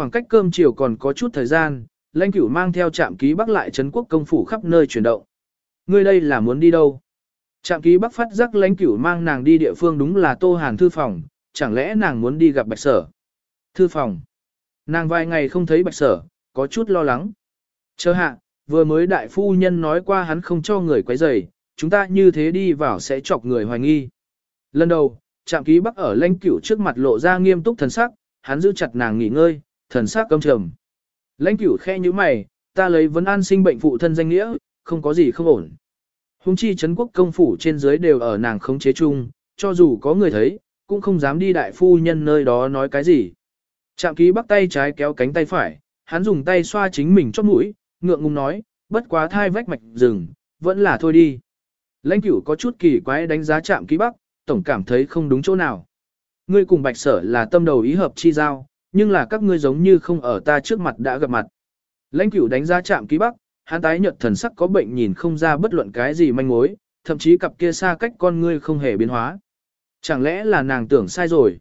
Khoảng cách cơm chiều còn có chút thời gian, lãnh cửu mang theo trạm ký bắc lại Trấn quốc công phủ khắp nơi chuyển động. Ngươi đây là muốn đi đâu? Trạm ký bắc phát giác lãnh cửu mang nàng đi địa phương đúng là tô hàn thư phòng, chẳng lẽ nàng muốn đi gặp bạch sở? Thư phòng. Nàng vài ngày không thấy bạch sở, có chút lo lắng. Chờ hạ, vừa mới đại phu nhân nói qua hắn không cho người quấy rầy, chúng ta như thế đi vào sẽ chọc người hoài nghi. Lần đầu, trạm ký bắc ở lãnh cửu trước mặt lộ ra nghiêm túc thần sắc, hắn giữ chặt nàng nghỉ ngơi, thần sắc căm trầm. Lãnh cửu khe như mày, ta lấy vấn an sinh bệnh phụ thân danh nghĩa, không có gì không ổn. Hùng chi Trấn quốc công phủ trên dưới đều ở nàng khống chế chung, cho dù có người thấy, cũng không dám đi đại phu nhân nơi đó nói cái gì. Trạm ký bắt tay trái kéo cánh tay phải, hắn dùng tay xoa chính mình chót mũi, ngượng ngùng nói, bất quá thai vách mạch rừng, vẫn là thôi đi. Lãnh cửu có chút kỳ quái đánh giá trạm ký bắc, tổng cảm thấy không đúng chỗ nào. Ngươi cùng bạch sở là tâm đầu ý hợp chi giao, nhưng là các ngươi giống như không ở ta trước mặt đã gặp mặt. Lãnh cửu đánh giá chạm ký bắc, hắn tái nhợt thần sắc có bệnh nhìn không ra bất luận cái gì manh mối, thậm chí cặp kia xa cách con ngươi không hề biến hóa. Chẳng lẽ là nàng tưởng sai rồi?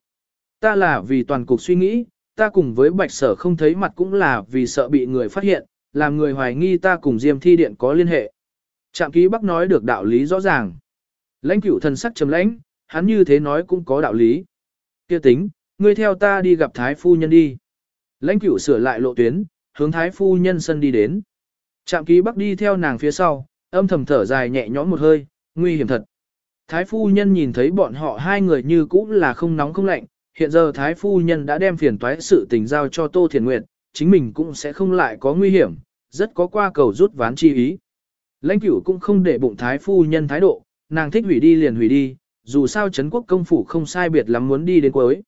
Ta là vì toàn cục suy nghĩ, ta cùng với bạch sở không thấy mặt cũng là vì sợ bị người phát hiện, làm người hoài nghi ta cùng Diêm Thi Điện có liên hệ. Trạm ký bắc nói được đạo lý rõ ràng. Lãnh cửu thần sắc trầm lãnh, hắn như thế nói cũng có đạo lý. Kia tính, ngươi theo ta đi gặp thái phu nhân đi. Lãnh cửu sửa lại lộ tuyến, hướng thái phu nhân sân đi đến. Trạm ký bắc đi theo nàng phía sau, âm thầm thở dài nhẹ nhõm một hơi, nguy hiểm thật. Thái phu nhân nhìn thấy bọn họ hai người như cũ là không nóng không lạnh, hiện giờ thái phu nhân đã đem phiền toái sự tình giao cho Tô Thiền Nguyệt, chính mình cũng sẽ không lại có nguy hiểm, rất có qua cầu rút ván chi ý. Lãnh cửu cũng không để bụng thái phu nhân thái độ, nàng thích hủy đi liền hủy đi, dù sao Trấn quốc công phủ không sai biệt lắm muốn đi đến cuối.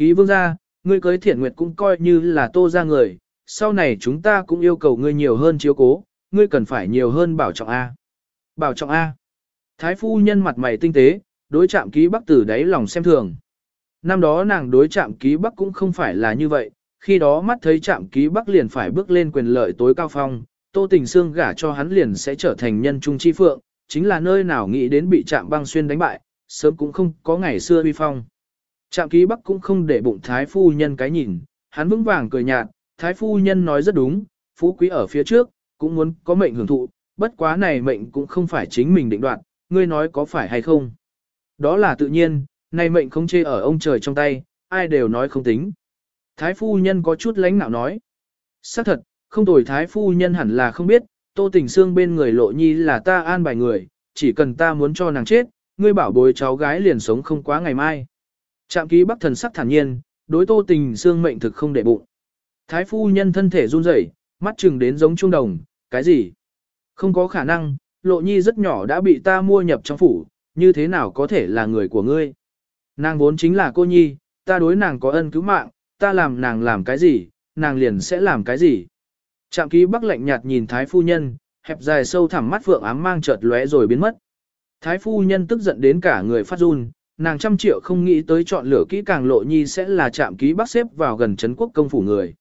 Ký vương gia, ngươi cưới thiện nguyệt cũng coi như là tô ra người, sau này chúng ta cũng yêu cầu ngươi nhiều hơn chiếu cố, ngươi cần phải nhiều hơn bảo trọng A. Bảo trọng A. Thái phu nhân mặt mày tinh tế, đối chạm ký bắc Tử đáy lòng xem thường. Năm đó nàng đối chạm ký bắc cũng không phải là như vậy, khi đó mắt thấy chạm ký bắc liền phải bước lên quyền lợi tối cao phong, tô tình xương gả cho hắn liền sẽ trở thành nhân trung chi phượng, chính là nơi nào nghĩ đến bị chạm băng xuyên đánh bại, sớm cũng không có ngày xưa uy phong. Trạm ký bắc cũng không để bụng thái phu nhân cái nhìn, hắn vững vàng cười nhạt, thái phu nhân nói rất đúng, phú quý ở phía trước, cũng muốn có mệnh hưởng thụ, bất quá này mệnh cũng không phải chính mình định đoạt, ngươi nói có phải hay không. Đó là tự nhiên, này mệnh không chê ở ông trời trong tay, ai đều nói không tính. Thái phu nhân có chút lánh nạo nói. xác thật, không tồi thái phu nhân hẳn là không biết, tô tình xương bên người lộ nhi là ta an bài người, chỉ cần ta muốn cho nàng chết, ngươi bảo bối cháu gái liền sống không quá ngày mai. Trạm ký bắc thần sắc thản nhiên, đối tô tình xương mệnh thực không để bụng. Thái phu nhân thân thể run rẩy, mắt chừng đến giống trung đồng, cái gì? Không có khả năng, lộ nhi rất nhỏ đã bị ta mua nhập trong phủ, như thế nào có thể là người của ngươi? Nàng vốn chính là cô nhi, ta đối nàng có ân cứu mạng, ta làm nàng làm cái gì, nàng liền sẽ làm cái gì. Trạm ký bắc lạnh nhạt nhìn thái phu nhân, hẹp dài sâu thẳm mắt phượng ám mang chợt lóe rồi biến mất. Thái phu nhân tức giận đến cả người phát run, nàng trăm triệu không nghĩ tới chọn lựa kỹ càng lộ nhi sẽ là chạm ký bắc xếp vào gần Trấn quốc công phủ người.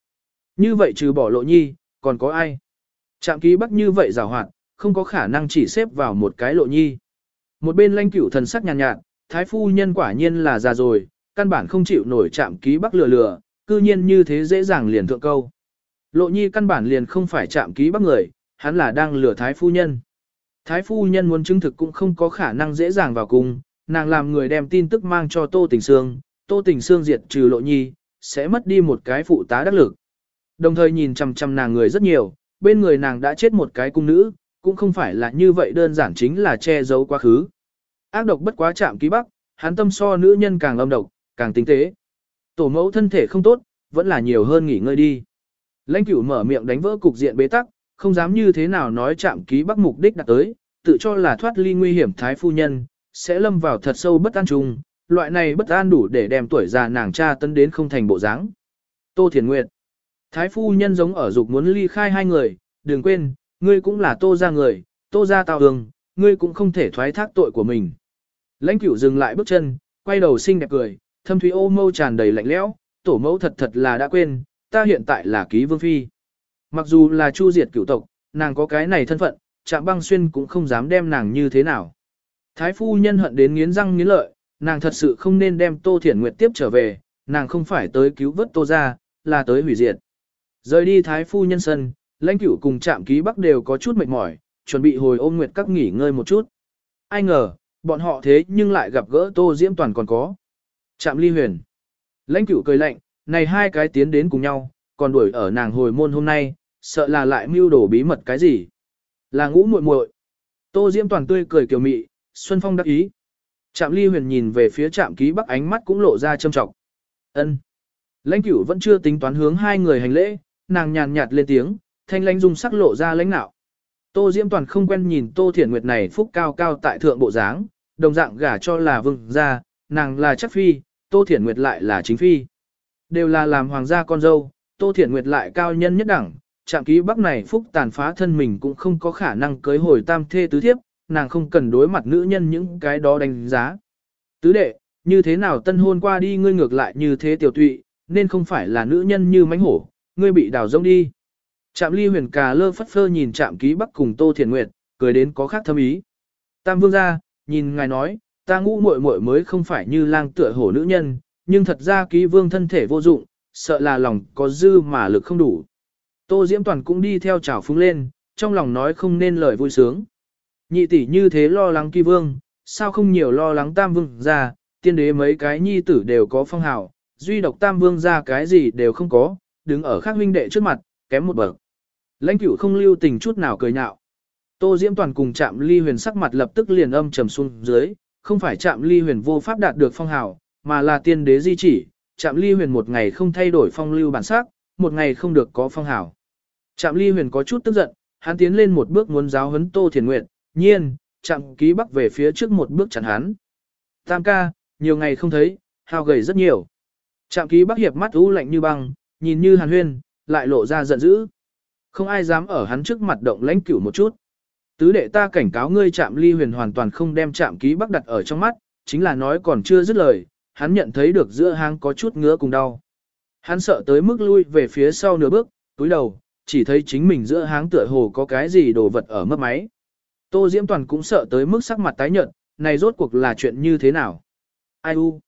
Như vậy trừ bỏ lộ nhi, còn có ai? chạm ký bắc như vậy rào hoạt, không có khả năng chỉ xếp vào một cái lộ nhi. Một bên lanh cửu thần sắc nhàn nhạt, nhạt, thái phu nhân quả nhiên là già rồi, căn bản không chịu nổi chạm ký bắc lừa lừa, cư nhiên như thế dễ dàng liền thượng câu. Lộ nhi căn bản liền không phải chạm ký bắc người, hắn là đang lừa thái phu nhân. Thái phu nhân muốn chứng thực cũng không có khả năng dễ dàng vào cùng, nàng làm người đem tin tức mang cho Tô Tình Sương, Tô Tình Sương diệt trừ lộ nhi, sẽ mất đi một cái phụ tá đắc lực. Đồng thời nhìn chằm chằm nàng người rất nhiều, bên người nàng đã chết một cái cung nữ, cũng không phải là như vậy đơn giản chính là che giấu quá khứ. Ác độc bất quá chạm ký bắc, hắn tâm so nữ nhân càng âm độc, càng tinh tế. Tổ mẫu thân thể không tốt, vẫn là nhiều hơn nghỉ ngơi đi. Lãnh cửu mở miệng đánh vỡ cục diện bế tắc, không dám như thế nào nói chạm ký bắc mục đích đặt tới, tự cho là thoát ly nguy hiểm thái phu nhân, sẽ lâm vào thật sâu bất an trùng, loại này bất an đủ để đem tuổi già nàng cha tấn đến không thành bộ dáng. Tô Thiền Nguyệt Thái phu nhân giống ở dục muốn ly khai hai người, đừng quên, ngươi cũng là tô ra người, tô ra tào hương, ngươi cũng không thể thoái thác tội của mình. Lãnh cửu dừng lại bước chân, quay đầu xinh đẹp cười, thâm thúy ô mâu tràn đầy lạnh lẽo, tổ mẫu thật thật là đã quên, ta hiện tại là ký vương phi. Mặc dù là chu diệt cửu tộc, nàng có cái này thân phận, chạm băng xuyên cũng không dám đem nàng như thế nào. Thái phu nhân hận đến nghiến răng nghiến lợi, nàng thật sự không nên đem Tô Thiển Nguyệt tiếp trở về, nàng không phải tới cứu vớt Tô ra, là tới hủy diệt. Rời đi thái phu nhân sân, lãnh cửu cùng trạm ký bắc đều có chút mệt mỏi, chuẩn bị hồi ôm nguyệt các nghỉ ngơi một chút. Ai ngờ, bọn họ thế nhưng lại gặp gỡ tô diễm toàn còn có. Trạm ly huyền. Lãnh cửu cười lạnh, này hai cái tiến đến cùng nhau, còn đuổi ở nàng hồi môn hôm nay, sợ là lại mưu đổ bí mật cái gì. Là ngũ muội muội. Tô Diễm toàn tươi cười kiều mị, Xuân Phong đắc ý. Trạm Ly Huyền nhìn về phía Trạm Ký Bắc ánh mắt cũng lộ ra châm trọng. Ân. Lãnh Cửu vẫn chưa tính toán hướng hai người hành lễ, nàng nhàn nhạt lên tiếng, thanh lãnh dung sắc lộ ra lãnh nạo. Tô Diễm toàn không quen nhìn Tô Thiển Nguyệt này phúc cao cao tại thượng bộ dáng, đồng dạng gả cho là vương gia, nàng là chắc phi, Tô Thiển Nguyệt lại là chính phi. Đều là làm hoàng gia con dâu, Tô Thiển Nguyệt lại cao nhân nhất đẳng, Trạm ký bắc này phúc tàn phá thân mình cũng không có khả năng cưới hồi tam thê tứ thiếp, nàng không cần đối mặt nữ nhân những cái đó đánh giá. Tứ đệ, như thế nào tân hôn qua đi ngươi ngược lại như thế tiểu tụy, nên không phải là nữ nhân như mánh hổ, ngươi bị đào rông đi. Trạm ly huyền cà lơ phất phơ nhìn trạm ký bắc cùng Tô Thiền Nguyệt, cười đến có khác thâm ý. Tam vương ra, nhìn ngài nói, ta ngũ muội muội mới không phải như lang tựa hổ nữ nhân, nhưng thật ra ký vương thân thể vô dụng, sợ là lòng có dư mà lực không đủ. Tô Diễm Toàn cũng đi theo chảo phúng lên, trong lòng nói không nên lời vui sướng. Nhị tỷ như thế lo lắng kỳ vương, sao không nhiều lo lắng tam vương ra, tiên đế mấy cái nhi tử đều có phong hào, duy độc tam vương ra cái gì đều không có, đứng ở khác huynh đệ trước mặt, kém một bậc. Lãnh cửu không lưu tình chút nào cười nhạo. Tô Diễm Toàn cùng chạm ly huyền sắc mặt lập tức liền âm trầm xuống dưới, không phải chạm ly huyền vô pháp đạt được phong hào, mà là tiên đế di chỉ, chạm ly huyền một ngày không thay đổi phong lưu bản sắc, một ngày không được có phong hào. Trạm ly huyền có chút tức giận, hắn tiến lên một bước muốn giáo huấn Tô Thiền Nguyệt, nhiên, trạm ký bắc về phía trước một bước chặn hắn. Tam ca, nhiều ngày không thấy, hao gầy rất nhiều. Trạm ký bắc hiệp mắt u lạnh như băng, nhìn như hàn huyên, lại lộ ra giận dữ. Không ai dám ở hắn trước mặt động lãnh cửu một chút. Tứ đệ ta cảnh cáo ngươi trạm ly huyền hoàn toàn không đem trạm ký bắc đặt ở trong mắt, chính là nói còn chưa dứt lời, hắn nhận thấy được giữa hang có chút ngứa cùng đau. Hắn sợ tới mức lui về phía sau nửa bước, túi đầu, chỉ thấy chính mình giữa háng tựa hồ có cái gì đồ vật ở mất máy. Tô Diễm Toàn cũng sợ tới mức sắc mặt tái nhợt, này rốt cuộc là chuyện như thế nào? Ai u?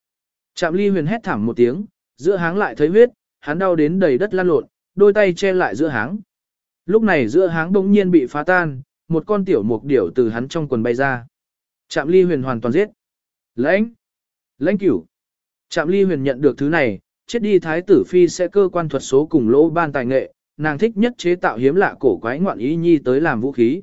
Trạm ly huyền hét thảm một tiếng, giữa háng lại thấy huyết, hắn đau đến đầy đất lan lộn, đôi tay che lại giữa háng. Lúc này giữa háng bỗng nhiên bị phá tan, một con tiểu mục điểu từ hắn trong quần bay ra. Trạm ly huyền hoàn toàn giết. Lãnh! Lãnh cửu! Trạm ly huyền nhận được thứ này, chết đi thái tử phi sẽ cơ quan thuật số cùng lỗ ban tài nghệ, nàng thích nhất chế tạo hiếm lạ cổ quái ngoạn ý nhi tới làm vũ khí.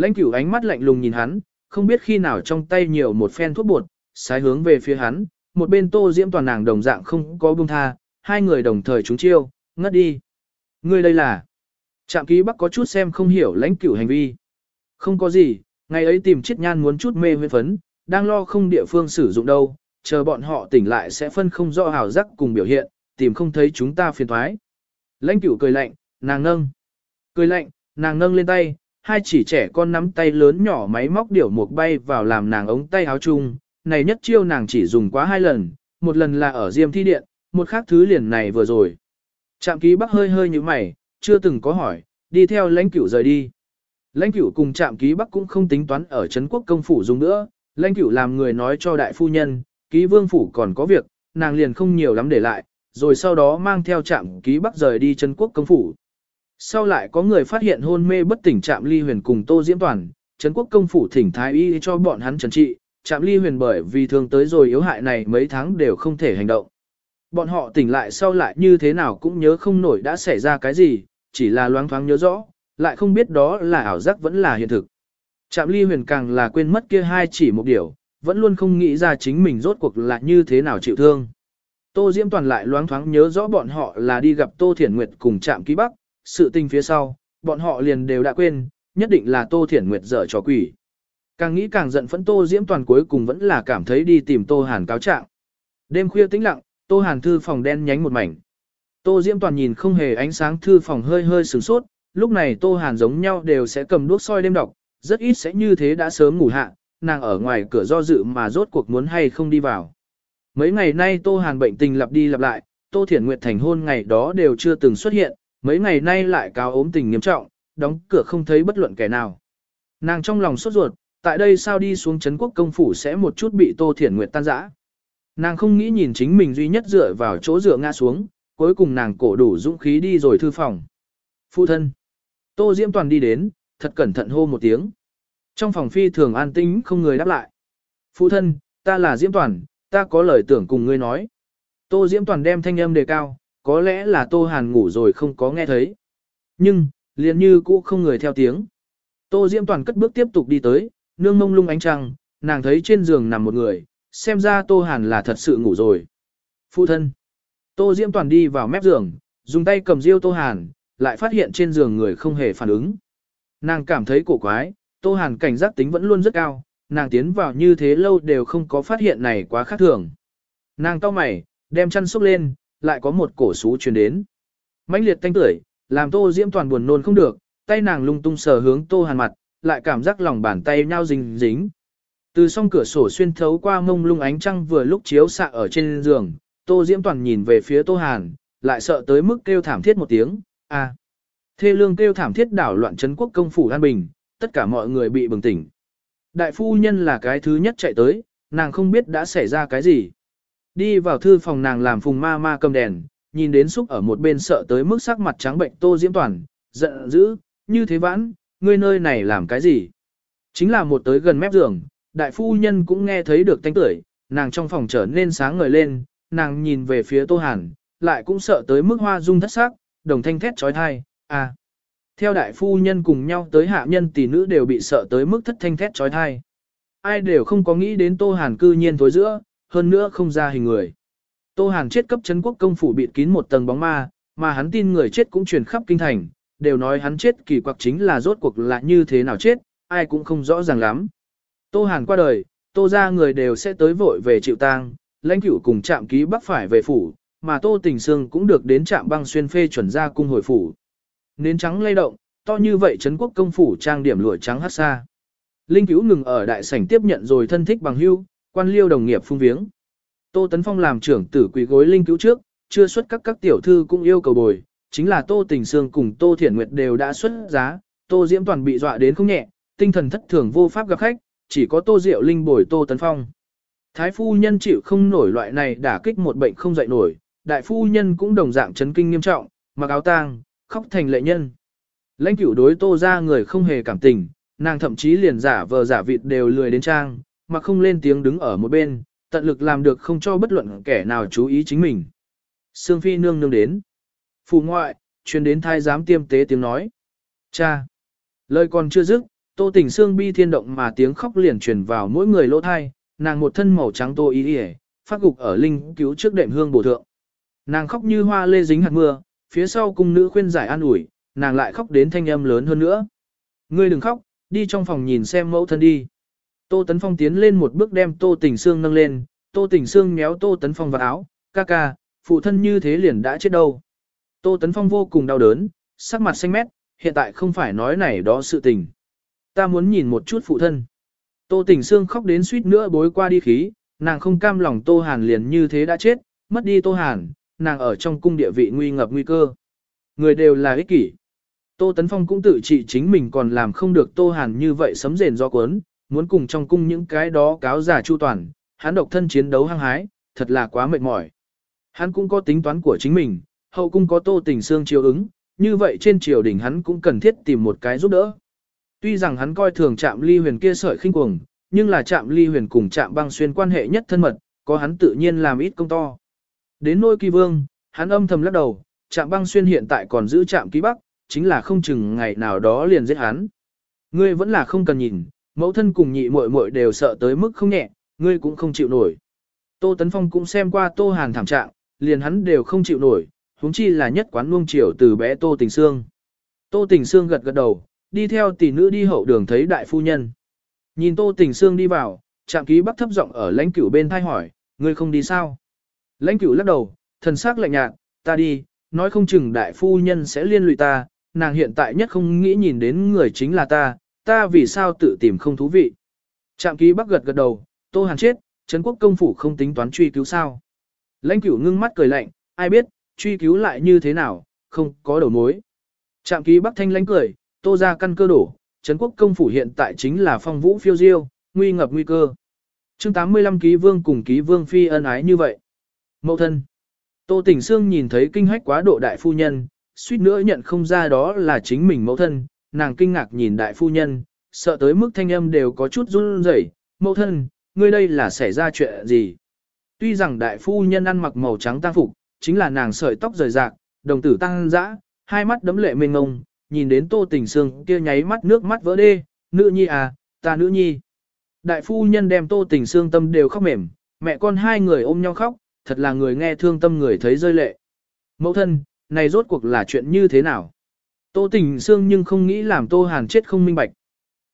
Lãnh cửu ánh mắt lạnh lùng nhìn hắn, không biết khi nào trong tay nhiều một phen thuốc bột, sái hướng về phía hắn, một bên tô diễm toàn nàng đồng dạng không có buông tha, hai người đồng thời trúng chiêu, ngất đi. Ngươi đây là... Trạm ký bắc có chút xem không hiểu lãnh cửu hành vi. Không có gì, ngày ấy tìm chiết nhan muốn chút mê huyên phấn, đang lo không địa phương sử dụng đâu, chờ bọn họ tỉnh lại sẽ phân không rõ hào giác cùng biểu hiện, tìm không thấy chúng ta phiền thoái. Lãnh cửu cười lạnh, nàng nâng. Cười lạnh, nàng nâng lên tay, hai chỉ trẻ con nắm tay lớn nhỏ máy móc điểu một bay vào làm nàng ống tay áo chung. Này nhất chiêu nàng chỉ dùng quá hai lần, một lần là ở diêm thi điện, một khác thứ liền này vừa rồi. Trạm ký bắc hơi hơi như mày, chưa từng có hỏi, đi theo lãnh cửu rời đi. Lãnh cửu cùng trạm ký bắc cũng không tính toán ở Trấn quốc công phủ dùng nữa, lãnh cửu làm người nói cho đại phu nhân, ký vương phủ còn có việc, nàng liền không nhiều lắm để lại, rồi sau đó mang theo trạm ký bắc rời đi Trấn quốc công phủ. Sau lại có người phát hiện hôn mê bất tỉnh Trạm Ly Huyền cùng Tô Diễm Toàn, Trấn Quốc công phủ thỉnh thái y cho bọn hắn trần trị, Trạm Ly Huyền bởi vì thương tới rồi yếu hại này mấy tháng đều không thể hành động. Bọn họ tỉnh lại sau lại như thế nào cũng nhớ không nổi đã xảy ra cái gì, chỉ là loáng thoáng nhớ rõ, lại không biết đó là ảo giác vẫn là hiện thực. Trạm Ly Huyền càng là quên mất kia hai chỉ một điều, vẫn luôn không nghĩ ra chính mình rốt cuộc là như thế nào chịu thương. Tô Diễm Toàn lại loáng thoáng nhớ rõ bọn họ là đi gặp Tô Thiển Nguyệt cùng Trạm Ký Bắc, sự tình phía sau, bọn họ liền đều đã quên, nhất định là Tô Thiển Nguyệt dở trò quỷ. Càng nghĩ càng giận phẫn Tô Diễm Toàn cuối cùng vẫn là cảm thấy đi tìm Tô Hàn cáo trạng. Đêm khuya tĩnh lặng, Tô Hàn thư phòng đen nhánh một mảnh. Tô Diễm Toàn nhìn không hề ánh sáng thư phòng hơi hơi sửng sốt, lúc này Tô Hàn giống nhau đều sẽ cầm đuốc soi đêm đọc, rất ít sẽ như thế đã sớm ngủ hạ, nàng ở ngoài cửa do dự mà rốt cuộc muốn hay không đi vào. Mấy ngày nay Tô Hàn bệnh tình lặp đi lặp lại, Tô Thiển Nguyệt thành hôn ngày đó đều chưa từng xuất hiện, mấy ngày nay lại cáo ốm tình nghiêm trọng, đóng cửa không thấy bất luận kẻ nào. Nàng trong lòng sốt ruột, tại đây sao đi xuống Trấn quốc công phủ sẽ một chút bị Tô Thiển Nguyệt tan rã. Nàng không nghĩ nhìn chính mình duy nhất dựa vào chỗ dựa ngã xuống, cuối cùng nàng cổ đủ dũng khí đi rồi thư phòng. Phụ thân. Tô Diễm Toàn đi đến, thật cẩn thận hô một tiếng. Trong phòng phi thường an tĩnh không người đáp lại. Phụ thân, ta là Diễm Toàn, ta có lời tưởng cùng ngươi nói. Tô Diễm Toàn đem thanh âm đề cao, có lẽ là Tô Hàn ngủ rồi không có nghe thấy. Nhưng, liền như cũ không người theo tiếng. Tô Diễm Toàn cất bước tiếp tục đi tới, nương mông lung ánh trăng, nàng thấy trên giường nằm một người, xem ra Tô Hàn là thật sự ngủ rồi. Phụ thân. Tô Diễm Toàn đi vào mép giường, dùng tay cầm riêu Tô Hàn, lại phát hiện trên giường người không hề phản ứng. Nàng cảm thấy cổ quái, Tô Hàn cảnh giác tính vẫn luôn rất cao, nàng tiến vào như thế lâu đều không có phát hiện này quá khác thường. Nàng cau mày, đem chăn xúc lên, lại có một cổ sú truyền đến. mãnh liệt tanh tưởi, làm Tô Diễm toàn buồn nôn không được, tay nàng lung tung sờ hướng Tô Hàn mặt, lại cảm giác lòng bàn tay nhau dính dính. Từ song cửa sổ xuyên thấu qua mông lung ánh trăng vừa lúc chiếu xạ ở trên giường, Tô Diễm toàn nhìn về phía Tô Hàn, lại sợ tới mức kêu thảm thiết một tiếng, a. Thê lương kêu thảm thiết đảo loạn trấn quốc công phủ an bình, tất cả mọi người bị bừng tỉnh. Đại phu nhân là cái thứ nhất chạy tới, nàng không biết đã xảy ra cái gì. Đi vào thư phòng nàng làm phùng ma ma cầm đèn, nhìn đến xúc ở một bên sợ tới mức sắc mặt trắng bệnh tô diễm toàn, giận dữ, như thế vãn, ngươi nơi này làm cái gì? Chính là một tới gần mép giường, đại phu nhân cũng nghe thấy được tanh tưởi, nàng trong phòng trở nên sáng ngời lên, nàng nhìn về phía tô hàn, lại cũng sợ tới mức hoa dung thất sắc, đồng thanh thét trói thai, à. Theo đại phu nhân cùng nhau tới hạ nhân tỷ nữ đều bị sợ tới mức thất thanh thét trói thai. Ai đều không có nghĩ đến Tô Hàn cư nhiên tối giữa, hơn nữa không ra hình người. Tô Hàn chết cấp chấn quốc công phủ bịt kín một tầng bóng ma, mà hắn tin người chết cũng truyền khắp kinh thành, đều nói hắn chết kỳ quặc chính là rốt cuộc là như thế nào chết, ai cũng không rõ ràng lắm. Tô Hàn qua đời, Tô ra người đều sẽ tới vội về chịu tang, lãnh cửu cùng trạm ký bắc phải về phủ, mà Tô Tình Sương cũng được đến trạm băng xuyên phê chuẩn ra cung hồi phủ. Nến trắng lay động, to như vậy Trấn quốc công phủ trang điểm lụa trắng hát xa. Linh cứu ngừng ở đại sảnh tiếp nhận rồi thân thích bằng hưu, quan liêu đồng nghiệp phung viếng. Tô Tấn Phong làm trưởng tử quỷ gối linh cứu trước, chưa xuất các các tiểu thư cũng yêu cầu bồi, chính là Tô Tình Sương cùng Tô Thiển Nguyệt đều đã xuất giá, Tô Diễm Toàn bị dọa đến không nhẹ, tinh thần thất thường vô pháp gặp khách, chỉ có Tô Diệu Linh bồi Tô Tấn Phong. Thái phu nhân chịu không nổi loại này đả kích một bệnh không dậy nổi, đại phu nhân cũng đồng dạng chấn kinh nghiêm trọng, mặc áo tang, khóc thành lệ nhân. Lãnh cửu đối tô ra người không hề cảm tình, nàng thậm chí liền giả vờ giả vịt đều lười đến trang, mà không lên tiếng đứng ở một bên, tận lực làm được không cho bất luận kẻ nào chú ý chính mình. Sương Phi nương nương đến. Phù ngoại, truyền đến thai giám tiêm tế tiếng nói. Cha! Lời còn chưa dứt, tô tỉnh Sương Bi thiên động mà tiếng khóc liền truyền vào mỗi người lỗ thai, nàng một thân màu trắng tô ý đi phát gục ở linh cứu trước đệm hương bổ thượng. Nàng khóc như hoa lê dính hạt mưa, phía sau cung nữ khuyên giải an ủi, nàng lại khóc đến thanh âm lớn hơn nữa. Ngươi đừng khóc, đi trong phòng nhìn xem mẫu thân đi. Tô Tấn Phong tiến lên một bước đem Tô Tình Sương nâng lên, Tô Tình Sương méo Tô Tấn Phong vào áo, ca ca, phụ thân như thế liền đã chết đâu. Tô Tấn Phong vô cùng đau đớn, sắc mặt xanh mét, hiện tại không phải nói này đó sự tình. Ta muốn nhìn một chút phụ thân. Tô Tình Sương khóc đến suýt nữa bối qua đi khí, nàng không cam lòng Tô Hàn liền như thế đã chết, mất đi Tô Hàn, nàng ở trong cung địa vị nguy ngập nguy cơ. Người đều là ích kỷ. Tô Tấn Phong cũng tự trị chính mình còn làm không được Tô Hàn như vậy sấm rền do cuốn, muốn cùng trong cung những cái đó cáo giả chu toàn, hắn độc thân chiến đấu hăng hái, thật là quá mệt mỏi. Hắn cũng có tính toán của chính mình, hậu cung có Tô Tình xương chiều ứng, như vậy trên triều đình hắn cũng cần thiết tìm một cái giúp đỡ. Tuy rằng hắn coi thường chạm ly huyền kia sợi khinh cuồng, nhưng là chạm ly huyền cùng chạm băng xuyên quan hệ nhất thân mật, có hắn tự nhiên làm ít công to. Đến nôi kỳ vương, hắn âm thầm lắc đầu, chạm băng xuyên hiện tại còn giữ chạm ký bắc, chính là không chừng ngày nào đó liền giết hắn. Ngươi vẫn là không cần nhìn, mẫu thân cùng nhị muội muội đều sợ tới mức không nhẹ, ngươi cũng không chịu nổi. Tô Tấn Phong cũng xem qua Tô Hàn thảm trạng, liền hắn đều không chịu nổi, huống chi là nhất quán nuông chiều từ bé Tô Tình Sương. Tô Tình Sương gật gật đầu, đi theo tỷ nữ đi hậu đường thấy đại phu nhân. Nhìn Tô Tình Sương đi vào, trạm ký bắc thấp giọng ở lãnh cửu bên thay hỏi, ngươi không đi sao? Lãnh cửu lắc đầu, thần sắc lạnh nhạt, ta đi, nói không chừng đại phu nhân sẽ liên lụy ta, nàng hiện tại nhất không nghĩ nhìn đến người chính là ta, ta vì sao tự tìm không thú vị. Trạm ký bắc gật gật đầu, tô hàn chết, Trấn quốc công phủ không tính toán truy cứu sao. Lãnh cửu ngưng mắt cười lạnh, ai biết, truy cứu lại như thế nào, không có đầu mối. Trạm ký bắc thanh lãnh cười, tô ra căn cơ đổ, Trấn quốc công phủ hiện tại chính là phong vũ phiêu diêu, nguy ngập nguy cơ. chương 85 ký vương cùng ký vương phi ân ái như vậy. Mậu thân. Tô tỉnh Sương nhìn thấy kinh hách quá độ đại phu nhân, suýt nữa nhận không ra đó là chính mình mẫu thân, nàng kinh ngạc nhìn đại phu nhân, sợ tới mức thanh âm đều có chút run rẩy. mẫu thân, ngươi đây là xảy ra chuyện gì? Tuy rằng đại phu nhân ăn mặc màu trắng tang phục, chính là nàng sợi tóc rời rạc, đồng tử tăng dã, hai mắt đấm lệ mênh ngông, nhìn đến Tô Tình Sương kia nháy mắt nước mắt vỡ đê, nữ nhi à, ta nữ nhi. Đại phu nhân đem Tô Tình Sương tâm đều khóc mềm, mẹ con hai người ôm nhau khóc, thật là người nghe thương tâm người thấy rơi lệ. Mẫu thân, này rốt cuộc là chuyện như thế nào? Tô Tình Sương nhưng không nghĩ làm Tô Hàn chết không minh bạch.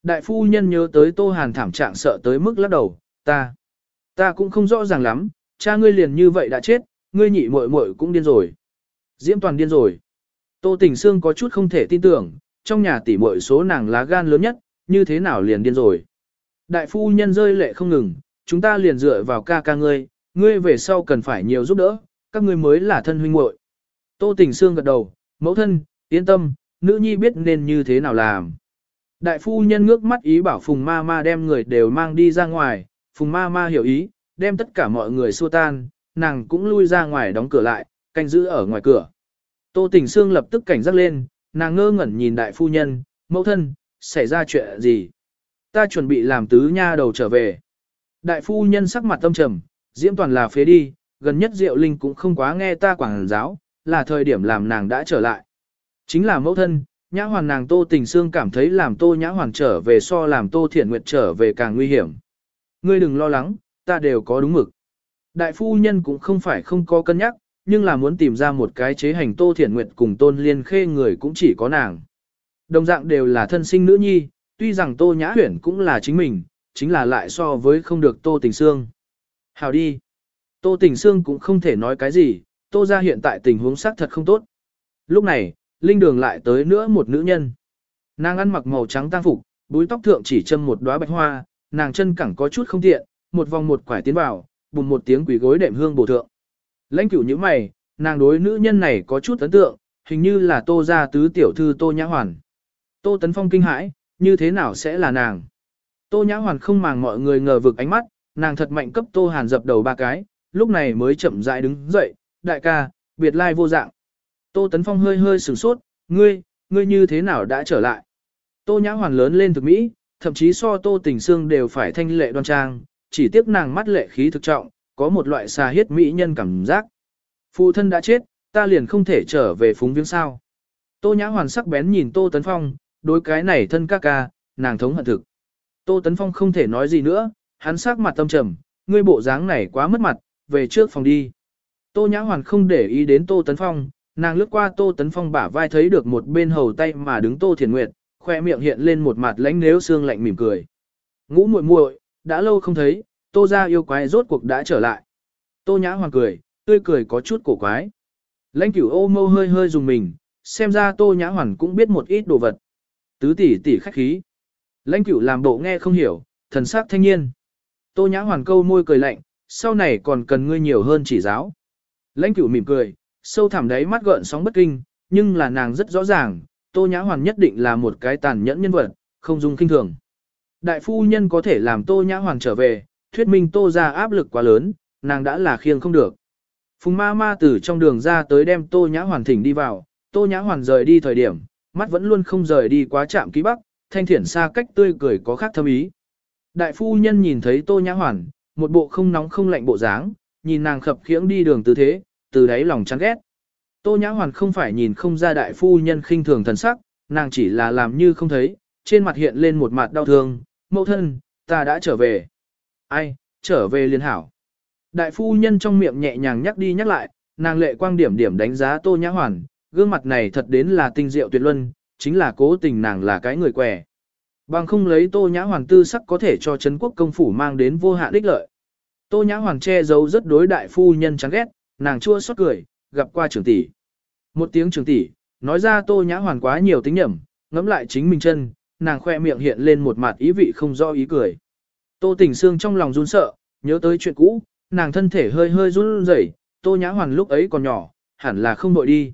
Đại phu nhân nhớ tới Tô Hàn thảm trạng sợ tới mức lắc đầu, ta, ta cũng không rõ ràng lắm, cha ngươi liền như vậy đã chết, ngươi nhị muội muội cũng điên rồi. Diễm toàn điên rồi. Tô Tình Sương có chút không thể tin tưởng, trong nhà tỷ muội số nàng lá gan lớn nhất, như thế nào liền điên rồi. Đại phu nhân rơi lệ không ngừng, chúng ta liền dựa vào ca ca ngươi, ngươi về sau cần phải nhiều giúp đỡ, các ngươi mới là thân huynh muội. Tô Tình Sương gật đầu, mẫu thân, yên tâm, nữ nhi biết nên như thế nào làm. Đại phu nhân ngước mắt ý bảo Phùng Ma Ma đem người đều mang đi ra ngoài, Phùng Ma Ma hiểu ý, đem tất cả mọi người xua tan, nàng cũng lui ra ngoài đóng cửa lại, canh giữ ở ngoài cửa. Tô Tình Sương lập tức cảnh giác lên, nàng ngơ ngẩn nhìn đại phu nhân, mẫu thân, xảy ra chuyện gì? Ta chuẩn bị làm tứ nha đầu trở về. Đại phu nhân sắc mặt tâm trầm, diễm toàn là phế đi, gần nhất Diệu Linh cũng không quá nghe ta quảng giáo, là thời điểm làm nàng đã trở lại. Chính là mẫu thân, nhã hoàn nàng Tô Tình xương cảm thấy làm Tô nhã hoàn trở về so làm Tô thiện Nguyệt trở về càng nguy hiểm. Ngươi đừng lo lắng, ta đều có đúng mực. Đại phu nhân cũng không phải không có cân nhắc, nhưng là muốn tìm ra một cái chế hành Tô thiện Nguyệt cùng Tôn Liên Khê người cũng chỉ có nàng. Đồng dạng đều là thân sinh nữ nhi, tuy rằng Tô Nhã Huyển cũng là chính mình, chính là lại so với không được Tô Tình xương. Hào đi. Tô Tình xương cũng không thể nói cái gì, Tô ra hiện tại tình huống xác thật không tốt. Lúc này, Linh Đường lại tới nữa một nữ nhân. Nàng ăn mặc màu trắng tang phục, búi tóc thượng chỉ châm một đóa bạch hoa, nàng chân cẳng có chút không tiện, một vòng một quải tiến vào, bùm một tiếng quỷ gối đệm hương bổ thượng. Lãnh cửu như mày, nàng đối nữ nhân này có chút ấn tượng, hình như là tô gia tứ tiểu thư tô nhã hoàn. Tô tấn phong kinh hãi, như thế nào sẽ là nàng? Tô nhã hoàn không màng mọi người ngờ vực ánh mắt, nàng thật mạnh cấp tô hàn dập đầu ba cái, lúc này mới chậm rãi đứng dậy, đại ca, biệt lai vô dạng. Tô tấn phong hơi hơi sửng sốt, ngươi, ngươi như thế nào đã trở lại? Tô nhã hoàn lớn lên thực mỹ, thậm chí so tô tình Sương đều phải thanh lệ đoan trang, chỉ tiếc nàng mắt lệ khí thực trọng, có một loại xà hiết mỹ nhân cảm giác. Phụ thân đã chết, ta liền không thể trở về phúng viếng sao. Tô Nhã Hoàn sắc bén nhìn Tô Tấn Phong, đối cái này thân ca ca, nàng thống hận thực. Tô Tấn Phong không thể nói gì nữa, hắn sắc mặt tâm trầm, ngươi bộ dáng này quá mất mặt, về trước phòng đi. Tô Nhã Hoàn không để ý đến Tô Tấn Phong, nàng lướt qua Tô Tấn Phong bả vai thấy được một bên hầu tay mà đứng Tô Thiền Nguyệt, khoe miệng hiện lên một mặt lánh nếu xương lạnh mỉm cười. Ngũ muội muội, đã lâu không thấy, Tô gia yêu quái rốt cuộc đã trở lại. Tô Nhã Hoàng cười, tươi cười có chút cổ quái. Lãnh cửu ô mâu hơi hơi dùng mình, xem ra Tô Nhã Hoàn cũng biết một ít đồ vật. Tứ tỷ tỷ khách khí. Lãnh cửu làm bộ nghe không hiểu, thần sắc thanh nhiên. Tô Nhã Hoàn câu môi cười lạnh, sau này còn cần ngươi nhiều hơn chỉ giáo. Lãnh cửu mỉm cười, sâu thẳm đáy mắt gợn sóng bất kinh, nhưng là nàng rất rõ ràng, Tô Nhã Hoàn nhất định là một cái tàn nhẫn nhân vật, không dung kinh thường. Đại phu nhân có thể làm Tô Nhã Hoàn trở về, thuyết minh Tô ra áp lực quá lớn, nàng đã là khiêng không được. Phùng ma ma từ trong đường ra tới đem Tô Nhã Hoàn thỉnh đi vào, Tô Nhã Hoàn rời đi thời điểm, mắt vẫn luôn không rời đi quá chạm ký bắc, thanh thiển xa cách tươi cười có khác thâm ý. Đại phu nhân nhìn thấy Tô Nhã Hoàn, một bộ không nóng không lạnh bộ dáng, nhìn nàng khập khiễng đi đường tư thế, từ đáy lòng chán ghét. Tô Nhã Hoàn không phải nhìn không ra đại phu nhân khinh thường thần sắc, nàng chỉ là làm như không thấy, trên mặt hiện lên một mặt đau thương, mẫu thân, ta đã trở về. Ai, trở về liên hảo. Đại phu nhân trong miệng nhẹ nhàng nhắc đi nhắc lại, nàng lệ quang điểm điểm đánh giá tô nhã hoàn, gương mặt này thật đến là tinh diệu tuyệt luân, chính là cố tình nàng là cái người quẻ. Bằng không lấy tô nhã hoàn tư sắc có thể cho Trấn quốc công phủ mang đến vô hạn đích lợi. Tô nhã hoàn che giấu rất đối đại phu nhân chán ghét, nàng chua xót cười, gặp qua trưởng tỷ. Một tiếng trưởng tỷ, nói ra tô nhã hoàn quá nhiều tính nhẩm, ngẫm lại chính mình chân, nàng khoe miệng hiện lên một mặt ý vị không do ý cười. Tô Tình xương trong lòng run sợ, nhớ tới chuyện cũ, nàng thân thể hơi hơi run rẩy, Tô Nhã Hoàn lúc ấy còn nhỏ, hẳn là không đội đi.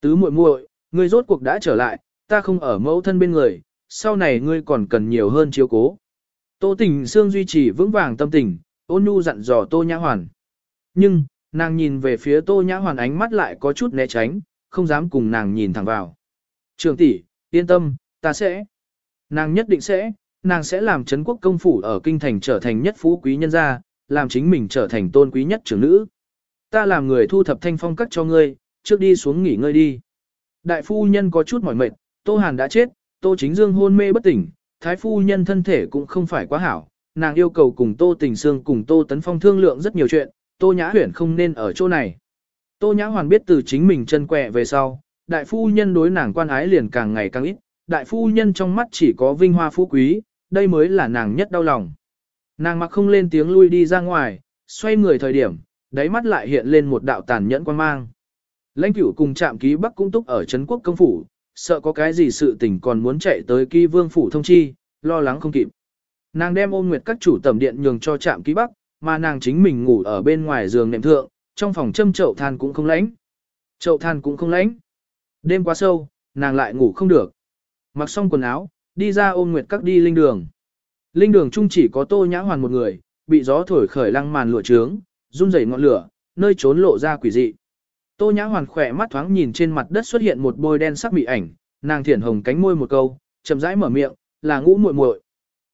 Tứ muội muội, ngươi rốt cuộc đã trở lại, ta không ở mẫu thân bên người, sau này ngươi còn cần nhiều hơn chiếu cố. Tô Tình xương duy trì vững vàng tâm tình, ôn nhu dặn dò Tô Nhã Hoàn. Nhưng, Nàng nhìn về phía Tô Nhã Hoàn ánh mắt lại có chút né tránh, không dám cùng nàng nhìn thẳng vào. Trường tỷ, yên tâm, ta sẽ. Nàng nhất định sẽ, nàng sẽ làm Trấn quốc công phủ ở kinh thành trở thành nhất phú quý nhân gia, làm chính mình trở thành tôn quý nhất trưởng nữ. Ta làm người thu thập thanh phong cắt cho ngươi, trước đi xuống nghỉ ngơi đi. Đại phu nhân có chút mỏi mệt, Tô Hàn đã chết, Tô Chính Dương hôn mê bất tỉnh, thái phu nhân thân thể cũng không phải quá hảo, nàng yêu cầu cùng Tô Tình Sương cùng Tô Tấn Phong thương lượng rất nhiều chuyện, Tô Nhã huyền không nên ở chỗ này. Tô Nhã Hoàn biết từ chính mình chân quẹ về sau, đại phu nhân đối nàng quan ái liền càng ngày càng ít, đại phu nhân trong mắt chỉ có vinh hoa phú quý, đây mới là nàng nhất đau lòng. Nàng mặc không lên tiếng lui đi ra ngoài, xoay người thời điểm, đáy mắt lại hiện lên một đạo tàn nhẫn quan mang. Lãnh cửu cùng trạm ký bắc cũng túc ở Trấn quốc công phủ, sợ có cái gì sự tình còn muốn chạy tới ký vương phủ thông chi, lo lắng không kịp. Nàng đem ôm nguyệt các chủ tẩm điện nhường cho trạm ký bắc, mà nàng chính mình ngủ ở bên ngoài giường nệm thượng, trong phòng châm chậu than cũng không lạnh. Chậu than cũng không lạnh. Đêm quá sâu, nàng lại ngủ không được. Mặc xong quần áo, đi ra ôm nguyệt các đi linh đường. Linh đường chung chỉ có tô nhã hoàn một người, bị gió thổi khởi lăng màn lụa trướng, run rẩy ngọn lửa, nơi trốn lộ ra quỷ dị. Tô nhã hoàn khỏe mắt thoáng nhìn trên mặt đất xuất hiện một bôi đen sắc bị ảnh, nàng thiển hồng cánh môi một câu, chậm rãi mở miệng, là ngũ muội muội.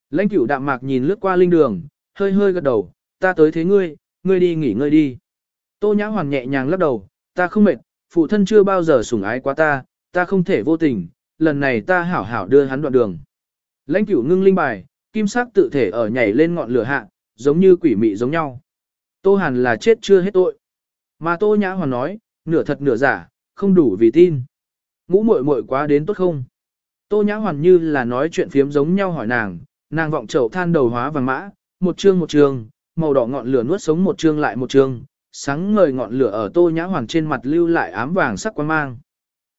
Lãnh cửu đạm mạc nhìn lướt qua linh đường, hơi hơi gật đầu, ta tới thế ngươi, ngươi đi nghỉ ngơi đi. Tô nhã hoàn nhẹ nhàng lắc đầu, ta không mệt, phụ thân chưa bao giờ sủng ái quá ta, ta không thể vô tình, lần này ta hảo hảo đưa hắn đoạn đường. Lãnh cửu ngưng linh bài, kim sắc tự thể ở nhảy lên ngọn lửa hạ, giống như quỷ mị giống nhau. Tô Hàn là chết chưa hết tội. Mà Tô Nhã Hoàn nói, nửa thật nửa giả, không đủ vì tin. Ngũ muội muội quá đến tốt không? Tô Nhã Hoàn như là nói chuyện phiếm giống nhau hỏi nàng, nàng vọng chậu than đầu hóa vàng mã, một chương một chương, màu đỏ ngọn lửa nuốt sống một chương lại một chương, sáng ngời ngọn lửa ở Tô Nhã Hoàn trên mặt lưu lại ám vàng sắc quang mang.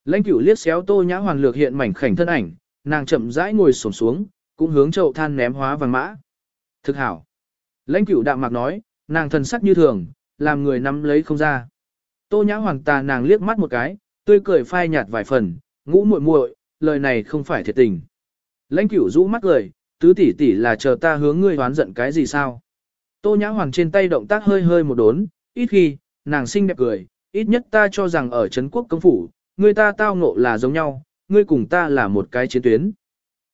Lãnh Cửu liếc xéo Tô Nhã Hoàn lược hiện mảnh khảnh thân ảnh, nàng chậm rãi ngồi xổm xuống, cũng hướng chậu than ném hóa vàng mã. Thực hảo. Lãnh Cửu đạm mạc nói, nàng thần sắc như thường, làm người nắm lấy không ra. Tô Nhã Hoàn tà nàng liếc mắt một cái, tươi cười phai nhạt vài phần, ngũ muội muội, lời này không phải thiệt tình. Lãnh Cửu rũ mắt cười, tứ tỷ tỷ là chờ ta hướng ngươi hoán giận cái gì sao? Tô Nhã Hoàn trên tay động tác hơi hơi một đốn, ít khi, nàng xinh đẹp cười, ít nhất ta cho rằng ở Trấn quốc công phủ, người ta tao ngộ là giống nhau, ngươi cùng ta là một cái chiến tuyến.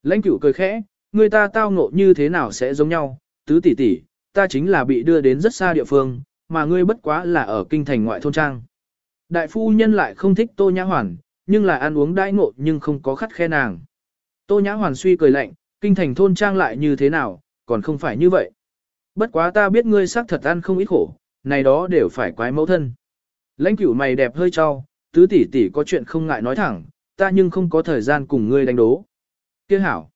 Lãnh cửu cười khẽ, người ta tao ngộ như thế nào sẽ giống nhau, tứ tỷ tỷ, ta chính là bị đưa đến rất xa địa phương, mà ngươi bất quá là ở kinh thành ngoại thôn trang. Đại phu nhân lại không thích Tô Nhã Hoàn, nhưng lại ăn uống đãi ngộ nhưng không có khắt khe nàng. Tô Nhã Hoàn suy cười lạnh, kinh thành thôn trang lại như thế nào, còn không phải như vậy. Bất quá ta biết ngươi xác thật ăn không ít khổ, này đó đều phải quái mẫu thân. Lãnh cửu mày đẹp hơi cho, tứ tỷ tỷ có chuyện không ngại nói thẳng, ta nhưng không có thời gian cùng ngươi đánh đố. Tiếc hảo.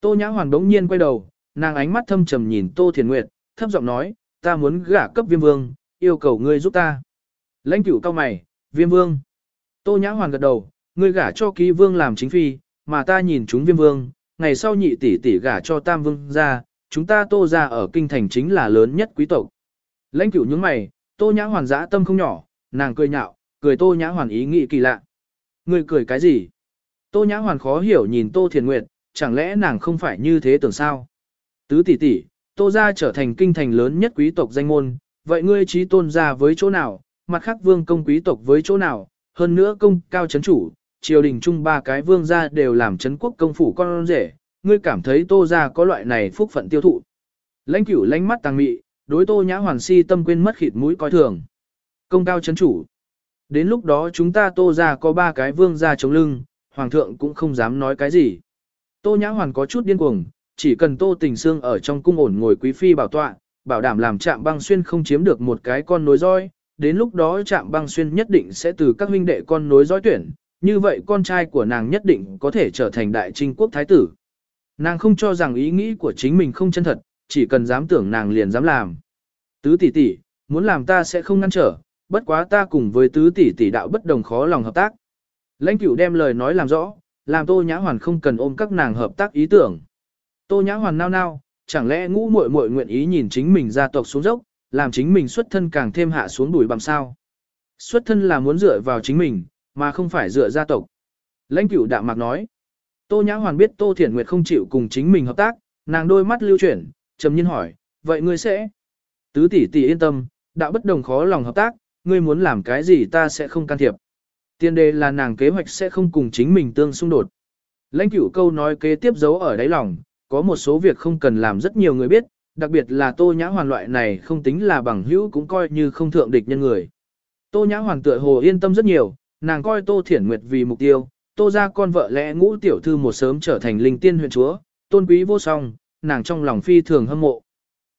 Tô Nhã hoàng đống nhiên quay đầu, nàng ánh mắt thâm trầm nhìn Tô Thiền Nguyệt, thấp giọng nói, ta muốn gả cấp viêm vương, yêu cầu ngươi giúp ta. Lãnh cửu cao mày, viêm vương. Tô Nhã hoàng gật đầu, ngươi gả cho ký vương làm chính phi, mà ta nhìn chúng viêm vương, ngày sau nhị tỷ tỷ gả cho tam vương ra, chúng ta tô ra ở kinh thành chính là lớn nhất quý tộc. Lãnh cửu những mày, tô nhã hoàn dã tâm không nhỏ, nàng cười nhạo, cười tô nhã hoàn ý nghĩ kỳ lạ. người cười cái gì? Tô nhã hoàn khó hiểu nhìn tô thiền nguyệt, chẳng lẽ nàng không phải như thế tưởng sao? Tứ tỷ tỷ, tô ra trở thành kinh thành lớn nhất quý tộc danh môn, vậy ngươi trí tôn ra với chỗ nào, mặt khác vương công quý tộc với chỗ nào, hơn nữa công cao chấn chủ, triều đình chung ba cái vương gia đều làm chấn quốc công phủ con rể, ngươi cảm thấy tô ra có loại này phúc phận tiêu thụ. Lãnh cửu lánh mắt tàng mị, đối tô nhã hoàn si tâm quên mất khịt mũi coi thường. Công cao chấn chủ. Đến lúc đó chúng ta tô ra có ba cái vương gia chống lưng, hoàng thượng cũng không dám nói cái gì. Tô nhã hoàn có chút điên cuồng, chỉ cần tô tình xương ở trong cung ổn ngồi quý phi bảo tọa, bảo đảm làm trạm băng xuyên không chiếm được một cái con nối roi, đến lúc đó trạm băng xuyên nhất định sẽ từ các huynh đệ con nối dõi tuyển, như vậy con trai của nàng nhất định có thể trở thành đại trinh quốc thái tử. Nàng không cho rằng ý nghĩ của chính mình không chân thật, chỉ cần dám tưởng nàng liền dám làm. Tứ tỷ tỷ, muốn làm ta sẽ không ngăn trở, bất quá ta cùng với tứ tỷ tỷ đạo bất đồng khó lòng hợp tác. Lãnh cửu đem lời nói làm rõ, làm tô nhã hoàn không cần ôm các nàng hợp tác ý tưởng. Tô nhã hoàn nao nao, chẳng lẽ ngũ muội muội nguyện ý nhìn chính mình gia tộc xuống dốc, làm chính mình xuất thân càng thêm hạ xuống đuổi bằng sao. Xuất thân là muốn dựa vào chính mình, mà không phải dựa gia tộc. Lãnh cửu đạm mạc nói. Tô Nhã Hoàn biết Tô Thiển Nguyệt không chịu cùng chính mình hợp tác, nàng đôi mắt lưu chuyển, trầm nhiên hỏi, vậy ngươi sẽ? Tứ tỷ tỷ yên tâm, đã bất đồng khó lòng hợp tác, ngươi muốn làm cái gì ta sẽ không can thiệp. Tiên đề là nàng kế hoạch sẽ không cùng chính mình tương xung đột. Lãnh cửu câu nói kế tiếp giấu ở đáy lòng, có một số việc không cần làm rất nhiều người biết, đặc biệt là tô nhã hoàn loại này không tính là bằng hữu cũng coi như không thượng địch nhân người. Tô nhã hoàn tựa hồ yên tâm rất nhiều, nàng coi tô thiển nguyệt vì mục tiêu, tô ra con vợ lẽ ngũ tiểu thư một sớm trở thành linh tiên huyện chúa, tôn quý vô song, nàng trong lòng phi thường hâm mộ.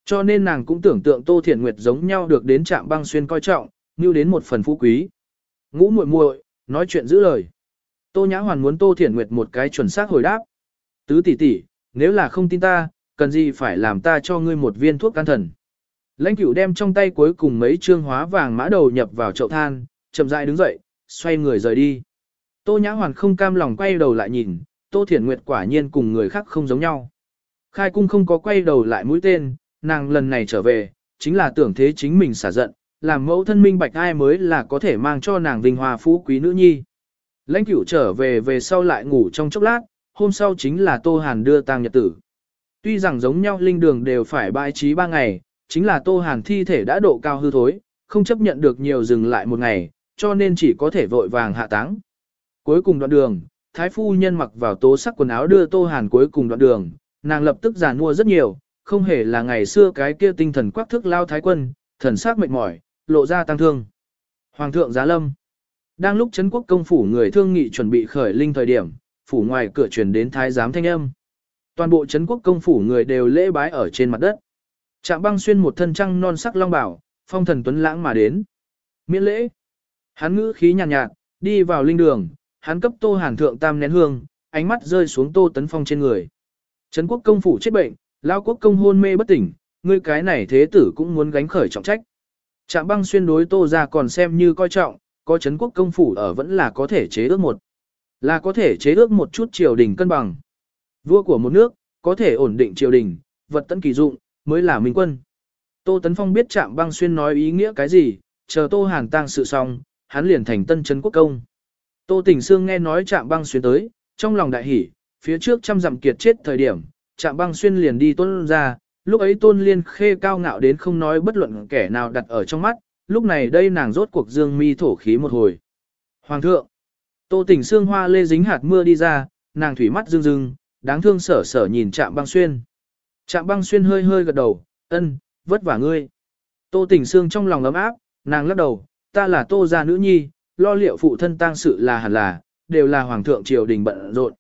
Cho nên nàng cũng tưởng tượng tô thiển nguyệt giống nhau được đến trạm băng xuyên coi trọng, như đến một phần phú quý. Ngũ muội muội nói chuyện giữ lời. Tô Nhã Hoàn muốn Tô Thiển Nguyệt một cái chuẩn xác hồi đáp. Tứ tỷ tỷ, nếu là không tin ta, cần gì phải làm ta cho ngươi một viên thuốc can thần. Lãnh cửu đem trong tay cuối cùng mấy trương hóa vàng mã đầu nhập vào chậu than, chậm rãi đứng dậy, xoay người rời đi. Tô Nhã Hoàn không cam lòng quay đầu lại nhìn, Tô Thiển Nguyệt quả nhiên cùng người khác không giống nhau. Khai cung không có quay đầu lại mũi tên, nàng lần này trở về, chính là tưởng thế chính mình xả giận, làm mẫu thân minh bạch ai mới là có thể mang cho nàng vinh hoa phú quý nữ nhi. Lãnh cửu trở về về sau lại ngủ trong chốc lát, hôm sau chính là Tô Hàn đưa tang nhật tử. Tuy rằng giống nhau linh đường đều phải bãi trí ba ngày, chính là Tô Hàn thi thể đã độ cao hư thối, không chấp nhận được nhiều dừng lại một ngày, cho nên chỉ có thể vội vàng hạ táng. Cuối cùng đoạn đường, Thái Phu Nhân mặc vào tố sắc quần áo đưa Tô Hàn cuối cùng đoạn đường, nàng lập tức giàn mua rất nhiều, không hề là ngày xưa cái kia tinh thần quắc thức lao thái quân, thần sắc mệt mỏi, lộ ra tăng thương. Hoàng thượng giá lâm. Đang lúc Trấn quốc công phủ người thương nghị chuẩn bị khởi linh thời điểm, phủ ngoài cửa truyền đến thái giám thanh âm. Toàn bộ Trấn quốc công phủ người đều lễ bái ở trên mặt đất. Trạm băng xuyên một thân trăng non sắc long bảo, phong thần tuấn lãng mà đến. Miễn lễ. Hắn ngữ khí nhàn nhạt, nhạt, đi vào linh đường, hắn cấp tô hàn thượng tam nén hương, ánh mắt rơi xuống tô tấn phong trên người. Trấn quốc công phủ chết bệnh, lao quốc công hôn mê bất tỉnh, ngươi cái này thế tử cũng muốn gánh khởi trọng trách. Trạm băng xuyên đối tô ra còn xem như coi trọng, có chấn quốc công phủ ở vẫn là có thể chế ước một. Là có thể chế ước một chút triều đình cân bằng. Vua của một nước, có thể ổn định triều đình, vật tận kỳ dụng, mới là minh quân. Tô Tấn Phong biết Trạm băng xuyên nói ý nghĩa cái gì, chờ Tô Hàn tang sự xong, hắn liền thành tân chấn quốc công. Tô Tỉnh Sương nghe nói Trạm băng xuyên tới, trong lòng đại hỉ, phía trước trăm dặm kiệt chết thời điểm, Trạm băng xuyên liền đi tuân ra, lúc ấy tôn liên khê cao ngạo đến không nói bất luận kẻ nào đặt ở trong mắt, lúc này đây nàng rốt cuộc dương mi thổ khí một hồi. Hoàng thượng, tô tỉnh xương hoa lê dính hạt mưa đi ra, nàng thủy mắt rưng rưng, đáng thương sở sở nhìn chạm băng xuyên. Chạm băng xuyên hơi hơi gật đầu, ân, vất vả ngươi. Tô tỉnh xương trong lòng ấm áp, nàng lắc đầu, ta là tô gia nữ nhi, lo liệu phụ thân tang sự là hẳn là, đều là hoàng thượng triều đình bận rộn.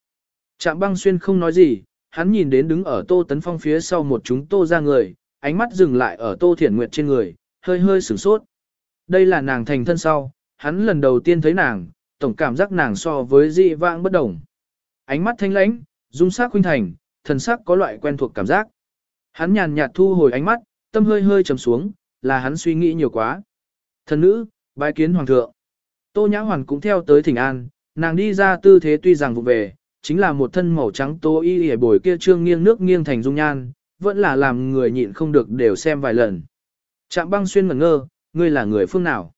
Trạm băng xuyên không nói gì, hắn nhìn đến đứng ở Tô Tấn Phong phía sau một chúng Tô ra người, ánh mắt dừng lại ở Tô Thiển Nguyệt trên người, hơi hơi sửng sốt. Đây là nàng thành thân sau, hắn lần đầu tiên thấy nàng, tổng cảm giác nàng so với dị vãng bất đồng. Ánh mắt thanh lãnh, dung sắc khuynh thành, thần sắc có loại quen thuộc cảm giác. Hắn nhàn nhạt thu hồi ánh mắt, tâm hơi hơi trầm xuống, là hắn suy nghĩ nhiều quá. Thần nữ, bái kiến hoàng thượng. Tô Nhã Hoàn cũng theo tới thỉnh an, nàng đi ra tư thế tuy rằng vụ về, chính là một thân màu trắng tô y hề bồi kia trương nghiêng nước nghiêng thành dung nhan, vẫn là làm người nhịn không được đều xem vài lần. Trạm băng xuyên ngẩn ngơ, ngươi là người phương nào?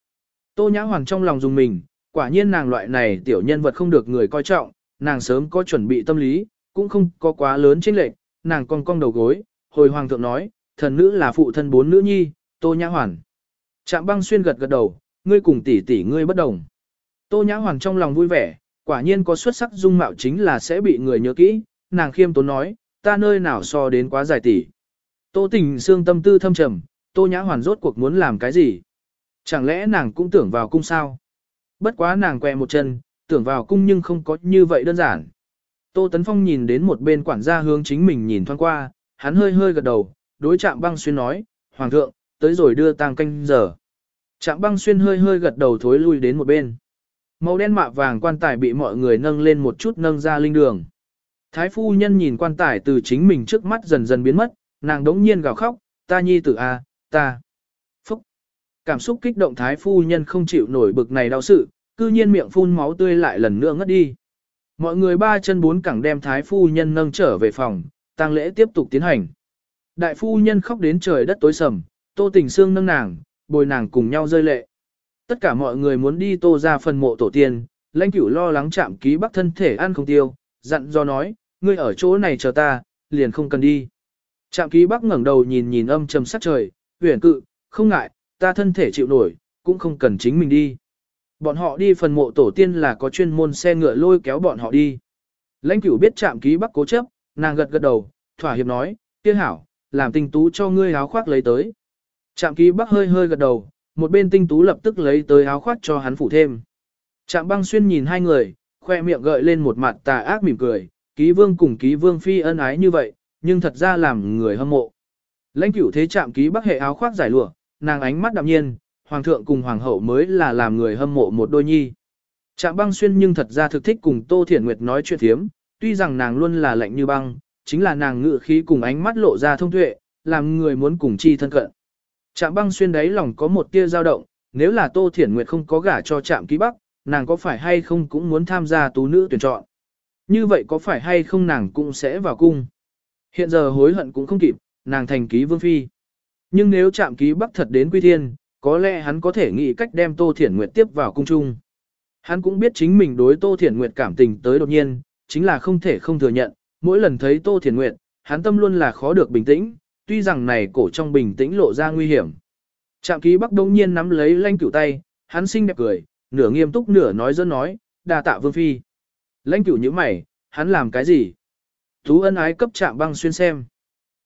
Tô Nhã Hoàng trong lòng dùng mình, quả nhiên nàng loại này tiểu nhân vật không được người coi trọng, nàng sớm có chuẩn bị tâm lý, cũng không có quá lớn chênh lệch, nàng cong cong đầu gối, hồi hoàng thượng nói, thần nữ là phụ thân bốn nữ nhi, Tô Nhã Hoàn. Trạm băng xuyên gật gật đầu, ngươi cùng tỷ tỷ ngươi bất đồng. Tô Nhã Hoàn trong lòng vui vẻ, quả nhiên có xuất sắc dung mạo chính là sẽ bị người nhớ kỹ, nàng khiêm tốn nói, ta nơi nào so đến quá dài tỷ. Tô tình xương tâm tư thâm trầm, tô nhã hoàn rốt cuộc muốn làm cái gì? Chẳng lẽ nàng cũng tưởng vào cung sao? Bất quá nàng quẹ một chân, tưởng vào cung nhưng không có như vậy đơn giản. Tô Tấn Phong nhìn đến một bên quản gia hướng chính mình nhìn thoáng qua, hắn hơi hơi gật đầu, đối chạm băng xuyên nói, Hoàng thượng, tới rồi đưa tang canh giờ. Trạm băng xuyên hơi hơi gật đầu thối lui đến một bên. Màu đen mạ vàng quan tài bị mọi người nâng lên một chút nâng ra linh đường. Thái phu nhân nhìn quan tài từ chính mình trước mắt dần dần biến mất, nàng đống nhiên gào khóc, ta nhi tử a, ta. Phúc. Cảm xúc kích động thái phu nhân không chịu nổi bực này đau sự, cư nhiên miệng phun máu tươi lại lần nữa ngất đi. Mọi người ba chân bốn cẳng đem thái phu nhân nâng trở về phòng, tang lễ tiếp tục tiến hành. Đại phu nhân khóc đến trời đất tối sầm, tô tình xương nâng nàng, bồi nàng cùng nhau rơi lệ. Tất cả mọi người muốn đi tô ra phần mộ tổ tiên, lãnh cửu lo lắng chạm ký bắc thân thể ăn không tiêu, dặn do nói, ngươi ở chỗ này chờ ta, liền không cần đi. Trạm ký bắc ngẩng đầu nhìn nhìn âm trầm sát trời, huyền cự, không ngại, ta thân thể chịu nổi, cũng không cần chính mình đi. Bọn họ đi phần mộ tổ tiên là có chuyên môn xe ngựa lôi kéo bọn họ đi. Lãnh cửu biết chạm ký bắc cố chấp, nàng gật gật đầu, thỏa hiệp nói, kia hảo, làm tình tú cho ngươi áo khoác lấy tới. Trạm ký bắc hơi hơi gật đầu, một bên tinh tú lập tức lấy tới áo khoác cho hắn phủ thêm. Trạm băng xuyên nhìn hai người, khoe miệng gợi lên một mặt tà ác mỉm cười, ký vương cùng ký vương phi ân ái như vậy, nhưng thật ra làm người hâm mộ. Lãnh cửu thế trạm ký bắc hệ áo khoác giải lụa, nàng ánh mắt đạm nhiên, hoàng thượng cùng hoàng hậu mới là làm người hâm mộ một đôi nhi. Trạm băng xuyên nhưng thật ra thực thích cùng Tô Thiển Nguyệt nói chuyện thiếm, tuy rằng nàng luôn là lạnh như băng, chính là nàng ngự khí cùng ánh mắt lộ ra thông tuệ, làm người muốn cùng chi thân cận. Trạm băng xuyên đáy lòng có một tia dao động, nếu là Tô Thiển Nguyệt không có gả cho trạm ký bắc, nàng có phải hay không cũng muốn tham gia tú nữ tuyển chọn. Như vậy có phải hay không nàng cũng sẽ vào cung. Hiện giờ hối hận cũng không kịp, nàng thành ký vương phi. Nhưng nếu trạm ký bắc thật đến quy thiên, có lẽ hắn có thể nghĩ cách đem Tô Thiển Nguyệt tiếp vào cung trung. Hắn cũng biết chính mình đối Tô Thiển Nguyệt cảm tình tới đột nhiên, chính là không thể không thừa nhận, mỗi lần thấy Tô Thiển Nguyệt, hắn tâm luôn là khó được bình tĩnh, tuy rằng này cổ trong bình tĩnh lộ ra nguy hiểm. Trạm ký bắc đông nhiên nắm lấy lãnh cửu tay, hắn xinh đẹp cười, nửa nghiêm túc nửa nói dân nói, đà tạ vương phi. Lãnh cửu như mày, hắn làm cái gì? Tú ân ái cấp trạm băng xuyên xem.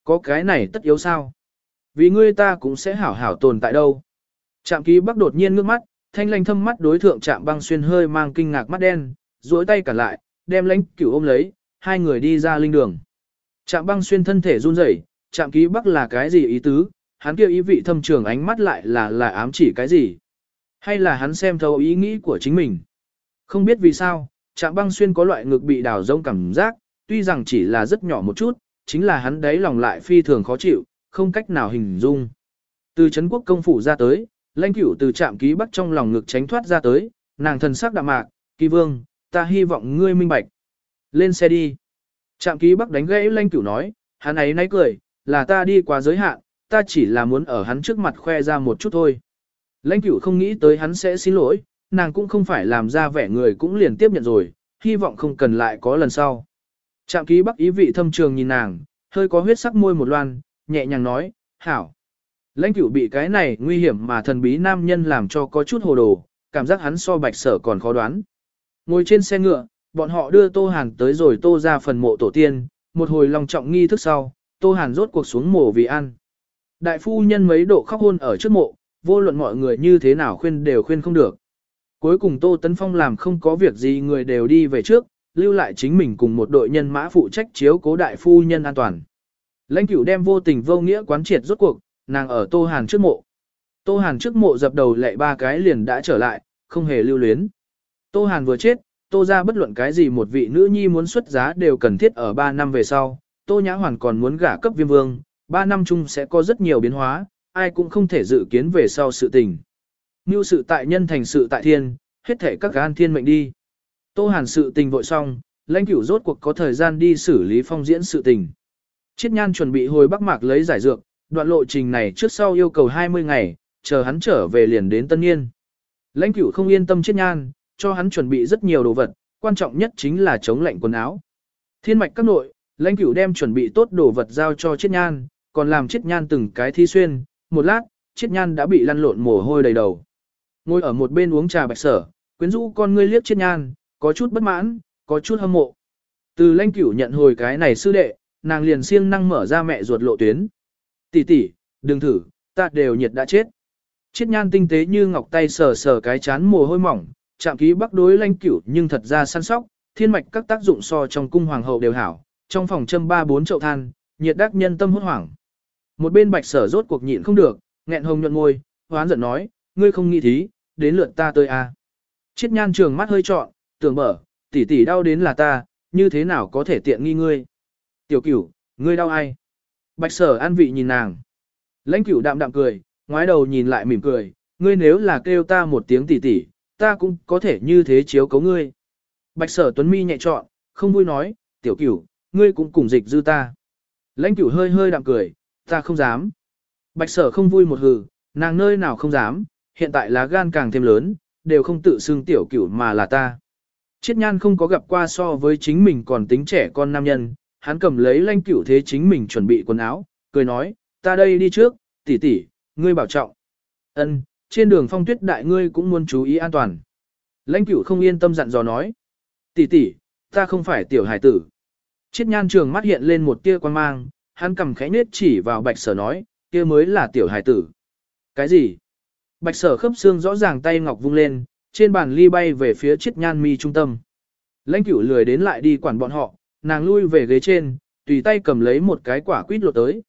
Có cái này tất yếu sao? Vì ngươi ta cũng sẽ hảo hảo tồn tại đâu. Trạm ký bắc đột nhiên ngước mắt, thanh lanh thâm mắt đối thượng trạm băng xuyên hơi mang kinh ngạc mắt đen, duỗi tay cả lại, đem lãnh cửu ôm lấy, hai người đi ra linh đường. Trạm băng xuyên thân thể run rẩy, trạm ký bắc là cái gì ý tứ, hắn kêu ý vị thâm trường ánh mắt lại là là ám chỉ cái gì. Hay là hắn xem thấu ý nghĩ của chính mình. Không biết vì sao, trạm băng xuyên có loại ngực bị đào rông cảm giác, tuy rằng chỉ là rất nhỏ một chút, chính là hắn đấy lòng lại phi thường khó chịu, không cách nào hình dung. Từ Trấn quốc công phủ ra tới, lãnh cửu từ trạm ký bắc trong lòng ngực tránh thoát ra tới, nàng thần sắc đạm mạc, kỳ vương, ta hy vọng ngươi minh bạch. Lên xe đi. Trạm ký bắc đánh gãy lãnh cửu nói, hắn ấy nay cười, là ta đi quá giới hạn, ta chỉ là muốn ở hắn trước mặt khoe ra một chút thôi. Lãnh cửu không nghĩ tới hắn sẽ xin lỗi, nàng cũng không phải làm ra vẻ người cũng liền tiếp nhận rồi, hy vọng không cần lại có lần sau. Trạm ký bắc ý vị thâm trường nhìn nàng, hơi có huyết sắc môi một loan, nhẹ nhàng nói, hảo. Lãnh cửu bị cái này nguy hiểm mà thần bí nam nhân làm cho có chút hồ đồ, cảm giác hắn so bạch sở còn khó đoán. Ngồi trên xe ngựa, bọn họ đưa Tô Hàn tới rồi Tô ra phần mộ tổ tiên, một hồi lòng trọng nghi thức sau, Tô Hàn rốt cuộc xuống mộ vì ăn. Đại phu nhân mấy độ khóc hôn ở trước mộ, vô luận mọi người như thế nào khuyên đều khuyên không được. Cuối cùng Tô Tấn Phong làm không có việc gì người đều đi về trước, lưu lại chính mình cùng một đội nhân mã phụ trách chiếu cố đại phu nhân an toàn. Lãnh cửu đem vô tình vô nghĩa quán triệt rốt cuộc, nàng ở Tô Hàn trước mộ. Tô Hàn trước mộ dập đầu lệ ba cái liền đã trở lại, không hề lưu luyến. Tô Hàn vừa chết, Tô ra bất luận cái gì một vị nữ nhi muốn xuất giá đều cần thiết ở 3 năm về sau. Tô Nhã Hoàn còn muốn gả cấp viêm vương, 3 năm chung sẽ có rất nhiều biến hóa, ai cũng không thể dự kiến về sau sự tình. Như sự tại nhân thành sự tại thiên, hết thể các gan thiên mệnh đi. Tô Hàn sự tình vội xong, lãnh cửu rốt cuộc có thời gian đi xử lý phong diễn sự tình. Chiết nhan chuẩn bị hồi Bắc Mạc lấy giải dược, đoạn lộ trình này trước sau yêu cầu 20 ngày, chờ hắn trở về liền đến Tân Yên. Lãnh cửu không yên tâm Chiết nhan, cho hắn chuẩn bị rất nhiều đồ vật, quan trọng nhất chính là chống lạnh quần áo. Thiên mạch các nội, lãnh cửu đem chuẩn bị tốt đồ vật giao cho Chiết nhan, còn làm Chiết nhan từng cái thi xuyên, một lát, Chiết nhan đã bị lăn lộn mồ hôi đầy đầu. Ngồi ở một bên uống trà bạch sở, quyến rũ con ngươi liếc Chiết nhan, có chút bất mãn, có chút hâm mộ. Từ lãnh cửu nhận hồi cái này sư đệ, nàng liền siêng năng mở ra mẹ ruột lộ tuyến. Tỷ tỷ, đừng thử, ta đều nhiệt đã chết. Chiết nhan tinh tế như ngọc tay sờ sờ cái chán mồ hôi mỏng, chạm ký bắc đối lãnh cửu nhưng thật ra săn sóc, thiên mạch các tác dụng so trong cung hoàng hậu đều hảo, trong phòng châm ba bốn chậu than, nhiệt đắc nhân tâm hốt hoảng. Một bên bạch sở rốt cuộc nhịn không được, nghẹn hồng nhuận ngôi, hoán giận nói, ngươi không nghĩ thí, đến lượt ta tới. À. Chiết nhan trường mắt hơi trọn, tưởng mở, tỷ tỷ đau đến là ta, như thế nào có thể tiện nghi ngươi. Tiểu cửu, ngươi đau ai? Bạch sở an vị nhìn nàng. Lãnh cửu đạm đạm cười, ngoái đầu nhìn lại mỉm cười, ngươi nếu là kêu ta một tiếng tỷ tỷ, ta cũng có thể như thế chiếu cấu ngươi. Bạch sở tuấn mi nhẹ trọn, không vui nói, tiểu cửu, ngươi cũng cùng dịch dư ta. Lãnh cửu hơi hơi đạm cười, ta không dám. Bạch sở không vui một hừ, nàng nơi nào không dám, hiện tại lá gan càng thêm lớn, đều không tự xưng tiểu cửu mà là ta. Chiết nhan không có gặp qua so với chính mình còn tính trẻ con nam nhân, hắn cầm lấy lãnh cửu thế chính mình chuẩn bị quần áo, cười nói, ta đây đi trước, tỷ tỷ, ngươi bảo trọng. Ân, trên đường phong tuyết đại ngươi cũng muốn chú ý an toàn. Lãnh cửu không yên tâm dặn dò nói. tỷ tỷ, ta không phải tiểu hải tử. Chiết nhan trường mắt hiện lên một tia quan mang, hắn cầm khẽ nết chỉ vào bạch sở nói, kia mới là tiểu hải tử. Cái gì? Bạch sở khớp xương rõ ràng tay ngọc vung lên, trên bàn ly bay về phía chiết nhan mi trung tâm. Lãnh cửu lười đến lại đi quản bọn họ, nàng lui về ghế trên, tùy tay cầm lấy một cái quả quýt lột tới.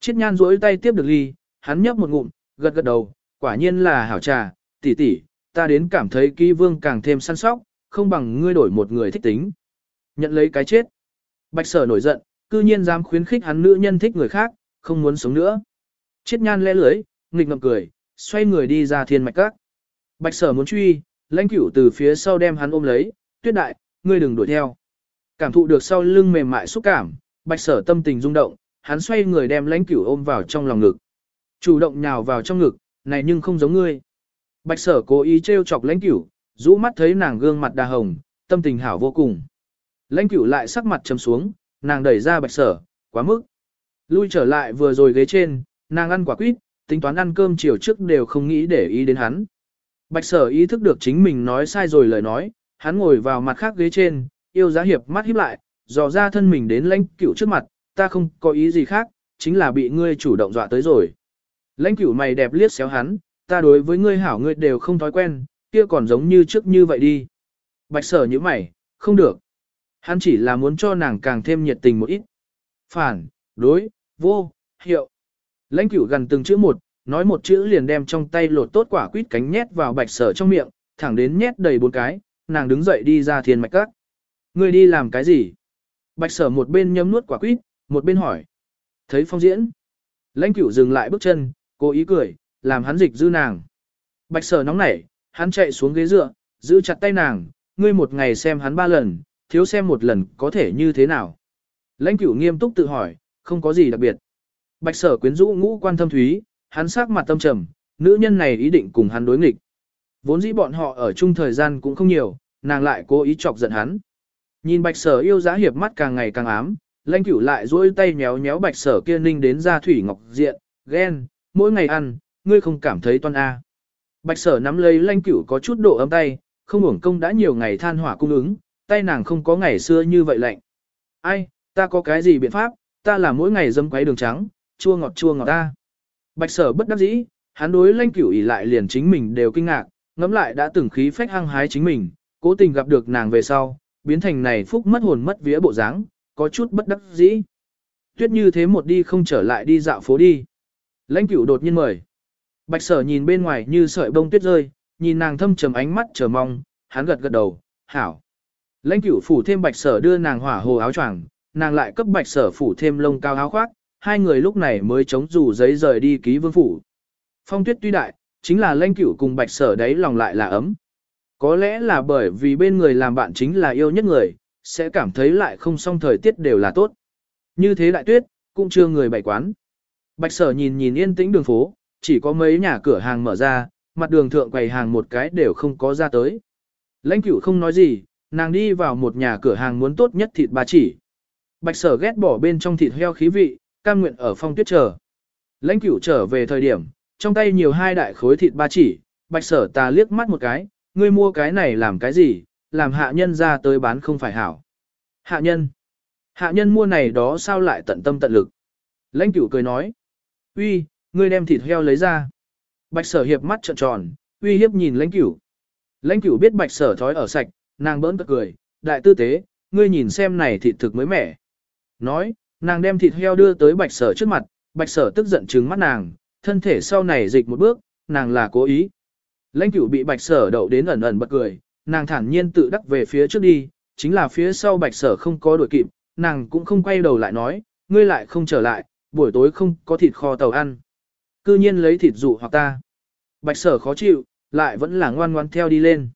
Chiết nhan duỗi tay tiếp được ly, hắn nhấp một ngụm, gật gật đầu, quả nhiên là hảo trà, tỷ tỷ, ta đến cảm thấy ký vương càng thêm săn sóc, không bằng ngươi đổi một người thích tính. Nhận lấy cái chết. Bạch sở nổi giận, cư nhiên dám khuyến khích hắn nữ nhân thích người khác, không muốn sống nữa. Chiết nhan lẽ lưới, nghịch ngậm cười, xoay người đi ra thiên mạch các. Bạch sở muốn truy, lãnh cửu từ phía sau đem hắn ôm lấy, tuyết đại, ngươi đừng đuổi theo. Cảm thụ được sau lưng mềm mại xúc cảm, bạch sở tâm tình rung động, hắn xoay người đem lãnh cửu ôm vào trong lòng ngực. Chủ động nhào vào trong ngực, này nhưng không giống ngươi. Bạch sở cố ý trêu chọc lãnh cửu, rũ mắt thấy nàng gương mặt đà hồng, tâm tình hảo vô cùng. Lãnh cửu lại sắc mặt trầm xuống, nàng đẩy ra bạch sở, quá mức. Lui trở lại vừa rồi ghế trên, nàng ăn quả quýt, tính toán ăn cơm chiều trước đều không nghĩ để ý đến hắn. Bạch sở ý thức được chính mình nói sai rồi lời nói, hắn ngồi vào mặt khác ghế trên, yêu giá hiệp mắt híp lại, dò ra thân mình đến lãnh cửu trước mặt, ta không có ý gì khác, chính là bị ngươi chủ động dọa tới rồi. Lãnh cửu mày đẹp liếc xéo hắn, ta đối với ngươi hảo ngươi đều không thói quen, kia còn giống như trước như vậy đi. Bạch sở như mày, không được. Hắn chỉ là muốn cho nàng càng thêm nhiệt tình một ít. Phản, đối, vô, hiệu. Lãnh cửu gần từng chữ một, nói một chữ liền đem trong tay lột tốt quả quýt cánh nhét vào bạch sở trong miệng, thẳng đến nhét đầy bốn cái, nàng đứng dậy đi ra thiên mạch các. Ngươi đi làm cái gì? Bạch sở một bên nhấm nuốt quả quýt, một bên hỏi. Thấy phong diễn. Lãnh cửu dừng lại bước chân, cố ý cười, làm hắn dịch dư nàng. Bạch sở nóng nảy, hắn chạy xuống ghế dựa, giữ chặt tay nàng, ngươi một ngày xem hắn ba lần, thiếu xem một lần có thể như thế nào. Lãnh cửu nghiêm túc tự hỏi, không có gì đặc biệt. Bạch sở quyến rũ ngũ quan thâm thúy, hắn sắc mặt tâm trầm, nữ nhân này ý định cùng hắn đối nghịch. Vốn dĩ bọn họ ở chung thời gian cũng không nhiều, nàng lại cố ý chọc giận hắn. Nhìn bạch sở yêu giá hiệp mắt càng ngày càng ám, lãnh cửu lại duỗi tay nhéo nhéo bạch sở kia ninh đến ra thủy ngọc diện, ghen, mỗi ngày ăn, ngươi không cảm thấy toan a. Bạch sở nắm lấy lãnh cửu có chút độ ấm tay, không uổng công đã nhiều ngày than hỏa cung ứng, tay nàng không có ngày xưa như vậy lạnh. Ai, ta có cái gì biện pháp, ta là mỗi ngày dâm quấy đường trắng, chua ngọt chua ngọt ta. Bạch sở bất đắc dĩ, hắn đối lãnh cửu ỉ lại liền chính mình đều kinh ngạc, ngẫm lại đã từng khí phách hăng hái chính mình, cố tình gặp được nàng về sau, biến thành này phúc mất hồn mất vía bộ dáng, có chút bất đắc dĩ. Tuyết như thế một đi không trở lại đi dạo phố đi. Lãnh cửu đột nhiên mời. Bạch sở nhìn bên ngoài như sợi bông tuyết rơi, nhìn nàng thâm trầm ánh mắt chờ mong, hắn gật gật đầu, hảo. Lãnh cửu phủ thêm bạch sở đưa nàng hỏa hồ áo choàng, nàng lại cấp bạch sở phủ thêm lông cao áo khoác, hai người lúc này mới chống dù giấy rời đi ký vương phủ. Phong tuyết tuy đại, chính là lãnh cửu cùng bạch sở đấy lòng lại là ấm. Có lẽ là bởi vì bên người làm bạn chính là yêu nhất người, sẽ cảm thấy lại không song thời tiết đều là tốt. Như thế đại tuyết, cũng chưa người bày quán. Bạch sở nhìn nhìn yên tĩnh đường phố, chỉ có mấy nhà cửa hàng mở ra, mặt đường thượng quầy hàng một cái đều không có ra tới. Lãnh cửu không nói gì, nàng đi vào một nhà cửa hàng muốn tốt nhất thịt ba chỉ. Bạch sở ghét bỏ bên trong thịt heo khí vị, cam nguyện ở phong tuyết chờ. Lãnh cửu trở về thời điểm, trong tay nhiều hai đại khối thịt ba chỉ, bạch sở ta liếc mắt một cái, ngươi mua cái này làm cái gì, làm hạ nhân ra tới bán không phải hảo. Hạ nhân. Hạ nhân mua này đó sao lại tận tâm tận lực. Lãnh cửu cười nói. uy, ngươi đem thịt heo lấy ra. Bạch sở hiệp mắt trợn tròn, uy hiếp nhìn lãnh cửu. Lãnh cửu biết bạch sở thói ở sạch, nàng bỡn bật cười, đại tư tế, ngươi nhìn xem này thịt thực mới mẻ. Nói, nàng đem thịt heo đưa tới bạch sở trước mặt, bạch sở tức giận trừng mắt nàng, thân thể sau này dịch một bước, nàng là cố ý. Lãnh cửu bị bạch sở đậu đến ẩn ẩn bật cười, nàng thản nhiên tự đắc về phía trước đi, chính là phía sau bạch sở không có đuổi kịp, nàng cũng không quay đầu lại nói, ngươi lại không trở lại, buổi tối không có thịt kho tàu ăn. Cư nhiên lấy thịt dụ hoặc ta. Bạch sở khó chịu, lại vẫn là ngoan ngoan theo đi lên.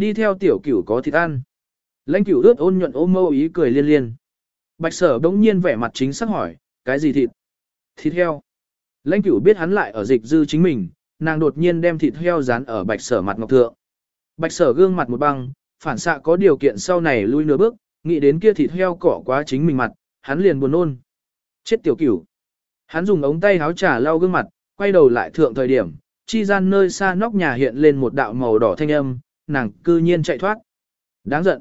Đi theo tiểu cửu có thịt ăn. Lãnh cửu ướt ôn nhuận ôm mâu ý cười liên liên. Bạch sở đống nhiên vẻ mặt chính xác hỏi, cái gì thịt? Thịt heo. Lãnh cửu biết hắn lại ở dịch dư chính mình, nàng đột nhiên đem thịt heo dán ở bạch sở mặt ngọc thượng. Bạch sở gương mặt một băng, phản xạ có điều kiện sau này lui nửa bước, nghĩ đến kia thịt heo cỏ quá chính mình mặt, hắn liền buồn nôn. Chết tiểu cửu. Hắn dùng ống tay áo trà lau gương mặt, quay đầu lại thượng thời điểm, chi gian nơi xa nóc nhà hiện lên một đạo màu đỏ thanh âm, nàng cư nhiên chạy thoát. Đáng giận.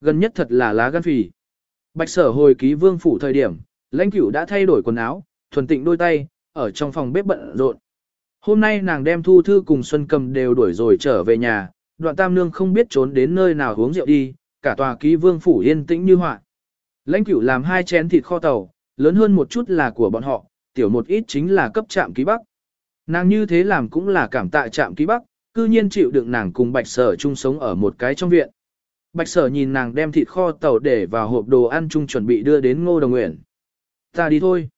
Gần nhất thật là lá gan phì. Bạch sở hồi ký vương phủ thời điểm, lãnh cửu đã thay đổi quần áo, thuần tịnh đôi tay, ở trong phòng bếp bận rộn. Hôm nay nàng đem thu thư cùng Xuân Cầm đều đuổi rồi trở về nhà, đoạn tam nương không biết trốn đến nơi nào uống rượu đi, cả tòa ký vương phủ yên tĩnh như họa. Lãnh cửu làm hai chén thịt kho tàu, lớn hơn một chút là của bọn họ, tiểu một ít chính là cấp trạm ký bắc. Nàng như thế làm cũng là cảm tạ trạm ký bắc, cư nhiên chịu đựng nàng cùng bạch sở chung sống ở một cái trong viện. Bạch sở nhìn nàng đem thịt kho tàu để vào hộp đồ ăn chung chuẩn bị đưa đến ngô đồng nguyện. Ta đi thôi.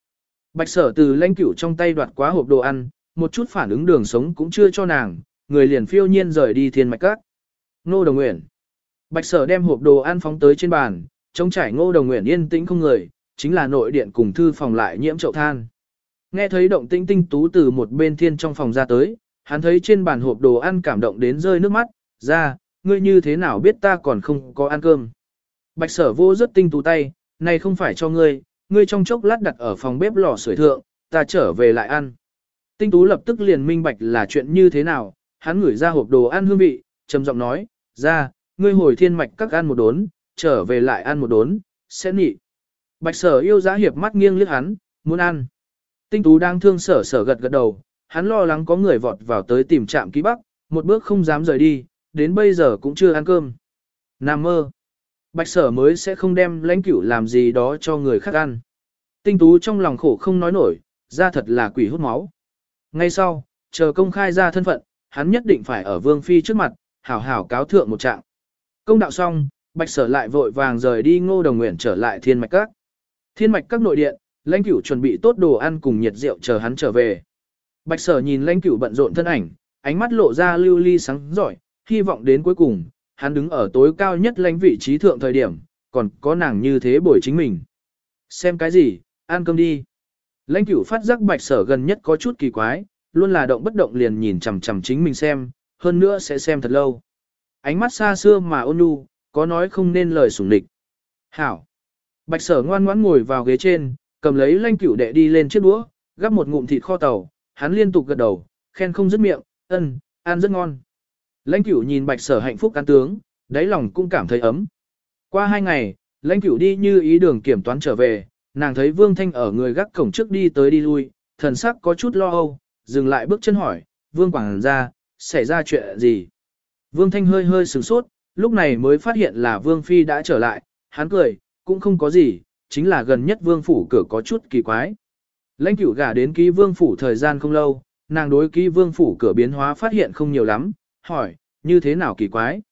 Bạch sở từ lãnh cửu trong tay đoạt quá hộp đồ ăn, một chút phản ứng đường sống cũng chưa cho nàng, người liền phiêu nhiên rời đi thiên mạch các. Ngô đồng nguyện. Bạch sở đem hộp đồ ăn phóng tới trên bàn, trông trải ngô đồng nguyện yên tĩnh không người, chính là nội điện cùng thư phòng lại nhiễm chậu than. Nghe thấy động tinh tinh tú từ một bên thiên trong phòng ra tới, hắn thấy trên bàn hộp đồ ăn cảm động đến rơi nước mắt, ra, ngươi như thế nào biết ta còn không có ăn cơm. Bạch sở vô rất tinh tú tay, này không phải cho ngươi, ngươi trong chốc lát đặt ở phòng bếp lò sưởi thượng, ta trở về lại ăn. Tinh tú lập tức liền minh bạch là chuyện như thế nào, hắn ngửi ra hộp đồ ăn hương vị, trầm giọng nói, ra, ngươi hồi thiên mạch các ăn một đốn, trở về lại ăn một đốn, sẽ nhị. Bạch sở yêu giá hiệp mắt nghiêng liếc hắn, muốn ăn. Tinh tú đang thương sở sở gật gật đầu, hắn lo lắng có người vọt vào tới tìm trạm ký bắc, một bước không dám rời đi, đến bây giờ cũng chưa ăn cơm. Nam mơ. Bạch sở mới sẽ không đem lãnh cửu làm gì đó cho người khác ăn. Tinh tú trong lòng khổ không nói nổi, ra thật là quỷ hút máu. Ngay sau, chờ công khai ra thân phận, hắn nhất định phải ở vương phi trước mặt, hảo hảo cáo thượng một trạng. Công đạo xong, bạch sở lại vội vàng rời đi ngô đồng nguyện trở lại thiên mạch các. Thiên mạch các nội điện, lãnh cửu chuẩn bị tốt đồ ăn cùng nhiệt rượu chờ hắn trở về. Bạch sở nhìn lãnh cửu bận rộn thân ảnh, ánh mắt lộ ra lưu ly sáng giỏi, hy vọng đến cuối cùng, hắn đứng ở tối cao nhất lãnh vị trí thượng thời điểm, còn có nàng như thế bồi chính mình. Xem cái gì, ăn cơm đi. Lãnh cửu phát giác bạch sở gần nhất có chút kỳ quái, luôn là động bất động liền nhìn chằm chằm chính mình xem, hơn nữa sẽ xem thật lâu. Ánh mắt xa xưa mà ôn nhu, có nói không nên lời sủng địch. Hảo. Bạch sở ngoan ngoãn ngồi vào ghế trên, cầm lấy lãnh cửu đệ đi lên chiếc đũa, gắp một ngụm thịt kho tàu, hắn liên tục gật đầu, khen không dứt miệng, ân, ăn rất ngon. Lãnh cửu nhìn bạch sở hạnh phúc ăn tướng, đáy lòng cũng cảm thấy ấm. Qua hai ngày, lãnh cửu đi như ý đường kiểm toán trở về, nàng thấy Vương Thanh ở người gác cổng trước đi tới đi lui, thần sắc có chút lo âu, dừng lại bước chân hỏi, Vương Quảng ra, xảy ra chuyện gì? Vương Thanh hơi hơi sửng sốt, lúc này mới phát hiện là Vương Phi đã trở lại, hắn cười, cũng không có gì, chính là gần nhất Vương Phủ cửa có chút kỳ quái. Lãnh cửu gả đến ký Vương Phủ thời gian không lâu, nàng đối ký Vương Phủ cửa biến hóa phát hiện không nhiều lắm, hỏi, như thế nào kỳ quái?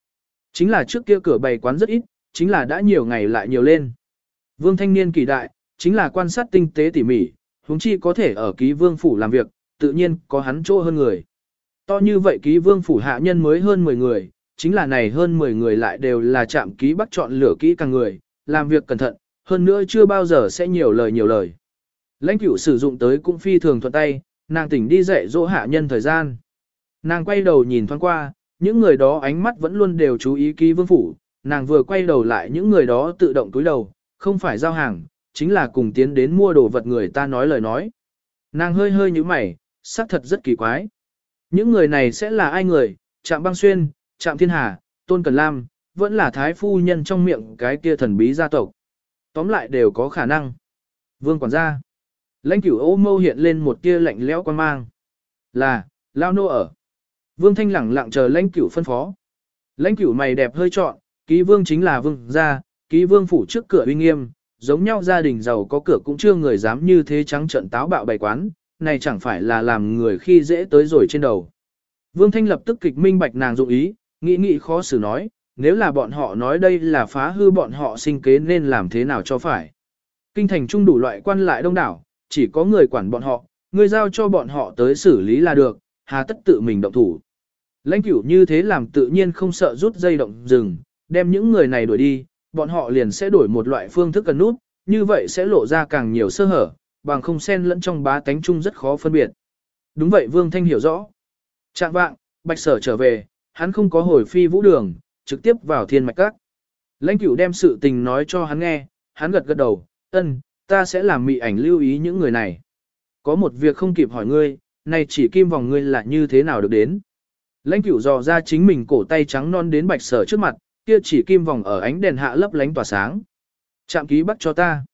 Chính là trước kia cửa bày quán rất ít, chính là đã nhiều ngày lại nhiều lên. Vương thanh niên kỳ đại, chính là quan sát tinh tế tỉ mỉ, huống chi có thể ở ký vương phủ làm việc, tự nhiên có hắn chỗ hơn người. To như vậy ký vương phủ hạ nhân mới hơn 10 người, chính là này hơn 10 người lại đều là chạm ký bắt chọn lửa kỹ càng người, làm việc cẩn thận, hơn nữa chưa bao giờ sẽ nhiều lời nhiều lời. Lãnh cửu sử dụng tới cũng phi thường thuận tay, nàng tỉnh đi dạy dỗ hạ nhân thời gian. Nàng quay đầu nhìn thoáng qua, những người đó ánh mắt vẫn luôn đều chú ý ký vương phủ, nàng vừa quay đầu lại những người đó tự động túi đầu, không phải giao hàng, chính là cùng tiến đến mua đồ vật người ta nói lời nói. Nàng hơi hơi như mày, xác thật rất kỳ quái. Những người này sẽ là ai người, Trạm băng xuyên, Trạm thiên hà, tôn cần lam, vẫn là thái phu nhân trong miệng cái kia thần bí gia tộc. Tóm lại đều có khả năng. Vương quản gia. Lãnh cửu ô mâu hiện lên một tia lạnh lẽo quan mang. Là, lao nô ở. Vương thanh lẳng lặng chờ lãnh cửu phân phó. Lãnh cửu mày đẹp hơi trọn, ký vương chính là vương gia, ký vương phủ trước cửa uy nghiêm, giống nhau gia đình giàu có cửa cũng chưa người dám như thế trắng trận táo bạo bày quán, này chẳng phải là làm người khi dễ tới rồi trên đầu. Vương Thanh lập tức kịch minh bạch nàng dụng ý, nghĩ nghĩ khó xử nói, nếu là bọn họ nói đây là phá hư bọn họ sinh kế nên làm thế nào cho phải. Kinh thành trung đủ loại quan lại đông đảo, chỉ có người quản bọn họ, người giao cho bọn họ tới xử lý là được, hà tất tự mình động thủ. Lãnh cửu như thế làm tự nhiên không sợ rút dây động rừng, đem những người này đuổi đi, bọn họ liền sẽ đổi một loại phương thức cần nút, như vậy sẽ lộ ra càng nhiều sơ hở, bằng không xen lẫn trong bá tánh chung rất khó phân biệt. Đúng vậy Vương Thanh hiểu rõ. Trạng vạng, Bạch Sở trở về, hắn không có hồi phi vũ đường, trực tiếp vào thiên mạch các. Lãnh cửu đem sự tình nói cho hắn nghe, hắn gật gật đầu, ân, ta sẽ làm mị ảnh lưu ý những người này. Có một việc không kịp hỏi ngươi, Này chỉ kim vòng ngươi là như thế nào được đến? Lãnh cửu dò ra chính mình cổ tay trắng non đến bạch sở trước mặt, kia chỉ kim vòng ở ánh đèn hạ lấp lánh tỏa sáng. Chạm ký bắt cho ta.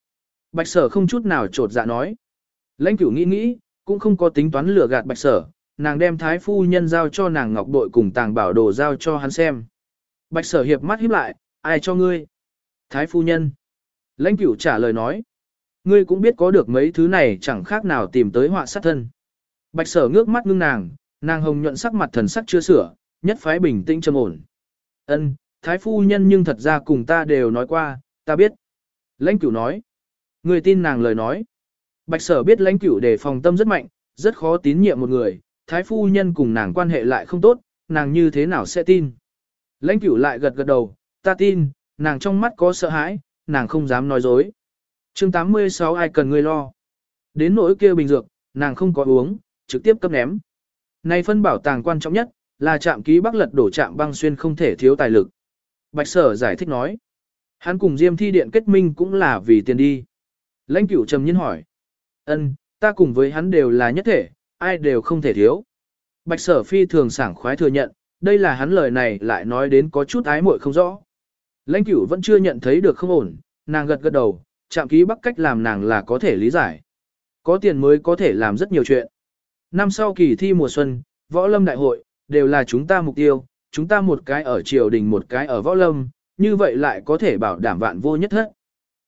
Bạch sở không chút nào trột dạ nói. Lãnh cửu nghĩ nghĩ, cũng không có tính toán lừa gạt bạch sở, nàng đem thái phu nhân giao cho nàng ngọc bội cùng tàng bảo đồ giao cho hắn xem. Bạch sở hiệp mắt híp lại, ai cho ngươi? Thái phu nhân. Lãnh cửu trả lời nói. Ngươi cũng biết có được mấy thứ này chẳng khác nào tìm tới họa sát thân. Bạch sở ngước mắt ngưng nàng, nàng hồng nhuận sắc mặt thần sắc chưa sửa, nhất phái bình tĩnh trầm ổn. Ân, thái phu nhân nhưng thật ra cùng ta đều nói qua, ta biết. Lãnh cửu nói. Người tin nàng lời nói. Bạch sở biết lãnh cửu đề phòng tâm rất mạnh, rất khó tín nhiệm một người, thái phu nhân cùng nàng quan hệ lại không tốt, nàng như thế nào sẽ tin. Lãnh cửu lại gật gật đầu, ta tin, nàng trong mắt có sợ hãi, nàng không dám nói dối chương 86 ai cần ngươi lo. Đến nỗi kia bình dược, nàng không có uống, trực tiếp cấp ném. Này phân bảo tàng quan trọng nhất, là trạm ký bắc lật đổ trạm băng xuyên không thể thiếu tài lực. Bạch sở giải thích nói. Hắn cùng Diêm thi điện kết minh cũng là vì tiền đi. Lãnh cửu trầm nhiên hỏi. ân ta cùng với hắn đều là nhất thể, ai đều không thể thiếu. Bạch sở phi thường sảng khoái thừa nhận, đây là hắn lời này lại nói đến có chút ái muội không rõ. Lãnh cửu vẫn chưa nhận thấy được không ổn, nàng gật gật đầu, chạm ký bắc cách làm nàng là có thể lý giải. Có tiền mới có thể làm rất nhiều chuyện. Năm sau kỳ thi mùa xuân, võ lâm đại hội, đều là chúng ta mục tiêu, chúng ta một cái ở triều đình một cái ở võ lâm, như vậy lại có thể bảo đảm vạn vô nhất hết.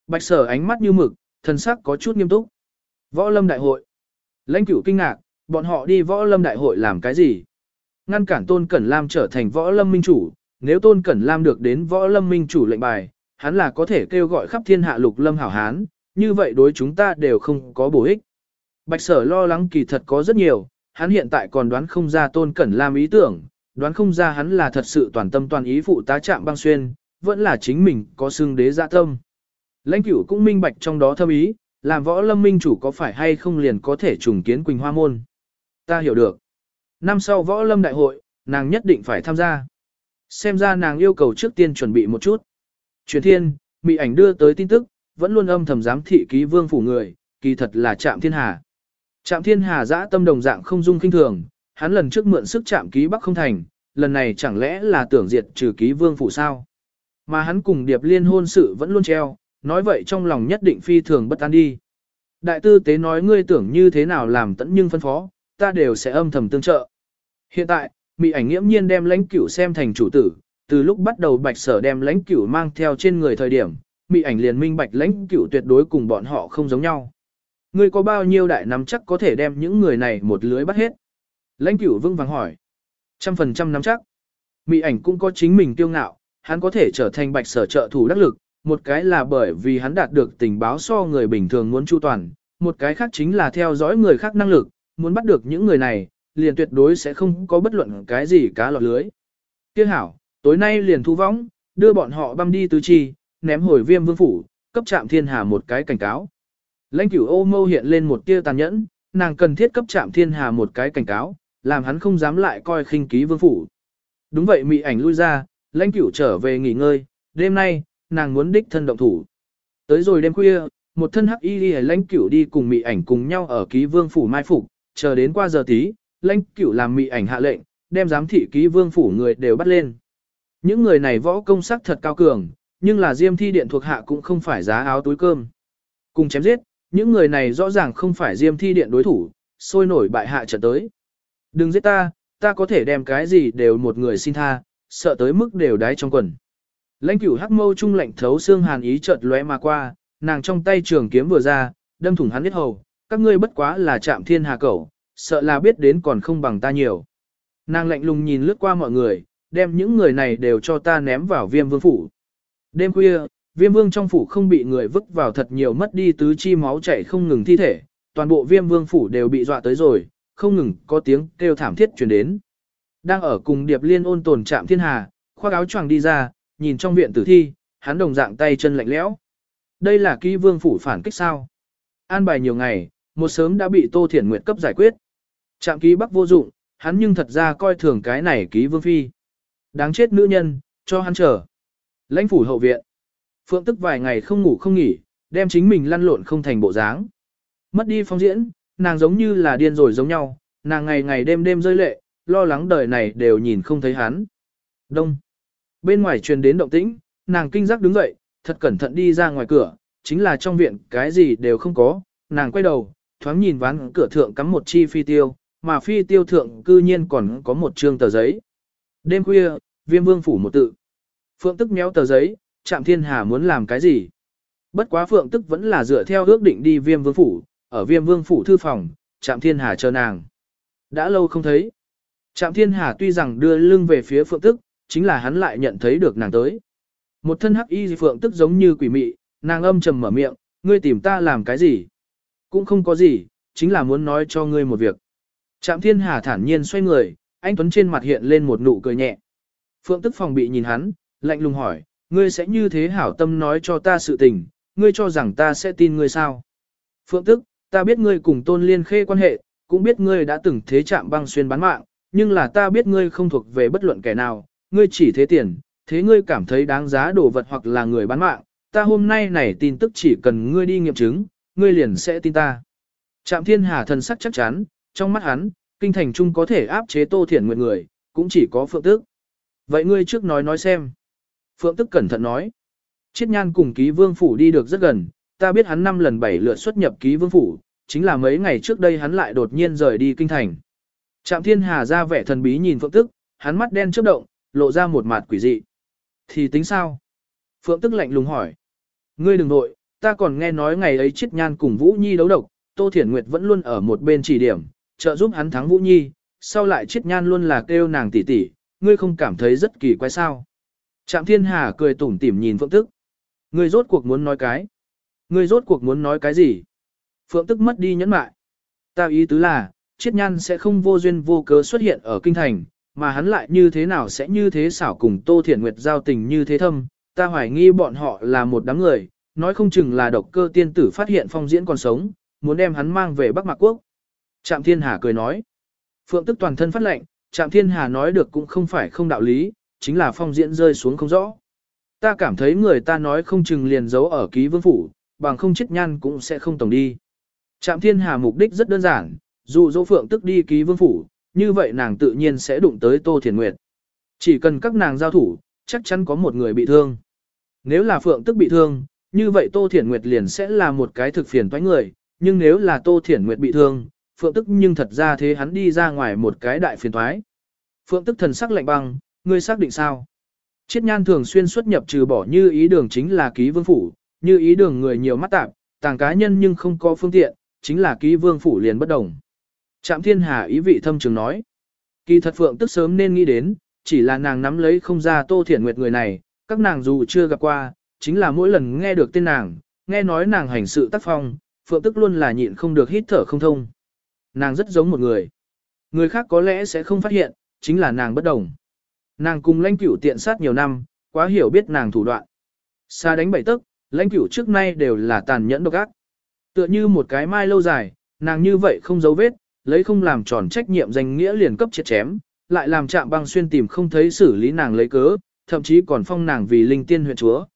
Bạch sở ánh mắt như mực, thần sắc có chút nghiêm túc. Võ lâm đại hội. Lãnh cửu kinh ngạc, bọn họ đi võ lâm đại hội làm cái gì? Ngăn cản Tôn Cẩn Lam trở thành võ lâm minh chủ, nếu Tôn Cẩn Lam được đến võ lâm minh chủ lệnh bài, hắn là có thể kêu gọi khắp thiên hạ lục lâm hảo hán, như vậy đối chúng ta đều không có bổ ích. Bạch sở lo lắng kỳ thật có rất nhiều, hắn hiện tại còn đoán không ra Tôn Cẩn Lam ý tưởng, đoán không ra hắn là thật sự toàn tâm toàn ý phụ tá chạm băng xuyên, vẫn là chính mình có xương đế dạ tâm. Lãnh cửu cũng minh bạch trong đó thâm ý, làm võ lâm minh chủ có phải hay không liền có thể trùng kiến Quỳnh Hoa Môn. Ta hiểu được. Năm sau võ lâm đại hội, nàng nhất định phải tham gia. Xem ra nàng yêu cầu trước tiên chuẩn bị một chút. Truyền thiên, mị ảnh đưa tới tin tức, vẫn luôn âm thầm giám thị ký vương phủ người, kỳ thật là Trạm Thiên Hà. Trạm Thiên Hà dã tâm đồng dạng không dung kinh thường, hắn lần trước mượn sức Trạm ký Bắc không thành, lần này chẳng lẽ là tưởng diệt trừ ký vương phủ sao? Mà hắn cùng Điệp Liên hôn sự vẫn luôn treo, nói vậy trong lòng nhất định phi thường bất an đi. Đại tư tế nói ngươi tưởng như thế nào làm tận nhưng phân phó, ta đều sẽ âm thầm tương trợ. Hiện tại, Mị ảnh nghiễm nhiên đem lãnh cửu xem thành chủ tử, từ lúc bắt đầu bạch sở đem lãnh cửu mang theo trên người thời điểm, Mị ảnh liền minh bạch lãnh cửu tuyệt đối cùng bọn họ không giống nhau. Ngươi có bao nhiêu đại nắm chắc có thể đem những người này một lưới bắt hết? Lãnh cửu vững vàng hỏi. Trăm phần trăm nắm chắc. Mị ảnh cũng có chính mình tiêu ngạo, hắn có thể trở thành bạch sở trợ thủ đắc lực, một cái là bởi vì hắn đạt được tình báo so người bình thường muốn chu toàn, một cái khác chính là theo dõi người khác năng lực, muốn bắt được những người này, liền tuyệt đối sẽ không có bất luận cái gì cá lọt lưới. Tiếc hảo, tối nay liền thu võng, đưa bọn họ băm đi tứ chi, ném hồi viêm vương phủ, cấp trạm thiên hà một cái cảnh cáo. Lãnh cửu ô mâu hiện lên một tia tàn nhẫn, nàng cần thiết cấp trạm thiên hà một cái cảnh cáo, làm hắn không dám lại coi khinh ký vương phủ. Đúng vậy mị ảnh lui ra, lãnh cửu trở về nghỉ ngơi, đêm nay, nàng muốn đích thân động thủ. Tới rồi đêm khuya, một thân hắc y đi lãnh cửu đi cùng mị ảnh cùng nhau ở ký vương phủ mai phục, chờ đến qua giờ tí, lãnh cửu làm mị ảnh hạ lệnh, đem giám thị ký vương phủ người đều bắt lên. Những người này võ công sắc thật cao cường, nhưng là diêm thi điện thuộc hạ cũng không phải giá áo túi cơm. Cùng chém giết, những người này rõ ràng không phải diêm thi điện đối thủ, sôi nổi bại hạ trận tới. Đừng giết ta, ta có thể đem cái gì đều một người xin tha, sợ tới mức đều đáy trong quần. Lãnh cửu hắc mâu trung lạnh thấu xương hàn ý chợt lóe mà qua, nàng trong tay trường kiếm vừa ra, đâm thủng hắn biết hầu, các ngươi bất quá là chạm thiên hà cẩu, sợ là biết đến còn không bằng ta nhiều. Nàng lạnh lùng nhìn lướt qua mọi người, đem những người này đều cho ta ném vào viêm vương phủ. Đêm khuya, viêm vương trong phủ không bị người vứt vào thật nhiều mất đi tứ chi máu chảy không ngừng thi thể, toàn bộ viêm vương phủ đều bị dọa tới rồi, không ngừng có tiếng kêu thảm thiết truyền đến. Đang ở cùng điệp liên ôn tồn trạm thiên hà, khoác áo choàng đi ra, nhìn trong viện tử thi, hắn đồng dạng tay chân lạnh lẽo. Đây là ký vương phủ phản kích sao. An bài nhiều ngày, một sớm đã bị Tô Thiển Nguyệt cấp giải quyết. Trạm ký bắc vô dụng, hắn nhưng thật ra coi thường cái này ký vương phi. Đáng chết nữ nhân, cho hắn chờ. Lãnh phủ hậu viện. Phượng tức vài ngày không ngủ không nghỉ, đem chính mình lăn lộn không thành bộ dáng. Mất đi phong diễn, nàng giống như là điên rồi giống nhau, nàng ngày ngày đêm đêm rơi lệ, lo lắng đời này đều nhìn không thấy hắn. Đông. Bên ngoài truyền đến động tĩnh, nàng kinh giác đứng dậy, thật cẩn thận đi ra ngoài cửa, chính là trong viện cái gì đều không có, nàng quay đầu, thoáng nhìn ván cửa thượng cắm một chi phi tiêu, mà phi tiêu thượng cư nhiên còn có một trương tờ giấy. Đêm khuya, viêm vương phủ một tự. Phượng tức méo tờ giấy, chạm thiên hà muốn làm cái gì? Bất quá phượng tức vẫn là dựa theo ước định đi viêm vương phủ, ở viêm vương phủ thư phòng, chạm thiên hà chờ nàng. Đã lâu không thấy. Trạm thiên hà tuy rằng đưa lưng về phía phượng tức, chính là hắn lại nhận thấy được nàng tới. Một thân hắc y phượng tức giống như quỷ mị, nàng âm trầm mở miệng, ngươi tìm ta làm cái gì? Cũng không có gì, chính là muốn nói cho ngươi một việc. Trạm thiên hà thản nhiên xoay người, anh Tuấn trên mặt hiện lên một nụ cười nhẹ. Phượng tức phòng bị nhìn hắn, lạnh lùng hỏi, ngươi sẽ như thế hảo tâm nói cho ta sự tình, ngươi cho rằng ta sẽ tin ngươi sao? Phượng tức, ta biết ngươi cùng tôn liên khê quan hệ, cũng biết ngươi đã từng thế chạm băng xuyên bán mạng, nhưng là ta biết ngươi không thuộc về bất luận kẻ nào, ngươi chỉ thế tiền, thế ngươi cảm thấy đáng giá đồ vật hoặc là người bán mạng, ta hôm nay này tin tức chỉ cần ngươi đi nghiệm chứng, ngươi liền sẽ tin ta. Trạm thiên hà thần sắc chắc chắn, trong mắt hắn, kinh thành trung có thể áp chế tô thiển Nguyệt người, cũng chỉ có phượng tức. Vậy ngươi trước nói nói xem. Phượng tức cẩn thận nói. Chiết nhan cùng ký vương phủ đi được rất gần, ta biết hắn năm lần bảy lượt xuất nhập ký vương phủ, chính là mấy ngày trước đây hắn lại đột nhiên rời đi kinh thành. Trạm thiên hà ra vẻ thần bí nhìn phượng tức, hắn mắt đen chớp động, lộ ra một mặt quỷ dị. Thì tính sao? Phượng tức lạnh lùng hỏi. Ngươi đừng nội, ta còn nghe nói ngày ấy chiết nhan cùng Vũ Nhi đấu độc, Tô Thiển Nguyệt vẫn luôn ở một bên chỉ điểm, trợ giúp hắn thắng Vũ Nhi, sau lại chiết nhan luôn là kêu nàng tỷ tỷ, ngươi không cảm thấy rất kỳ quái sao? Trạm thiên hà cười tủm tỉm nhìn phượng tức. Ngươi rốt cuộc muốn nói cái? Ngươi rốt cuộc muốn nói cái gì? Phượng tức mất đi nhẫn mại. Ta ý tứ là, chiết nhan sẽ không vô duyên vô cớ xuất hiện ở kinh thành, mà hắn lại như thế nào sẽ như thế xảo cùng Tô Thiển Nguyệt giao tình như thế thâm, ta hoài nghi bọn họ là một đám người, nói không chừng là độc cơ tiên tử phát hiện phong diễn còn sống, muốn đem hắn mang về Bắc Mạc Quốc. Trạm Thiên Hà cười nói, Phượng tức toàn thân phát lệnh, Trạm Thiên Hà nói được cũng không phải không đạo lý, chính là phong diễn rơi xuống không rõ. Ta cảm thấy người ta nói không chừng liền giấu ở ký vương phủ, bằng không chết nhan cũng sẽ không tổng đi. Trạm Thiên Hà mục đích rất đơn giản, dù dỗ phượng tức đi ký vương phủ, như vậy nàng tự nhiên sẽ đụng tới Tô Thiền Nguyệt. Chỉ cần các nàng giao thủ, chắc chắn có một người bị thương. Nếu là phượng tức bị thương, như vậy Tô Thiển Nguyệt liền sẽ là một cái thực phiền toái người, nhưng nếu là Tô Thiển Nguyệt bị thương, phượng tức nhưng thật ra thế hắn đi ra ngoài một cái đại phiền toái. Phượng tức thần sắc lạnh băng, ngươi xác định sao? Chiết nhan thường xuyên xuất nhập trừ bỏ như ý đường chính là ký vương phủ, như ý đường người nhiều mắt tạp, tàng cá nhân nhưng không có phương tiện, chính là ký vương phủ liền bất đồng. Trạm thiên hà ý vị thâm trường nói. Kỳ thật phượng tức sớm nên nghĩ đến, chỉ là nàng nắm lấy không ra tô thiển nguyệt người này, các nàng dù chưa gặp qua, chính là mỗi lần nghe được tên nàng, nghe nói nàng hành sự tác phong, phượng tức luôn là nhịn không được hít thở không thông. Nàng rất giống một người. Người khác có lẽ sẽ không phát hiện, chính là nàng bất đồng. Nàng cùng lãnh cửu tiện sát nhiều năm, quá hiểu biết nàng thủ đoạn. Xa đánh bảy tức, lãnh cửu trước nay đều là tàn nhẫn độc ác. Tựa như một cái mai lâu dài, nàng như vậy không giấu vết, lấy không làm tròn trách nhiệm danh nghĩa liền cấp chết chém, lại làm chạm băng xuyên tìm không thấy xử lý nàng lấy cớ, thậm chí còn phong nàng vì linh tiên huyện chúa.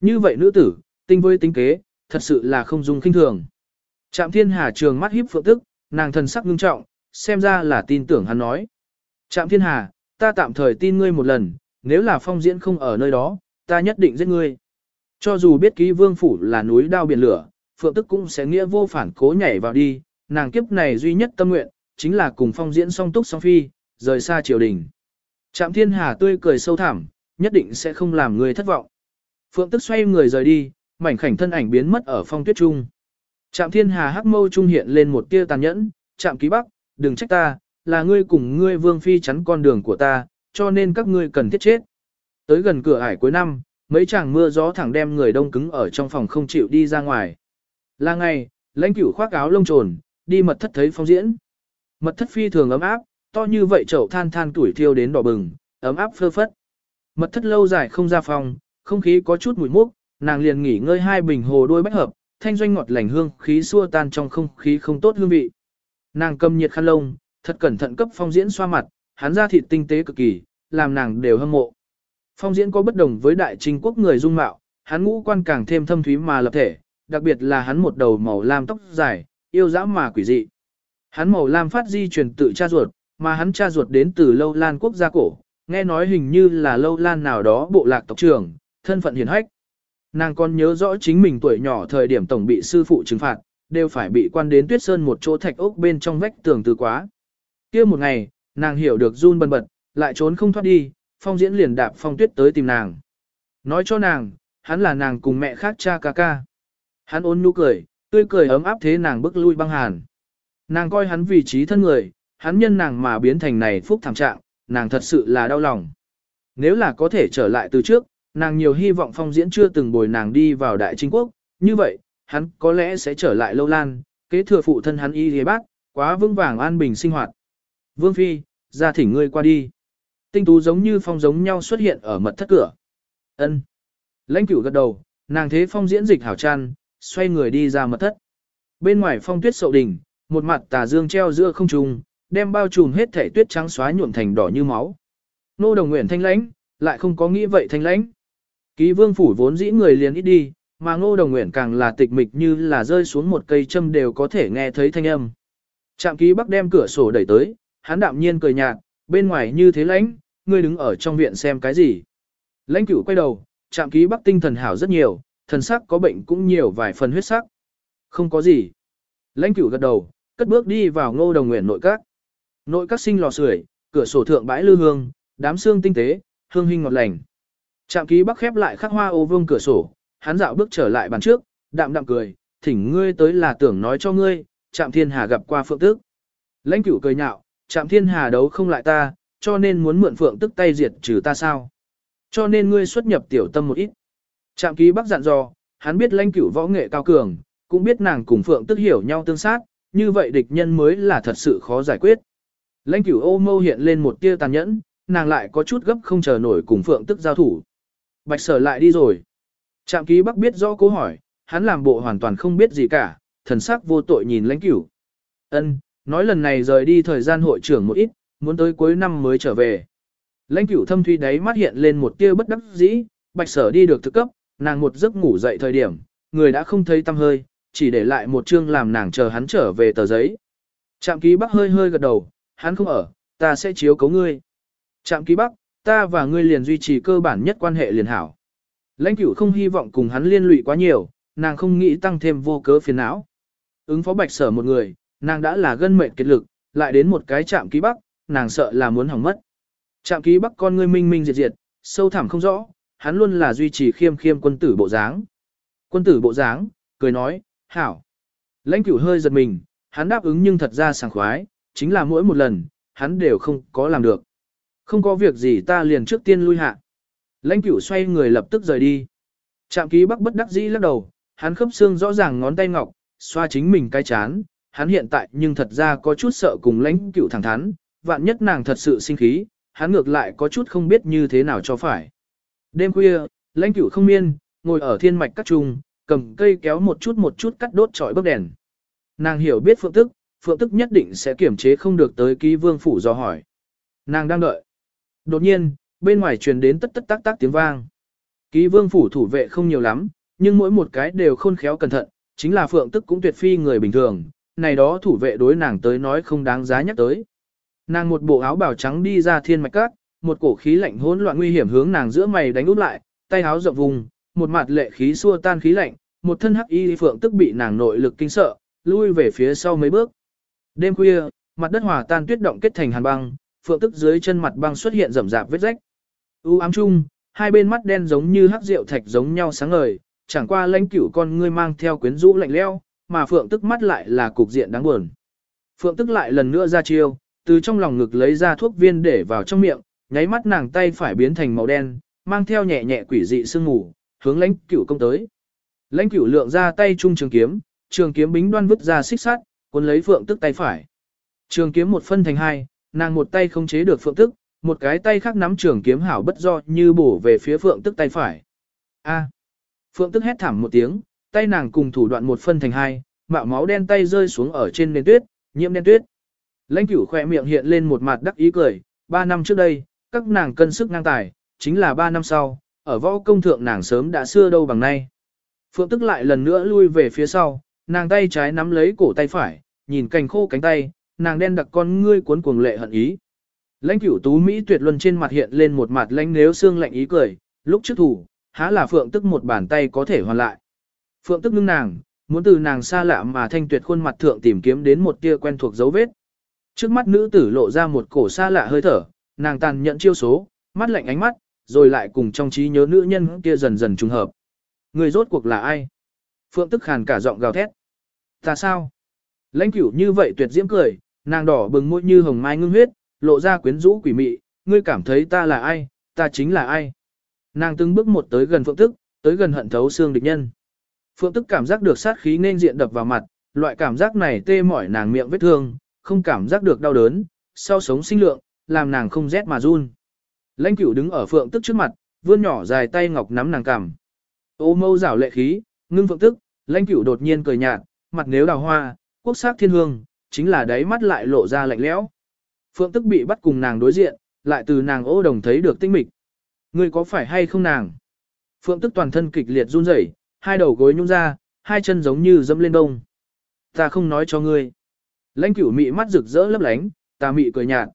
Như vậy nữ tử, tinh với tính kế, thật sự là không dung kinh thường. Trạm thiên hà trường mắt híp phượng tức, nàng thần sắc ngưng trọng, xem ra là tin tưởng hắn nói. Trạm thiên hà, ta tạm thời tin ngươi một lần, nếu là phong diễn không ở nơi đó, ta nhất định giết ngươi. Cho dù biết ký vương phủ là núi đao biển lửa, phượng tức cũng sẽ nghĩa vô phản cố nhảy vào đi, nàng kiếp này duy nhất tâm nguyện, chính là cùng phong diễn song túc song phi, rời xa triều đình. Trạm thiên hà tươi cười sâu thẳm, nhất định sẽ không làm người thất vọng. Phượng tức xoay người rời đi, mảnh khảnh thân ảnh biến mất ở phong tuyết trung. Trạm thiên hà hắc mâu trung hiện lên một tia tàn nhẫn, trạm ký bắc, đừng trách ta, là ngươi cùng ngươi vương phi chắn con đường của ta, cho nên các ngươi cần thiết chết. Tới gần cửa ải cuối năm, mấy chàng mưa gió thẳng đem người đông cứng ở trong phòng không chịu đi ra ngoài. Là ngày, lãnh cửu khoác áo lông trồn, đi mật thất thấy phong diễn. Mật thất phi thường ấm áp, to như vậy chậu than than tuổi thiêu đến đỏ bừng, ấm áp phơ phất. Mật thất lâu dài không ra phòng, không khí có chút mùi mốc, nàng liền nghỉ ngơi hai bình hồ đôi bách hợp, thanh doanh ngọt lành hương khí xua tan trong không khí không tốt hương vị. Nàng cầm nhiệt khăn lông, thật cẩn thận cấp phong diễn xoa mặt, hắn ra thịt tinh tế cực kỳ, làm nàng đều hâm mộ. Phong diễn có bất đồng với đại trinh quốc người dung mạo, hắn ngũ quan càng thêm thâm thúy mà lập thể, đặc biệt là hắn một đầu màu lam tóc dài, yêu dã mà quỷ dị. Hắn màu lam phát di truyền tự cha ruột, mà hắn cha ruột đến từ lâu lan quốc gia cổ, nghe nói hình như là lâu lan nào đó bộ lạc tộc trưởng, thân phận hiền hách. Nàng còn nhớ rõ chính mình tuổi nhỏ thời điểm tổng bị sư phụ trừng phạt, đều phải bị quan đến tuyết sơn một chỗ thạch ốc bên trong vách tường từ quá. kia một ngày, nàng hiểu được run bần bật, lại trốn không thoát đi, phong diễn liền đạp phong tuyết tới tìm nàng. Nói cho nàng, hắn là nàng cùng mẹ khác cha ca ca. Hắn ôn nhu cười, tươi cười ấm áp thế nàng bước lui băng hàn. Nàng coi hắn vị trí thân người, hắn nhân nàng mà biến thành này phúc thảm trạng, nàng thật sự là đau lòng. Nếu là có thể trở lại từ trước, nàng nhiều hy vọng phong diễn chưa từng bồi nàng đi vào đại chính quốc, như vậy, hắn có lẽ sẽ trở lại lâu lan, kế thừa phụ thân hắn y ghế bác, quá vững vàng an bình sinh hoạt. Vương Phi, ra thỉnh ngươi qua đi. Tinh tú giống như phong giống nhau xuất hiện ở mật thất cửa. ân Lãnh cửu gật đầu, nàng thế phong diễn dịch hảo trăn xoay người đi ra mật thất. Bên ngoài phong tuyết sậu đỉnh, một mặt tà dương treo giữa không trung, đem bao trùm hết thể tuyết trắng xóa nhuộm thành đỏ như máu. Nô đồng nguyện thanh lãnh, lại không có nghĩ vậy thanh lãnh. Ký vương phủ vốn dĩ người liền ít đi, mà ngô đồng nguyện càng là tịch mịch như là rơi xuống một cây châm đều có thể nghe thấy thanh âm. Trạm ký bắc đem cửa sổ đẩy tới, hắn đạm nhiên cười nhạt, bên ngoài như thế lãnh, ngươi đứng ở trong viện xem cái gì. Lãnh cửu quay đầu, trạm ký bắc tinh thần hảo rất nhiều, thần sắc có bệnh cũng nhiều vài phần huyết sắc. Không có gì. Lãnh cửu gật đầu, cất bước đi vào ngô đồng nguyện nội các. Nội các sinh lò sưởi, cửa sổ thượng bãi lư hương, đám xương tinh tế, hương hình ngọt lành. Trạm ký bắc khép lại khắc hoa ô vương cửa sổ, hắn dạo bước trở lại bàn trước, đạm đạm cười, thỉnh ngươi tới là tưởng nói cho ngươi, trạm thiên hà gặp qua phượng tức. Lãnh cửu cười nhạo, trạm thiên hà đấu không lại ta, cho nên muốn mượn phượng tức tay diệt trừ ta sao. Cho nên ngươi xuất nhập tiểu tâm một ít. Trạm ký bắc dặn dò, hắn biết lãnh cửu võ nghệ cao cường, cũng biết nàng cùng phượng tức hiểu nhau tương sát, như vậy địch nhân mới là thật sự khó giải quyết. Lãnh cửu ô mâu hiện lên một tia tàn nhẫn, nàng lại có chút gấp không chờ nổi cùng phượng tức giao thủ. Bạch sở lại đi rồi. Trạm ký bắc biết rõ câu hỏi, hắn làm bộ hoàn toàn không biết gì cả, thần sắc vô tội nhìn lãnh cửu. Ân, nói lần này rời đi thời gian hội trưởng một ít, muốn tới cuối năm mới trở về. Lãnh cửu thâm thuy đáy mắt hiện lên một tia bất đắc dĩ, bạch sở đi được thực cấp, nàng một giấc ngủ dậy thời điểm, người đã không thấy tâm hơi, chỉ để lại một chương làm nàng chờ hắn trở về tờ giấy. Trạm ký bắc hơi hơi gật đầu, hắn không ở, ta sẽ chiếu cấu ngươi. Trạm ký bắc, ta và ngươi liền duy trì cơ bản nhất quan hệ liền hảo. Lãnh cửu không hy vọng cùng hắn liên lụy quá nhiều, nàng không nghĩ tăng thêm vô cớ phiền não. Ứng phó bạch sở một người, nàng đã là gân mệnh kết lực, lại đến một cái chạm ký bắc, nàng sợ là muốn hỏng mất. Chạm ký bắc con ngươi minh minh diệt diệt, sâu thẳm không rõ, hắn luôn là duy trì khiêm khiêm quân tử bộ dáng. Quân tử bộ dáng, cười nói, hảo. Lãnh cửu hơi giật mình, hắn đáp ứng nhưng thật ra sảng khoái, chính là mỗi một lần, hắn đều không có làm được. Không có việc gì ta liền trước tiên lui hạ. Lãnh cửu xoay người lập tức rời đi. Trạm ký bắc bất đắc dĩ lắc đầu, hắn khớp xương rõ ràng ngón tay ngọc, xoa chính mình cái chán. Hắn hiện tại nhưng thật ra có chút sợ cùng lãnh cửu thẳng thắn, vạn nhất nàng thật sự sinh khí, hắn ngược lại có chút không biết như thế nào cho phải. Đêm khuya, lãnh cửu không miên, ngồi ở thiên mạch các trung, cầm cây kéo một chút một chút cắt đốt trọi bức đèn. Nàng hiểu biết phượng tức, phượng tức nhất định sẽ kiểm chế không được tới ký vương phủ do hỏi. Nàng đang đợi. Đột nhiên, bên ngoài truyền đến tất tất tác tác tiếng vang. Ký vương phủ thủ vệ không nhiều lắm, nhưng mỗi một cái đều khôn khéo cẩn thận, chính là phượng tức cũng tuyệt phi người bình thường, này đó thủ vệ đối nàng tới nói không đáng giá nhắc tới. Nàng một bộ áo bào trắng đi ra thiên mạch cát, một cổ khí lạnh hỗn loạn nguy hiểm hướng nàng giữa mày đánh úp lại, tay áo rộng vùng, một mặt lệ khí xua tan khí lạnh, một thân hắc y phượng tức bị nàng nội lực kinh sợ, lui về phía sau mấy bước. Đêm khuya, mặt đất hòa tan tuyết động kết thành hàn băng, phượng tức dưới chân mặt băng xuất hiện rậm rạp vết rách. U ám chung, hai bên mắt đen giống như hắc rượu thạch giống nhau sáng ngời, chẳng qua lãnh cửu con ngươi mang theo quyến rũ lạnh leo, mà phượng tức mắt lại là cục diện đáng buồn. Phượng tức lại lần nữa ra chiêu, từ trong lòng ngực lấy ra thuốc viên để vào trong miệng, nháy mắt nàng tay phải biến thành màu đen, mang theo nhẹ nhẹ quỷ dị sương mù, hướng lãnh cửu công tới. Lãnh cửu lượng ra tay trung trường kiếm, trường kiếm bính đoan vứt ra xích sắt, cuốn lấy phượng tức tay phải. Trường kiếm một phân thành hai, nàng một tay không chế được phượng tức, một cái tay khác nắm trường kiếm hảo bất do như bổ về phía phượng tức tay phải. A. Phượng tức hét thảm một tiếng, tay nàng cùng thủ đoạn một phân thành hai, mạo máu đen tay rơi xuống ở trên nền tuyết, nhiễm đen tuyết. Lãnh cửu khỏe miệng hiện lên một mặt đắc ý cười, ba năm trước đây, các nàng cân sức ngang tài, chính là ba năm sau, ở võ công thượng nàng sớm đã xưa đâu bằng nay. Phượng tức lại lần nữa lui về phía sau, nàng tay trái nắm lấy cổ tay phải, nhìn cành khô cánh tay, nàng đen đặc con ngươi cuốn cuồng lệ hận ý. Lãnh cửu tú Mỹ tuyệt luân trên mặt hiện lên một mặt lãnh nếu xương lạnh ý cười, lúc trước thủ, há là phượng tức một bàn tay có thể hoàn lại. Phượng tức ngưng nàng, muốn từ nàng xa lạ mà thanh tuyệt khuôn mặt thượng tìm kiếm đến một tia quen thuộc dấu vết. Trước mắt nữ tử lộ ra một cổ xa lạ hơi thở, nàng tàn nhận chiêu số, mắt lạnh ánh mắt, rồi lại cùng trong trí nhớ nữ nhân kia dần dần trùng hợp. Người rốt cuộc là ai? Phượng tức khàn cả giọng gào thét. Ta sao? Lãnh cửu như vậy tuyệt diễm cười, nàng đỏ bừng môi như hồng mai ngưng huyết, lộ ra quyến rũ quỷ mị, ngươi cảm thấy ta là ai, ta chính là ai. Nàng từng bước một tới gần phượng tức, tới gần hận thấu xương địch nhân. Phượng tức cảm giác được sát khí nên diện đập vào mặt, loại cảm giác này tê mỏi nàng miệng vết thương, không cảm giác được đau đớn, sau sống sinh lượng, làm nàng không rét mà run. Lãnh cửu đứng ở phượng tức trước mặt, vươn nhỏ dài tay ngọc nắm nàng cằm. Ô mâu rảo lệ khí, ngưng phượng tức, lãnh cửu đột nhiên cười nhạt, mặt nếu đào hoa, quốc sắc thiên hương, chính là đáy mắt lại lộ ra lạnh lẽo. Phượng tức bị bắt cùng nàng đối diện, lại từ nàng ô đồng thấy được tinh mịch. Ngươi có phải hay không nàng? Phượng tức toàn thân kịch liệt run rẩy, hai đầu gối nhung ra, hai chân giống như dẫm lên đông. Ta không nói cho ngươi. Lãnh cửu mị mắt rực rỡ lấp lánh, ta mị cười nhạt.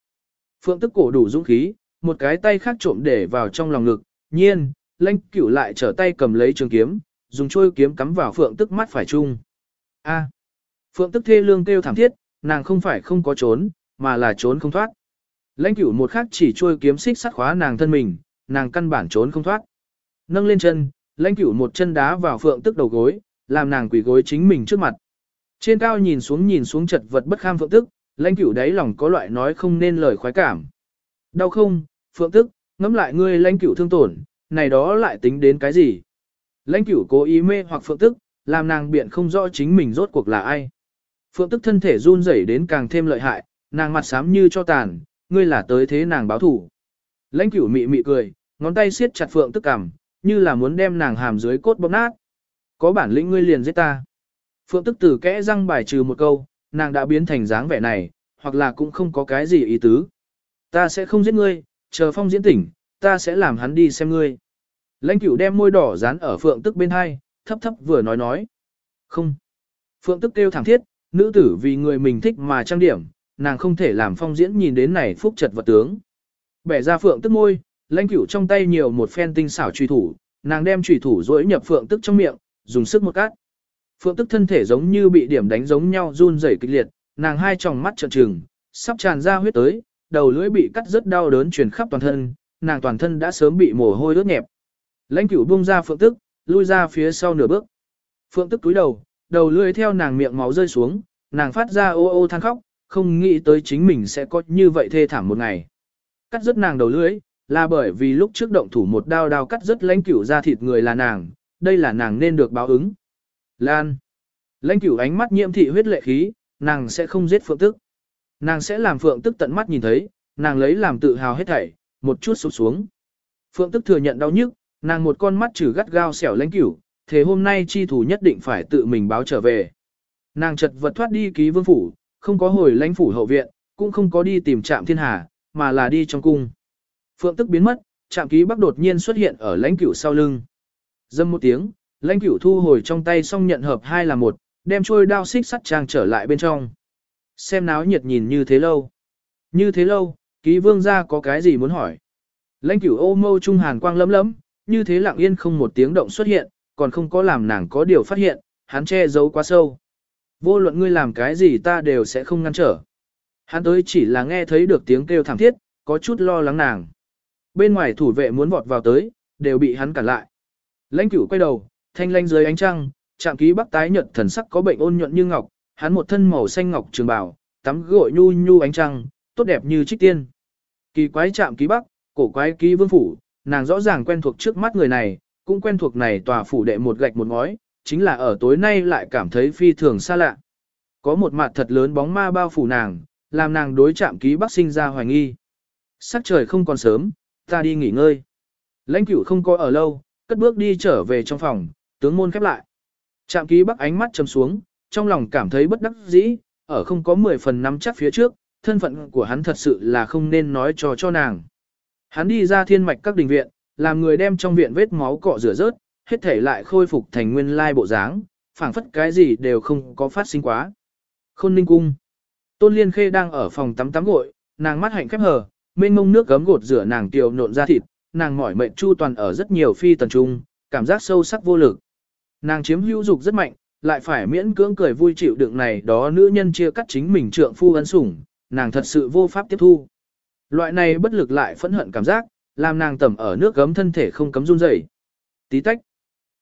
Phượng tức cổ đủ dũng khí, một cái tay khác trộm để vào trong lòng ngực, nhiên, lãnh cửu lại trở tay cầm lấy trường kiếm, dùng trôi kiếm cắm vào phượng tức mắt phải chung. A. Phượng tức thê lương kêu thảm thiết, nàng không phải không có trốn, mà là trốn không thoát. Lãnh cửu một khắc chỉ trôi kiếm xích sắt khóa nàng thân mình, nàng căn bản trốn không thoát. Nâng lên chân, lãnh cửu một chân đá vào phượng tức đầu gối, làm nàng quỳ gối chính mình trước mặt. Trên cao nhìn xuống nhìn xuống chật vật bất kham phượng tức, lãnh cửu đáy lòng có loại nói không nên lời khoái cảm. Đau không, phượng tức, ngẫm lại ngươi lãnh cửu thương tổn, này đó lại tính đến cái gì? Lãnh cửu cố ý mê hoặc phượng tức, làm nàng biện không rõ chính mình rốt cuộc là ai. Phượng tức thân thể run rẩy đến càng thêm lợi hại, nàng mặt xám như cho tàn, ngươi là tới thế nàng báo thủ. Lãnh cửu mị mị cười, ngón tay siết chặt phượng tức cằm, như là muốn đem nàng hàm dưới cốt bóp nát. Có bản lĩnh ngươi liền giết ta. Phượng tức tử kẽ răng bài trừ một câu, nàng đã biến thành dáng vẻ này, hoặc là cũng không có cái gì ý tứ. Ta sẽ không giết ngươi, chờ phong diễn tỉnh, ta sẽ làm hắn đi xem ngươi. Lãnh cửu đem môi đỏ dán ở phượng tức bên hai, thấp thấp vừa nói nói. Không. Phượng tức kêu thẳng thiết, nữ tử vì người mình thích mà trang điểm, nàng không thể làm phong diễn nhìn đến này phúc trật vật tướng. Bẻ ra phượng tức môi, lãnh cửu trong tay nhiều một phen tinh xảo truy thủ, nàng đem truy thủ dối nhập phượng tức trong miệng, dùng sức một cát. Phượng tức thân thể giống như bị điểm đánh giống nhau run rẩy kịch liệt, nàng hai tròng mắt trợn trừng, sắp tràn ra huyết tới, đầu lưỡi bị cắt rất đau đớn truyền khắp toàn thân, nàng toàn thân đã sớm bị mồ hôi ướt nhẹp. Lãnh cửu buông ra phượng tức, lui ra phía sau nửa bước. Phượng tức cúi đầu, đầu lưỡi theo nàng miệng máu rơi xuống, nàng phát ra ô ô than khóc, không nghĩ tới chính mình sẽ có như vậy thê thảm một ngày. Cắt rất nàng đầu lưỡi, là bởi vì lúc trước động thủ một đao đao cắt rất lãnh cửu ra thịt người là nàng, đây là nàng nên được báo ứng. Lan. Lãnh cửu ánh mắt nhiễm thị huyết lệ khí, nàng sẽ không giết phượng tức. Nàng sẽ làm phượng tức tận mắt nhìn thấy, nàng lấy làm tự hào hết thảy, một chút sụp xuống. Phượng tức thừa nhận đau nhức, nàng một con mắt trừ gắt gao xẻo lãnh cửu, thế hôm nay chi thủ nhất định phải tự mình báo trở về. Nàng chật vật thoát đi ký vương phủ, không có hồi lãnh phủ hậu viện, cũng không có đi tìm trạm thiên hà, mà là đi trong cung. Phượng tức biến mất, trạm ký bắc đột nhiên xuất hiện ở lãnh cửu sau lưng. Dâm một tiếng, lãnh cửu thu hồi trong tay xong nhận hợp hai là một, đem trôi đao xích sắt trang trở lại bên trong. Xem náo nhiệt nhìn như thế lâu. Như thế lâu, ký vương gia có cái gì muốn hỏi. Lãnh cửu ô mâu trung hàn quang lấm lấm, như thế lặng yên không một tiếng động xuất hiện, còn không có làm nàng có điều phát hiện, hắn che giấu quá sâu. Vô luận ngươi làm cái gì ta đều sẽ không ngăn trở. Hắn tới chỉ là nghe thấy được tiếng kêu thảm thiết, có chút lo lắng nàng. Bên ngoài thủ vệ muốn vọt vào tới, đều bị hắn cản lại. Lãnh cửu quay đầu, thanh lanh dưới ánh trăng, chạm ký bắc tái nhợt thần sắc có bệnh ôn nhuận như ngọc, hắn một thân màu xanh ngọc trường bào, tắm gội nhu nhu ánh trăng, tốt đẹp như trích tiên. Kỳ quái chạm ký bắc, cổ quái ký vương phủ, nàng rõ ràng quen thuộc trước mắt người này, cũng quen thuộc này tòa phủ đệ một gạch một ngói, chính là ở tối nay lại cảm thấy phi thường xa lạ. Có một mặt thật lớn bóng ma bao phủ nàng, làm nàng đối chạm ký bắc sinh ra hoài nghi. Sắc trời không còn sớm, ta đi nghỉ ngơi. Lãnh cửu không có ở lâu, cất bước đi trở về trong phòng, tướng môn khép lại. Chạm ký bắc ánh mắt chầm xuống, trong lòng cảm thấy bất đắc dĩ, ở không có 10 phần nắm chắc phía trước, thân phận của hắn thật sự là không nên nói cho cho nàng. Hắn đi ra thiên mạch các đình viện, làm người đem trong viện vết máu cọ rửa rớt, hết thể lại khôi phục thành nguyên lai bộ dáng, phảng phất cái gì đều không có phát sinh quá. Khôn ninh cung. Tôn Liên Khê đang ở phòng tắm tắm gội, nàng mắt hạnh khép hờ, mênh mông nước gấm gột rửa nàng tiểu nộn ra thịt, nàng mỏi mệt chu toàn ở rất nhiều phi tần trung, cảm giác sâu sắc vô lực. Nàng chiếm hữu dục rất mạnh, lại phải miễn cưỡng cười vui chịu đựng này đó nữ nhân chia cắt chính mình trượng phu ân sủng, nàng thật sự vô pháp tiếp thu. Loại này bất lực lại phẫn hận cảm giác, làm nàng tẩm ở nước gấm thân thể không cấm run rẩy. Tí tách.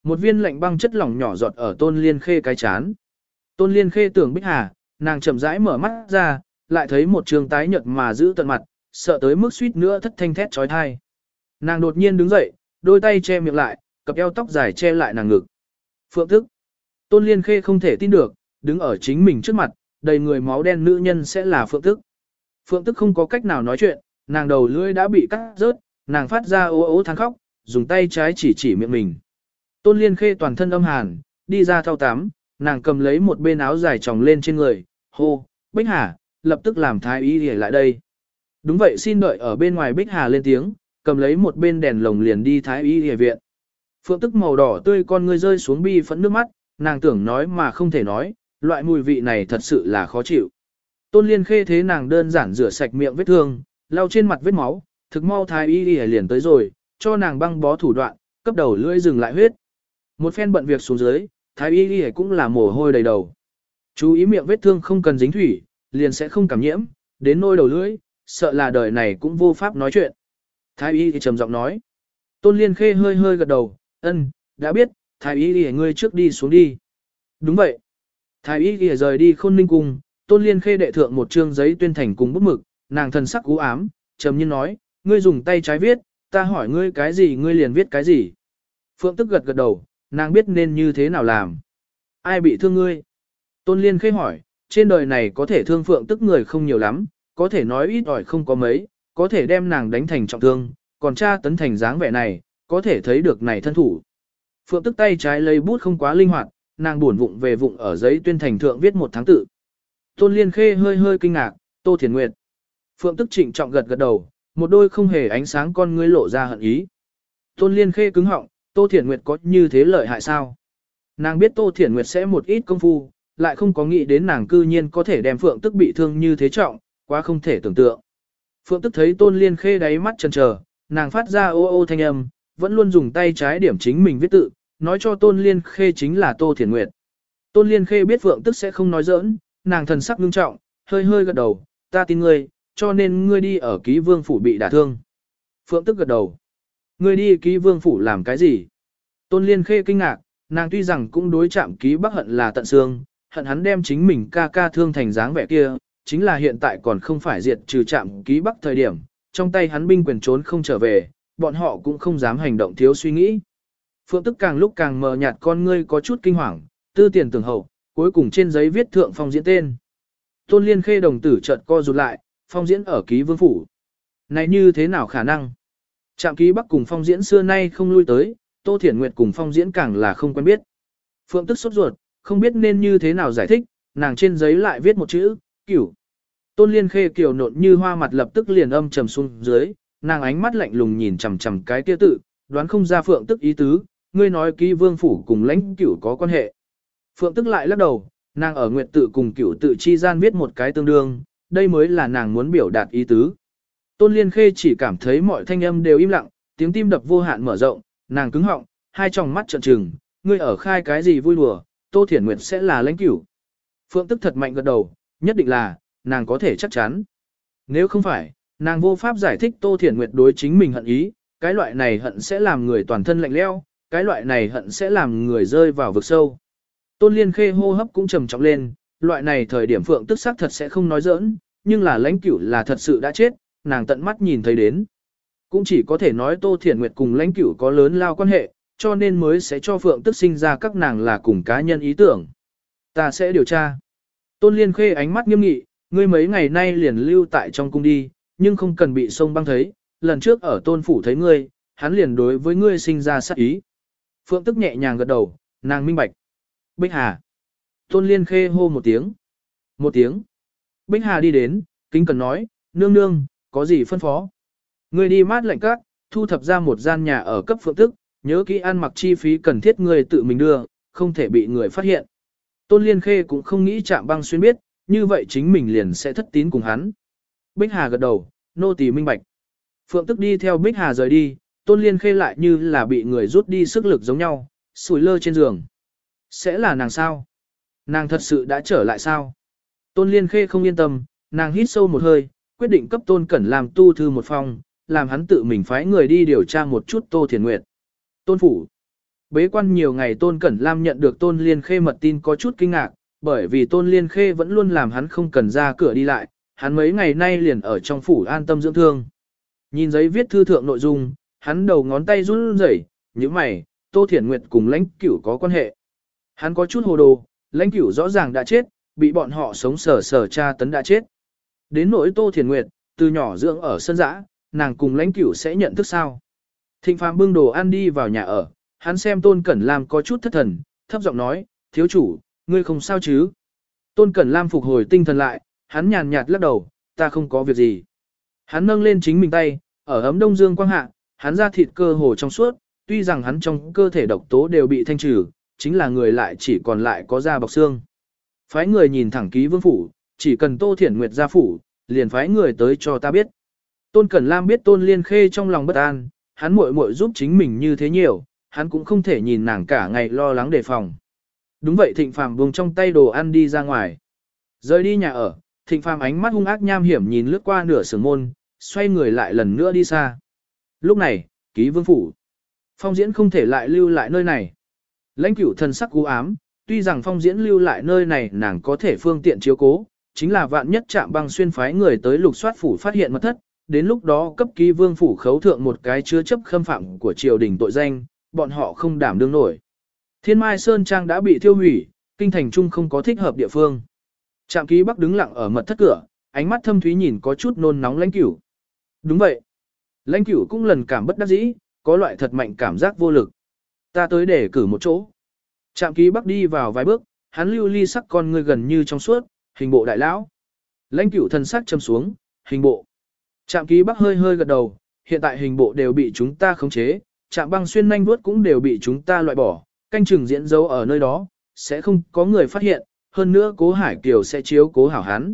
Một viên lạnh băng chất lỏng nhỏ giọt ở tôn liên khê cái chán. Tôn liên khê tưởng bích hà, nàng chậm rãi mở mắt ra, lại thấy một trường tái nhợt mà giữ tận mặt, sợ tới mức suýt nữa thất thanh thét chói tai. Nàng đột nhiên đứng dậy, đôi tay che miệng lại, cặp eo tóc dài che lại nàng ngực. Phượng thức. Tôn liên khê không thể tin được, đứng ở chính mình trước mặt, đầy người máu đen nữ nhân sẽ là phượng tức. Phượng tức không có cách nào nói chuyện, nàng đầu lưỡi đã bị cắt rớt, nàng phát ra ố ố than khóc, dùng tay trái chỉ chỉ miệng mình. Tôn liên khê toàn thân âm hàn, đi ra thao tắm, nàng cầm lấy một bên áo dài tròng lên trên người, hô, Bích Hà, lập tức làm thái y để lại đây. Đúng vậy xin đợi ở bên ngoài Bích Hà lên tiếng, cầm lấy một bên đèn lồng liền đi thái y để viện. Phượng tức màu đỏ tươi con ngươi rơi xuống bi phẫn nước mắt, nàng tưởng nói mà không thể nói, loại mùi vị này thật sự là khó chịu. Tôn liên khê thế nàng đơn giản rửa sạch miệng vết thương, lau trên mặt vết máu, thực mau thái y y liền tới rồi, cho nàng băng bó thủ đoạn, cấp đầu lưỡi dừng lại huyết. Một phen bận việc xuống dưới, thái y y cũng là mồ hôi đầy đầu. Chú ý miệng vết thương không cần dính thủy, liền sẽ không cảm nhiễm, đến nôi đầu lưỡi, sợ là đời này cũng vô pháp nói chuyện. Thái y thì trầm giọng nói. Tôn liên khê hơi hơi gật đầu, ân, đã biết, thái y thì ngươi trước đi xuống đi. Đúng vậy. Thái y thì rời đi khôn ninh cung, tôn liên khê đệ thượng một trương giấy tuyên thành cùng bút mực, nàng thần sắc cú ám, trầm nhiên nói, ngươi dùng tay trái viết, ta hỏi ngươi cái gì ngươi liền viết cái gì. Phượng tức gật gật đầu, nàng biết nên như thế nào làm. Ai bị thương ngươi? Tôn liên khê hỏi, trên đời này có thể thương phượng tức người không nhiều lắm, có thể nói ít ỏi không có mấy, có thể đem nàng đánh thành trọng thương, còn cha tấn thành dáng vẻ này, có thể thấy được này thân thủ. Phượng tức tay trái lấy bút không quá linh hoạt, nàng buồn vụng về vụng ở giấy tuyên thành thượng viết một tháng tự. Tôn Liên Khê hơi hơi kinh ngạc, Tô Thiền Nguyệt. Phượng tức trịnh trọng gật gật đầu, một đôi không hề ánh sáng con ngươi lộ ra hận ý. Tôn Liên Khê cứng họng, Tô thiển Nguyệt có như thế lợi hại sao? Nàng biết Tô thiển Nguyệt sẽ một ít công phu, lại không có nghĩ đến nàng cư nhiên có thể đem Phượng tức bị thương như thế trọng, quá không thể tưởng tượng. Phượng tức thấy Tôn Liên Khê đáy mắt chần chờ, nàng phát ra ô ô thanh âm, vẫn luôn dùng tay trái điểm chính mình viết tự, nói cho Tôn Liên Khê chính là Tô thiển Nguyệt. Tôn Liên Khê biết Phượng tức sẽ không nói giỡn, nàng thần sắc ngưng trọng, hơi hơi gật đầu, ta tin ngươi, cho nên ngươi đi ở ký vương phủ bị đả thương. Phượng tức gật đầu. Ngươi đi ký vương phủ làm cái gì? Tôn Liên Khê kinh ngạc, nàng tuy rằng cũng đối chạm ký bắc hận là tận xương, hận hắn đem chính mình ca ca thương thành dáng vẻ kia, chính là hiện tại còn không phải diệt trừ chạm ký bắc thời điểm, trong tay hắn binh quyền trốn không trở về, bọn họ cũng không dám hành động thiếu suy nghĩ. Phượng tức càng lúc càng mờ nhạt con ngươi có chút kinh hoàng, tư tiền tưởng hậu, cuối cùng trên giấy viết thượng phong diễn tên. Tôn liên khê đồng tử chợt co rụt lại, phong diễn ở ký vương phủ. Này như thế nào khả năng? Trạm ký bắc cùng phong diễn xưa nay không lui tới, Tô Thiển Nguyệt cùng phong diễn càng là không quen biết. Phượng tức sốt ruột, không biết nên như thế nào giải thích, nàng trên giấy lại viết một chữ, cửu. Tôn liên khê kiều nộn như hoa mặt lập tức liền âm trầm xuống dưới, nàng ánh mắt lạnh lùng nhìn chằm chằm cái kia tự, đoán không ra phượng tức ý tứ, ngươi nói ký vương phủ cùng lãnh cửu có quan hệ. Phượng tức lại lắc đầu, nàng ở nguyện tự cùng cửu tự chi gian viết một cái tương đương, đây mới là nàng muốn biểu đạt ý tứ. Tôn liên khê chỉ cảm thấy mọi thanh âm đều im lặng, tiếng tim đập vô hạn mở rộng, nàng cứng họng, hai tròng mắt trợn trừng, ngươi ở khai cái gì vui đùa, Tô Thiển Nguyệt sẽ là lãnh cửu. Phượng tức thật mạnh gật đầu, nhất định là, nàng có thể chắc chắn. Nếu không phải, nàng vô pháp giải thích Tô Thiển Nguyệt đối chính mình hận ý, cái loại này hận sẽ làm người toàn thân lạnh leo, cái loại này hận sẽ làm người rơi vào vực sâu. Tôn Liên Khê hô hấp cũng trầm trọng lên, loại này thời điểm Phượng tức xác thật sẽ không nói giỡn, nhưng là lãnh cửu là thật sự đã chết, nàng tận mắt nhìn thấy đến. Cũng chỉ có thể nói Tô Thiển Nguyệt cùng lãnh cửu có lớn lao quan hệ, cho nên mới sẽ cho Phượng tức sinh ra các nàng là cùng cá nhân ý tưởng. Ta sẽ điều tra. Tôn Liên Khê ánh mắt nghiêm nghị, ngươi mấy ngày nay liền lưu tại trong cung đi, nhưng không cần bị sông băng thấy, lần trước ở tôn phủ thấy ngươi, hắn liền đối với ngươi sinh ra sát ý. Phượng tức nhẹ nhàng gật đầu, nàng minh bạch. Bích Hà. Tôn Liên Khê hô một tiếng. Một tiếng. Bích Hà đi đến, kính cần nói, nương nương, có gì phân phó. Ngươi đi mát lạnh các, thu thập ra một gian nhà ở cấp phượng tức, nhớ kỹ ăn mặc chi phí cần thiết người tự mình đưa, không thể bị người phát hiện. Tôn Liên Khê cũng không nghĩ chạm băng xuyên biết, như vậy chính mình liền sẽ thất tín cùng hắn. Bích Hà gật đầu, nô tỳ minh bạch. Phượng tức đi theo Bích Hà rời đi, Tôn Liên Khê lại như là bị người rút đi sức lực giống nhau, sủi lơ trên giường. Sẽ là nàng sao? Nàng thật sự đã trở lại sao? Tôn Liên Khê không yên tâm, nàng hít sâu một hơi, quyết định cấp Tôn Cẩn làm tu thư một phòng, làm hắn tự mình phái người đi điều tra một chút Tô Thiền Nguyệt. Tôn Phủ Bế quan nhiều ngày Tôn Cẩn Lam nhận được Tôn Liên Khê mật tin có chút kinh ngạc, bởi vì Tôn Liên Khê vẫn luôn làm hắn không cần ra cửa đi lại, hắn mấy ngày nay liền ở trong phủ an tâm dưỡng thương. Nhìn giấy viết thư thượng nội dung, hắn đầu ngón tay run rẩy, như mày, Tô Thiển Nguyệt cùng lãnh cửu có quan hệ. Hắn có chút hồ đồ, lãnh cửu rõ ràng đã chết, bị bọn họ sống sờ sờ tra tấn đã chết. Đến nỗi Tô Thiền Nguyệt, từ nhỏ dưỡng ở sân dã, nàng cùng lãnh cửu sẽ nhận thức sao. Thịnh Phàm bưng đồ ăn đi vào nhà ở, hắn xem Tôn Cẩn Lam có chút thất thần, thấp giọng nói, thiếu chủ, ngươi không sao chứ. Tôn Cẩn Lam phục hồi tinh thần lại, hắn nhàn nhạt lắc đầu, ta không có việc gì. Hắn nâng lên chính mình tay, ở ấm đông dương quang hạ, hắn ra thịt cơ hồ trong suốt, tuy rằng hắn trong cơ thể độc tố đều bị thanh trừ, chính là người lại chỉ còn lại có da bọc xương. Phái người nhìn thẳng ký vương phủ, chỉ cần Tô Thiển Nguyệt ra phủ, liền phái người tới cho ta biết. Tôn Cẩn Lam biết Tôn Liên Khê trong lòng bất an, hắn muội muội giúp chính mình như thế nhiều, hắn cũng không thể nhìn nàng cả ngày lo lắng đề phòng. Đúng vậy Thịnh Phàm buông trong tay đồ ăn đi ra ngoài. Rời đi nhà ở, Thịnh Phàm ánh mắt hung ác nham hiểm nhìn lướt qua nửa sườn môn, xoay người lại lần nữa đi xa. Lúc này, ký vương phủ. Phong diễn không thể lại lưu lại nơi này. Lãnh cửu thần sắc cú ám, tuy rằng phong diễn lưu lại nơi này nàng có thể phương tiện chiếu cố, chính là vạn nhất chạm băng xuyên phái người tới lục soát phủ phát hiện mật thất, đến lúc đó cấp ký vương phủ khấu thượng một cái chứa chấp khâm phạm của triều đình tội danh, bọn họ không đảm đương nổi. Thiên Mai Sơn Trang đã bị thiêu hủy, kinh thành trung không có thích hợp địa phương. Trạm ký bắc đứng lặng ở mật thất cửa, ánh mắt thâm thúy nhìn có chút nôn nóng lãnh cửu. Đúng vậy. Lãnh cửu cũng lần cảm bất đắc dĩ, có loại thật mạnh cảm giác vô lực. Ta tới để cử một chỗ. Trạm ký bắc đi vào vài bước, hắn lưu ly sắc con người gần như trong suốt, hình bộ đại lão. Lãnh cửu thần sắc châm xuống, hình bộ. Trạm ký bắc hơi hơi gật đầu, hiện tại hình bộ đều bị chúng ta khống chế, trạm băng xuyên nhanh vuốt cũng đều bị chúng ta loại bỏ, canh chừng diễn dấu ở nơi đó, sẽ không có người phát hiện, hơn nữa cố hải kiều sẽ chiếu cố hảo hắn.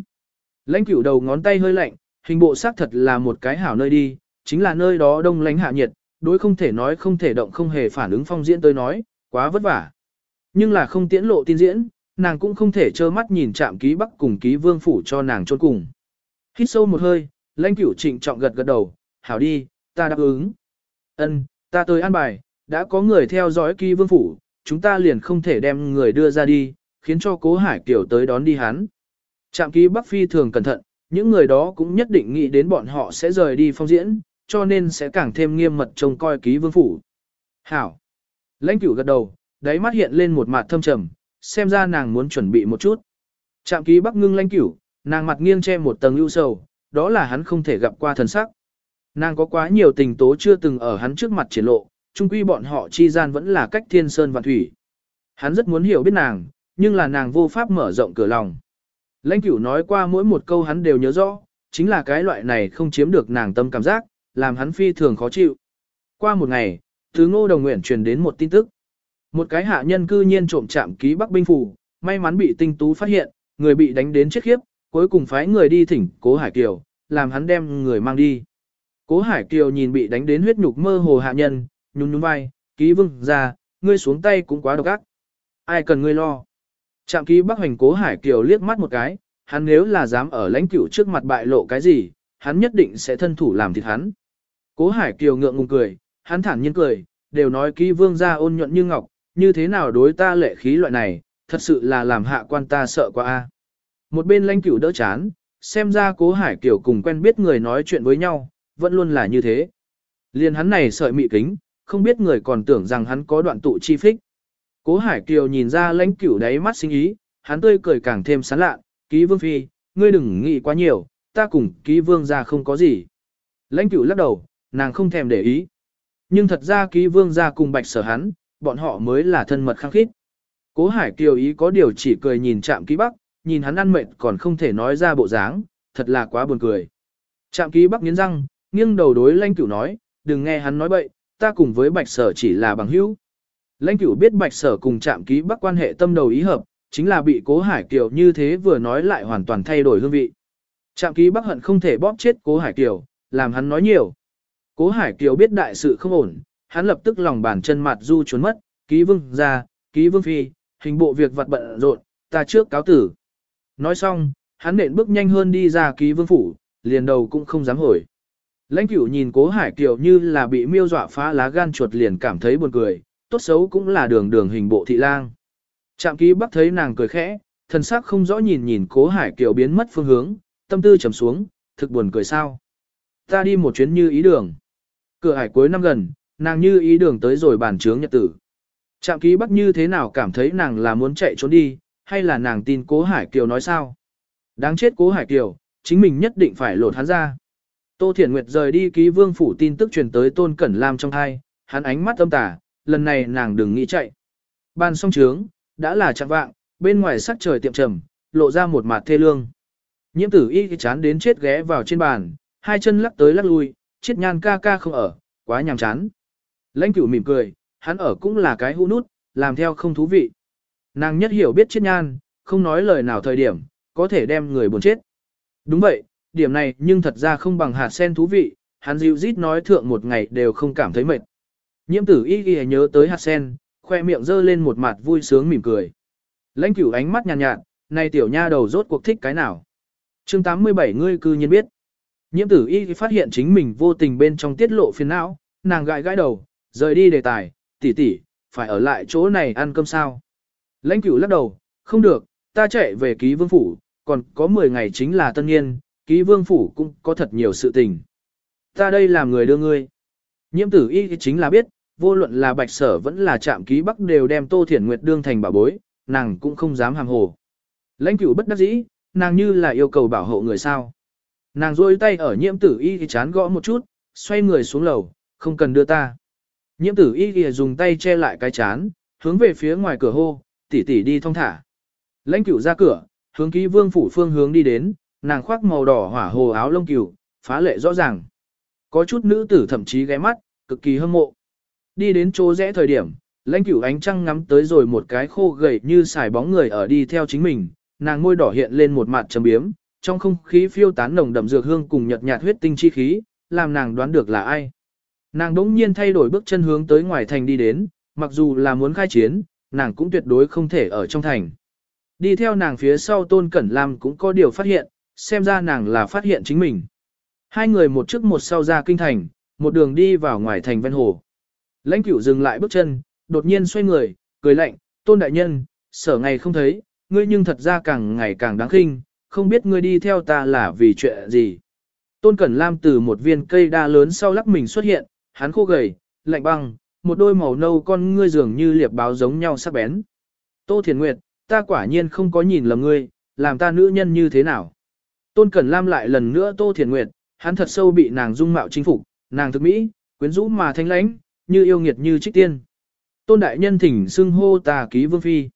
Lãnh cửu đầu ngón tay hơi lạnh, hình bộ xác thật là một cái hảo nơi đi, chính là nơi đó đông lánh hạ nhiệt, đối không thể nói không thể động không hề phản ứng phong diễn tới nói, quá vất vả. Nhưng là không tiễn lộ tin diễn, nàng cũng không thể trơ mắt nhìn chạm ký bắc cùng ký vương phủ cho nàng trôn cùng. Hít sâu một hơi, lãnh cửu trịnh trọng gật gật đầu, hảo đi, ta đáp ứng. Ân, ta tới an bài, đã có người theo dõi ký vương phủ, chúng ta liền không thể đem người đưa ra đi, khiến cho cố hải kiểu tới đón đi hắn. Trạm ký bắc phi thường cẩn thận, những người đó cũng nhất định nghĩ đến bọn họ sẽ rời đi phong diễn, cho nên sẽ càng thêm nghiêm mật trông coi ký vương phủ. Hảo. Lãnh cửu gật đầu, đáy mắt hiện lên một mặt thâm trầm, xem ra nàng muốn chuẩn bị một chút. Trạm ký bắc ngưng lãnh cửu, nàng mặt nghiêng che một tầng ưu sầu, đó là hắn không thể gặp qua thần sắc. Nàng có quá nhiều tình tố chưa từng ở hắn trước mặt triển lộ, chung quy bọn họ chi gian vẫn là cách thiên sơn và thủy. Hắn rất muốn hiểu biết nàng, nhưng là nàng vô pháp mở rộng cửa lòng. Lãnh cửu nói qua mỗi một câu hắn đều nhớ rõ, chính là cái loại này không chiếm được nàng tâm cảm giác, làm hắn phi thường khó chịu. Qua một ngày, từ ngô đồng nguyện truyền đến một tin tức. Một cái hạ nhân cư nhiên trộm chạm ký Bắc Binh Phủ, may mắn bị tinh tú phát hiện, người bị đánh đến chết khiếp, cuối cùng phái người đi thỉnh Cố Hải Kiều, làm hắn đem người mang đi. Cố Hải Kiều nhìn bị đánh đến huyết nhục mơ hồ hạ nhân, nhún nhún vai, ký vương ra, ngươi xuống tay cũng quá độc ác. Ai cần ngươi lo. Trạm ký Bắc Hoành Cố Hải Kiều liếc mắt một cái, hắn nếu là dám ở lãnh cửu trước mặt bại lộ cái gì, hắn nhất định sẽ thân thủ làm thịt hắn. Cố Hải Kiều ngượng ngùng cười, hắn thản nhiên cười, đều nói ký vương gia ôn nhuận như ngọc, như thế nào đối ta lệ khí loại này, thật sự là làm hạ quan ta sợ quá a. Một bên lãnh cửu đỡ chán, xem ra cố Hải Kiều cùng quen biết người nói chuyện với nhau, vẫn luôn là như thế. Liên hắn này sợi mị kính, không biết người còn tưởng rằng hắn có đoạn tụ chi phích. Cố Hải Kiều nhìn ra lãnh cửu đáy mắt sinh ý, hắn tươi cười càng thêm sán lạ, ký vương phi, ngươi đừng nghĩ quá nhiều, ta cùng ký vương ra không có gì. Lãnh cửu lắc đầu, nàng không thèm để ý. Nhưng thật ra ký vương ra cùng bạch sở hắn, bọn họ mới là thân mật khăng khít. Cố Hải Kiều ý có điều chỉ cười nhìn chạm ký bắc, nhìn hắn ăn mệt còn không thể nói ra bộ dáng, thật là quá buồn cười. chạm ký bắc nghiến răng, nghiêng đầu đối lãnh cửu nói, đừng nghe hắn nói bậy, ta cùng với bạch sở chỉ là bằng hữu. Lãnh cửu biết bạch sở cùng chạm ký bắc quan hệ tâm đầu ý hợp, chính là bị cố hải kiều như thế vừa nói lại hoàn toàn thay đổi hương vị. Trạm ký bắc hận không thể bóp chết cố hải kiều, làm hắn nói nhiều. Cố hải kiều biết đại sự không ổn, hắn lập tức lòng bàn chân mặt du trốn mất, ký vương ra, ký vương phi, hình bộ việc vật bận rộn, ta trước cáo tử. Nói xong, hắn nện bước nhanh hơn đi ra ký vương phủ, liền đầu cũng không dám hồi. Lãnh cửu nhìn cố hải kiều như là bị miêu dọa phá lá gan chuột liền cảm thấy buồn cười, tốt xấu cũng là đường đường hình bộ thị lang. Trạm ký bắc thấy nàng cười khẽ, thần sắc không rõ nhìn nhìn cố hải kiều biến mất phương hướng, tâm tư trầm xuống, thực buồn cười sao. Ta đi một chuyến như ý đường. Cửa hải cuối năm gần, nàng như ý đường tới rồi bàn trướng nhật tử. Trạm ký bắc như thế nào cảm thấy nàng là muốn chạy trốn đi, hay là nàng tin cố hải kiều nói sao. Đáng chết cố hải kiều, chính mình nhất định phải lột hắn ra. Tô Thiển Nguyệt rời đi ký vương phủ tin tức truyền tới Tôn Cẩn Lam trong thai, hắn ánh mắt âm tà, lần này nàng đừng nghĩ chạy. Ban song trướng, đã là chặng vạng, bên ngoài sắc trời tiệm trầm, lộ ra một mặt thê lương. Nhiễm tử y chán đến chết ghé vào trên bàn, hai chân lắc tới lắc lui, chết nhan ca ca không ở, quá nhàm chán. Lãnh cửu mỉm cười, hắn ở cũng là cái hũ nút, làm theo không thú vị. Nàng nhất hiểu biết chết nhan, không nói lời nào thời điểm, có thể đem người buồn chết. Đúng vậy, điểm này nhưng thật ra không bằng hạt sen thú vị, hắn dịu rít nói thượng một ngày đều không cảm thấy mệt. Nhiễm tử y ghi nhớ tới hạt sen, khoe miệng dơ lên một mặt vui sướng mỉm cười. Lãnh cửu ánh mắt nhàn nhạt, nhạt, này tiểu nha đầu rốt cuộc thích cái nào. chương 87 ngươi cư nhiên biết. Nhiễm tử y phát hiện chính mình vô tình bên trong tiết lộ phiền não, nàng gãi gãi đầu, rời đi đề tài, tỷ tỷ, phải ở lại chỗ này ăn cơm sao. Lãnh cửu lắc đầu, không được, ta chạy về ký vương phủ, còn có 10 ngày chính là tân niên, ký vương phủ cũng có thật nhiều sự tình. Ta đây làm người đưa ngươi. Nhiễm tử y chính là biết, vô luận là bạch sở vẫn là trạm ký bắc đều đem Tô Thiển Nguyệt đương thành bảo bối, nàng cũng không dám hàm hồ. Lãnh cửu bất đắc dĩ, nàng như là yêu cầu bảo hộ người sao. Nàng rôi tay ở nhiễm tử y thì chán gõ một chút, xoay người xuống lầu, không cần đưa ta. Nhiễm tử y thì dùng tay che lại cái chán, hướng về phía ngoài cửa hô, tỷ tỷ đi thong thả. Lãnh cửu ra cửa, hướng ký vương phủ phương hướng đi đến, nàng khoác màu đỏ hỏa hồ áo lông cửu, phá lệ rõ ràng. Có chút nữ tử thậm chí ghé mắt, cực kỳ hâm mộ. Đi đến chỗ rẽ thời điểm, lãnh cửu ánh trăng ngắm tới rồi một cái khô gầy như xài bóng người ở đi theo chính mình, nàng môi đỏ hiện lên một mặt trầm biếm, trong không khí phiêu tán nồng đậm dược hương cùng nhợt nhạt huyết tinh chi khí, làm nàng đoán được là ai. Nàng đỗng nhiên thay đổi bước chân hướng tới ngoài thành đi đến, mặc dù là muốn khai chiến, nàng cũng tuyệt đối không thể ở trong thành. Đi theo nàng phía sau Tôn Cẩn Lam cũng có điều phát hiện, xem ra nàng là phát hiện chính mình. Hai người một trước một sau ra kinh thành, một đường đi vào ngoài thành ven hồ. Lãnh cửu dừng lại bước chân, đột nhiên xoay người, cười lạnh, tôn đại nhân, sở ngày không thấy, ngươi nhưng thật ra càng ngày càng đáng khinh, không biết ngươi đi theo ta là vì chuyện gì. Tôn Cẩn Lam từ một viên cây đa lớn sau lắc mình xuất hiện, hắn khô gầy, lạnh băng, một đôi màu nâu con ngươi dường như liệp báo giống nhau sắc bén. Tô Thiền Nguyệt, ta quả nhiên không có nhìn lầm ngươi, làm ta nữ nhân như thế nào. Tôn Cẩn Lam lại lần nữa Tô Thiền Nguyệt, hắn thật sâu bị nàng dung mạo chinh phục, nàng thực mỹ, quyến rũ mà thanh lãnh, như yêu nghiệt như trích tiên. Tôn đại nhân thỉnh xưng hô tà ký vương phi.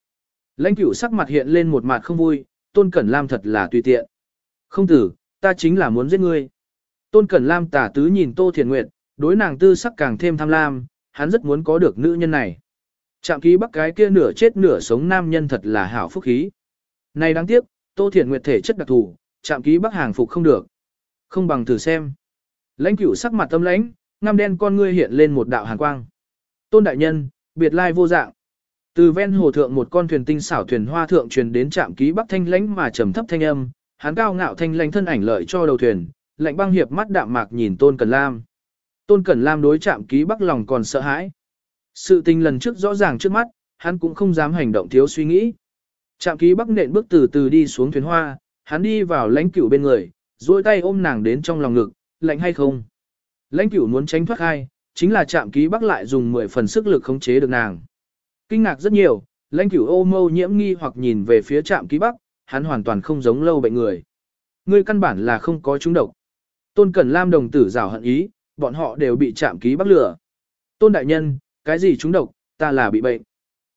Lãnh cửu sắc mặt hiện lên một mặt không vui, Tôn Cẩn Lam thật là tùy tiện. Không tử, ta chính là muốn giết ngươi. Tôn Cẩn Lam tả tứ nhìn Tô Thiền Nguyệt, đối nàng tư sắc càng thêm tham lam, hắn rất muốn có được nữ nhân này. Trạm ký bắc cái kia nửa chết nửa sống nam nhân thật là hảo phúc khí. Này đáng tiếc, Tô Thiền Nguyệt thể chất đặc thù, trạm ký bắc hàng phục không được. Không bằng thử xem. Lãnh cửu sắc mặt tâm lãnh, ngăm đen con ngươi hiện lên một đạo hàn quang. Tôn đại nhân, biệt lai vô dạng. Từ ven hồ thượng một con thuyền tinh xảo thuyền hoa thượng truyền đến trạm ký bắc thanh lãnh mà trầm thấp thanh âm, hắn cao ngạo thanh lãnh thân ảnh lợi cho đầu thuyền, lạnh băng hiệp mắt đạm mạc nhìn Tôn Cẩn Lam. Tôn Cẩn Lam đối trạm ký bắc lòng còn sợ hãi. Sự tình lần trước rõ ràng trước mắt, hắn cũng không dám hành động thiếu suy nghĩ. Trạm ký bắc nện bước từ từ đi xuống thuyền hoa, hắn đi vào lãnh cửu bên người, duỗi tay ôm nàng đến trong lòng ngực, lạnh hay không? Lãnh cửu muốn tránh thoát hai, chính là chạm ký bắc lại dùng 10 phần sức lực khống chế được nàng. Kinh ngạc rất nhiều, lãnh cửu ô mâu nhiễm nghi hoặc nhìn về phía trạm ký bắc, hắn hoàn toàn không giống lâu bệnh người. Ngươi căn bản là không có trúng độc. Tôn Cẩn Lam đồng tử rào hận ý, bọn họ đều bị chạm ký bắc lửa. Tôn đại nhân, cái gì trúng độc, ta là bị bệnh.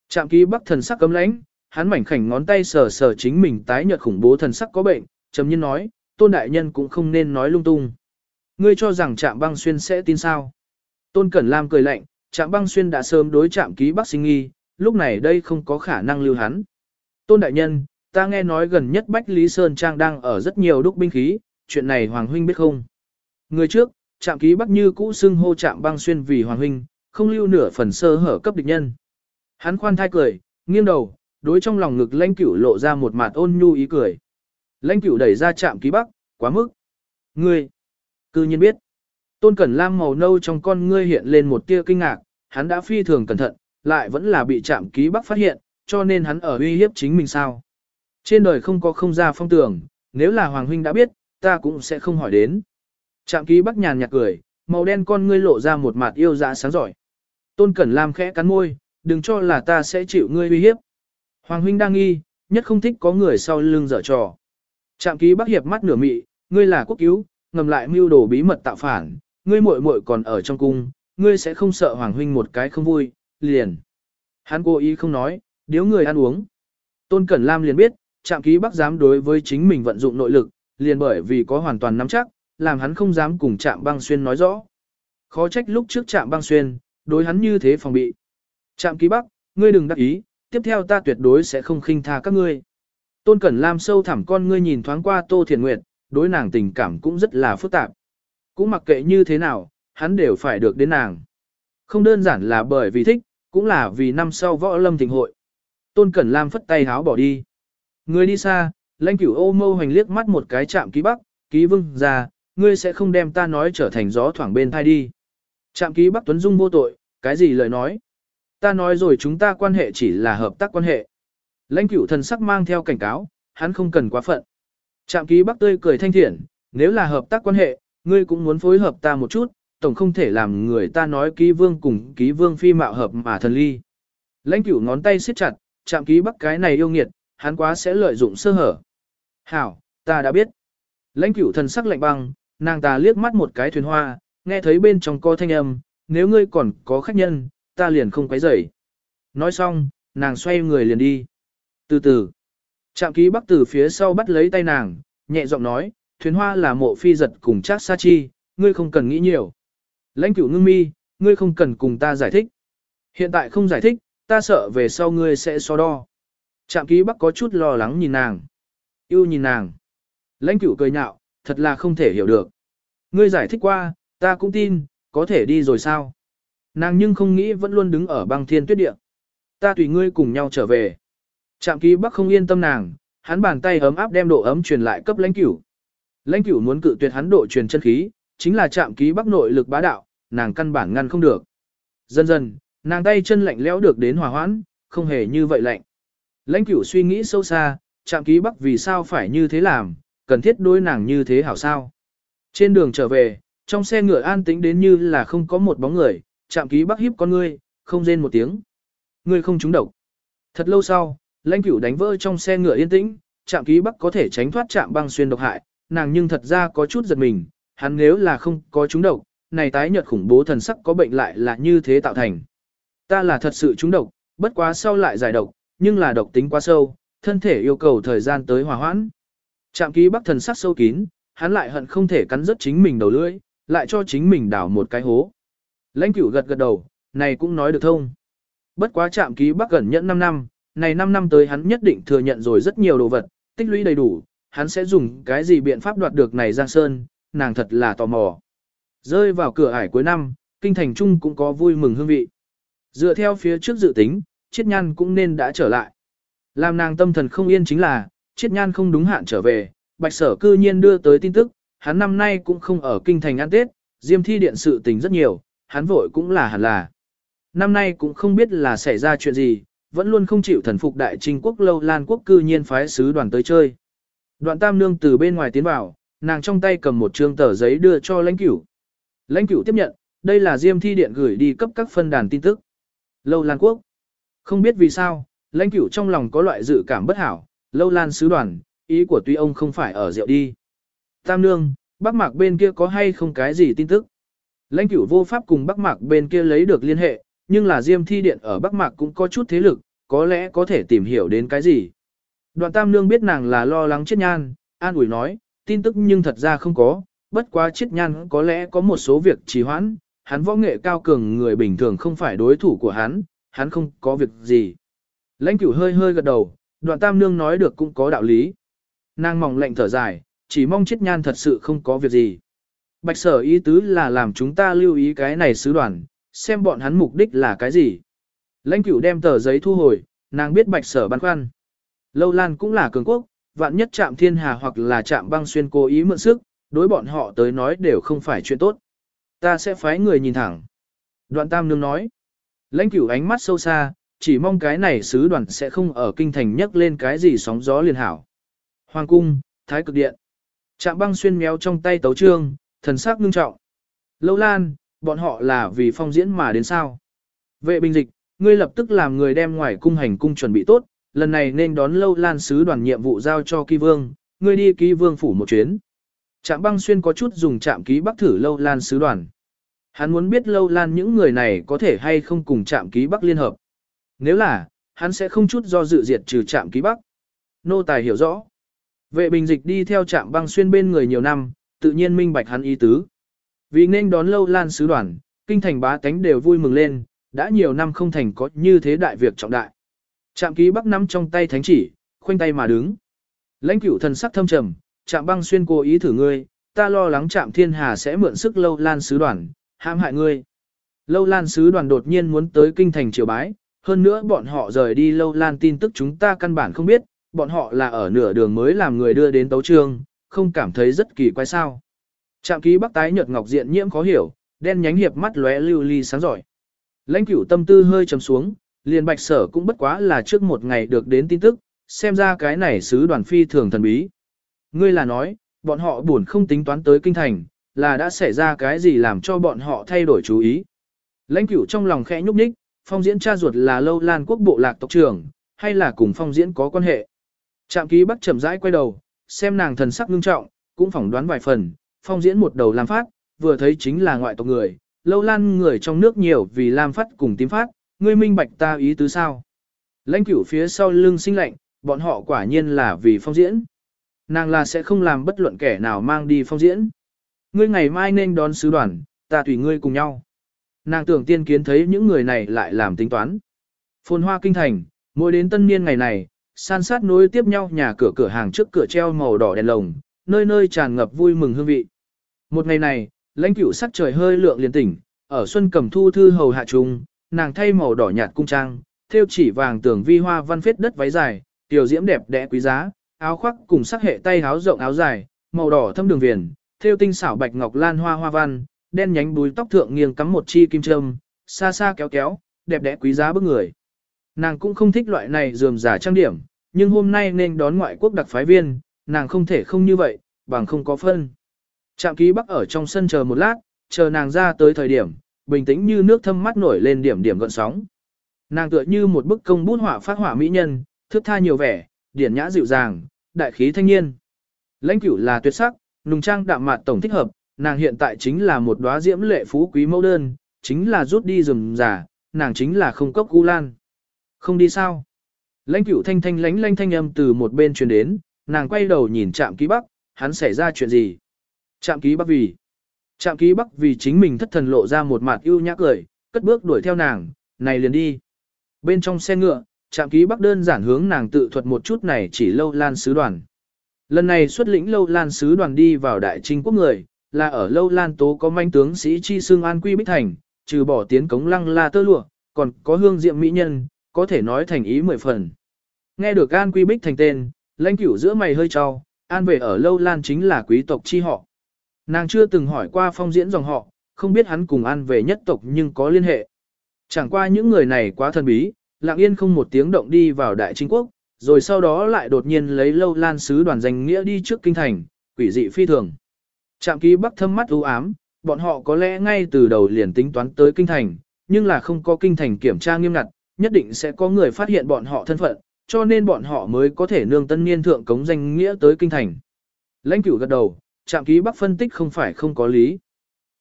Trạm ký bắc thần sắc cấm lãnh, hắn mảnh khảnh ngón tay sờ sờ chính mình tái nhợt khủng bố thần sắc có bệnh, chấm nhiên nói, tôn đại nhân cũng không nên nói lung tung. Ngươi cho rằng trạm băng xuyên sẽ tin sao? Tôn Cẩn Lam cười lạnh, trạm băng xuyên đã sớm đối trạm ký bắc sinh nghi, lúc này đây không có khả năng lưu hắn. Tôn đại nhân, ta nghe nói gần nhất Bách Lý Sơn Trang đang ở rất nhiều đúc binh khí, chuyện này Hoàng Huynh biết không? Người trước, trạm ký Bắc Như cũ xưng hô trạm băng xuyên vì Hoàng Huynh, không lưu nửa phần sơ hở cấp địch nhân. Hắn khoan thai cười, nghiêng đầu, đối trong lòng ngực lãnh cửu lộ ra một mặt ôn nhu ý cười. Lãnh cửu đẩy ra trạm ký Bắc, quá mức. Ngươi, cư nhiên biết. Tôn Cẩn Lam màu nâu trong con ngươi hiện lên một tia kinh ngạc, hắn đã phi thường cẩn thận, lại vẫn là bị trạm ký Bắc phát hiện, cho nên hắn ở uy hiếp chính mình sao. Trên đời không có không ra phong tưởng, nếu là Hoàng Huynh đã biết, ta cũng sẽ không hỏi đến. Trạm ký Bắc nhàn nhạt cười, màu đen con ngươi lộ ra một mặt yêu dạ sáng giỏi. Tôn Cẩn Lam khẽ cắn môi, đừng cho là ta sẽ chịu ngươi uy hiếp. Hoàng huynh đang nghi, nhất không thích có người sau lưng dở trò. Trạm ký Bắc hiệp mắt nửa mị, ngươi là quốc cứu, ngầm lại mưu đồ bí mật tạo phản, ngươi muội muội còn ở trong cung, ngươi sẽ không sợ Hoàng huynh một cái không vui, liền. Hắn cố ý không nói, điếu người ăn uống. Tôn Cẩn Lam liền biết, trạm ký Bắc dám đối với chính mình vận dụng nội lực, liền bởi vì có hoàn toàn nắm chắc, làm hắn không dám cùng trạm băng xuyên nói rõ. Khó trách lúc trước trạm băng xuyên, đối hắn như thế phòng bị. Trạm ký Bắc, ngươi đừng đắc ý, tiếp theo ta tuyệt đối sẽ không khinh tha các ngươi. Tôn Cẩn Lam sâu thẳm con ngươi nhìn thoáng qua Tô Thiền Nguyệt, đối nàng tình cảm cũng rất là phức tạp. Cũng mặc kệ như thế nào, hắn đều phải được đến nàng. Không đơn giản là bởi vì thích, cũng là vì năm sau võ lâm thịnh hội. Tôn Cẩn Lam phất tay háo bỏ đi. Người đi xa, lãnh cửu ô mâu hành liếc mắt một cái chạm ký bắc, ký vương ra, ngươi sẽ không đem ta nói trở thành gió thoảng bên thai đi. chạm ký bắc Tuấn Dung vô tội, cái gì lời nói? Ta nói rồi chúng ta quan hệ chỉ là hợp tác quan hệ. Lãnh cửu thần sắc mang theo cảnh cáo, hắn không cần quá phận. Trạm ký bắc tươi cười thanh thiện, nếu là hợp tác quan hệ, ngươi cũng muốn phối hợp ta một chút, tổng không thể làm người ta nói ký vương cùng ký vương phi mạo hợp mà thần ly. Lãnh cửu ngón tay siết chặt, chạm ký bắc cái này yêu nghiệt, hắn quá sẽ lợi dụng sơ hở. Hảo, ta đã biết. Lãnh cửu thần sắc lạnh băng, nàng ta liếc mắt một cái thuyền hoa, nghe thấy bên trong co thanh âm, nếu ngươi còn có khách nhân, ta liền không quấy rầy. Nói xong, nàng xoay người liền đi. Từ từ, chạm ký bắc từ phía sau bắt lấy tay nàng, nhẹ giọng nói, thuyền hoa là mộ phi giật cùng chát sa chi, ngươi không cần nghĩ nhiều. Lãnh cửu ngưng mi, ngươi không cần cùng ta giải thích. Hiện tại không giải thích, ta sợ về sau ngươi sẽ so đo. Trạm ký bắc có chút lo lắng nhìn nàng. Yêu nhìn nàng. Lãnh cửu cười nhạo, thật là không thể hiểu được. Ngươi giải thích qua, ta cũng tin, có thể đi rồi sao? Nàng nhưng không nghĩ vẫn luôn đứng ở băng thiên tuyết địa. Ta tùy ngươi cùng nhau trở về. Trạm ký bắc không yên tâm nàng, hắn bàn tay ấm áp đem độ ấm truyền lại cấp lãnh cửu. Lãnh cửu muốn cự tuyệt hắn độ truyền chân khí, chính là chạm ký bắc nội lực bá đạo, nàng căn bản ngăn không được. Dần dần, nàng tay chân lạnh lẽo được đến hòa hoãn, không hề như vậy lạnh. Lãnh cửu suy nghĩ sâu xa, chạm ký bắc vì sao phải như thế làm, cần thiết đối nàng như thế hảo sao. Trên đường trở về, trong xe ngựa an tĩnh đến như là không có một bóng người, chạm ký bắc hiếp con ngươi, không rên một tiếng. Ngươi không trúng độc. Thật lâu sau, lãnh cửu đánh vỡ trong xe ngựa yên tĩnh, chạm ký bắc có thể tránh thoát chạm băng xuyên độc hại, nàng nhưng thật ra có chút giật mình, hắn nếu là không có trúng độc, này tái nhợt khủng bố thần sắc có bệnh lại là như thế tạo thành. Ta là thật sự trúng độc, bất quá sau lại giải độc, nhưng là độc tính quá sâu, thân thể yêu cầu thời gian tới hòa hoãn. Trạm ký bắc thần sắc sâu kín, hắn lại hận không thể cắn rứt chính mình đầu lưỡi, lại cho chính mình đào một cái hố. Lãnh cửu gật gật đầu, này cũng nói được thông. Bất quá chạm ký bắc gần nhận 5 năm, này 5 năm tới hắn nhất định thừa nhận rồi rất nhiều đồ vật, tích lũy đầy đủ, hắn sẽ dùng cái gì biện pháp đoạt được này Giang Sơn, nàng thật là tò mò. Rơi vào cửa ải cuối năm, kinh thành trung cũng có vui mừng hương vị. Dựa theo phía trước dự tính, chiết nhan cũng nên đã trở lại. Làm nàng tâm thần không yên chính là, chiết nhan không đúng hạn trở về, bạch sở cư nhiên đưa tới tin tức, hắn năm nay cũng không ở kinh thành ăn Tết, diêm thi điện sự tình rất nhiều, hắn vội cũng là hẳn là. Năm nay cũng không biết là xảy ra chuyện gì, vẫn luôn không chịu thần phục đại trinh quốc lâu lan quốc cư nhiên phái sứ đoàn tới chơi. Đoạn tam nương từ bên ngoài tiến vào, nàng trong tay cầm một trương tờ giấy đưa cho lãnh cửu. Lãnh cửu tiếp nhận, đây là diêm thi điện gửi đi cấp các phân đàn tin tức. Lâu lan quốc. Không biết vì sao, lãnh cửu trong lòng có loại dự cảm bất hảo, lâu lan sứ đoàn, ý của tuy ông không phải ở rượu đi. Tam nương, bác mạc bên kia có hay không cái gì tin tức? Lãnh cửu vô pháp cùng Bắc Mạc bên kia lấy được liên hệ, nhưng là Diêm Thi Điện ở Bắc Mạc cũng có chút thế lực, có lẽ có thể tìm hiểu đến cái gì. Đoạn Tam Nương biết nàng là lo lắng chết nhan, an ủi nói, tin tức nhưng thật ra không có, bất quá chết nhan có lẽ có một số việc trì hoãn, hắn võ nghệ cao cường người bình thường không phải đối thủ của hắn, hắn không có việc gì. Lãnh cửu hơi hơi gật đầu, Đoạn tam nương nói được cũng có đạo lý. Nàng mỏng lệnh thở dài, chỉ mong chết nhan thật sự không có việc gì. Bạch sở ý tứ là làm chúng ta lưu ý cái này sứ đoàn, xem bọn hắn mục đích là cái gì. Lãnh cửu đem tờ giấy thu hồi, nàng biết bạch sở băn khoăn. Lâu Lan cũng là cường quốc, vạn nhất chạm thiên hà hoặc là chạm băng xuyên cố ý mượn sức, đối bọn họ tới nói đều không phải chuyện tốt. Ta sẽ phái người nhìn thẳng. Đoạn tam nương nói. Lãnh cửu ánh mắt sâu xa, chỉ mong cái này sứ đoàn sẽ không ở kinh thành nhấc lên cái gì sóng gió liền hảo. Hoàng cung, thái cực điện. Trạm băng xuyên méo trong tay tấu trương, thần sắc ngưng trọng. Lâu lan, bọn họ là vì phong diễn mà đến sao. Vệ bình dịch, ngươi lập tức làm người đem ngoài cung hành cung chuẩn bị tốt, lần này nên đón lâu lan sứ đoàn nhiệm vụ giao cho kỳ vương, ngươi đi Kỳ vương phủ một chuyến. Trạm băng xuyên có chút dùng trạm ký bắc thử lâu lan sứ đoàn. Hắn muốn biết lâu lan những người này có thể hay không cùng trạm ký bắc liên hợp. Nếu là, hắn sẽ không chút do dự diệt trừ trạm ký bắc. Nô tài hiểu rõ. Vệ bình dịch đi theo trạm băng xuyên bên người nhiều năm, tự nhiên minh bạch hắn ý tứ. Vì nên đón lâu lan sứ đoàn, kinh thành bá tánh đều vui mừng lên, đã nhiều năm không thành có như thế đại việc trọng đại. Trạm ký bắc nắm trong tay thánh chỉ, khoanh tay mà đứng. Lãnh cửu thần sắc thâm trầm, trạm băng xuyên cố ý thử ngươi, ta lo lắng trạm thiên hà sẽ mượn sức lâu lan sứ đoàn, hãm hại ngươi. Lâu lan sứ đoàn đột nhiên muốn tới kinh thành triều bái, hơn nữa bọn họ rời đi lâu lan tin tức chúng ta căn bản không biết, bọn họ là ở nửa đường mới làm người đưa đến tấu trương, không cảm thấy rất kỳ quái sao. Trạm ký bắc tái nhợt ngọc diện nhiễm khó hiểu, đen nhánh hiệp mắt lóe lưu ly sáng giỏi. Lãnh cửu tâm tư hơi trầm xuống, liền bạch sở cũng bất quá là trước một ngày được đến tin tức, xem ra cái này sứ đoàn phi thường thần bí. Ngươi là nói, bọn họ buồn không tính toán tới kinh thành, là đã xảy ra cái gì làm cho bọn họ thay đổi chú ý. Lãnh cửu trong lòng khẽ nhúc nhích, phong diễn cha ruột là lâu lan quốc bộ lạc tộc trưởng, hay là cùng phong diễn có quan hệ. Trạm ký bắc chậm rãi quay đầu, xem nàng thần sắc ngưng trọng, cũng phỏng đoán vài phần, phong diễn một đầu làm phát, vừa thấy chính là ngoại tộc người, lâu lan người trong nước nhiều vì làm phát cùng tím phát, ngươi minh bạch ta ý tứ sao. Lãnh cửu phía sau lưng sinh lạnh, bọn họ quả nhiên là vì phong diễn. Nàng là sẽ không làm bất luận kẻ nào mang đi phong diễn. Ngươi ngày mai nên đón sứ đoàn, ta tùy ngươi cùng nhau. Nàng tưởng tiên kiến thấy những người này lại làm tính toán. Phồn hoa kinh thành, mỗi đến tân niên ngày này, san sát nối tiếp nhau nhà cửa cửa hàng trước cửa treo màu đỏ đèn lồng, nơi nơi tràn ngập vui mừng hương vị. Một ngày này, lãnh cửu sắc trời hơi lượng liền tỉnh, ở xuân cầm thu thư hầu hạ trùng nàng thay màu đỏ nhạt cung trang, theo chỉ vàng tường vi hoa văn phết đất váy dài, tiểu diễm đẹp đẽ quý giá, áo khoác cùng sắc hệ tay áo rộng áo dài, màu đỏ thâm đường viền, theo tinh xảo bạch ngọc lan hoa hoa văn, đen nhánh búi tóc thượng nghiêng cắm một chi kim châm, xa xa kéo kéo, đẹp đẽ quý giá bức người. Nàng cũng không thích loại này dườm giả trang điểm, nhưng hôm nay nên đón ngoại quốc đặc phái viên, nàng không thể không như vậy, bằng không có phân. Trạm ký bắc ở trong sân chờ một lát, chờ nàng ra tới thời điểm, bình tĩnh như nước thâm mắt nổi lên điểm điểm gợn sóng. Nàng tựa như một bức công bút họa phát họa mỹ nhân, thước tha nhiều vẻ, điển nhã dịu dàng, đại khí thanh niên. Lãnh cửu là tuyệt sắc, nùng trang đạm mạt tổng thích hợp, nàng hiện tại chính là một đóa diễm lệ phú quý mẫu đơn, chính là rút đi rừng giả, nàng chính là không cốc gu lan. Không đi sao? Lãnh cửu thanh thanh lánh lanh thanh âm từ một bên truyền đến, nàng quay đầu nhìn trạm ký bắc, hắn xảy ra chuyện gì? Trạm ký bắc vì. Trạm ký bắc vì chính mình thất thần lộ ra một mặt ưu nhã cười, cất bước đuổi theo nàng, này liền đi. Bên trong xe ngựa, trạm ký bắc đơn giản hướng nàng tự thuật một chút này chỉ lâu lan sứ đoàn. Lần này xuất lĩnh lâu lan sứ đoàn đi vào đại trinh quốc người, là ở lâu lan tố có manh tướng sĩ chi xương an quy bích thành, trừ bỏ tiến cống lăng la tơ lụa, còn có hương diệm mỹ nhân, có thể nói thành ý mười phần. Nghe được an quy bích thành tên, lãnh cửu giữa mày hơi trao, an về ở lâu lan chính là quý tộc chi họ. Nàng chưa từng hỏi qua phong diễn dòng họ, không biết hắn cùng an về nhất tộc nhưng có liên hệ. Chẳng qua những người này quá thần bí, lặng yên không một tiếng động đi vào đại chính quốc, rồi sau đó lại đột nhiên lấy lâu lan sứ đoàn danh nghĩa đi trước kinh thành, quỷ dị phi thường. Trạm ký bắc thâm mắt u ám, bọn họ có lẽ ngay từ đầu liền tính toán tới kinh thành, nhưng là không có kinh thành kiểm tra nghiêm ngặt, nhất định sẽ có người phát hiện bọn họ thân phận, cho nên bọn họ mới có thể nương tân niên thượng cống danh nghĩa tới kinh thành. Lãnh cửu gật đầu, trạm ký bắc phân tích không phải không có lý.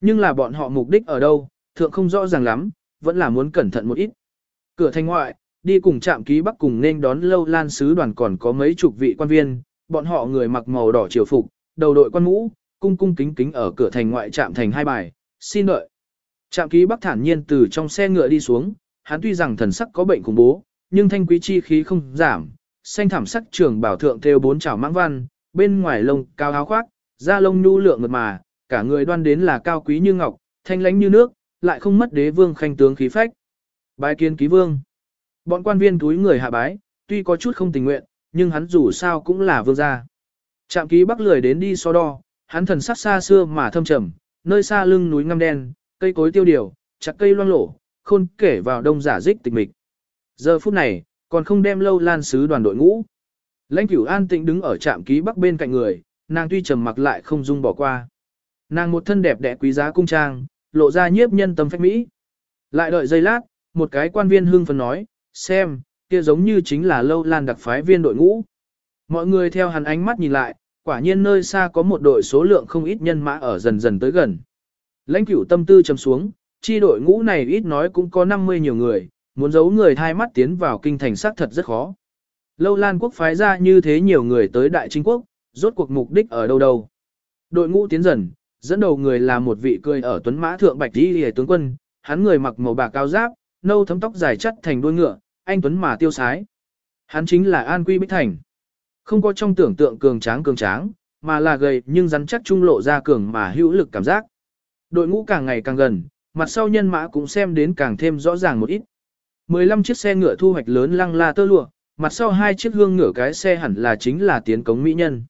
Nhưng là bọn họ mục đích ở đâu, thượng không rõ ràng lắm, vẫn là muốn cẩn thận một ít. Cửa thành ngoại, đi cùng trạm ký bắc cùng nên đón lâu lan sứ đoàn còn có mấy chục vị quan viên, bọn họ người mặc màu đỏ triều phục, đầu đội quan mũ, cung cung kính kính ở cửa thành ngoại trạm thành hai bài, xin đợi. Trạm ký bắc thản nhiên từ trong xe ngựa đi xuống, hắn tuy rằng thần sắc có bệnh khủng bố, nhưng thanh quý chi khí không giảm, xanh thảm sắc trường bảo thượng theo bốn trảo mãng văn, bên ngoài lông cao áo khoác, da lông nhu lượng mượt mà, cả người đoan đến là cao quý như ngọc, thanh lãnh như nước, lại không mất đế vương khanh tướng khí phách. Bái kiến ký vương. Bọn quan viên túi người hạ bái, tuy có chút không tình nguyện, nhưng hắn dù sao cũng là vương gia. Trạm ký bắc lười đến đi so đo, hắn thần sắc xa xưa mà thâm trầm, nơi xa lưng núi ngăm đen, cây cối tiêu điều, chặt cây loang lổ, khôn kể vào đông giả dích tịch mịch. Giờ phút này, còn không đem lâu lan sứ đoàn đội ngũ. Lãnh cửu an tĩnh đứng ở trạm ký bắc bên cạnh người, nàng tuy trầm mặc lại không dung bỏ qua. Nàng một thân đẹp đẽ quý giá cung trang, lộ ra nhiếp nhân tâm phách mỹ. Lại đợi giây lát, một cái quan viên hưng phấn nói, xem, kia giống như chính là lâu lan đặc phái viên đội ngũ. Mọi người theo hắn ánh mắt nhìn lại, quả nhiên nơi xa có một đội số lượng không ít nhân mã ở dần dần tới gần. Lãnh cửu tâm tư trầm xuống, chi đội ngũ này ít nói cũng có 50 nhiều người, muốn giấu người thai mắt tiến vào kinh thành xác thật rất khó. Lâu Lan quốc phái ra như thế nhiều người tới Đại Chính quốc, rốt cuộc mục đích ở đâu đâu. Đội ngũ tiến dần, dẫn đầu người là một vị cười ở tuấn mã thượng bạch đi hề tướng quân, hắn người mặc màu bạc cao giáp, nâu thấm tóc dài chất thành đuôi ngựa, anh tuấn mà tiêu sái. Hắn chính là An Quy Bích Thành. Không có trong tưởng tượng cường tráng cường tráng, mà là gầy nhưng rắn chắc trung lộ ra cường mà hữu lực cảm giác. Đội ngũ càng ngày càng gần, mặt sau nhân mã cũng xem đến càng thêm rõ ràng một ít. 15 chiếc xe ngựa thu hoạch lớn lăng la tơ lụa, mặt sau hai chiếc hương ngựa cái xe hẳn là chính là tiến cống mỹ nhân.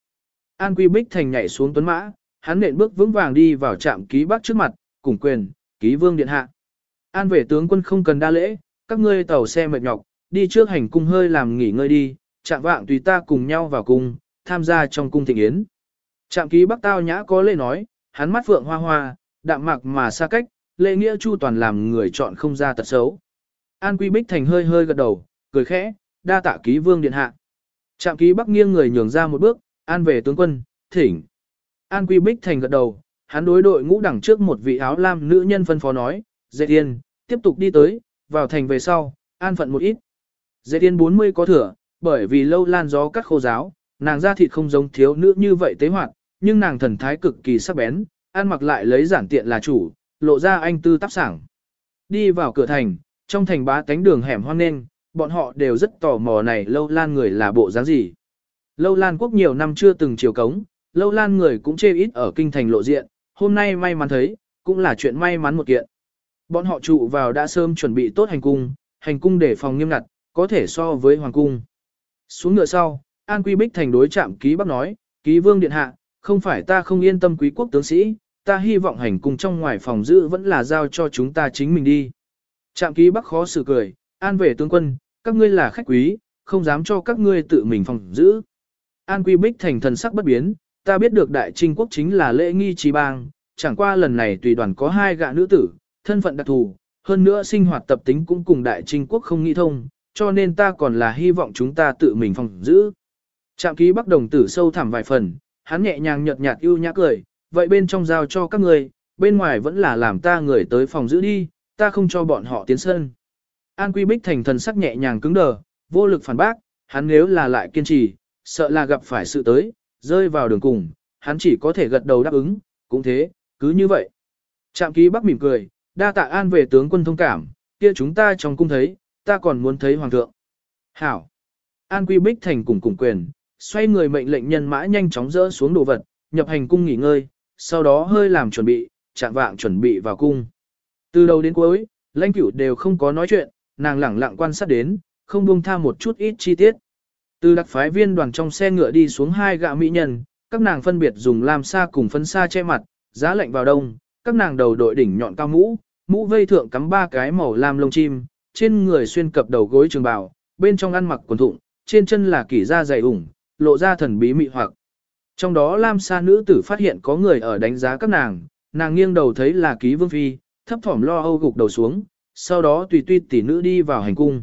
An Quy Bích Thành nhảy xuống tuấn mã, hắn nện bước vững vàng đi vào trạm ký bắc trước mặt, cùng quyền, ký vương điện hạ. An về tướng quân không cần đa lễ, các ngươi tàu xe mệt nhọc, đi trước hành cung hơi làm nghỉ ngơi đi, chạm vạng tùy ta cùng nhau vào cung, tham gia trong cung thịnh yến. Trạm ký bắc tao nhã có lễ nói, hắn mắt phượng hoa hoa, đạm mạc mà xa cách, lễ nghĩa chu toàn làm người chọn không ra tật xấu. An Quy Bích Thành hơi hơi gật đầu, cười khẽ, đa tạ ký vương điện hạ. Trạm ký bắc nghiêng người nhường ra một bước, an về tướng quân, thỉnh. An Quy Bích Thành gật đầu, hắn đối đội ngũ đằng trước một vị áo lam nữ nhân phân phó nói, Dệ tiên, tiếp tục đi tới, vào thành về sau, an phận một ít. Dệ tiên 40 có thừa, bởi vì lâu lan gió cắt khô giáo, nàng da thịt không giống thiếu nữ như vậy tế hoạt, nhưng nàng thần thái cực kỳ sắc bén, ăn mặc lại lấy giản tiện là chủ, lộ ra anh tư tác sảng. Đi vào cửa thành, trong thành bá cánh đường hẻm hoang nên, bọn họ đều rất tò mò này lâu lan người là bộ dáng gì. Lâu lan quốc nhiều năm chưa từng chiều cống, lâu lan người cũng chê ít ở kinh thành lộ diện, hôm nay may mắn thấy, cũng là chuyện may mắn một kiện. Bọn họ trụ vào đã sớm chuẩn bị tốt hành cung, hành cung để phòng nghiêm ngặt, có thể so với hoàng cung. Xuống ngựa sau, An Quy Bích thành đối chạm ký bắc nói, ký vương điện hạ, không phải ta không yên tâm quý quốc tướng sĩ, ta hy vọng hành cung trong ngoài phòng giữ vẫn là giao cho chúng ta chính mình đi. Trạm ký bắc khó xử cười, an về tướng quân, các ngươi là khách quý, không dám cho các ngươi tự mình phòng giữ. An Quy Bích thành thần sắc bất biến, ta biết được đại trinh quốc chính là lễ nghi trí bang, chẳng qua lần này tùy đoàn có hai gạ nữ tử, thân phận đặc thù, hơn nữa sinh hoạt tập tính cũng cùng đại trinh quốc không nghĩ thông, cho nên ta còn là hy vọng chúng ta tự mình phòng giữ. Trạm ký bắc đồng tử sâu thẳm vài phần, hắn nhẹ nhàng nhợt nhạt yêu nhã cười, vậy bên trong giao cho các người, bên ngoài vẫn là làm ta người tới phòng giữ đi, ta không cho bọn họ tiến sân. An Quy Bích thành thần sắc nhẹ nhàng cứng đờ, vô lực phản bác, hắn nếu là lại kiên trì, sợ là gặp phải sự tới, rơi vào đường cùng, hắn chỉ có thể gật đầu đáp ứng, cũng thế, cứ như vậy. Trạm ký bắc mỉm cười, đa tạ an về tướng quân thông cảm, kia chúng ta trong cung thấy, ta còn muốn thấy hoàng thượng. Hảo. An Quy Bích thành cùng cùng quyền, xoay người mệnh lệnh nhân mã nhanh chóng dỡ xuống đồ vật, nhập hành cung nghỉ ngơi, sau đó hơi làm chuẩn bị, chạm vạng chuẩn bị vào cung. Từ đầu đến cuối, lãnh cửu đều không có nói chuyện, nàng lẳng lặng quan sát đến, không buông tha một chút ít chi tiết. Từ đặc phái viên đoàn trong xe ngựa đi xuống hai gạ mỹ nhân, các nàng phân biệt dùng lam sa cùng phấn sa che mặt, giá lạnh vào đông, các nàng đầu đội đỉnh nhọn cao mũ, mũ vây thượng cắm ba cái màu lam lông chim, trên người xuyên cập đầu gối trường bào, bên trong ăn mặc quần thụng, trên chân là kỷ da dày ủng, lộ ra thần bí mị hoặc. Trong đó lam sa nữ tử phát hiện có người ở đánh giá các nàng, nàng nghiêng đầu thấy là ký vương phi, thấp thỏm lo âu gục đầu xuống, sau đó tùy tùy tỷ nữ đi vào hành cung.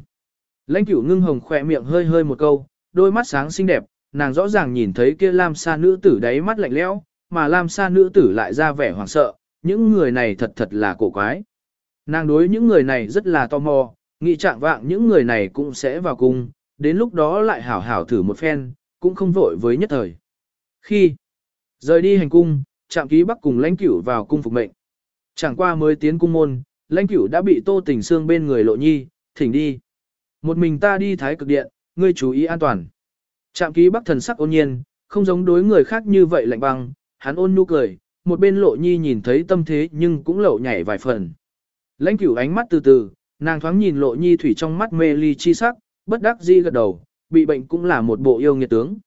Lãnh cửu ngưng hồng khỏe miệng hơi hơi một câu, đôi mắt sáng xinh đẹp, nàng rõ ràng nhìn thấy kia lam sa nữ tử đáy mắt lạnh lẽo, mà lam sa nữ tử lại ra vẻ hoảng sợ, những người này thật thật là cổ quái. Nàng đối những người này rất là tò mò, nghĩ trạng vạng những người này cũng sẽ vào cung, đến lúc đó lại hảo hảo thử một phen, cũng không vội với nhất thời. Khi rời đi hành cung, trạm ký bắc cùng lãnh cửu vào cung phục mệnh. Chẳng qua mới tiến cung môn, lãnh cửu đã bị tô tình xương bên người lộ nhi, thỉnh đi. Một mình ta đi thái cực điện, ngươi chú ý an toàn. Trạm ký bắc thần sắc ôn nhiên, không giống đối người khác như vậy lạnh băng, hắn ôn nhu cười, một bên lộ nhi nhìn thấy tâm thế nhưng cũng lậu nhảy vài phần. Lãnh cửu ánh mắt từ từ, nàng thoáng nhìn lộ nhi thủy trong mắt mê ly chi sắc, bất đắc di gật đầu, bị bệnh cũng là một bộ yêu nghiệt tướng.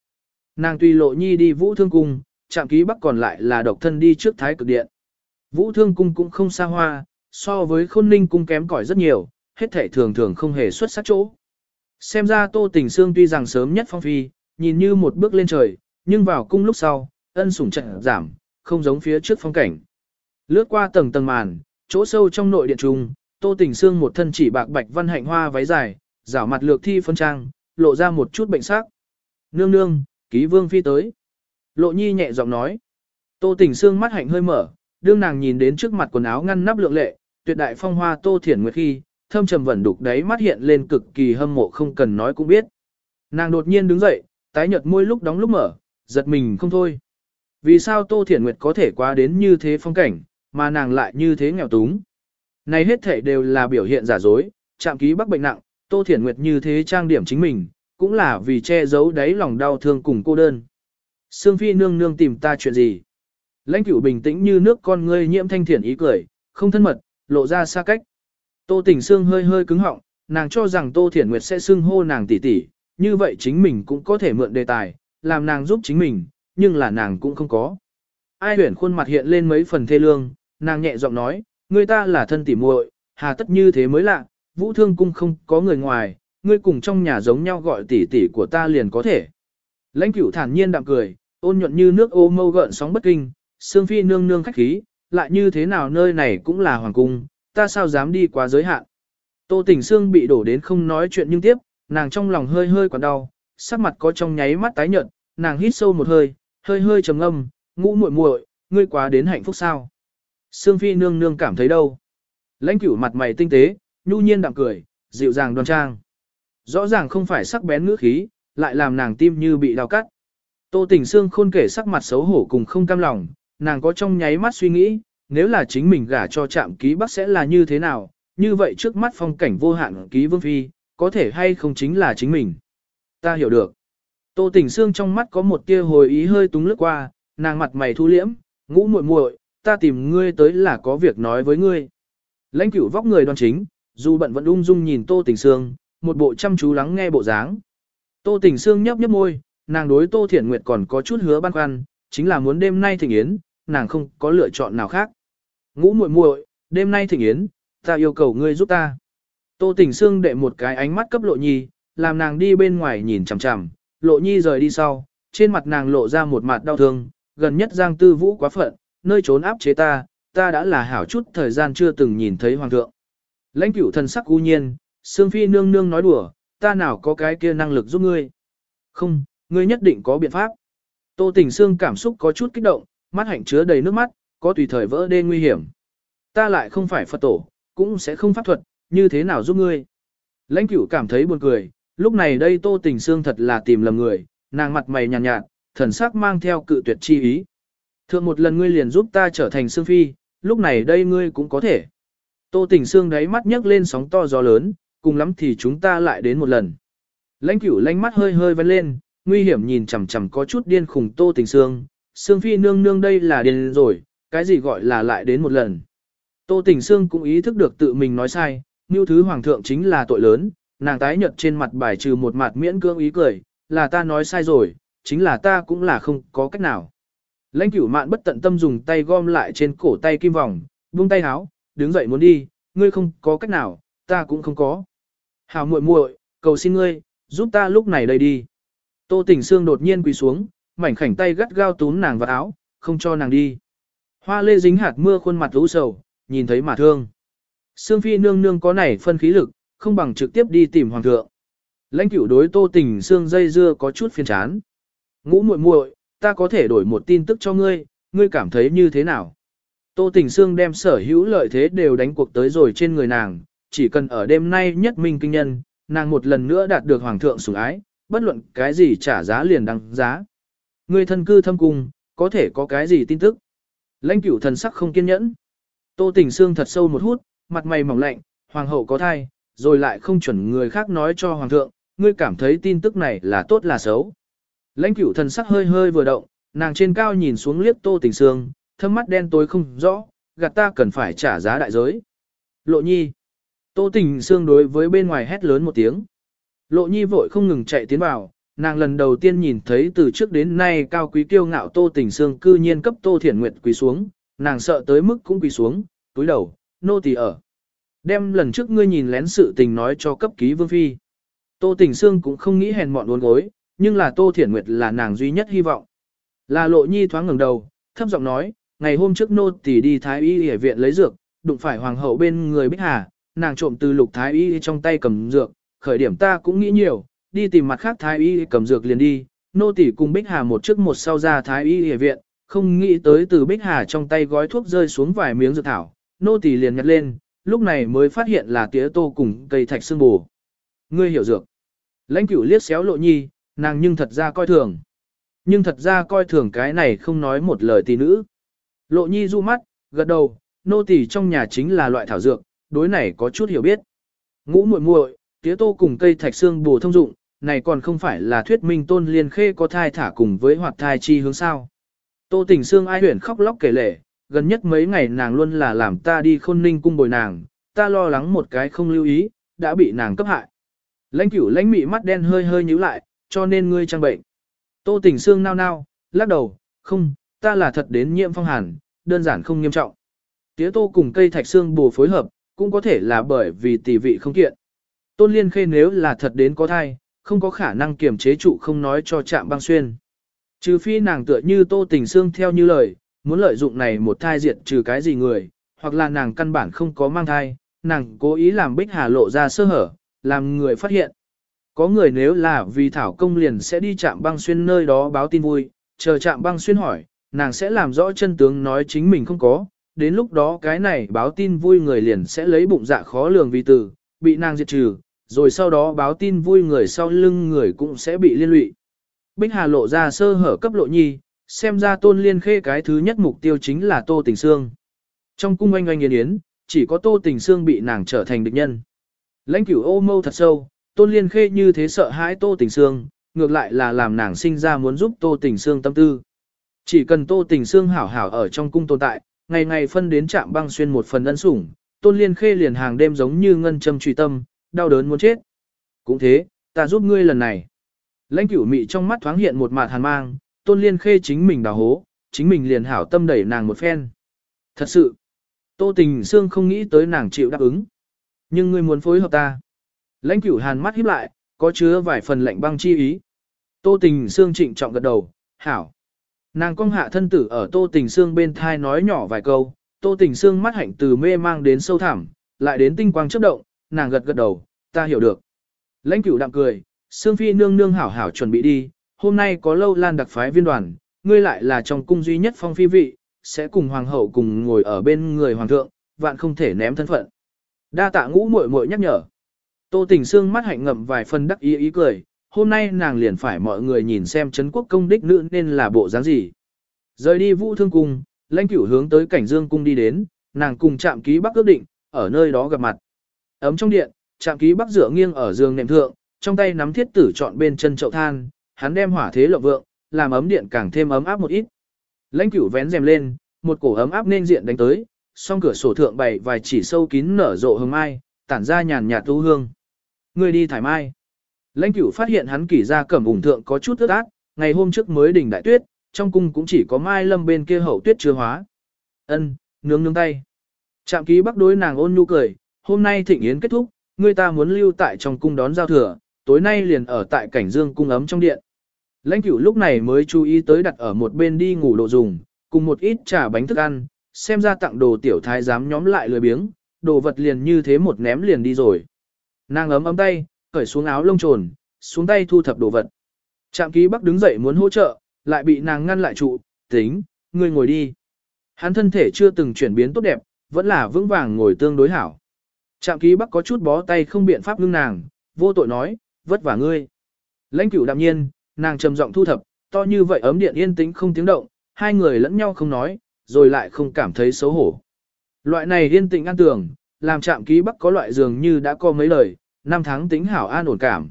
Nàng tuy lộ nhi đi vũ thương cung, trạm ký bắc còn lại là độc thân đi trước thái cực điện. Vũ thương cung cũng không xa hoa, so với khôn ninh cung kém cỏi rất nhiều, hết thể thường thường không hề xuất sắc chỗ. Xem ra tô tình sương tuy rằng sớm nhất phong phi, nhìn như một bước lên trời, nhưng vào cung lúc sau, ân sủng trận giảm, không giống phía trước phong cảnh. Lướt qua tầng tầng màn, chỗ sâu trong nội điện trung, tô tình sương một thân chỉ bạc bạch văn hạnh hoa váy dài, rảo mặt lược thi phân trang, lộ ra một chút bệnh sắc. Nương nương, ký vương phi tới. Lộ nhi nhẹ giọng nói. Tô tình sương mắt hạnh hơi mở, đương nàng nhìn đến trước mặt quần áo ngăn nắp lượng lệ, tuyệt đại phong hoa tô thiển nguyệt khi, thâm trầm vẩn đục đấy mắt hiện lên cực kỳ hâm mộ không cần nói cũng biết. Nàng đột nhiên đứng dậy, tái nhợt môi lúc đóng lúc mở, giật mình không thôi. Vì sao Tô Thiển Nguyệt có thể qua đến như thế phong cảnh, mà nàng lại như thế nghèo túng? Này hết thể đều là biểu hiện giả dối, chạm ký bắc bệnh nặng, Tô Thiển Nguyệt như thế trang điểm chính mình, cũng là vì che giấu đáy lòng đau thương cùng cô đơn. Sương Phi nương nương tìm ta chuyện gì? Lãnh cửu bình tĩnh như nước con ngươi nhiễm thanh thiển ý cười, không thân mật, lộ ra xa cách. Tô Tình Sương hơi hơi cứng họng, nàng cho rằng Tô Thiển Nguyệt sẽ xưng hô nàng tỷ tỷ, như vậy chính mình cũng có thể mượn đề tài, làm nàng giúp chính mình, nhưng là nàng cũng không có. Ai huyển khuôn mặt hiện lên mấy phần thê lương, nàng nhẹ giọng nói, người ta là thân tỉ muội, hà tất như thế mới lạ, vũ thương cung không có người ngoài, ngươi cùng trong nhà giống nhau gọi tỷ tỷ của ta liền có thể. Lãnh cửu thản nhiên đạm cười, ôn nhuận như nước ô mâu gợn sóng bất kinh, sương phi nương nương khách khí, lại như thế nào nơi này cũng là hoàng cung, ta sao dám đi quá giới hạn. Tô tỉnh xương bị đổ đến không nói chuyện nhưng tiếp, nàng trong lòng hơi hơi còn đau, sắc mặt có trong nháy mắt tái nhợt, nàng hít sâu một hơi, hơi hơi trầm ngâm, ngũ muội muội, ngươi quá đến hạnh phúc sao? Sương Phi nương nương cảm thấy đâu? Lãnh cửu mặt mày tinh tế, nhu nhiên đạm cười, dịu dàng đoan trang. Rõ ràng không phải sắc bén ngữ khí, lại làm nàng tim như bị đau cắt. Tô Tỉnh Sương khôn kể sắc mặt xấu hổ cùng không cam lòng, nàng có trong nháy mắt suy nghĩ, nếu là chính mình gả cho trạm ký bắc sẽ là như thế nào, như vậy trước mắt phong cảnh vô hạn ký vương phi, có thể hay không chính là chính mình. Ta hiểu được. Tô Tỉnh Sương trong mắt có một tia hồi ý hơi túng lướt qua, nàng mặt mày thu liễm, ngũ muội muội, ta tìm ngươi tới là có việc nói với ngươi. Lãnh cửu vóc người đoan chính, dù bận vẫn ung dung nhìn Tô Tỉnh Sương, một bộ chăm chú lắng nghe bộ dáng. Tô Tỉnh Sương nhấp nhấp môi, nàng đối Tô Thiển Nguyệt còn có chút hứa băn khoăn, chính là muốn đêm nay thịnh yến, nàng không có lựa chọn nào khác. Ngũ muội muội, đêm nay thịnh yến, ta yêu cầu ngươi giúp ta. Tô Tỉnh Sương đệ một cái ánh mắt cấp lộ nhi, làm nàng đi bên ngoài nhìn chằm chằm, lộ nhi rời đi sau, trên mặt nàng lộ ra một mặt đau thương, gần nhất Giang Tư Vũ quá phận, nơi trốn áp chế ta, ta đã là hảo chút thời gian chưa từng nhìn thấy hoàng thượng. Lãnh cửu thần sắc u nhiên, Sương Phi nương nương nói đùa, ta nào có cái kia năng lực giúp ngươi. Không, ngươi nhất định có biện pháp. Tô Tình Sương cảm xúc có chút kích động, mắt hạnh chứa đầy nước mắt, có tùy thời vỡ đê nguy hiểm. Ta lại không phải Phật tổ, cũng sẽ không pháp thuật, như thế nào giúp ngươi. Lãnh cửu cảm thấy buồn cười, lúc này đây Tô Tình Sương thật là tìm lầm người, nàng mặt mày nhàn nhạt, nhạt, thần sắc mang theo cự tuyệt chi ý. Thượng một lần ngươi liền giúp ta trở thành Sương Phi, lúc này đây ngươi cũng có thể. Tô Tình Sương đáy mắt nhấc lên sóng to gió lớn, cùng lắm thì chúng ta lại đến một lần. Lãnh cửu lánh mắt hơi hơi vén lên, nguy hiểm nhìn chằm chằm có chút điên khùng Tô Tình Sương, Sương Phi nương nương đây là điên rồi, cái gì gọi là lại đến một lần. Tô Tình Sương cũng ý thức được tự mình nói sai, như thứ hoàng thượng chính là tội lớn, nàng tái nhợt trên mặt bài trừ một mặt miễn cưỡng ý cười, là ta nói sai rồi, chính là ta cũng là không có cách nào. Lãnh cửu mạn bất tận tâm dùng tay gom lại trên cổ tay kim vòng, buông tay háo, đứng dậy muốn đi, ngươi không có cách nào, ta cũng không có. Hảo muội muội, cầu xin ngươi, giúp ta lúc này đây đi. Tô tình xương đột nhiên quỳ xuống, mảnh khảnh tay gắt gao túm nàng vào áo, không cho nàng đi. Hoa lê dính hạt mưa khuôn mặt u sầu, nhìn thấy mà thương. Sương phi nương nương có nảy phân khí lực, không bằng trực tiếp đi tìm hoàng thượng. Lãnh cửu đối tô tình xương dây dưa có chút phiền chán. Ngũ muội muội, ta có thể đổi một tin tức cho ngươi, ngươi cảm thấy như thế nào? Tô tình xương đem sở hữu lợi thế đều đánh cuộc tới rồi trên người nàng, chỉ cần ở đêm nay nhất minh kinh nhân, nàng một lần nữa đạt được hoàng thượng sủng ái, bất luận cái gì trả giá liền đăng giá. Ngươi thân cư thâm cung, có thể có cái gì tin tức? Lãnh cửu thần sắc không kiên nhẫn. Tô tình xương thật sâu một hút, mặt mày mỏng lạnh, hoàng hậu có thai, rồi lại không chuẩn người khác nói cho hoàng thượng, ngươi cảm thấy tin tức này là tốt là xấu. Lãnh cửu thần sắc hơi hơi vừa động, nàng trên cao nhìn xuống liếc tô tình sương, thâm mắt đen tối không rõ, gạt ta cần phải trả giá đại giới. Lộ nhi. Tô tình sương đối với bên ngoài hét lớn một tiếng. Lộ nhi vội không ngừng chạy tiến vào, nàng lần đầu tiên nhìn thấy từ trước đến nay cao quý kiêu ngạo tô tình sương cư nhiên cấp tô thiển nguyệt quỳ xuống, nàng sợ tới mức cũng quỳ xuống, túi đầu, nô tỳ ở. Đem lần trước ngươi nhìn lén sự tình nói cho cấp ký vương phi. Tô tình sương cũng không nghĩ hèn mọn uốn gối, nhưng là tô thiển nguyệt là nàng duy nhất hy vọng. Là lộ nhi thoáng ngẩng đầu, thấp giọng nói, ngày hôm trước nô tỳ đi thái y y viện lấy dược, đụng phải hoàng hậu bên người bích hà, nàng trộm từ lục thái y trong tay cầm dược, khởi điểm ta cũng nghĩ nhiều, đi tìm mặt khác thái y cầm dược liền đi, nô tỳ cùng Bích Hà một trước một sau ra thái y y viện, không nghĩ tới từ Bích Hà trong tay gói thuốc rơi xuống vài miếng dược thảo, nô tỳ liền nhặt lên, lúc này mới phát hiện là tía tô cùng cây thạch xương bù. Ngươi hiểu dược. Lãnh cửu liếc xéo lộ nhi, nàng nhưng thật ra coi thường. Nhưng thật ra coi thường cái này không nói một lời tỷ nữ. Lộ nhi du mắt, gật đầu, nô tỳ trong nhà chính là loại thảo dược, đối này có chút hiểu biết. Ngũ muội muội, tía tô cùng cây thạch xương bù thông dụng, này còn không phải là thuyết minh tôn liên khê có thai thả cùng với hoạt thai chi hướng sao. Tô tình xương ai huyển khóc lóc kể lể, gần nhất mấy ngày nàng luôn là làm ta đi khôn ninh cung bồi nàng, ta lo lắng một cái không lưu ý, đã bị nàng cấp hại. Lãnh cửu lãnh mị mắt đen hơi hơi nhíu lại, cho nên ngươi trang bệnh. Tô tình xương nao nao, lắc đầu, không, ta là thật đến nhiễm phong hàn, đơn giản không nghiêm trọng. Tía tô cùng cây thạch xương bù phối hợp, cũng có thể là bởi vì tỷ vị không kiện. Tôn liên khê nếu là thật đến có thai, không có khả năng kiềm chế trụ không nói cho chạm băng xuyên. Trừ phi nàng tựa như tô tình xương theo như lời, muốn lợi dụng này một thai diệt trừ cái gì người, hoặc là nàng căn bản không có mang thai, nàng cố ý làm bích hà lộ ra sơ hở, làm người phát hiện. Có người nếu là vì thảo công liền sẽ đi chạm băng xuyên nơi đó báo tin vui, chờ chạm băng xuyên hỏi, nàng sẽ làm rõ chân tướng nói chính mình không có, đến lúc đó cái này báo tin vui người liền sẽ lấy bụng dạ khó lường vì từ, bị nàng diệt trừ, rồi sau đó báo tin vui người sau lưng người cũng sẽ bị liên lụy. Bích Hà lộ ra sơ hở cấp lộ nhi, xem ra tôn liên khê cái thứ nhất mục tiêu chính là Tô Tình Sương. Trong cung oanh oanh yến yến, chỉ có Tô Tình Sương bị nàng trở thành địch nhân. Lãnh cửu ô mâu thật sâu, tôn liên khê như thế sợ hãi Tô Tình Sương, ngược lại là làm nàng sinh ra muốn giúp Tô Tình Sương tâm tư. Chỉ cần Tô Tình Sương hảo hảo ở trong cung tồn tại, ngày ngày phân đến trạm băng xuyên một phần ân sủng, tôn liên khê liền hàng đêm giống như ngân châm truy tâm, đau đớn muốn chết. Cũng thế, ta giúp ngươi lần này. Lãnh cửu mị trong mắt thoáng hiện một mạt hàn mang, tôn liên khê chính mình đào hố, chính mình liền hảo tâm đẩy nàng một phen. Thật sự, tô tình xương không nghĩ tới nàng chịu đáp ứng. Nhưng ngươi muốn phối hợp ta. Lãnh cửu hàn mắt híp lại, có chứa vài phần lạnh băng chi ý. Tô tình xương trịnh trọng gật đầu, hảo. Nàng cong hạ thân tử ở tô tình xương bên thai nói nhỏ vài câu, tô tình xương mắt hạnh từ mê mang đến sâu thẳm, lại đến tinh quang chớp động, nàng gật gật đầu, ta hiểu được. Lãnh cửu đạm cười, Sương Phi nương nương hảo hảo chuẩn bị đi, hôm nay có lâu lan đặc phái viên đoàn, ngươi lại là trong cung duy nhất phong phi vị, sẽ cùng hoàng hậu cùng ngồi ở bên người hoàng thượng, vạn không thể ném thân phận. Đa tạ ngũ muội muội nhắc nhở. Tô Tình Sương mắt hạnh ngậm vài phần đắc ý ý cười, hôm nay nàng liền phải mọi người nhìn xem Trấn quốc công đích nữ nên là bộ dáng gì. Rời đi vũ thương cung, lãnh cửu hướng tới cảnh dương cung đi đến, nàng cùng chạm ký bắc ước định, ở nơi đó gặp mặt. Ấm trong điện, trạm ký bắc dựa nghiêng ở giường nệm thượng, trong tay nắm thiết tử chọn bên chân chậu than, hắn đem hỏa thế lộng vượng, làm ấm điện càng thêm ấm áp một ít. Lãnh cửu vén rèm lên, một cổ ấm áp nên diện đánh tới, song cửa sổ thượng bày vài chỉ sâu kín nở rộ hương mai, tản ra nhàn nhạt tu hương. Người đi thải mai. Lãnh cửu phát hiện hắn kỳ ra cẩm ủng thượng có chút ướt át, ngày hôm trước mới đỉnh đại tuyết, trong cung cũng chỉ có mai lâm bên kia hậu tuyết chưa hóa. Ân, nướng nướng tay. Trạm ký bắc đối nàng ôn nhu cười, hôm nay thịnh yến kết thúc, người ta muốn lưu tại trong cung đón giao thừa, tối nay liền ở tại cảnh dương cung ấm trong điện. Lãnh cửu lúc này mới chú ý tới đặt ở một bên đi ngủ đồ dùng, cùng một ít trà bánh thức ăn, xem ra tặng đồ tiểu thái dám nhóm lại lười biếng, đồ vật liền như thế một ném liền đi rồi. Nàng ấm ấm tay, cởi xuống áo lông trồn, xuống tay thu thập đồ vật. Trạm ký bắc đứng dậy muốn hỗ trợ, lại bị nàng ngăn lại trụ, tính, ngươi ngồi đi. Hắn thân thể chưa từng chuyển biến tốt đẹp, vẫn là vững vàng ngồi tương đối hảo. Trạm ký bắc có chút bó tay không biện pháp ngưng nàng, vô tội nói, vất vả ngươi. Lãnh cửu đạm nhiên, nàng trầm giọng thu thập, to như vậy ấm điện yên tĩnh không tiếng động, hai người lẫn nhau không nói, rồi lại không cảm thấy xấu hổ. Loại này yên tĩnh an tường, làm trạm ký bắc có loại dường như đã có mấy lời, năm tháng tính hảo an ổn cảm.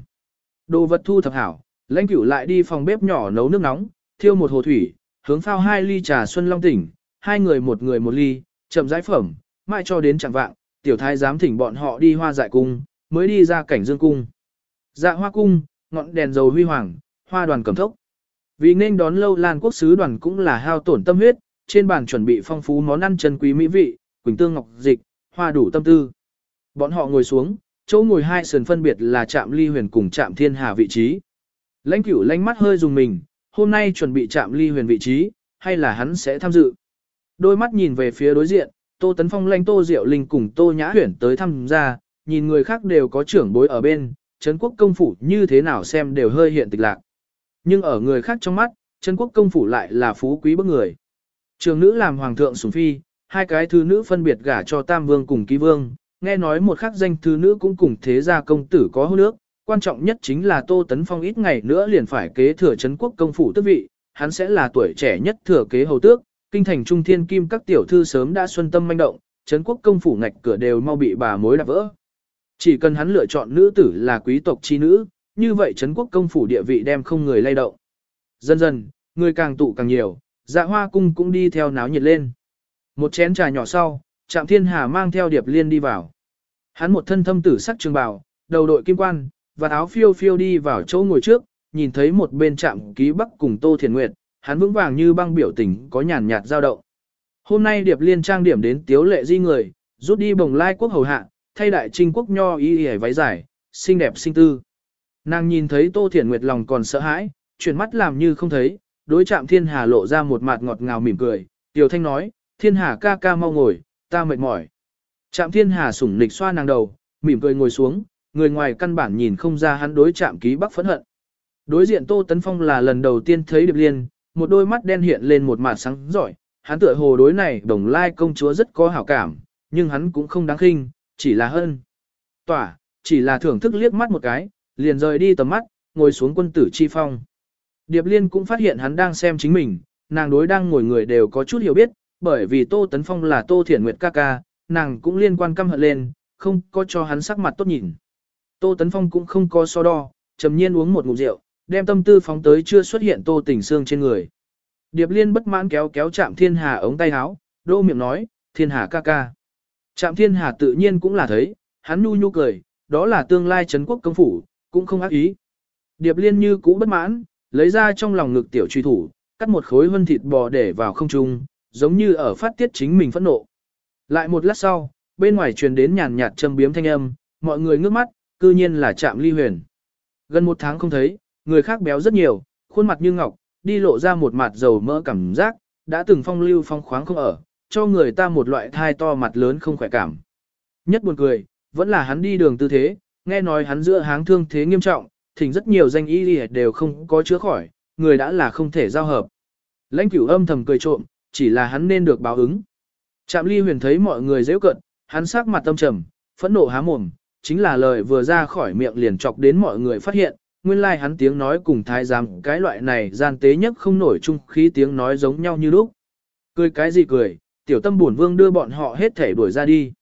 Đồ vật thu thập hảo, Lãnh cửu lại đi phòng bếp nhỏ nấu nước nóng, thiêu một hồ thủy, hướng phao hai ly trà xuân long tỉnh, hai người một người một ly, chậm rãi phẩm, mãi cho đến chẳng vạng, tiểu thái dám thỉnh bọn họ đi hoa dại cung, mới đi ra cảnh dương cung. Dạ hoa cung, ngọn đèn dầu huy hoàng, hoa đoàn cầm thốc. Vì nên đón lâu lan quốc sứ đoàn cũng là hao tổn tâm huyết, trên bàn chuẩn bị phong phú món ăn chân quý mỹ vị, quỳnh tương ngọc dịch, hoa đủ tâm tư. Bọn họ ngồi xuống, chỗ ngồi hai sườn phân biệt là trạm ly huyền cùng trạm thiên hà vị trí. Lãnh cửu lánh mắt hơi dùng mình, hôm nay chuẩn bị trạm ly huyền vị trí, hay là hắn sẽ tham dự. Đôi mắt nhìn về phía đối diện, Tô Tấn Phong lãnh Tô Diệu Linh cùng Tô Nhã Huyển tới tham gia, nhìn người khác đều có trưởng bối ở bên, Trấn Quốc công phủ như thế nào xem đều hơi hiện tịch lạc. Nhưng ở người khác trong mắt, Trấn Quốc công phủ lại là phú quý bức người. Trường nữ làm hoàng thượng sủng phi, hai cái thứ nữ phân biệt gả cho Tam Vương cùng Ký Vương, nghe nói một khắc danh thứ nữ cũng cùng thế gia công tử có hôn nước, quan trọng nhất chính là Tô Tấn Phong ít ngày nữa liền phải kế thừa Trấn Quốc công phủ tước vị, hắn sẽ là tuổi trẻ nhất thừa kế hầu tước, kinh thành trung thiên kim các tiểu thư sớm đã xuân tâm manh động, Trấn Quốc công phủ ngạch cửa đều mau bị bà mối đạp vỡ. Chỉ cần hắn lựa chọn nữ tử là quý tộc chi nữ, như vậy Trấn Quốc công phủ địa vị đem không người lay động. Dần dần, người càng tụ càng nhiều, dạ hoa cung cũng đi theo náo nhiệt lên. Một chén trà nhỏ sau, Trạm Thiên Hà mang theo Điệp Liên đi vào. Hắn một thân thâm tử sắc trường bào, đầu đội kim quan, và áo phiêu phiêu đi vào chỗ ngồi trước, nhìn thấy một bên Trạm Ký Bắc cùng Tô Thiền Nguyệt, hắn vững vàng như băng biểu tình có nhàn nhạt dao động. Hôm nay Điệp Liên trang điểm đến tiếu lệ di người, rút đi bồng lai quốc hầu hạ, thay đại trinh quốc nho y y váy dài, xinh đẹp xinh tư. Nàng nhìn thấy Tô Thiển Nguyệt lòng còn sợ hãi, chuyển mắt làm như không thấy, đối chạm Thiên Hà lộ ra một mặt ngọt ngào mỉm cười, Tiểu Thanh nói, Thiên Hà ca ca mau ngồi, ta mệt mỏi. Trạm Thiên Hà sủng nịch xoa nàng đầu, mỉm cười ngồi xuống, người ngoài căn bản nhìn không ra hắn đối chạm ký bắc phẫn hận. Đối diện Tô Tấn Phong là lần đầu tiên thấy Điệp Liên, một đôi mắt đen hiện lên một mặt sáng giỏi, hắn tựa hồ đối này đồng lai công chúa rất có hảo cảm, nhưng hắn cũng không đáng khinh, chỉ là hơn. Tỏa, chỉ là thưởng thức liếc mắt một cái, liền rời đi tầm mắt, ngồi xuống quân tử chi phong. Điệp Liên cũng phát hiện hắn đang xem chính mình, nàng đối đang ngồi người đều có chút hiểu biết, bởi vì Tô Tấn Phong là Tô Thiển Nguyệt ca ca, nàng cũng liên quan căm hận lên, không có cho hắn sắc mặt tốt nhìn. Tô Tấn Phong cũng không có so đo, trầm nhiên uống một ngụm rượu, đem tâm tư phóng tới chưa xuất hiện Tô tình Sương trên người. Điệp Liên bất mãn kéo kéo chạm Thiên Hà ống tay áo, đô miệng nói, Thiên Hà ca ca. Trạm Thiên Hà tự nhiên cũng là thấy, hắn nu nhu cười, đó là tương lai Trấn quốc công phủ, cũng không ác ý. Điệp Liên như cũ bất mãn, lấy ra trong lòng ngực tiểu truy thủ, cắt một khối vân thịt bò để vào không trung, giống như ở phát tiết chính mình phẫn nộ. Lại một lát sau, bên ngoài truyền đến nhàn nhạt châm biếm thanh âm, mọi người ngước mắt, cư nhiên là Trạm Ly Huyền. Gần một tháng không thấy, người khác béo rất nhiều, khuôn mặt như ngọc, đi lộ ra một mặt dầu mỡ cảm giác, đã từng phong lưu phong khoáng không ở, cho người ta một loại thai to mặt lớn không khỏe cảm. Nhất buồn cười, vẫn là hắn đi đường tư thế, nghe nói hắn giữa háng thương thế nghiêm trọng, thỉnh rất nhiều danh y đều không có chữa khỏi, người đã là không thể giao hợp. Lãnh cửu âm thầm cười trộm, chỉ là hắn nên được báo ứng. Trạm ly huyền thấy mọi người dễ cận, hắn sắc mặt tâm trầm, phẫn nộ há mồm, chính là lời vừa ra khỏi miệng liền chọc đến mọi người phát hiện, nguyên lai like hắn tiếng nói cùng thái giám cái loại này gian tế nhất không nổi chung khí tiếng nói giống nhau như lúc. Cười cái gì cười, tiểu tâm buồn vương đưa bọn họ hết thể đuổi ra đi.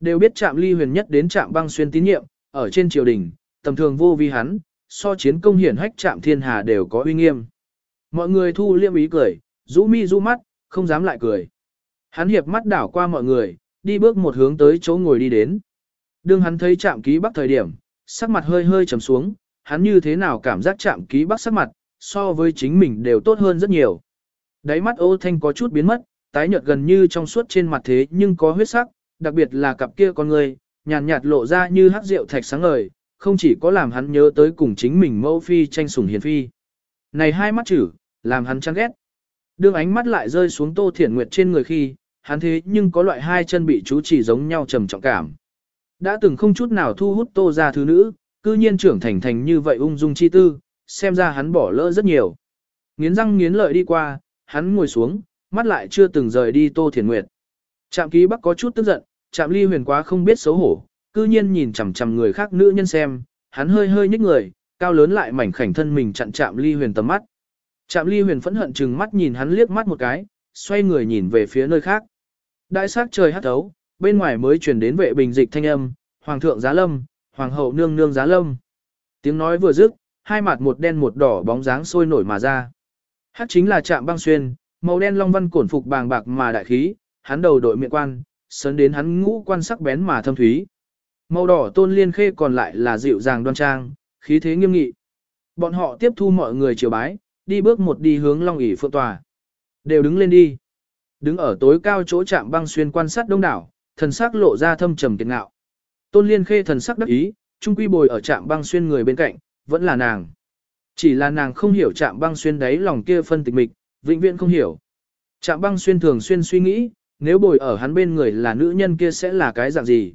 Đều biết trạm ly huyền nhất đến trạm băng xuyên tín nhiệm, ở trên triều đình, tầm thường vô vi hắn, so chiến công hiển hách trạm thiên hà đều có uy nghiêm. Mọi người thu liêm ý cười, rũ mi rũ mắt, không dám lại cười. Hắn hiệp mắt đảo qua mọi người, đi bước một hướng tới chỗ ngồi đi đến. Đương hắn thấy trạm ký bắc thời điểm, sắc mặt hơi hơi trầm xuống, hắn như thế nào cảm giác chạm ký bắc sắc mặt, so với chính mình đều tốt hơn rất nhiều. Đáy mắt ô thanh có chút biến mất, tái nhợt gần như trong suốt trên mặt thế nhưng có huyết sắc, đặc biệt là cặp kia con người, nhàn nhạt, lộ ra như hắc rượu thạch sáng ngời, không chỉ có làm hắn nhớ tới cùng chính mình mẫu phi tranh sủng hiền phi. Này hai mắt chữ, làm hắn chán ghét. Đương ánh mắt lại rơi xuống tô thiển nguyệt trên người khi, hắn thế nhưng có loại hai chân bị chú chỉ giống nhau trầm trọng cảm. Đã từng không chút nào thu hút tô ra thứ nữ, cư nhiên trưởng thành thành như vậy ung dung chi tư, xem ra hắn bỏ lỡ rất nhiều. Nghiến răng nghiến lợi đi qua, hắn ngồi xuống, mắt lại chưa từng rời đi Tô Thiền Nguyệt. Trạm ký bắc có chút tức giận, trạm ly huyền quá không biết xấu hổ, cư nhiên nhìn chằm chằm người khác nữ nhân xem, hắn hơi hơi nhích người, cao lớn lại mảnh khảnh thân mình chặn trạm ly huyền tầm mắt. Trạm ly huyền phẫn hận chừng mắt nhìn hắn liếc mắt một cái, xoay người nhìn về phía nơi khác. Đại sát trời hát thấu, bên ngoài mới truyền đến vệ bình dịch thanh âm, hoàng thượng giá lâm, hoàng hậu nương nương giá lâm. Tiếng nói vừa dứt, hai mặt một đen một đỏ bóng dáng sôi nổi mà ra. Hắc chính là Trạm Băng Xuyên, màu đen long văn cổn phục bàng bạc mà đại khí, hắn đầu đội miệng quan, sớn đến hắn ngũ quan sắc bén mà thâm thúy. Màu đỏ tôn liên khê còn lại là dịu dàng đoan trang, khí thế nghiêm nghị. Bọn họ tiếp thu mọi người chiều bái, đi bước một đi hướng long ỷ phượng tòa. Đều đứng lên đi. Đứng ở tối cao chỗ Trạm băng xuyên quan sát đông đảo, thần sắc lộ ra thâm trầm kiệt ngạo. Tôn liên khê thần sắc đắc ý, trung quy bồi ở trạm băng xuyên người bên cạnh, vẫn là nàng. Chỉ là nàng không hiểu trạm băng xuyên đấy lòng kia phân tịch mịch, vĩnh viễn không hiểu. Trạm băng xuyên thường xuyên suy nghĩ, nếu bồi ở hắn bên người là nữ nhân kia sẽ là cái dạng gì.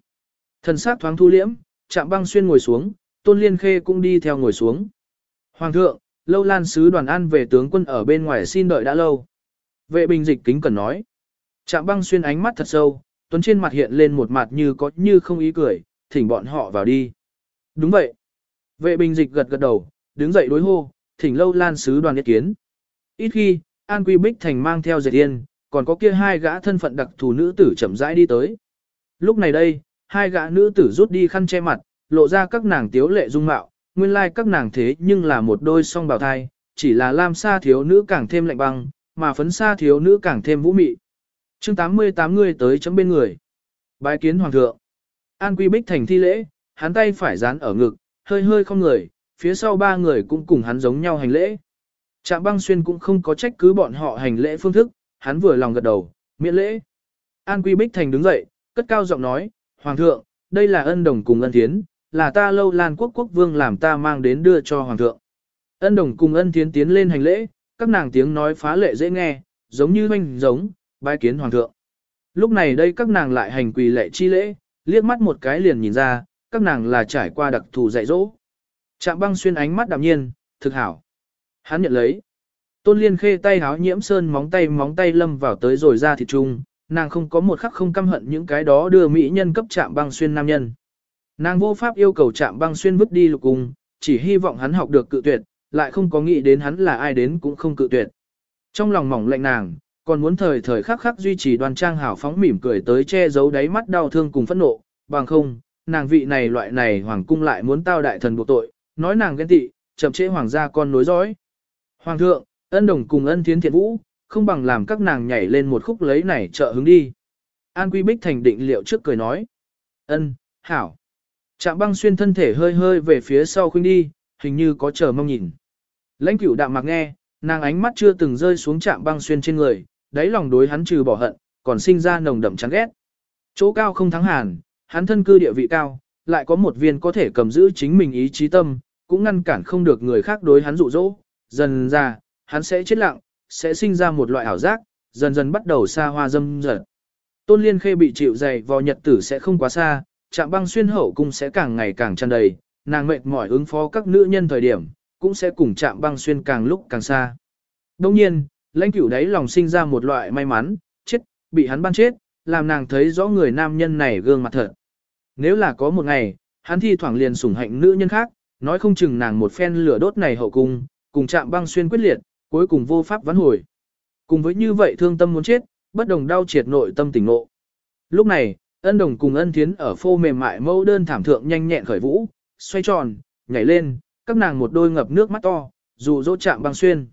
Thần sắc thoáng thu liễm, trạm băng xuyên ngồi xuống, tôn liên khê cũng đi theo ngồi xuống. Hoàng thượng, lâu lan sứ đoàn an về tướng quân ở bên ngoài xin đợi đã lâu. Vệ bình dịch kính cần nói. Trạm băng xuyên ánh mắt thật sâu, tuấn trên mặt hiện lên một mặt như có như không ý cười, thỉnh bọn họ vào đi. Đúng vậy. Vệ bình dịch gật gật đầu, đứng dậy đối hô, thỉnh lâu lan sứ đoàn ý kiến. Ít khi, An Quy Bích Thành mang theo dệt yên, còn có kia hai gã thân phận đặc thù nữ tử chậm rãi đi tới. Lúc này đây, hai gã nữ tử rút đi khăn che mặt, lộ ra các nàng tiếu lệ dung mạo, nguyên lai like các nàng thế nhưng là một đôi song bào thai, chỉ là lam sa thiếu nữ càng thêm lạnh băng, mà phấn sa thiếu nữ càng thêm vũ mị. chương 88 người tới chấm bên người. Bái kiến hoàng thượng. An Quy Bích thành thi lễ, hắn tay phải dán ở ngực, hơi hơi không người, phía sau ba người cũng cùng hắn giống nhau hành lễ. Trạm băng xuyên cũng không có trách cứ bọn họ hành lễ phương thức, hắn vừa lòng gật đầu, miễn lễ. An Quy Bích Thành đứng dậy, cất cao giọng nói, Hoàng thượng, đây là ân đồng cùng ân thiến, là ta lâu lan quốc quốc vương làm ta mang đến đưa cho Hoàng thượng. Ân đồng cùng ân thiến tiến lên hành lễ, các nàng tiếng nói phá lệ dễ nghe, giống như hoanh giống, bái kiến Hoàng thượng. Lúc này đây các nàng lại hành quỳ lệ chi lễ, liếc mắt một cái liền nhìn ra, các nàng là trải qua đặc thù dạy dỗ. Trạm băng xuyên ánh mắt đạm nhiên, thực hảo. Hắn nhận lấy. Tôn Liên khê tay háo nhiễm sơn móng tay móng tay lâm vào tới rồi ra thịt trung, nàng không có một khắc không căm hận những cái đó đưa mỹ nhân cấp Trạm băng xuyên nam nhân. Nàng vô pháp yêu cầu Trạm băng xuyên vứt đi lục cung, chỉ hy vọng hắn học được cự tuyệt, lại không có nghĩ đến hắn là ai đến cũng không cự tuyệt. Trong lòng mỏng lạnh nàng, còn muốn thời thời khắc khắc duy trì đoan trang hảo phóng mỉm cười tới che giấu đáy mắt đau thương cùng phẫn nộ, bằng không, nàng vị này loại này hoàng cung lại muốn tao đại thần buộc tội, nói nàng ghen tị, chậm chế hoàng gia con nối dõi. Hoàng thượng, ân đồng cùng ân thiến thiện vũ, không bằng làm các nàng nhảy lên một khúc lấy này trợ hứng đi. An Quy Bích thành định liệu trước cười nói. ân, hảo. Trạm băng xuyên thân thể hơi hơi về phía sau khuynh đi, hình như có chờ mong nhìn. Lãnh cửu đạm mặc nghe, nàng ánh mắt chưa từng rơi xuống trạm băng xuyên trên người, đáy lòng đối hắn trừ bỏ hận, còn sinh ra nồng đậm chán ghét. Chỗ cao không thắng hàn, hắn thân cư địa vị cao, lại có một viên có thể cầm giữ chính mình ý chí tâm, cũng ngăn cản không được người khác đối hắn dụ dỗ. Dần ra, hắn sẽ chết lặng, sẽ sinh ra một loại ảo giác, dần dần bắt đầu xa hoa dâm dật. Tôn Liên Khê bị chịu dày vào nhật tử sẽ không quá xa, chạm băng xuyên hậu cung sẽ càng ngày càng tràn đầy, nàng mệt mỏi ứng phó các nữ nhân thời điểm, cũng sẽ cùng chạm băng xuyên càng lúc càng xa. Đồng nhiên, lãnh cửu đấy lòng sinh ra một loại may mắn, chết, bị hắn ban chết, làm nàng thấy rõ người nam nhân này gương mặt thật. Nếu là có một ngày, hắn thi thoảng liền sủng hạnh nữ nhân khác, nói không chừng nàng một phen lửa đốt này hậu cung, cùng chạm băng xuyên quyết liệt, cuối cùng vô pháp vãn hồi. Cùng với như vậy thương tâm muốn chết, bất đồng đau triệt nội tâm tỉnh ngộ. Lúc này, ân đồng cùng ân thiến ở phô mềm mại mâu đơn thảm thượng nhanh nhẹn khởi vũ, xoay tròn, nhảy lên, các nàng một đôi ngập nước mắt to, dù dỗ chạm băng xuyên.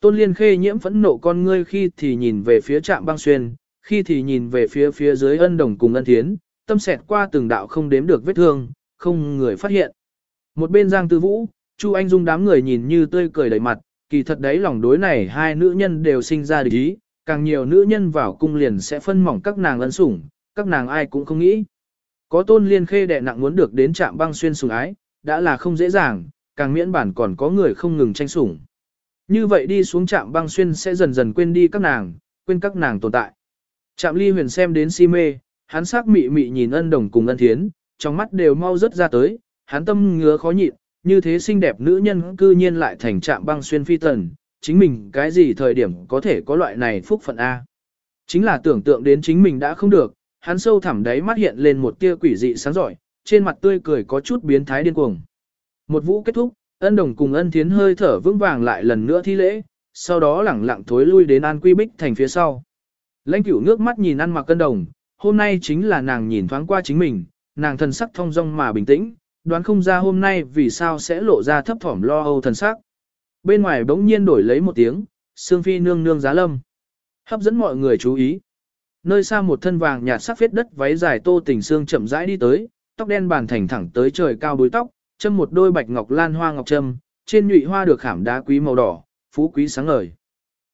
Tôn liên khê nhiễm phẫn nộ con ngươi khi thì nhìn về phía trạm băng xuyên, khi thì nhìn về phía phía dưới ân đồng cùng ân thiến, tâm xẹt qua từng đạo không đếm được vết thương, không người phát hiện. Một bên Giang Tư Vũ, Chu Anh Dung đám người nhìn như tươi cười đầy mặt, kỳ thật đấy lòng đối này hai nữ nhân đều sinh ra địch ý, càng nhiều nữ nhân vào cung liền sẽ phân mỏng các nàng ân sủng, các nàng ai cũng không nghĩ. Có tôn liên khê đệ nặng muốn được đến trạm băng xuyên sủng ái, đã là không dễ dàng, càng miễn bản còn có người không ngừng tranh sủng. Như vậy đi xuống trạm băng xuyên sẽ dần dần quên đi các nàng, quên các nàng tồn tại. Trạm ly huyền xem đến si mê, hắn sắc mị mị nhìn ân đồng cùng ân thiến, trong mắt đều mau rớt ra tới, hắn tâm ngứa khó nhịn, như thế xinh đẹp nữ nhân cư nhiên lại thành trạm băng xuyên phi tần, chính mình cái gì thời điểm có thể có loại này phúc phận A. Chính là tưởng tượng đến chính mình đã không được, hắn sâu thẳm đáy mắt hiện lên một tia quỷ dị sáng giỏi, trên mặt tươi cười có chút biến thái điên cuồng. Một vũ kết thúc, ân đồng cùng ân thiến hơi thở vững vàng lại lần nữa thi lễ, sau đó lẳng lặng thối lui đến an quy bích thành phía sau. Lãnh cửu nước mắt nhìn ăn mặc cân đồng, hôm nay chính là nàng nhìn thoáng qua chính mình, nàng thần sắc thông dong mà bình tĩnh, đoán không ra hôm nay vì sao sẽ lộ ra thấp thỏm lo âu thần sắc. Bên ngoài bỗng nhiên đổi lấy một tiếng, Sương Phi nương nương giá lâm. Hấp dẫn mọi người chú ý. Nơi xa một thân vàng nhạt sắc phết đất váy dài tô tình xương chậm rãi đi tới, tóc đen bàn thành thẳng tới trời cao bối tóc, châm một đôi bạch ngọc lan hoa ngọc trâm, trên nhụy hoa được khảm đá quý màu đỏ, phú quý sáng ngời.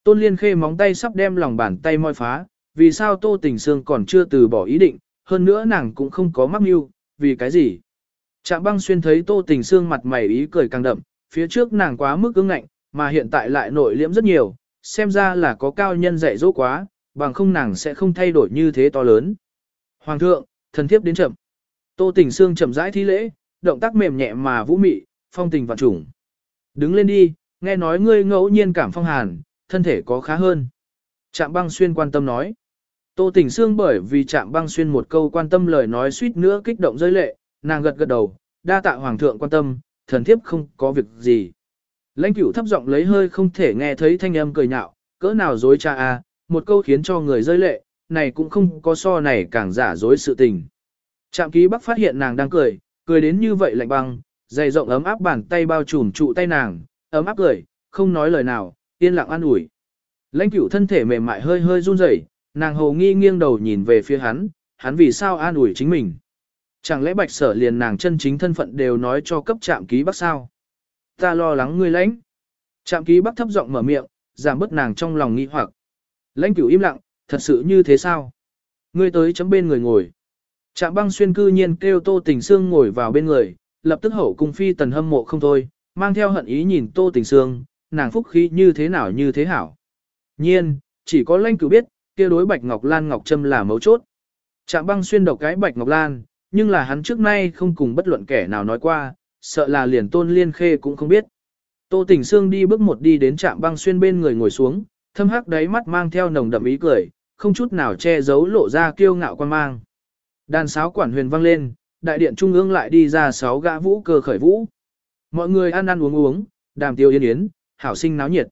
Tôn Liên Khê móng tay sắp đem lòng bàn tay moi phá, vì sao Tô Tình Sương còn chưa từ bỏ ý định, hơn nữa nàng cũng không có mắc mưu, vì cái gì? Trạm băng xuyên thấy Tô Tình Sương mặt mày ý cười càng đậm, phía trước nàng quá mức cứng ngạnh, mà hiện tại lại nội liễm rất nhiều, xem ra là có cao nhân dạy dỗ quá, bằng không nàng sẽ không thay đổi như thế to lớn. Hoàng thượng, thần thiếp đến chậm. Tô Tình Sương chậm rãi thi lễ, động tác mềm nhẹ mà vũ mị, phong tình vạn trùng. Đứng lên đi, nghe nói ngươi ngẫu nhiên cảm phong hàn, thân thể có khá hơn. Trạm băng xuyên quan tâm nói. Tô Tình Sương bởi vì Trạm băng xuyên một câu quan tâm lời nói suýt nữa kích động rơi lệ, nàng gật gật đầu, đa tạ hoàng thượng quan tâm, thần thiếp không có việc gì. Lãnh cửu thấp giọng lấy hơi không thể nghe thấy thanh âm cười nhạo, cỡ nào dối cha a, một câu khiến cho người rơi lệ, này cũng không có so này càng giả dối sự tình. Trạm ký bắc phát hiện nàng đang cười, cười đến như vậy lạnh băng, dày rộng ấm áp bàn tay bao trùm trụ tay nàng, ấm áp cười, không nói lời nào, yên lặng an ủi. Lãnh cửu thân thể mềm mại hơi hơi run rẩy, nàng hồ nghi nghiêng đầu nhìn về phía hắn, hắn vì sao an ủi chính mình. Chẳng lẽ bạch sở liền nàng chân chính thân phận đều nói cho cấp trạm ký bắc sao? Ta lo lắng ngươi lãnh. Trạm ký bắc thấp giọng mở miệng, giảm bớt nàng trong lòng nghi hoặc. Lãnh cửu im lặng, thật sự như thế sao? Ngươi tới chấm bên người ngồi. Trạm băng xuyên cư nhiên kêu tô tình sương ngồi vào bên người, lập tức hậu cung phi tần hâm mộ không thôi, mang theo hận ý nhìn tô tình sương, nàng phúc khí như thế nào như thế hảo. Nhiên, chỉ có lanh cử biết, kia đối bạch ngọc lan ngọc trâm là mấu chốt. Trạm băng xuyên độc cái bạch ngọc lan, nhưng là hắn trước nay không cùng bất luận kẻ nào nói qua, sợ là liền tôn liên khê cũng không biết. Tô Tình Sương đi bước một đi đến trạm băng xuyên bên người ngồi xuống, thâm hắc đáy mắt mang theo nồng đậm ý cười, không chút nào che giấu lộ ra kiêu ngạo quan mang. Đàn sáo quản huyền vang lên, đại điện trung ương lại đi ra sáu gã vũ cơ khởi vũ. Mọi người ăn ăn uống uống, đàm tiêu yên yến, hảo sinh náo nhiệt.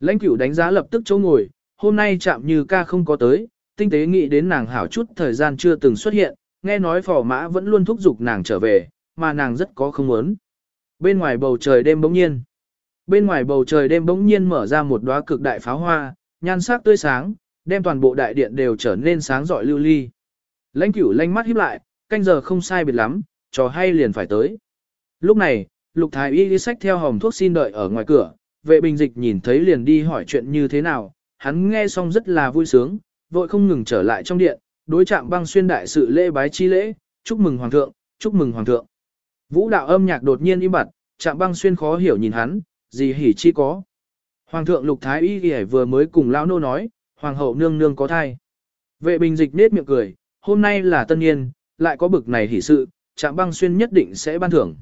Lãnh cửu đánh giá lập tức chỗ ngồi, hôm nay chạm như ca không có tới, tinh tế nghĩ đến nàng hảo chút thời gian chưa từng xuất hiện, nghe nói phò mã vẫn luôn thúc giục nàng trở về, mà nàng rất có không muốn. Bên ngoài bầu trời đêm bỗng nhiên. Bên ngoài bầu trời đêm bỗng nhiên mở ra một đóa cực đại pháo hoa, nhan sắc tươi sáng, đem toàn bộ đại điện đều trở nên sáng rọi lưu ly. Lãnh cửu lanh mắt híp lại, canh giờ không sai biệt lắm, trò hay liền phải tới. Lúc này, lục thái y đi sách theo hòm thuốc xin đợi ở ngoài cửa, vệ bình dịch nhìn thấy liền đi hỏi chuyện như thế nào, hắn nghe xong rất là vui sướng, vội không ngừng trở lại trong điện, đối chạm băng xuyên đại sự lễ bái chi lễ, chúc mừng hoàng thượng, chúc mừng hoàng thượng. Vũ đạo âm nhạc đột nhiên im bặt, chạm băng xuyên khó hiểu nhìn hắn, gì hỉ chi có. Hoàng thượng lục thái y y vừa mới cùng lão nô nói, hoàng hậu nương nương có thai. Vệ bình dịch nết miệng cười, hôm nay là tân niên, lại có bực này hỉ sự, Trạm băng xuyên nhất định sẽ ban thưởng.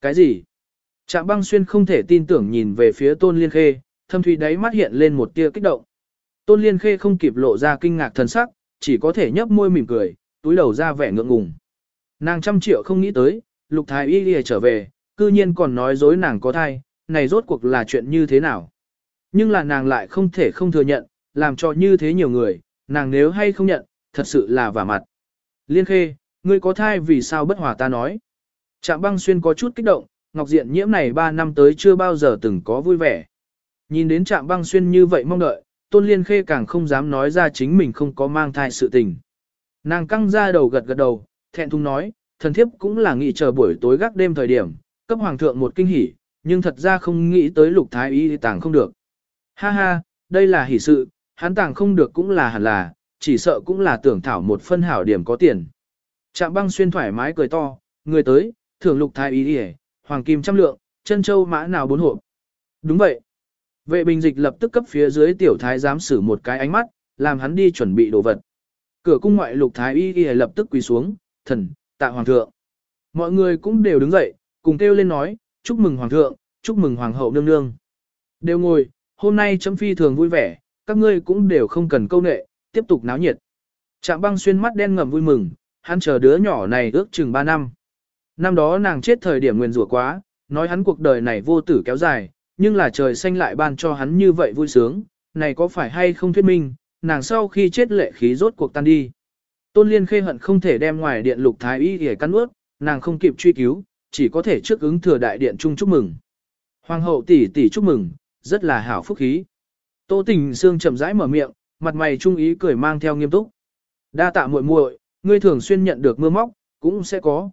Cái gì? Trạm băng xuyên không thể tin tưởng nhìn về phía tôn liên khê, thâm thủy đáy mắt hiện lên một tia kích động. Tôn liên khê không kịp lộ ra kinh ngạc thần sắc, chỉ có thể nhấp môi mỉm cười, túi đầu ra vẻ ngượng ngùng. Nàng trăm triệu không nghĩ tới, lục thái y lìa trở về, cư nhiên còn nói dối nàng có thai, này rốt cuộc là chuyện như thế nào. Nhưng là nàng lại không thể không thừa nhận, làm cho như thế nhiều người, nàng nếu hay không nhận, thật sự là vả mặt. Liên khê, ngươi có thai vì sao bất hòa ta nói. Trạm băng xuyên có chút kích động, Ngọc Diện nhiễm này 3 năm tới chưa bao giờ từng có vui vẻ. Nhìn đến trạm băng xuyên như vậy mong đợi, Tôn Liên Khê càng không dám nói ra chính mình không có mang thai sự tình. Nàng căng ra đầu gật gật đầu, thẹn thùng nói, thần thiếp cũng là nghĩ chờ buổi tối gác đêm thời điểm, cấp hoàng thượng một kinh hỉ, nhưng thật ra không nghĩ tới lục thái y tàng không được. Ha ha, đây là hỉ sự, hắn tàng không được cũng là hẳn là, chỉ sợ cũng là tưởng thảo một phân hảo điểm có tiền. Trạm băng xuyên thoải mái cười to, người tới, thưởng lục thái y đi hoàng kim trăm lượng, chân châu mã nào bốn hộp. Đúng vậy. Vệ bình dịch lập tức cấp phía dưới tiểu thái giám sử một cái ánh mắt, làm hắn đi chuẩn bị đồ vật. Cửa cung ngoại lục thái y y lập tức quỳ xuống, thần, tạ hoàng thượng. Mọi người cũng đều đứng dậy, cùng kêu lên nói, chúc mừng hoàng thượng, chúc mừng hoàng hậu nương nương. Đều ngồi, hôm nay chấm phi thường vui vẻ, các ngươi cũng đều không cần câu nệ, tiếp tục náo nhiệt. Trạm băng xuyên mắt đen ngầm vui mừng, hắn chờ đứa nhỏ này ước chừng 3 năm. Năm đó nàng chết thời điểm nguyền rủa quá, nói hắn cuộc đời này vô tử kéo dài, nhưng là trời xanh lại ban cho hắn như vậy vui sướng, này có phải hay không thuyết minh, nàng sau khi chết lệ khí rốt cuộc tan đi. Tôn Liên khê hận không thể đem ngoài điện lục thái y để cắn ướt, nàng không kịp truy cứu, chỉ có thể trước ứng thừa đại điện chung chúc mừng. Hoàng hậu tỷ tỷ chúc mừng, rất là hảo phúc khí. Tô Tình Sương chậm rãi mở miệng, mặt mày trung ý cười mang theo nghiêm túc. Đa tạ muội muội, ngươi thường xuyên nhận được mưa móc, cũng sẽ có.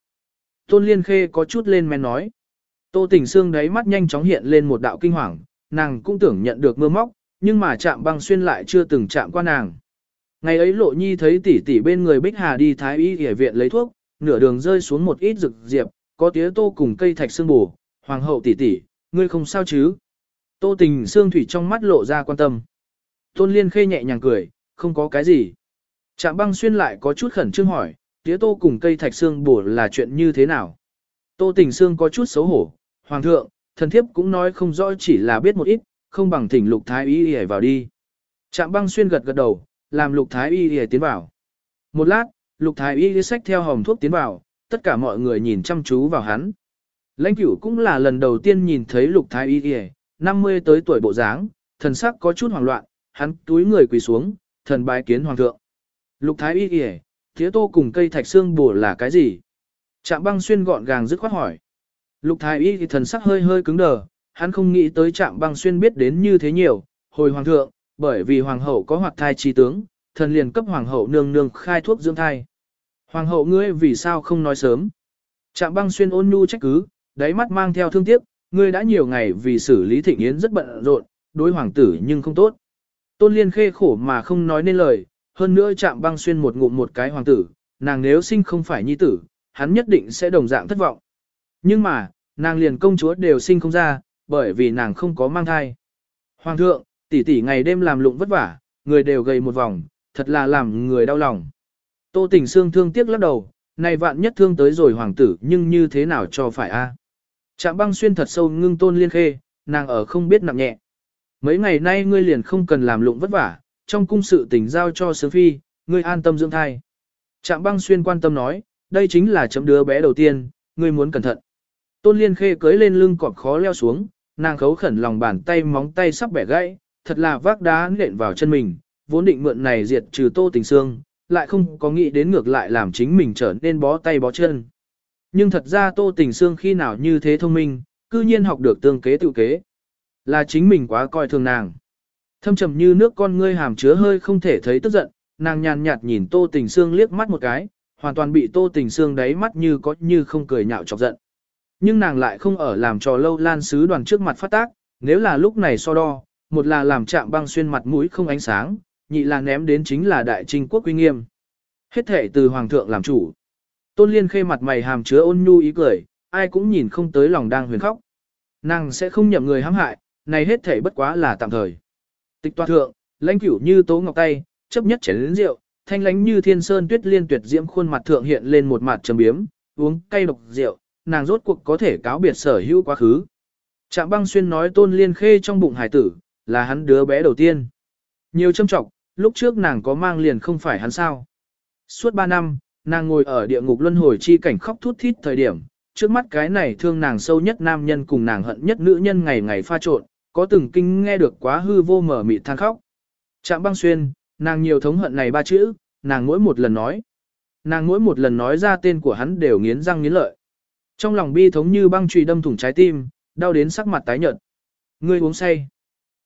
Tôn Liên Khê có chút lên men nói. Tô Tình Sương đáy mắt nhanh chóng hiện lên một đạo kinh hoàng, nàng cũng tưởng nhận được mưa móc, nhưng mà chạm băng xuyên lại chưa từng chạm qua nàng. Ngày ấy lộ nhi thấy tỷ tỷ bên người Bích Hà đi thái y y viện lấy thuốc, nửa đường rơi xuống một ít rực diệp, có tía tô cùng cây thạch xương bù, hoàng hậu tỷ tỷ, ngươi không sao chứ? Tô tình xương thủy trong mắt lộ ra quan tâm. Tôn liên khê nhẹ nhàng cười, không có cái gì. Trạm băng xuyên lại có chút khẩn trương hỏi, tía tô cùng cây thạch xương bổ là chuyện như thế nào? Tô tình xương có chút xấu hổ, hoàng thượng, thần thiếp cũng nói không rõ chỉ là biết một ít, không bằng thỉnh lục thái y y vào đi. Trạm băng xuyên gật gật đầu, làm lục thái y y tiến vào. Một lát, lục thái y y sách theo hồng thuốc tiến vào, tất cả mọi người nhìn chăm chú vào hắn. Lãnh cửu cũng là lần đầu tiên nhìn thấy lục thái y y, 50 tới tuổi bộ dáng, thần sắc có chút hoảng loạn, hắn túi người quỳ xuống, thần bái kiến hoàng thượng. Lục thái y kìa, tía tô cùng cây thạch xương bổ là cái gì? Trạm băng xuyên gọn gàng dứt khoát hỏi. Lục thái y thì thần sắc hơi hơi cứng đờ, hắn không nghĩ tới trạm băng xuyên biết đến như thế nhiều, hồi hoàng thượng, bởi vì hoàng hậu có hoạt thai trí tướng, thần liền cấp hoàng hậu nương nương khai thuốc dưỡng thai. Hoàng hậu ngươi vì sao không nói sớm? Trạm băng xuyên ôn nhu trách cứ, đáy mắt mang theo thương tiếc, ngươi đã nhiều ngày vì xử lý thịnh yến rất bận rộn, đối hoàng tử nhưng không tốt. Tôn liên khê khổ mà không nói nên lời, hơn nữa chạm băng xuyên một ngụm một cái hoàng tử, nàng nếu sinh không phải nhi tử, hắn nhất định sẽ đồng dạng thất vọng. Nhưng mà, nàng liền công chúa đều sinh không ra, bởi vì nàng không có mang thai. Hoàng thượng, tỷ tỷ ngày đêm làm lụng vất vả, người đều gầy một vòng, thật là làm người đau lòng. Tô tình xương thương tiếc lắc đầu, này vạn nhất thương tới rồi hoàng tử nhưng như thế nào cho phải a? Trạm băng xuyên thật sâu ngưng tôn liên khê, nàng ở không biết nặng nhẹ. Mấy ngày nay ngươi liền không cần làm lụng vất vả, trong cung sự tình giao cho sướng phi, ngươi an tâm dưỡng thai. Trạm băng xuyên quan tâm nói, đây chính là chấm đứa bé đầu tiên, ngươi muốn cẩn thận. Tôn liên khê cưới lên lưng cọp khó leo xuống, nàng khấu khẩn lòng bàn tay móng tay sắp bẻ gãy, thật là vác đá nện vào chân mình, vốn định mượn này diệt trừ tô tình xương, lại không có nghĩ đến ngược lại làm chính mình trở nên bó tay bó chân. Nhưng thật ra Tô Tình xương khi nào như thế thông minh, cư nhiên học được tương kế tự kế. Là chính mình quá coi thường nàng. Thâm trầm như nước con ngươi hàm chứa hơi không thể thấy tức giận, nàng nhàn nhạt nhìn Tô Tình Sương liếc mắt một cái, hoàn toàn bị Tô Tình Sương đáy mắt như có như không cười nhạo chọc giận. Nhưng nàng lại không ở làm trò lâu lan sứ đoàn trước mặt phát tác, nếu là lúc này so đo, một là làm chạm băng xuyên mặt mũi không ánh sáng, nhị là ném đến chính là đại trinh quốc uy nghiêm. Hết thể từ hoàng thượng làm chủ. Tôn Liên khê mặt mày hàm chứa ôn nhu ý cười, ai cũng nhìn không tới lòng đang huyền khóc. Nàng sẽ không nhậm người hãm hại, này hết thể bất quá là tạm thời. Tịch toa thượng, lãnh cửu như tố ngọc tay, chấp nhất chén lĩnh rượu, thanh lánh như thiên sơn tuyết liên tuyệt diễm khuôn mặt thượng hiện lên một mặt trầm biếm, uống cay độc rượu, nàng rốt cuộc có thể cáo biệt sở hữu quá khứ. Trạm băng xuyên nói tôn liên khê trong bụng hải tử, là hắn đứa bé đầu tiên. Nhiều châm trọng, lúc trước nàng có mang liền không phải hắn sao. Suốt 3 năm, nàng ngồi ở địa ngục luân hồi chi cảnh khóc thút thít thời điểm, trước mắt cái này thương nàng sâu nhất nam nhân cùng nàng hận nhất nữ nhân ngày ngày pha trộn, có từng kinh nghe được quá hư vô mở mịt than khóc. Trạm băng xuyên, nàng nhiều thống hận này ba chữ, nàng mỗi một lần nói. Nàng mỗi một lần nói ra tên của hắn đều nghiến răng nghiến lợi. Trong lòng bi thống như băng chùy đâm thủng trái tim, đau đến sắc mặt tái nhợt. Ngươi uống say.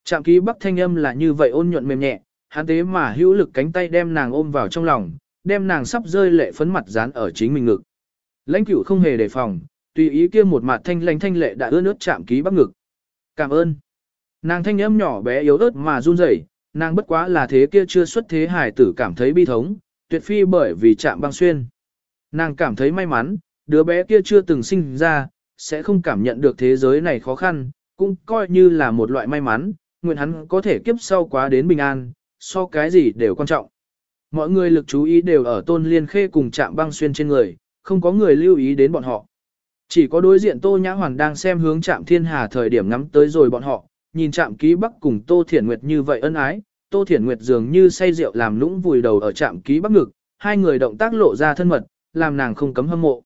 Trạm ký bắc thanh âm là như vậy ôn nhuận mềm nhẹ, hắn thế mà hữu lực cánh tay đem nàng ôm vào trong lòng, đem nàng sắp rơi lệ phấn mặt dán ở chính mình ngực. Lãnh cửu không hề đề phòng, tùy ý kia một mặt thanh lãnh thanh lệ đã ướt nước chạm ký bắc ngực. Cảm ơn. Nàng thanh âm nhỏ bé yếu ớt mà run rẩy, nàng bất quá là thế kia chưa xuất thế hải tử cảm thấy bi thống, tuyệt phi bởi vì chạm băng xuyên. Nàng cảm thấy may mắn, đứa bé kia chưa từng sinh ra, sẽ không cảm nhận được thế giới này khó khăn, cũng coi như là một loại may mắn, nguyện hắn có thể kiếp sau quá đến bình an, so cái gì đều quan trọng. Mọi người lực chú ý đều ở tôn liên khê cùng chạm băng xuyên trên người, không có người lưu ý đến bọn họ. Chỉ có đối diện Tô Nhã Hoàn đang xem hướng chạm thiên hà thời điểm ngắm tới rồi bọn họ, nhìn chạm ký bắc cùng Tô Thiển Nguyệt như vậy ân ái, Tô Thiển Nguyệt dường như say rượu làm lũng vùi đầu ở chạm ký bắc ngực, hai người động tác lộ ra thân mật, làm nàng không cấm hâm mộ.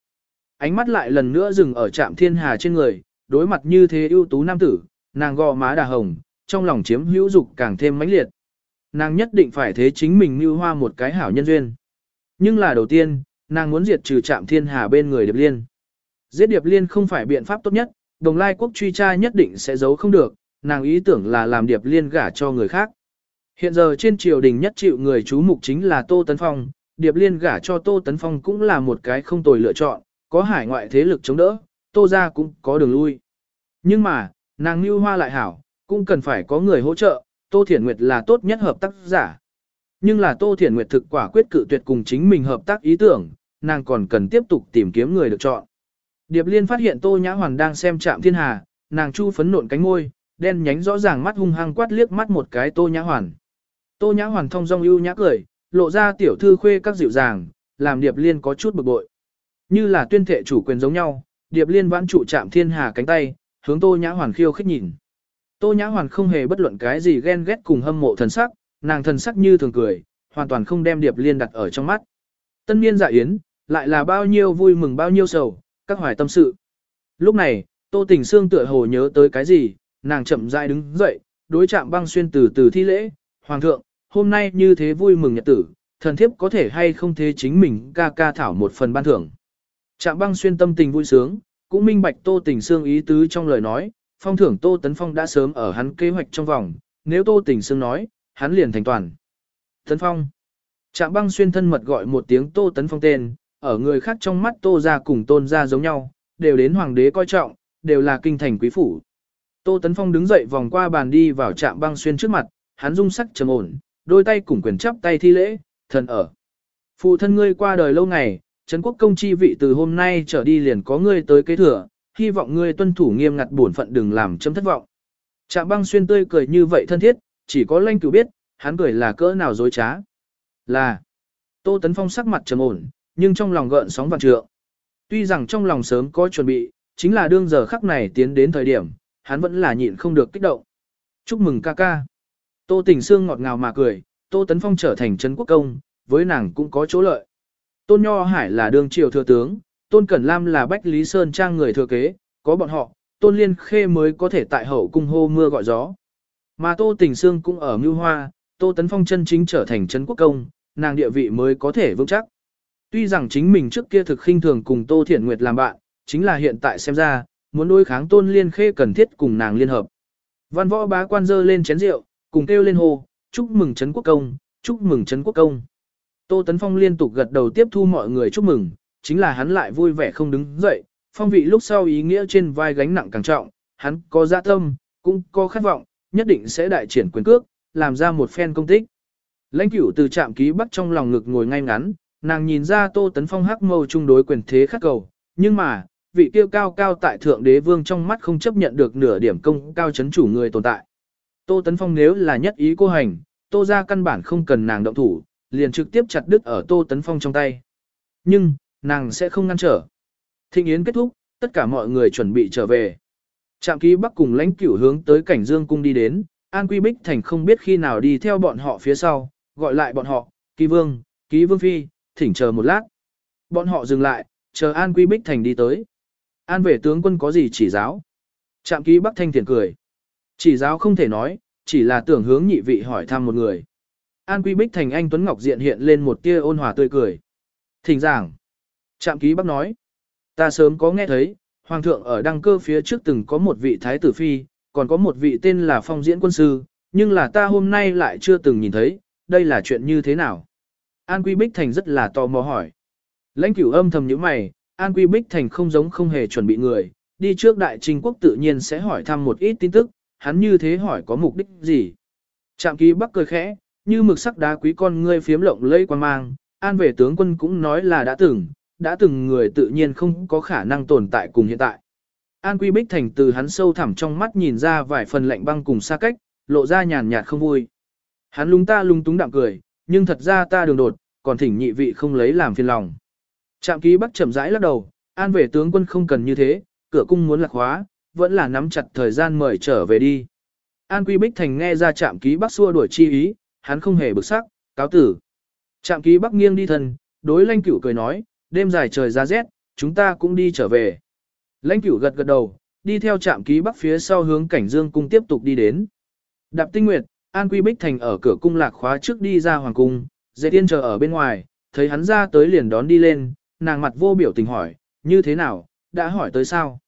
Ánh mắt lại lần nữa dừng ở chạm thiên hà trên người, đối mặt như thế ưu tú nam tử, nàng gò má đà hồng, trong lòng chiếm hữu dục càng thêm mãnh liệt nàng nhất định phải thế chính mình mưu hoa một cái hảo nhân duyên. Nhưng là đầu tiên, nàng muốn diệt trừ trạm thiên hà bên người Điệp Liên. Giết Điệp Liên không phải biện pháp tốt nhất, đồng lai quốc truy tra nhất định sẽ giấu không được, nàng ý tưởng là làm Điệp Liên gả cho người khác. Hiện giờ trên triều đình nhất chịu người chú mục chính là Tô Tấn Phong, Điệp Liên gả cho Tô Tấn Phong cũng là một cái không tồi lựa chọn, có hải ngoại thế lực chống đỡ, Tô ra cũng có đường lui. Nhưng mà, nàng như hoa lại hảo, cũng cần phải có người hỗ trợ, Tô Thiển Nguyệt là tốt nhất hợp tác giả. Nhưng là Tô Thiển Nguyệt thực quả quyết cự tuyệt cùng chính mình hợp tác ý tưởng, nàng còn cần tiếp tục tìm kiếm người được chọn. Điệp Liên phát hiện Tô Nhã Hoàn đang xem Trạm Thiên Hà, nàng chu phấn nộn cánh môi, đen nhánh rõ ràng mắt hung hăng quát liếc mắt một cái Tô Nhã Hoàn. Tô Nhã Hoàn thông dong ưu nhã cười, lộ ra tiểu thư khuê các dịu dàng, làm Điệp Liên có chút bực bội. Như là tuyên thệ chủ quyền giống nhau, Điệp Liên vãn trụ chạm Thiên Hà cánh tay, hướng Tô Nhã Hoàn khiêu khích nhìn. Tô Nhã Hoàn không hề bất luận cái gì ghen ghét cùng hâm mộ thần sắc, nàng thần sắc như thường cười, hoàn toàn không đem Điệp Liên đặt ở trong mắt. Tân niên dạ yến, lại là bao nhiêu vui mừng bao nhiêu sầu, các hoài tâm sự. Lúc này, Tô Tình Sương tựa hồ nhớ tới cái gì, nàng chậm rãi đứng dậy, đối chạm băng xuyên từ từ thi lễ, Hoàng thượng, hôm nay như thế vui mừng nhật tử, thần thiếp có thể hay không thế chính mình ca ca thảo một phần ban thưởng. Trạm băng xuyên tâm tình vui sướng, cũng minh bạch Tô Tình xương ý tứ trong lời nói, phong thưởng Tô Tấn Phong đã sớm ở hắn kế hoạch trong vòng, nếu Tô Tình xương nói, hắn liền thành toàn. Tấn Phong. Trạm băng xuyên thân mật gọi một tiếng Tô Tấn Phong tên, ở người khác trong mắt Tô ra cùng tôn ra giống nhau, đều đến hoàng đế coi trọng, đều là kinh thành quý phủ. Tô Tấn Phong đứng dậy vòng qua bàn đi vào trạm băng xuyên trước mặt, hắn dung sắc trầm ổn, đôi tay cùng quyền chắp tay thi lễ, thần ở. Phụ thân ngươi qua đời lâu ngày, Trấn quốc công chi vị từ hôm nay trở đi liền có ngươi tới kế thừa, hy vọng ngươi tuân thủ nghiêm ngặt bổn phận đừng làm chấm thất vọng. Trạm băng xuyên tươi cười như vậy thân thiết, chỉ có lanh cửu biết, hắn cười là cỡ nào dối trá. Là, Tô Tấn Phong sắc mặt trầm ổn, nhưng trong lòng gợn sóng vạn trượng. Tuy rằng trong lòng sớm có chuẩn bị, chính là đương giờ khắc này tiến đến thời điểm, hắn vẫn là nhịn không được kích động. Chúc mừng ca ca. Tô Tình Sương ngọt ngào mà cười, Tô Tấn Phong trở thành trấn quốc công, với nàng cũng có chỗ lợi. Tôn Nho Hải là đương triều thừa tướng, Tôn Cẩn Lam là Bách Lý Sơn Trang người thừa kế, có bọn họ, Tôn Liên Khê mới có thể tại hậu cung hô mưa gọi gió. Mà Tô Tình Sương cũng ở Mưu Hoa, Tô Tấn Phong chân chính trở thành trấn quốc công, nàng địa vị mới có thể vững chắc. Tuy rằng chính mình trước kia thực khinh thường cùng Tô Thiển Nguyệt làm bạn, chính là hiện tại xem ra, muốn đối kháng Tôn Liên Khê cần thiết cùng nàng liên hợp. Văn võ bá quan dơ lên chén rượu, cùng kêu lên hô, chúc mừng Trấn Quốc Công, chúc mừng Trấn Quốc Công. Tô Tấn Phong liên tục gật đầu tiếp thu mọi người chúc mừng, chính là hắn lại vui vẻ không đứng dậy, phong vị lúc sau ý nghĩa trên vai gánh nặng càng trọng, hắn có dạ tâm, cũng có khát vọng, nhất định sẽ đại triển quyền cước, làm ra một phen công tích. Lãnh cửu từ trạm ký bắt trong lòng ngực ngồi ngay ngắn, nàng nhìn ra Tô Tấn Phong hắc mâu chung đối quyền thế khắc cầu, nhưng mà, vị kia cao cao tại thượng đế vương trong mắt không chấp nhận được nửa điểm công cao chấn chủ người tồn tại. Tô Tấn Phong nếu là nhất ý cô hành, Tô ra căn bản không cần nàng động thủ, liền trực tiếp chặt đứt ở Tô Tấn Phong trong tay. Nhưng, nàng sẽ không ngăn trở. Thịnh yến kết thúc, tất cả mọi người chuẩn bị trở về. Trạm ký bắc cùng lãnh cửu hướng tới cảnh dương cung đi đến, An Quy Bích Thành không biết khi nào đi theo bọn họ phía sau, gọi lại bọn họ, ký vương, ký vương phi, thỉnh chờ một lát. Bọn họ dừng lại, chờ An Quy Bích Thành đi tới. An vệ tướng quân có gì chỉ giáo? Trạm ký Bắc Thanh Thiền cười. Chỉ giáo không thể nói, chỉ là tưởng hướng nhị vị hỏi thăm một người. An Quy Bích Thành anh Tuấn Ngọc diện hiện lên một tia ôn hòa tươi cười. Thỉnh giảng. Trạm ký Bắc nói. Ta sớm có nghe thấy, Hoàng thượng ở đăng cơ phía trước từng có một vị thái tử phi, còn có một vị tên là phong diễn quân sư, nhưng là ta hôm nay lại chưa từng nhìn thấy, đây là chuyện như thế nào? An Quy Bích Thành rất là tò mò hỏi. Lãnh cửu âm thầm như mày, An Quy Bích Thành không giống không hề chuẩn bị người, đi trước đại trình quốc tự nhiên sẽ hỏi thăm một ít tin tức, hắn như thế hỏi có mục đích gì. Trạm ký bắc cười khẽ, như mực sắc đá quý con ngươi phiếm lộng lây quan mang, An về tướng quân cũng nói là đã từng, đã từng người tự nhiên không có khả năng tồn tại cùng hiện tại. An Quy Bích Thành từ hắn sâu thẳm trong mắt nhìn ra vài phần lạnh băng cùng xa cách, lộ ra nhàn nhạt không vui. Hắn lung ta lung túng đạm cười, nhưng thật ra ta đường đột, còn thỉnh nhị vị không lấy làm phiền lòng. Trạm ký bắc chậm rãi lắc đầu, an về tướng quân không cần như thế, cửa cung muốn lạc hóa, vẫn là nắm chặt thời gian mời trở về đi. An Quy Bích Thành nghe ra trạm ký bắc xua đuổi chi ý, hắn không hề bực sắc, cáo tử. Trạm ký bắc nghiêng đi thân, đối lãnh cửu cười nói, đêm dài trời ra rét, chúng ta cũng đi trở về. Lãnh cửu gật gật đầu, đi theo trạm ký bắc phía sau hướng cảnh dương cung tiếp tục đi đến. Đạp tinh nguyệt, An Quy Bích Thành ở cửa cung lạc khóa trước đi ra hoàng cung, dễ tiên chờ ở bên ngoài, thấy hắn ra tới liền đón đi lên, nàng mặt vô biểu tình hỏi, như thế nào, đã hỏi tới sao.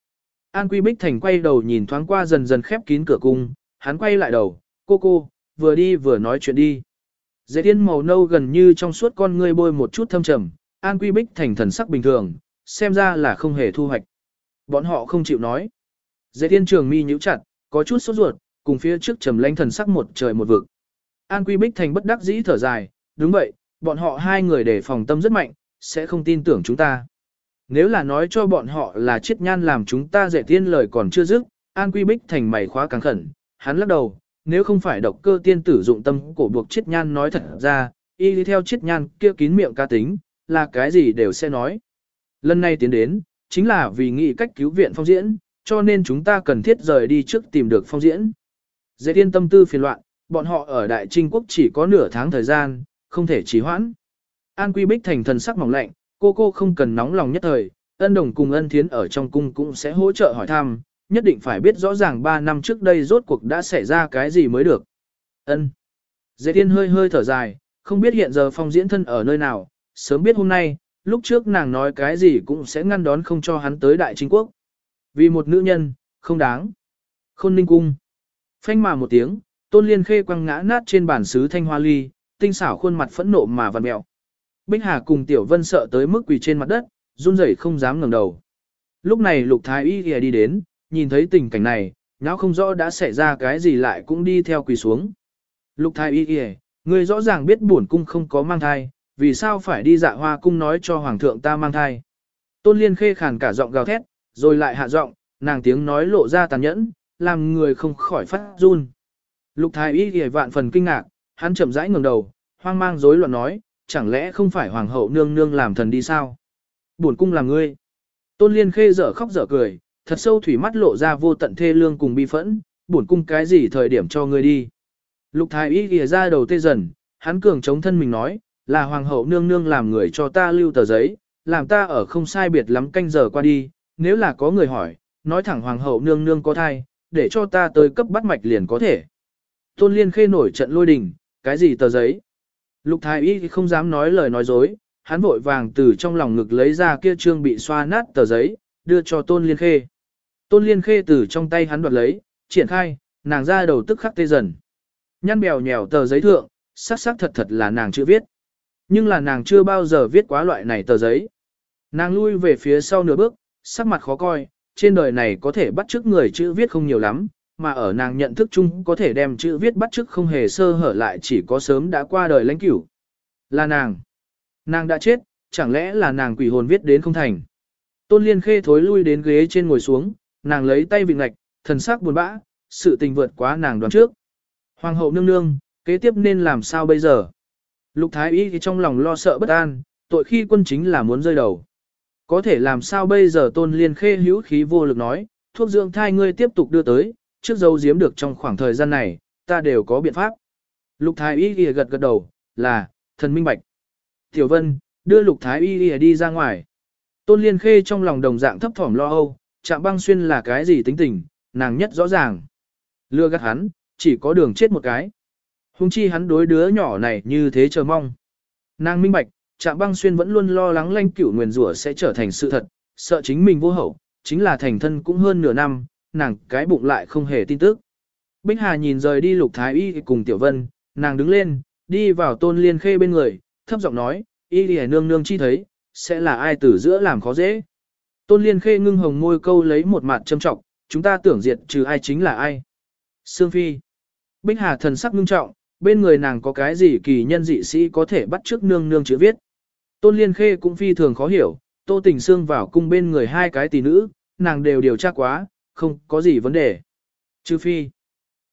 An Quy Bích Thành quay đầu nhìn thoáng qua dần dần khép kín cửa cung, hắn quay lại đầu, cô cô, vừa đi vừa nói chuyện đi. Dễ tiên màu nâu gần như trong suốt con ngươi bôi một chút thâm trầm, An Quy Bích Thành thần sắc bình thường, xem ra là không hề thu hoạch. Bọn họ không chịu nói. Dễ tiên trường mi nhíu chặt, có chút sốt ruột, cùng phía trước trầm lãnh thần sắc một trời một vực. An Quy Bích Thành bất đắc dĩ thở dài, đúng vậy, bọn họ hai người để phòng tâm rất mạnh, sẽ không tin tưởng chúng ta. Nếu là nói cho bọn họ là chiết nhan làm chúng ta dễ tiên lời còn chưa dứt, An Quy Bích Thành mày khóa càng khẩn, hắn lắc đầu, nếu không phải độc cơ tiên tử dụng tâm cổ buộc chiết nhan nói thật ra, y đi theo chiết nhan kia kín miệng ca tính, là cái gì đều sẽ nói. Lần này tiến đến, chính là vì nghĩ cách cứu viện phong diễn, cho nên chúng ta cần thiết rời đi trước tìm được phong diễn. Dễ tiên tâm tư phiền loạn, bọn họ ở Đại Trinh Quốc chỉ có nửa tháng thời gian, không thể trì hoãn. An Quy Bích thành thần sắc mỏng lạnh, cô cô không cần nóng lòng nhất thời, ân đồng cùng ân thiến ở trong cung cũng sẽ hỗ trợ hỏi thăm, nhất định phải biết rõ ràng 3 năm trước đây rốt cuộc đã xảy ra cái gì mới được. Ân. Dễ tiên hơi hơi thở dài, không biết hiện giờ phong diễn thân ở nơi nào, sớm biết hôm nay, lúc trước nàng nói cái gì cũng sẽ ngăn đón không cho hắn tới đại chính quốc. Vì một nữ nhân, không đáng. Khôn ninh cung. Phanh mà một tiếng, tôn liên khê quăng ngã nát trên bản xứ thanh hoa ly, tinh xảo khuôn mặt phẫn nộ mà vằn mẹo. Bích Hà cùng Tiểu Vân sợ tới mức quỳ trên mặt đất, run rẩy không dám ngẩng đầu. Lúc này Lục Thái Y đi đến, nhìn thấy tình cảnh này, nháo không rõ đã xảy ra cái gì lại cũng đi theo quỳ xuống. Lục Thái Y người rõ ràng biết bổn cung không có mang thai, vì sao phải đi dạ hoa cung nói cho Hoàng thượng ta mang thai. Tôn Liên khê khàn cả giọng gào thét, rồi lại hạ giọng, nàng tiếng nói lộ ra tàn nhẫn, làm người không khỏi phát run. Lục Thái Y vạn phần kinh ngạc, hắn chậm rãi ngẩng đầu, hoang mang rối loạn nói, chẳng lẽ không phải hoàng hậu nương nương làm thần đi sao? Buồn cung làm ngươi. Tôn Liên Khê dở khóc dở cười, thật sâu thủy mắt lộ ra vô tận thê lương cùng bi phẫn, buồn cung cái gì thời điểm cho ngươi đi? Lục Thái Y ghề ra đầu tê dần, hắn cường chống thân mình nói, là hoàng hậu nương nương làm người cho ta lưu tờ giấy, làm ta ở không sai biệt lắm canh giờ qua đi, nếu là có người hỏi, nói thẳng hoàng hậu nương nương có thai, để cho ta tới cấp bắt mạch liền có thể. Tôn Liên Khê nổi trận lôi đình, cái gì tờ giấy? Lục Thái Y không dám nói lời nói dối, hắn vội vàng từ trong lòng ngực lấy ra kia trương bị xoa nát tờ giấy, đưa cho Tôn Liên Khê. Tôn Liên Khê từ trong tay hắn đoạt lấy, triển khai, nàng ra đầu tức khắc tê dần. Nhăn bèo nhèo tờ giấy thượng, sắc sắc thật thật là nàng chưa viết. Nhưng là nàng chưa bao giờ viết quá loại này tờ giấy. Nàng lui về phía sau nửa bước, sắc mặt khó coi, trên đời này có thể bắt chước người chữ viết không nhiều lắm, mà ở nàng nhận thức chung có thể đem chữ viết bắt chước không hề sơ hở lại chỉ có sớm đã qua đời lãnh cửu. Là nàng. Nàng đã chết, chẳng lẽ là nàng quỷ hồn viết đến không thành. Tôn Liên Khê thối lui đến ghế trên ngồi xuống, nàng lấy tay vịnh ngạch, thần sắc buồn bã, sự tình vượt quá nàng đoán trước. Hoàng hậu nương nương, kế tiếp nên làm sao bây giờ? Lục Thái Y thì trong lòng lo sợ bất an, tội khi quân chính là muốn rơi đầu. Có thể làm sao bây giờ Tôn Liên Khê hữu khí vô lực nói, thuốc dưỡng thai ngươi tiếp tục đưa tới, trước dấu giếm được trong khoảng thời gian này, ta đều có biện pháp. Lục Thái Y ghi gật gật đầu, là, thần minh bạch. Tiểu Vân, đưa Lục Thái Y ghi đi ra ngoài. Tôn Liên Khê trong lòng đồng dạng thấp thỏm lo âu, chạm băng xuyên là cái gì tính tình, nàng nhất rõ ràng. Lừa gạt hắn, chỉ có đường chết một cái. Hùng chi hắn đối đứa nhỏ này như thế chờ mong. Nàng minh bạch, chạm băng xuyên vẫn luôn lo lắng lanh cửu nguyền rủa sẽ trở thành sự thật, sợ chính mình vô hậu, chính là thành thân cũng hơn nửa năm, nàng cái bụng lại không hề tin tức. Bích Hà nhìn rời đi Lục Thái Y cùng Tiểu Vân, nàng đứng lên, đi vào Tôn Liên Khê bên người, thấp giọng nói, Y Lì nương nương chi thấy, sẽ là ai từ giữa làm khó dễ. Tôn Liên Khê ngưng hồng môi câu lấy một mặt châm trọng, chúng ta tưởng diệt trừ ai chính là ai. Sương Phi. Bích Hà thần sắc ngưng trọng, bên người nàng có cái gì kỳ nhân dị sĩ có thể bắt trước nương nương chữ viết. Tôn Liên Khê cũng phi thường khó hiểu, Tô Tình Sương vào cung bên người hai cái tỷ nữ, nàng đều điều tra quá, không có gì vấn đề. Trừ phi,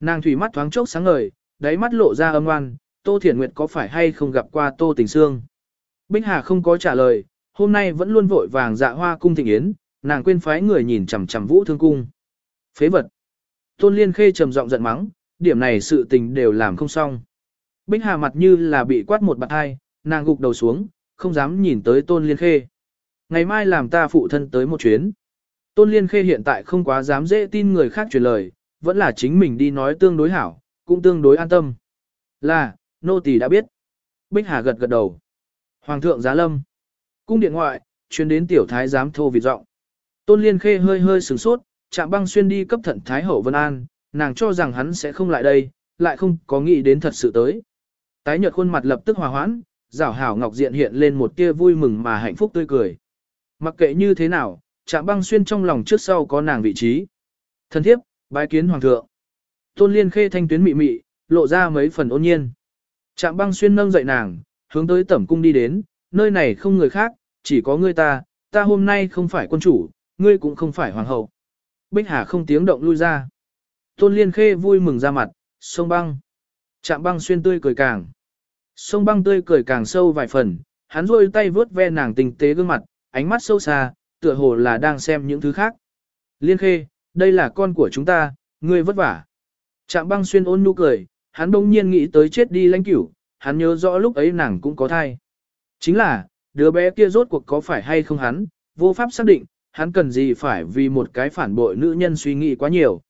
nàng thủy mắt thoáng chốc sáng ngời, đáy mắt lộ ra âm oan, Tô Thiển Nguyệt có phải hay không gặp qua Tô Tình Sương. Bích Hà không có trả lời, hôm nay vẫn luôn vội vàng dạ hoa cung thịnh yến, nàng quên phái người nhìn chằm chằm vũ thương cung. Phế vật. Tôn Liên Khê trầm giọng giận mắng, điểm này sự tình đều làm không xong. Bích Hà mặt như là bị quát một bạt hai, nàng gục đầu xuống, không dám nhìn tới Tôn Liên Khê. Ngày mai làm ta phụ thân tới một chuyến. Tôn Liên Khê hiện tại không quá dám dễ tin người khác truyền lời, vẫn là chính mình đi nói tương đối hảo, cũng tương đối an tâm. Là, nô tỳ đã biết. Bích Hà gật gật đầu. Hoàng thượng giá lâm. Cung điện ngoại, chuyến đến tiểu thái giám thô vị giọng. Tôn Liên Khê hơi hơi sửng sốt, chạm băng xuyên đi cấp thận Thái Hậu Vân An, nàng cho rằng hắn sẽ không lại đây, lại không có nghĩ đến thật sự tới. Tái nhợt khuôn mặt lập tức hòa hoãn, rảo hảo ngọc diện hiện lên một tia vui mừng mà hạnh phúc tươi cười. Mặc kệ như thế nào, Trạm băng xuyên trong lòng trước sau có nàng vị trí. Thân thiếp, bái kiến hoàng thượng. Tôn liên khê thanh tuyến mị mị, lộ ra mấy phần ôn nhiên. Trạm băng xuyên nâng dậy nàng, hướng tới tẩm cung đi đến, nơi này không người khác, chỉ có ngươi ta, ta hôm nay không phải quân chủ, ngươi cũng không phải hoàng hậu. Bích Hà không tiếng động lui ra. Tôn liên khê vui mừng ra mặt, sông băng. Trạm băng xuyên tươi cười càng. Sông băng tươi cười càng sâu vài phần, hắn rôi tay vướt ve nàng tình tế gương mặt, ánh mắt sâu xa, tựa hồ là đang xem những thứ khác. Liên khê, đây là con của chúng ta, ngươi vất vả. Trạm băng xuyên ôn nhu cười, hắn bỗng nhiên nghĩ tới chết đi lãnh cửu, hắn nhớ rõ lúc ấy nàng cũng có thai. Chính là, đứa bé kia rốt cuộc có phải hay không hắn, vô pháp xác định, hắn cần gì phải vì một cái phản bội nữ nhân suy nghĩ quá nhiều.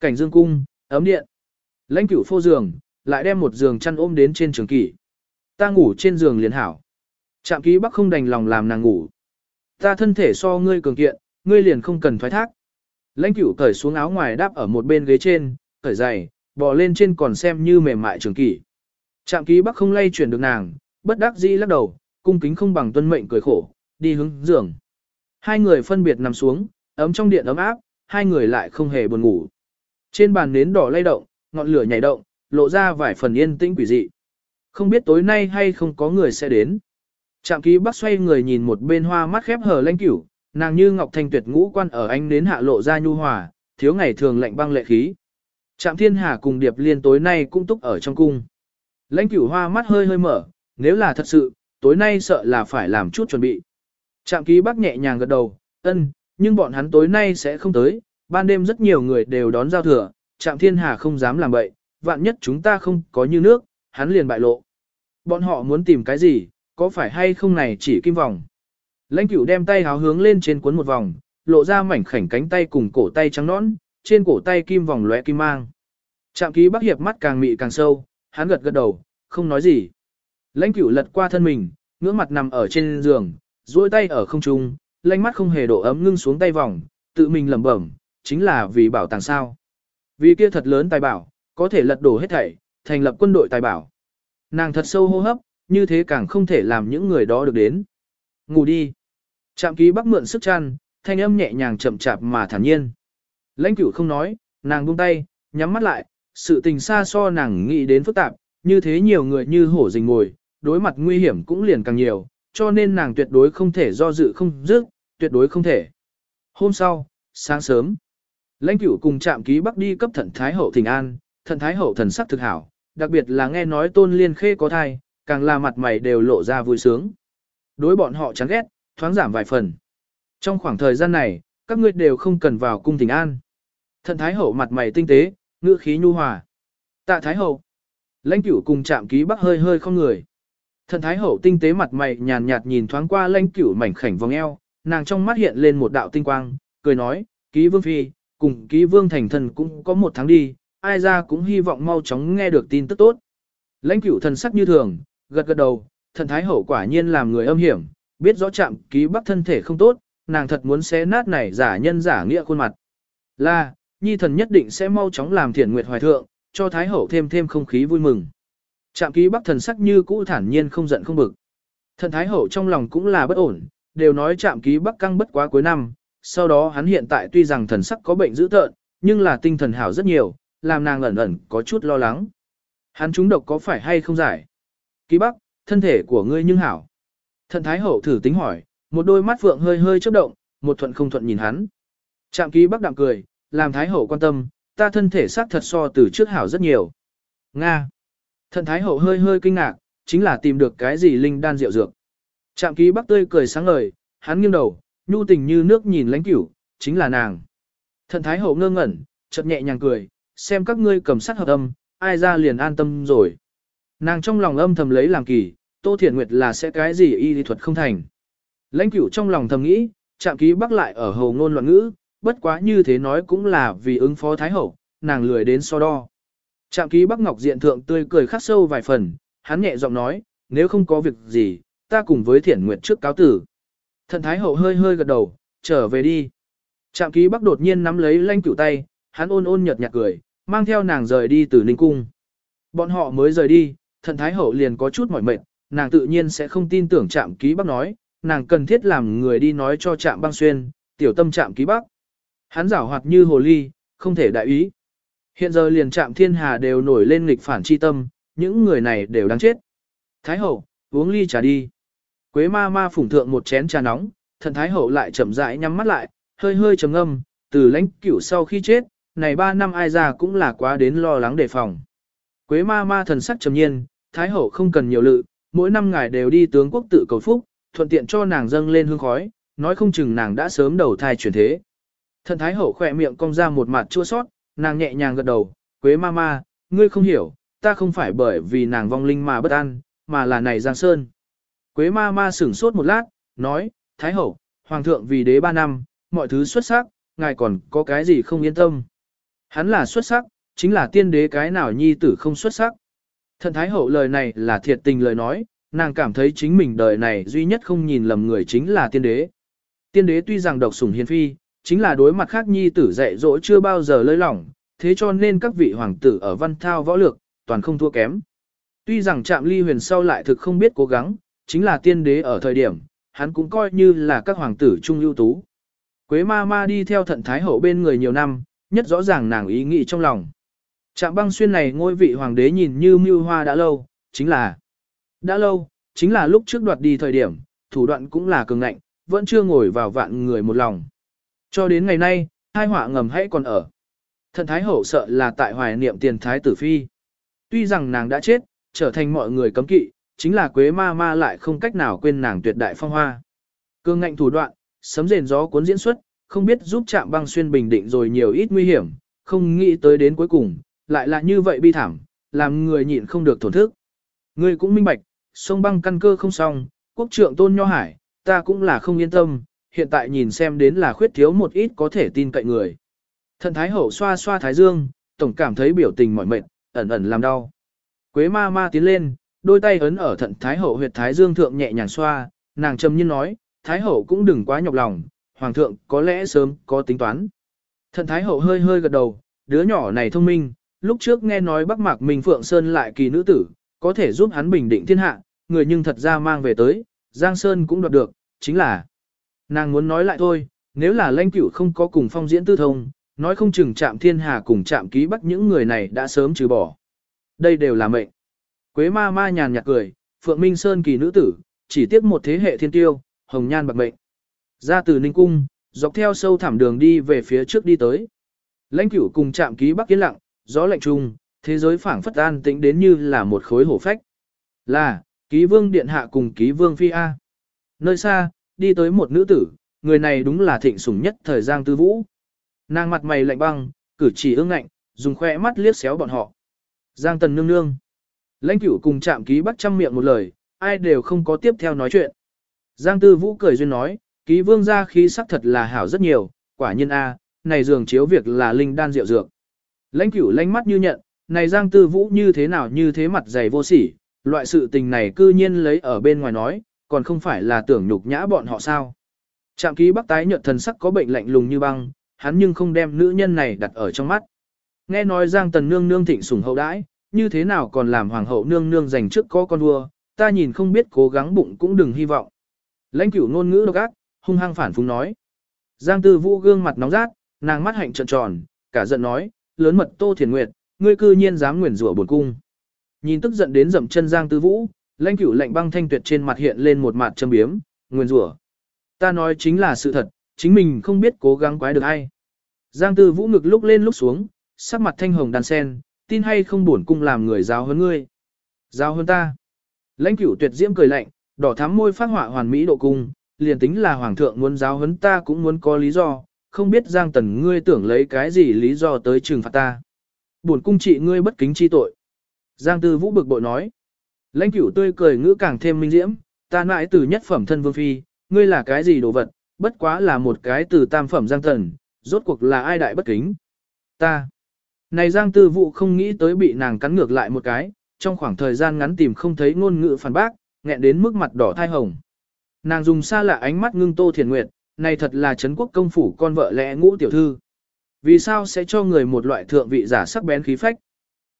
Cảnh dương cung, ấm điện. Lãnh cửu phô giường, lại đem một giường chăn ôm đến trên trường kỷ. Ta ngủ trên giường liền hảo. Trạm ký bắc không đành lòng làm nàng ngủ. Ta thân thể so ngươi cường kiện, ngươi liền không cần thoái thác. Lãnh cửu cởi xuống áo ngoài đáp ở một bên ghế trên, cởi giày, bò lên trên còn xem như mềm mại trường kỷ. Trạm ký bắc không lay chuyển được nàng, bất đắc dĩ lắc đầu, cung kính không bằng tuân mệnh cười khổ, đi hướng giường. Hai người phân biệt nằm xuống, ấm trong điện ấm áp, hai người lại không hề buồn ngủ. Trên bàn nến đỏ lay động, ngọn lửa nhảy động, lộ ra vài phần yên tĩnh quỷ dị. Không biết tối nay hay không có người sẽ đến. Trạm ký bắc xoay người nhìn một bên hoa mắt khép hờ lanh cửu, nàng như ngọc thanh tuyệt ngũ quan ở anh đến hạ lộ ra nhu hòa, thiếu ngày thường lạnh băng lệ khí. Trạm thiên hà cùng điệp liên tối nay cũng túc ở trong cung. Lãnh cửu hoa mắt hơi hơi mở, nếu là thật sự, tối nay sợ là phải làm chút chuẩn bị. Trạm ký bắc nhẹ nhàng gật đầu, ân, nhưng bọn hắn tối nay sẽ không tới, ban đêm rất nhiều người đều đón giao thừa, trạm thiên hà không dám làm bậy, vạn nhất chúng ta không có như nước, hắn liền bại lộ. Bọn họ muốn tìm cái gì, có phải hay không này chỉ kim vòng. Lãnh cửu đem tay háo hướng lên trên cuốn một vòng, lộ ra mảnh khảnh cánh tay cùng cổ tay trắng nõn, trên cổ tay kim vòng lóe kim mang. Trạm ký bắc hiệp mắt càng mị càng sâu, hắn gật gật đầu, không nói gì. Lãnh cửu lật qua thân mình, ngưỡng mặt nằm ở trên giường, duỗi tay ở không trung, lãnh mắt không hề độ ấm ngưng xuống tay vòng, tự mình lẩm bẩm, chính là vì bảo tàng sao. Vì kia thật lớn tài bảo, có thể lật đổ hết thảy, thành lập quân đội tài bảo. Nàng thật sâu hô hấp, như thế càng không thể làm những người đó được đến. Ngủ đi. Trạm ký bắc mượn sức chăn, thanh âm nhẹ nhàng chậm chạp mà thản nhiên. Lãnh cửu không nói, nàng buông tay, nhắm mắt lại, sự tình xa so nàng nghĩ đến phức tạp, như thế nhiều người như hổ rình ngồi, đối mặt nguy hiểm cũng liền càng nhiều, cho nên nàng tuyệt đối không thể do dự không dứt, tuyệt đối không thể. Hôm sau, sáng sớm, lãnh cửu cùng trạm ký bắc đi cấp thận thái hậu thỉnh an, thận thái hậu thần sắc thực hảo, đặc biệt là nghe nói tôn liên khê có thai, càng là mặt mày đều lộ ra vui sướng. Đối bọn họ chán ghét, thoáng giảm vài phần. Trong khoảng thời gian này, các ngươi đều không cần vào cung thỉnh an. Thận thái hậu mặt mày tinh tế, ngữ khí nhu hòa. Tạ thái hậu. Lãnh cửu cùng chạm ký bắc hơi hơi không người. Thần thái hậu tinh tế mặt mày nhàn nhạt nhìn thoáng qua lãnh cửu mảnh khảnh vòng eo, nàng trong mắt hiện lên một đạo tinh quang, cười nói, ký vương phi, cùng ký vương thành thần cũng có một tháng đi, ai ra cũng hy vọng mau chóng nghe được tin tức tốt. Lãnh cửu thần sắc như thường, gật gật đầu, thần thái hậu quả nhiên làm người âm hiểm, biết rõ chạm ký bắc thân thể không tốt, nàng thật muốn xé nát này giả nhân giả nghĩa khuôn mặt. Là, nhi thần nhất định sẽ mau chóng làm thiền nguyệt hoài thượng, cho thái hậu thêm thêm không khí vui mừng. Trạm ký bắc thần sắc như cũ thản nhiên không giận không bực. Thần thái hậu trong lòng cũng là bất ổn, đều nói trạm ký bắc căng bất quá cuối năm, sau đó hắn hiện tại tuy rằng thần sắc có bệnh dữ tợn, nhưng là tinh thần hảo rất nhiều, làm nàng ẩn ẩn có chút lo lắng. Hắn trúng độc có phải hay không giải? Ký bắc, thân thể của ngươi nhưng hảo. Thần thái hậu thử tính hỏi, một đôi mắt phượng hơi hơi chớp động, một thuận không thuận nhìn hắn. Trạm ký bắc đạm cười, làm thái hậu quan tâm, ta thân thể xác thật so từ trước hảo rất nhiều. Nga. Thần thái hậu hơi hơi kinh ngạc, chính là tìm được cái gì linh đan rượu dược. Trạm ký bắc tươi cười sáng ngời, hắn nghiêng đầu, nhu tình như nước nhìn lãnh cửu, chính là nàng. Thần thái hậu ngơ ngẩn, chợt nhẹ nhàng cười, xem các ngươi cầm sát hợp âm, ai ra liền an tâm rồi. Nàng trong lòng âm thầm lấy làm kỳ, Tô thiển Nguyệt là sẽ cái gì y lý thuật không thành. Lãnh cửu trong lòng thầm nghĩ, chạm ký bắc lại ở hầu ngôn loạn ngữ, bất quá như thế nói cũng là vì ứng phó Thái Hậu, nàng lười đến so đo. Trạm ký Bắc Ngọc diện thượng tươi cười khắc sâu vài phần, hắn nhẹ giọng nói, nếu không có việc gì, ta cùng với Thiển Nguyệt trước cáo tử. Thần Thái Hậu hơi hơi gật đầu, trở về đi. Trạm ký bắc đột nhiên nắm lấy lãnh cửu tay, hắn ôn ôn nhợt nhạt cười, mang theo nàng rời đi từ Ninh Cung. Bọn họ mới rời đi, thần thái hậu liền có chút mỏi mệt, nàng tự nhiên sẽ không tin tưởng trạm ký bắc nói, nàng cần thiết làm người đi nói cho trạm băng xuyên, tiểu tâm trạm ký bắc. Hắn giảo hoạt như hồ ly, không thể đại ý. Hiện giờ liền trạm thiên hà đều nổi lên nghịch phản chi tâm, những người này đều đáng chết. Thái hậu, uống ly trà đi. Quế ma ma phủng thượng một chén trà nóng, thần thái hậu lại chậm rãi nhắm mắt lại, hơi hơi trầm ngâm, từ lãnh cửu sau khi chết, này ba năm ai ra cũng là quá đến lo lắng đề phòng. Quế ma ma thần sắc trầm nhiên, thái hậu không cần nhiều lự, mỗi năm ngài đều đi tướng quốc tự cầu phúc, thuận tiện cho nàng dâng lên hương khói, nói không chừng nàng đã sớm đầu thai chuyển thế. Thần thái hậu khỏe miệng cong ra một mặt chua sót, nàng nhẹ nhàng gật đầu, Quế ma ma, ngươi không hiểu, ta không phải bởi vì nàng vong linh mà bất an, mà là này Giang Sơn. Quế ma ma sửng sốt một lát, nói, Thái hậu, Hoàng thượng vì đế ba năm, mọi thứ xuất sắc, ngài còn có cái gì không yên tâm. Hắn là xuất sắc, chính là tiên đế cái nào nhi tử không xuất sắc. Thần Thái hậu lời này là thiệt tình lời nói, nàng cảm thấy chính mình đời này duy nhất không nhìn lầm người chính là tiên đế. Tiên đế tuy rằng độc sủng hiền phi, chính là đối mặt khác nhi tử dạy dỗ chưa bao giờ lơi lỏng, thế cho nên các vị hoàng tử ở văn thao võ lược, toàn không thua kém. Tuy rằng chạm ly huyền sau lại thực không biết cố gắng, chính là tiên đế ở thời điểm, hắn cũng coi như là các hoàng tử trung ưu tú. Quế ma ma đi theo thận thái hậu bên người nhiều năm, nhất rõ ràng nàng ý nghĩ trong lòng. Trạm băng xuyên này ngôi vị hoàng đế nhìn như mưu hoa đã lâu, chính là đã lâu, chính là lúc trước đoạt đi thời điểm, thủ đoạn cũng là cường ngạnh, vẫn chưa ngồi vào vạn người một lòng. Cho đến ngày nay, hai họa ngầm hãy còn ở. Thần Thái Hậu sợ là tại hoài niệm tiền Thái Tử Phi. Tuy rằng nàng đã chết, trở thành mọi người cấm kỵ, chính là Quế Ma Ma lại không cách nào quên nàng tuyệt đại phong hoa. Cương ngạnh thủ đoạn, sấm rền gió cuốn diễn xuất, không biết giúp chạm băng xuyên bình định rồi nhiều ít nguy hiểm, không nghĩ tới đến cuối cùng, lại là như vậy bi thảm, làm người nhịn không được thổn thức. Ngươi cũng minh bạch, sông băng căn cơ không xong, quốc trượng tôn nho hải, ta cũng là không yên tâm, hiện tại nhìn xem đến là khuyết thiếu một ít có thể tin cậy người. Thần Thái Hậu xoa xoa Thái Dương, tổng cảm thấy biểu tình mỏi mệt, ẩn ẩn làm đau. Quế ma ma tiến lên, đôi tay ấn ở thận Thái Hậu huyệt Thái Dương thượng nhẹ nhàng xoa, nàng trầm nhiên nói, Thái Hậu cũng đừng quá nhọc lòng, Hoàng thượng có lẽ sớm có tính toán. Thận Thái Hậu hơi hơi gật đầu, đứa nhỏ này thông minh, lúc trước nghe nói Bắc Mạc Minh Phượng Sơn lại kỳ nữ tử, có thể giúp hắn bình định thiên hạ, người nhưng thật ra mang về tới, Giang Sơn cũng đoạt được, chính là Nàng muốn nói lại thôi, nếu là lãnh cửu không có cùng phong diễn tư thông, nói không chừng chạm thiên hà cùng chạm ký bắt những người này đã sớm trừ bỏ. Đây đều là mệnh. Quế ma ma nhàn nhạt cười, Phượng Minh Sơn kỳ nữ tử, chỉ tiếc một thế hệ thiên tiêu, hồng nhan bạc mệnh. Ra từ Ninh Cung, dọc theo sâu thẳm đường đi về phía trước đi tới. Lãnh cửu cùng chạm ký bắc yên lặng, gió lạnh trung, thế giới phảng phất an tĩnh đến như là một khối hổ phách. Là, ký vương điện hạ cùng ký vương phi A. Nơi xa, đi tới một nữ tử, người này đúng là thịnh sủng nhất thời Giang Tư Vũ. Nàng mặt mày lạnh băng, cử chỉ ương ngạnh, dùng khoe mắt liếc xéo bọn họ. Giang Tần nương nương. Lãnh cửu cùng chạm ký bắt trăm miệng một lời, ai đều không có tiếp theo nói chuyện. Giang Tư Vũ cười duyên nói, ký vương gia khí sắc thật là hảo rất nhiều, quả nhiên a, này dường chiếu việc là linh đan rượu dược. Lãnh cửu lánh mắt như nhận, này Giang Tư Vũ như thế nào như thế mặt dày vô sỉ, loại sự tình này cư nhiên lấy ở bên ngoài nói, còn không phải là tưởng nhục nhã bọn họ sao. Trạm ký bắc tái nhợt thần sắc có bệnh lạnh lùng như băng, hắn nhưng không đem nữ nhân này đặt ở trong mắt. Nghe nói Giang Tần Nương Nương thịnh sủng hậu đãi, như thế nào còn làm Hoàng hậu Nương Nương giành trước có con vua, ta nhìn không biết cố gắng bụng cũng đừng hy vọng. Lãnh cửu ngôn ngữ độc ác, hung hăng phản phúng nói. Giang Tư Vũ gương mặt nóng rát, nàng mắt hạnh trợn tròn, cả giận nói, lớn mật Tô Thiền Nguyệt, ngươi cư nhiên dám nguyền rủa bổn cung. Nhìn tức giận đến dậm chân Giang Tư Vũ, lãnh cửu lạnh băng thanh tuyệt trên mặt hiện lên một mặt châm biếm, nguyền rủa. Ta nói chính là sự thật, chính mình không biết cố gắng quái được ai. Giang tư vũ ngực lúc lên lúc xuống, sắc mặt thanh hồng đan sen, tin hay không bổn cung làm người giáo hơn ngươi. Giáo hơn ta. Lãnh cửu tuyệt diễm cười lạnh, đỏ thắm môi phát họa hoàn mỹ độ cung, liền tính là hoàng thượng muốn giáo huấn ta cũng muốn có lý do, không biết Giang Tần ngươi tưởng lấy cái gì lý do tới trừng phạt ta. Buồn cung trị ngươi bất kính chi tội. Giang Tư Vũ bực bội nói. Lãnh cửu tươi cười ngữ càng thêm minh diễm, ta nãi từ nhất phẩm thân vương phi, ngươi là cái gì đồ vật, bất quá là một cái từ tam phẩm giang Tần. rốt cuộc là ai đại bất kính. Ta. Này giang tư Vũ không nghĩ tới bị nàng cắn ngược lại một cái, trong khoảng thời gian ngắn tìm không thấy ngôn ngữ phản bác, nghẹn đến mức mặt đỏ thai hồng. Nàng dùng xa lạ ánh mắt ngưng tô thiền nguyệt, này thật là Trấn quốc công phủ con vợ lẽ ngũ tiểu thư. Vì sao sẽ cho người một loại thượng vị giả sắc bén khí phách?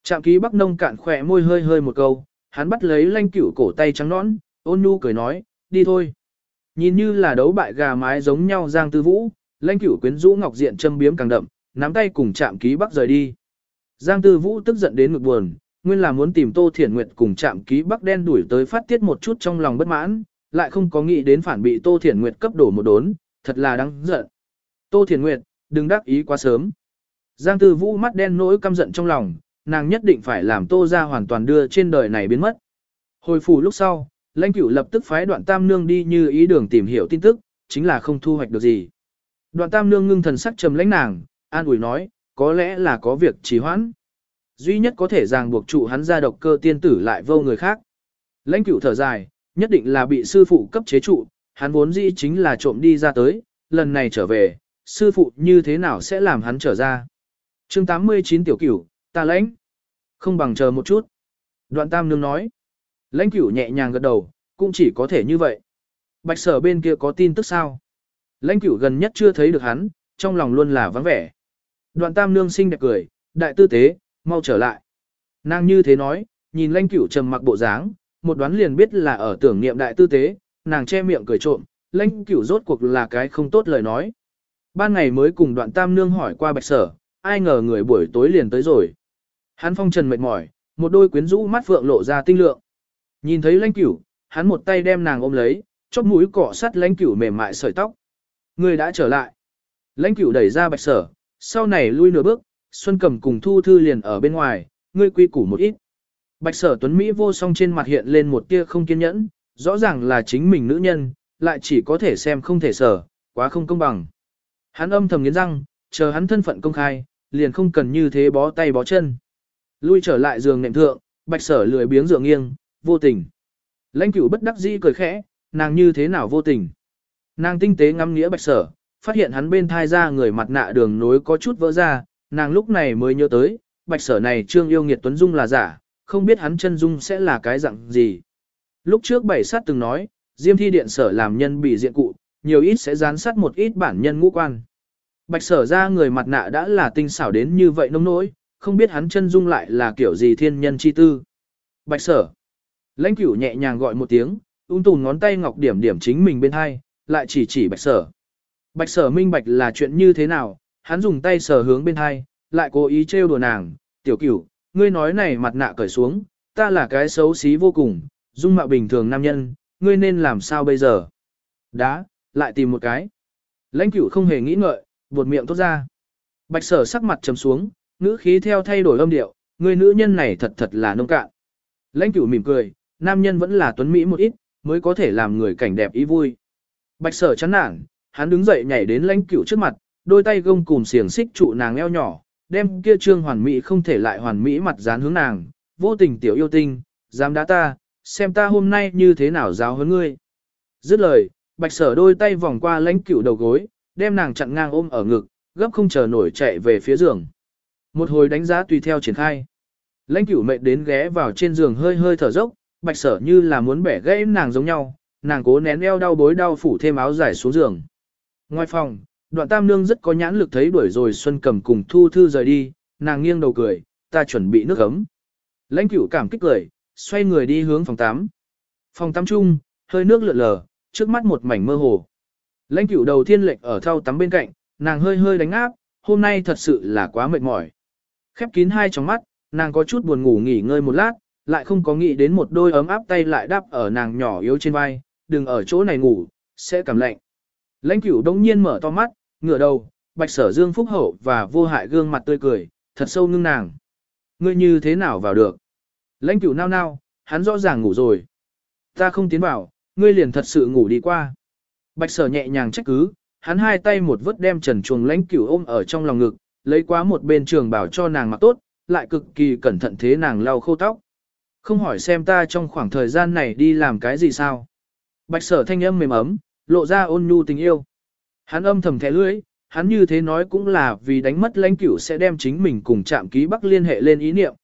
Trạm ký Bắc Nông cạn khỏe môi hơi hơi một câu, hắn bắt lấy lanh cửu cổ tay trắng nõn, ôn nhu cười nói, đi thôi. Nhìn như là đấu bại gà mái giống nhau Giang Tư Vũ, lanh cửu quyến rũ ngọc diện châm biếm càng đậm, nắm tay cùng chạm ký Bắc rời đi. Giang Tư Vũ tức giận đến ngực buồn, nguyên là muốn tìm Tô Thiển Nguyệt cùng chạm ký Bắc đen đuổi tới phát tiết một chút trong lòng bất mãn, lại không có nghĩ đến phản bị Tô Thiển Nguyệt cấp đổ một đốn, thật là đáng giận. Tô Thiền Nguyệt, đừng đắc ý quá sớm. Giang Tư Vũ mắt đen nỗi căm giận trong lòng, nàng nhất định phải làm Tô ra hoàn toàn đưa trên đời này biến mất. Hồi phủ lúc sau, lãnh cửu lập tức phái đoạn tam nương đi như ý đường tìm hiểu tin tức, chính là không thu hoạch được gì. Đoạn tam nương ngưng thần sắc trầm lãnh nàng, an ủi nói, có lẽ là có việc trì hoãn. Duy nhất có thể ràng buộc trụ hắn ra độc cơ tiên tử lại vô người khác. Lãnh cửu thở dài, nhất định là bị sư phụ cấp chế trụ, hắn vốn dĩ chính là trộm đi ra tới, lần này trở về, sư phụ như thế nào sẽ làm hắn trở ra. chương 89 tiểu cửu, ta lãnh. Không bằng chờ một chút. Đoạn tam nương nói. Lãnh cửu nhẹ nhàng gật đầu, cũng chỉ có thể như vậy. Bạch sở bên kia có tin tức sao? Lãnh cửu gần nhất chưa thấy được hắn, trong lòng luôn là vắng vẻ. Đoạn tam nương xinh đẹp cười, đại tư tế, mau trở lại. Nàng như thế nói, nhìn lãnh cửu trầm mặc bộ dáng, một đoán liền biết là ở tưởng niệm đại tư tế, nàng che miệng cười trộm, lãnh cửu rốt cuộc là cái không tốt lời nói. Ban ngày mới cùng đoạn tam nương hỏi qua bạch sở, ai ngờ người buổi tối liền tới rồi. Hắn phong trần mệt mỏi, một đôi quyến rũ mắt phượng lộ ra tinh lượng. Nhìn thấy lãnh cửu, hắn một tay đem nàng ôm lấy, chóp mũi cọ sắt lãnh cửu mềm mại sợi tóc. Người đã trở lại. Lãnh cửu đẩy ra bạch sở, sau này lui nửa bước, Xuân Cầm cùng Thu Thư liền ở bên ngoài, ngươi quy củ một ít. Bạch sở tuấn Mỹ vô song trên mặt hiện lên một tia không kiên nhẫn, rõ ràng là chính mình nữ nhân, lại chỉ có thể xem không thể sở, quá không công bằng. Hắn âm thầm nghiến răng, chờ hắn thân phận công khai, liền không cần như thế bó tay bó chân. Lui trở lại giường nệm thượng, bạch sở lười biếng dựa nghiêng, vô tình. Lãnh cửu bất đắc dĩ cười khẽ, nàng như thế nào vô tình. Nàng tinh tế ngắm nghĩa bạch sở, phát hiện hắn bên thai ra người mặt nạ đường nối có chút vỡ ra, nàng lúc này mới nhớ tới, bạch sở này trương yêu nghiệt tuấn dung là giả, không biết hắn chân dung sẽ là cái dạng gì. Lúc trước bảy sát từng nói, Diêm thi điện sở làm nhân bị diện cụ, nhiều ít sẽ gián sát một ít bản nhân ngũ quan. Bạch sở ra người mặt nạ đã là tinh xảo đến như vậy nông nỗi, không biết hắn chân dung lại là kiểu gì thiên nhân chi tư. Bạch sở. Lãnh cửu nhẹ nhàng gọi một tiếng, ung tùn ngón tay ngọc điểm điểm chính mình bên hai, lại chỉ chỉ bạch sở. Bạch sở minh bạch là chuyện như thế nào, hắn dùng tay sở hướng bên hai, lại cố ý trêu đùa nàng, tiểu cửu, ngươi nói này mặt nạ cởi xuống, ta là cái xấu xí vô cùng, dung mạo bình thường nam nhân, ngươi nên làm sao bây giờ? Đá, lại tìm một cái. Lãnh cửu không hề nghĩ ngợi, buột miệng tốt ra. Bạch sở sắc mặt trầm xuống, ngữ khí theo thay đổi âm điệu, người nữ nhân này thật thật là nông cạn. Lãnh cửu mỉm cười, nam nhân vẫn là tuấn mỹ một ít, mới có thể làm người cảnh đẹp ý vui. Bạch sở chán nản, hắn đứng dậy nhảy đến lãnh cửu trước mặt, đôi tay gông cùng xiềng xích trụ nàng eo nhỏ, đem kia trương hoàn mỹ không thể lại hoàn mỹ mặt dán hướng nàng, vô tình tiểu yêu tinh, dám đá ta, xem ta hôm nay như thế nào giáo hơn ngươi. Dứt lời, bạch sở đôi tay vòng qua lãnh cửu đầu gối, đem nàng chặn ngang ôm ở ngực, gấp không chờ nổi chạy về phía giường. Một hồi đánh giá tùy theo triển khai. Lãnh cửu mệt đến ghé vào trên giường hơi hơi thở dốc, bạch sở như là muốn bẻ gãy nàng giống nhau, nàng cố nén eo đau bối đau phủ thêm áo dài xuống giường. Ngoài phòng, đoạn tam nương rất có nhãn lực thấy đuổi rồi Xuân cầm cùng thu thư rời đi, nàng nghiêng đầu cười, ta chuẩn bị nước ấm. Lãnh cửu cảm kích cười, xoay người đi hướng phòng tắm. Phòng tắm chung, hơi nước lượn lờ, trước mắt một mảnh mơ hồ. Lãnh cửu đầu tiên lệnh ở thau tắm bên cạnh, nàng hơi hơi đánh áp, hôm nay thật sự là quá mệt mỏi. Khép kín hai tròng mắt, nàng có chút buồn ngủ nghỉ ngơi một lát, lại không có nghĩ đến một đôi ấm áp tay lại đắp ở nàng nhỏ yếu trên vai, đừng ở chỗ này ngủ, sẽ cảm lạnh. Lãnh cửu đông nhiên mở to mắt, ngửa đầu, bạch sở dương phúc hậu và vô hại gương mặt tươi cười, thật sâu ngưng nàng. Ngươi như thế nào vào được? Lãnh cửu nao nao, hắn rõ ràng ngủ rồi. Ta không tiến vào, ngươi liền thật sự ngủ đi qua. Bạch sở nhẹ nhàng trách cứ, hắn hai tay một vớt đem trần chuồng lãnh cửu ôm ở trong lòng ngực, lấy quá một bên trường bảo cho nàng mặc tốt, lại cực kỳ cẩn thận thế nàng lau khô tóc. Không hỏi xem ta trong khoảng thời gian này đi làm cái gì sao. Bạch sở thanh âm mềm ấm, lộ ra ôn nhu tình yêu. Hắn âm thầm thẻ lưỡi, hắn như thế nói cũng là vì đánh mất lãnh cửu sẽ đem chính mình cùng chạm ký bắc liên hệ lên ý niệm.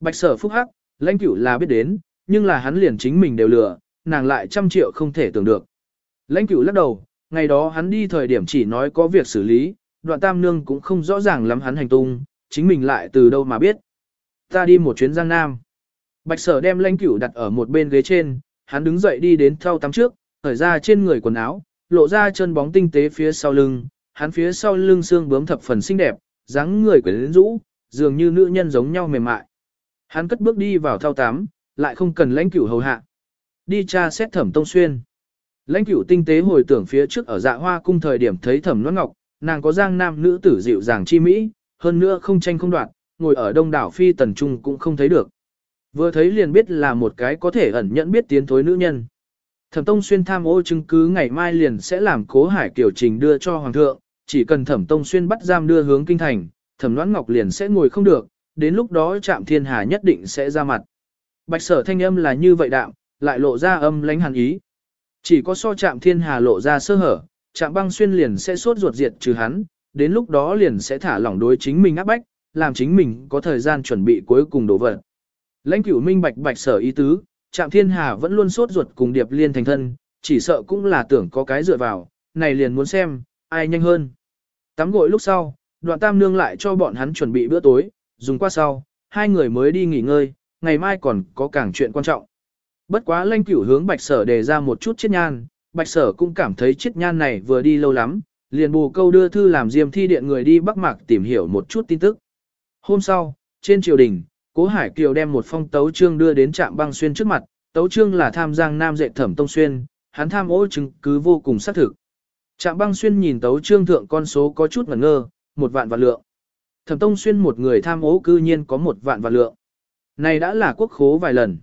Bạch sở phúc hắc, lãnh cửu là biết đến, nhưng là hắn liền chính mình đều lừa, nàng lại trăm triệu không thể tưởng được. Lãnh cửu lắc đầu, ngày đó hắn đi thời điểm chỉ nói có việc xử lý, đoạn tam nương cũng không rõ ràng lắm hắn hành tung, chính mình lại từ đâu mà biết. Ta đi một chuyến Giang Nam. Bạch sở đem lãnh cửu đặt ở một bên ghế trên, hắn đứng dậy đi đến thau tắm trước, thở ra trên người quần áo, lộ ra chân bóng tinh tế phía sau lưng, hắn phía sau lưng xương bướm thập phần xinh đẹp, dáng người quyến rũ, dường như nữ nhân giống nhau mềm mại. Hắn cất bước đi vào thao tắm, lại không cần lãnh cửu hầu hạ. Đi tra xét thẩm tông xuyên. Lãnh cửu tinh tế hồi tưởng phía trước ở dạ hoa cung thời điểm thấy thẩm noãn ngọc, nàng có giang nam nữ tử dịu dàng chi mỹ, hơn nữa không tranh không đoạt, ngồi ở đông đảo phi tần trung cũng không thấy được. Vừa thấy liền biết là một cái có thể ẩn nhẫn biết tiến thối nữ nhân. Thẩm Tông Xuyên tham ô chứng cứ ngày mai liền sẽ làm cố hải kiểu trình đưa cho Hoàng thượng, chỉ cần Thẩm Tông Xuyên bắt giam đưa hướng kinh thành, Thẩm Loan Ngọc liền sẽ ngồi không được, đến lúc đó Trạm Thiên Hà nhất định sẽ ra mặt. Bạch sở thanh âm là như vậy đạm, lại lộ ra âm lãnh hàn ý. Chỉ có so Trạm Thiên Hà lộ ra sơ hở, Trạm Băng Xuyên liền sẽ sốt ruột diệt trừ hắn, đến lúc đó liền sẽ thả lỏng đối chính mình áp bách, làm chính mình có thời gian chuẩn bị cuối cùng đổ vật. Lãnh cửu minh bạch bạch sở ý tứ, Trạm Thiên Hà vẫn luôn sốt ruột cùng Điệp Liên thành thân, chỉ sợ cũng là tưởng có cái dựa vào, này liền muốn xem, ai nhanh hơn. Tắm gội lúc sau, đoạn tam nương lại cho bọn hắn chuẩn bị bữa tối, dùng qua sau, hai người mới đi nghỉ ngơi, ngày mai còn có càng chuyện quan trọng. Bất quá lanh cửu hướng bạch sở đề ra một chút chiết nhan, bạch sở cũng cảm thấy chiết nhan này vừa đi lâu lắm, liền bù câu đưa thư làm diêm thi điện người đi bắc mạc tìm hiểu một chút tin tức. Hôm sau, trên triều đình, Cố Hải Kiều đem một phong tấu trương đưa đến trạm băng xuyên trước mặt, tấu trương là tham giang nam dệ thẩm tông xuyên, hắn tham ô chứng cứ vô cùng xác thực. Trạm băng xuyên nhìn tấu trương thượng con số có chút ngẩn ngơ, một vạn vạn lượng. Thẩm tông xuyên một người tham ô cư nhiên có một vạn vạn lượng. Này đã là quốc khố vài lần.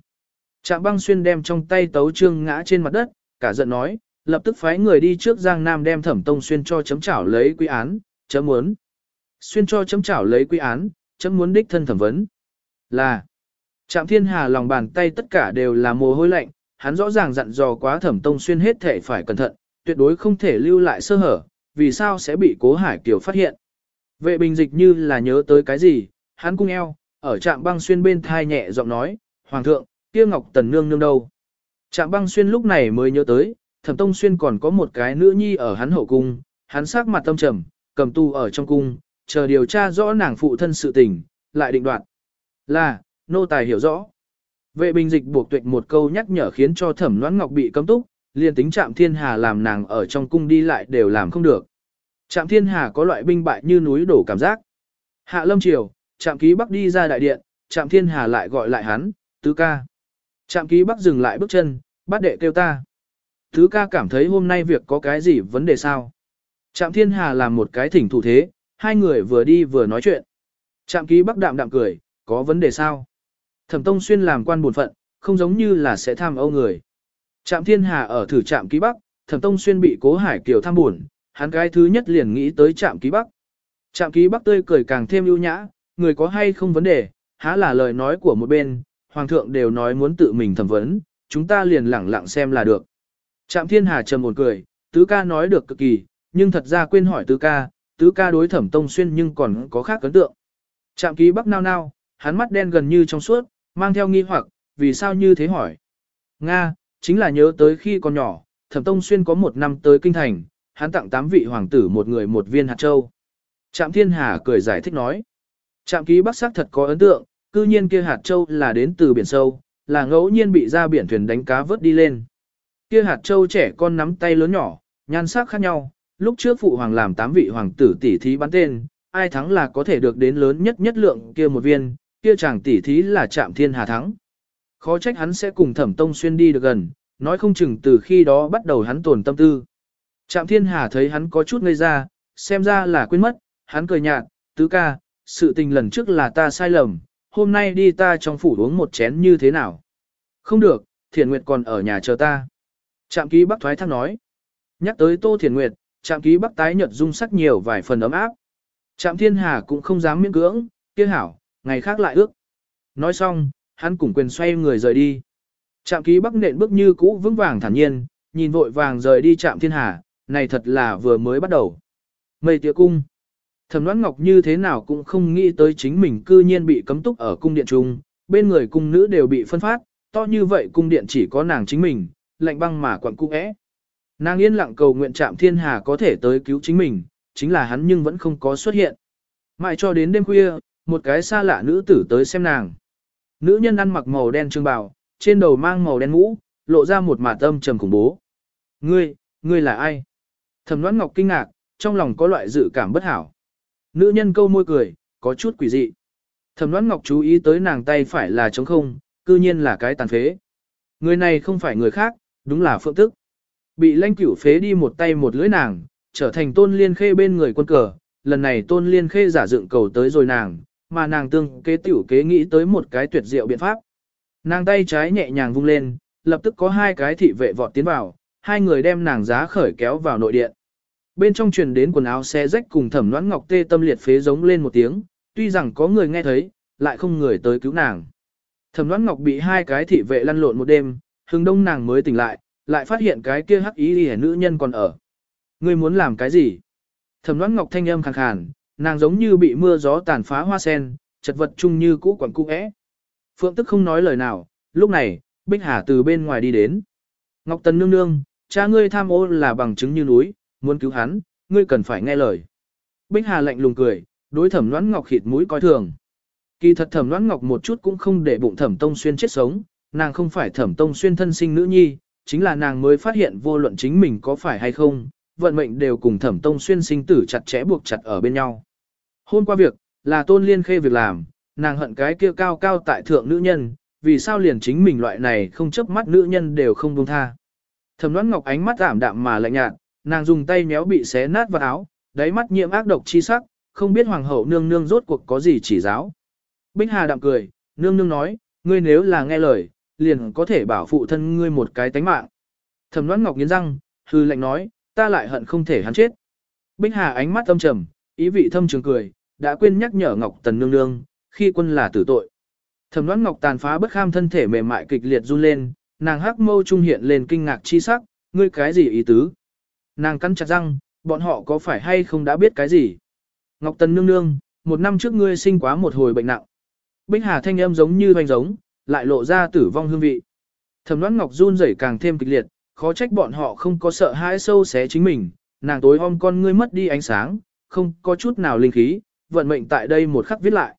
Trạm băng xuyên đem trong tay tấu trương ngã trên mặt đất, cả giận nói, lập tức phái người đi trước giang nam đem thẩm tông xuyên cho chấm chảo lấy quy án, chấm muốn. Xuyên cho chấm chảo lấy quy án, chấm muốn đích thân thẩm vấn. Là, Trạm Thiên Hà lòng bàn tay tất cả đều là mồ hôi lạnh, hắn rõ ràng dặn dò quá thẩm tông xuyên hết thể phải cẩn thận, tuyệt đối không thể lưu lại sơ hở, vì sao sẽ bị cố hải kiều phát hiện. Vệ bình dịch như là nhớ tới cái gì, hắn cung eo, ở trạm băng xuyên bên thai nhẹ giọng nói, Hoàng thượng, kia ngọc tần nương nương đâu. Trạm băng xuyên lúc này mới nhớ tới, thẩm tông xuyên còn có một cái nữ nhi ở hắn hậu cung, hắn sắc mặt tâm trầm, cầm tu ở trong cung, chờ điều tra rõ nàng phụ thân sự tình, lại định đoạt. Là, nô tài hiểu rõ. Vệ bình dịch buộc tuệ một câu nhắc nhở khiến cho thẩm noãn ngọc bị cấm túc, liền tính trạm thiên hà làm nàng ở trong cung đi lại đều làm không được. Trạm thiên hà có loại binh bại như núi đổ cảm giác. Hạ lâm triều, trạm ký bắc đi ra đại điện, trạm thiên hà lại gọi lại hắn, tứ ca. Trạm ký bắc dừng lại bước chân, bắt đệ kêu ta. Tứ ca cảm thấy hôm nay việc có cái gì vấn đề sao? Trạm thiên hà làm một cái thỉnh thủ thế, hai người vừa đi vừa nói chuyện. Trạm ký bắc đạm đạm cười, có vấn đề sao? Thẩm Tông Xuyên làm quan buồn phận, không giống như là sẽ tham âu người. Trạm Thiên Hà ở thử trạm ký Bắc, Thẩm Tông Xuyên bị Cố Hải Kiều tham buồn, hắn cái thứ nhất liền nghĩ tới trạm ký Bắc. Trạm ký Bắc tươi cười càng thêm ưu nhã, người có hay không vấn đề, há là lời nói của một bên, Hoàng thượng đều nói muốn tự mình thẩm vấn, chúng ta liền lẳng lặng xem là được. Trạm Thiên Hà trầm một cười, tứ ca nói được cực kỳ, nhưng thật ra quên hỏi tứ ca, tứ ca đối thẩm Tông Xuyên nhưng còn có khác ấn tượng. Trạm ký Bắc nao nao, hắn mắt đen gần như trong suốt, mang theo nghi hoặc, vì sao như thế hỏi. Nga, chính là nhớ tới khi còn nhỏ, thẩm tông xuyên có một năm tới kinh thành, hắn tặng tám vị hoàng tử một người một viên hạt châu. Trạm thiên hà cười giải thích nói. Trạm ký bắc sắc thật có ấn tượng, cư nhiên kia hạt châu là đến từ biển sâu, là ngẫu nhiên bị ra biển thuyền đánh cá vớt đi lên. Kia hạt châu trẻ con nắm tay lớn nhỏ, nhan sắc khác nhau, lúc trước phụ hoàng làm tám vị hoàng tử tỷ thí bắn tên, ai thắng là có thể được đến lớn nhất nhất lượng kia một viên, kia chàng tỷ thí là trạm thiên hà thắng. Khó trách hắn sẽ cùng thẩm tông xuyên đi được gần, nói không chừng từ khi đó bắt đầu hắn tổn tâm tư. Trạm thiên hà thấy hắn có chút ngây ra, xem ra là quên mất, hắn cười nhạt, tứ ca, sự tình lần trước là ta sai lầm, hôm nay đi ta trong phủ uống một chén như thế nào. Không được, thiền nguyệt còn ở nhà chờ ta. Trạm ký bắc thoái thác nói. Nhắc tới tô thiền nguyệt, trạm ký bắc tái nhật dung sắc nhiều vài phần ấm áp. Trạm thiên hà cũng không dám miễn cưỡng, kia hảo, ngày khác lại ước. Nói xong, hắn cùng quyền xoay người rời đi. Trạm ký bắc nện bước như cũ vững vàng thản nhiên, nhìn vội vàng rời đi trạm thiên hà, này thật là vừa mới bắt đầu. Mây tía cung. Thẩm đoán Ngọc như thế nào cũng không nghĩ tới chính mình cư nhiên bị cấm túc ở cung điện trung, bên người cung nữ đều bị phân phát, to như vậy cung điện chỉ có nàng chính mình, lạnh băng mà quặn cung ẽ. Nàng yên lặng cầu nguyện trạm thiên hà có thể tới cứu chính mình, chính là hắn nhưng vẫn không có xuất hiện. Mãi cho đến đêm khuya, một cái xa lạ nữ tử tới xem nàng. Nữ nhân ăn mặc màu đen trương bào, trên đầu mang màu đen mũ, lộ ra một mả tâm trầm khủng bố. Ngươi, ngươi là ai? Thẩm Loan Ngọc kinh ngạc, trong lòng có loại dự cảm bất hảo. Nữ nhân câu môi cười, có chút quỷ dị. Thẩm Loan Ngọc chú ý tới nàng tay phải là trống không, cư nhiên là cái tàn phế. Người này không phải người khác, đúng là Phượng Tức. Bị lanh cửu phế đi một tay một lưỡi nàng, trở thành tôn liên khê bên người quân cờ. Lần này tôn liên khê giả dựng cầu tới rồi nàng, mà nàng tương kế tiểu kế nghĩ tới một cái tuyệt diệu biện pháp. Nàng tay trái nhẹ nhàng vung lên, lập tức có hai cái thị vệ vọt tiến vào, hai người đem nàng giá khởi kéo vào nội điện. Bên trong truyền đến quần áo xe rách cùng thẩm noãn ngọc tê tâm liệt phế giống lên một tiếng, tuy rằng có người nghe thấy, lại không người tới cứu nàng. Thẩm noãn ngọc bị hai cái thị vệ lăn lộn một đêm, hừng đông nàng mới tỉnh lại, lại phát hiện cái kia hắc ý hề nữ nhân còn ở. Ngươi muốn làm cái gì? Thẩm noãn ngọc thanh âm khàn khàn, nàng giống như bị mưa gió tàn phá hoa sen, chật vật chung như cũ quẩn cũ é. Phượng tức không nói lời nào, lúc này, Bích Hà từ bên ngoài đi đến. Ngọc Tần nương nương, cha ngươi tham ô là bằng chứng như núi, muốn cứu hắn, ngươi cần phải nghe lời. Bích Hà lạnh lùng cười, đối thẩm noãn ngọc khịt mũi coi thường. Kỳ thật thẩm noãn ngọc một chút cũng không để bụng thẩm tông xuyên chết sống, nàng không phải thẩm tông xuyên thân sinh nữ nhi, chính là nàng mới phát hiện vô luận chính mình có phải hay không, vận mệnh đều cùng thẩm tông xuyên sinh tử chặt chẽ buộc chặt ở bên nhau. Hôm qua việc, là tôn liên khê việc làm, nàng hận cái kia cao cao tại thượng nữ nhân, vì sao liền chính mình loại này không chấp mắt nữ nhân đều không buông tha. Thẩm đoán ngọc ánh mắt ảm đạm mà lạnh nhạt, nàng dùng tay méo bị xé nát vào áo, đáy mắt nhiễm ác độc chi sắc, không biết hoàng hậu nương nương rốt cuộc có gì chỉ giáo. Bích Hà đạm cười, nương nương nói, ngươi nếu là nghe lời, liền có thể bảo phụ thân ngươi một cái tánh mạng. Thẩm Loan ngọc nghiến răng, hư lạnh nói, ta lại hận không thể hắn chết. Bích Hà ánh mắt âm trầm, ý vị thâm trường cười, đã quên nhắc nhở Ngọc Tần nương nương, khi quân là tử tội. Thẩm Loan Ngọc tàn phá bất kham thân thể mềm mại kịch liệt run lên, nàng hắc mâu trung hiện lên kinh ngạc chi sắc, ngươi cái gì ý tứ? Nàng cắn chặt răng, bọn họ có phải hay không đã biết cái gì? Ngọc Tần nương nương, một năm trước ngươi sinh quá một hồi bệnh nặng. Bích Hà thanh âm giống như hoành giống, lại lộ ra tử vong hương vị. Thẩm đoán Ngọc run rẩy càng thêm kịch liệt, khó trách bọn họ không có sợ hãi sâu xé chính mình, nàng tối om con ngươi mất đi ánh sáng, không có chút nào linh khí, vận mệnh tại đây một khắc viết lại.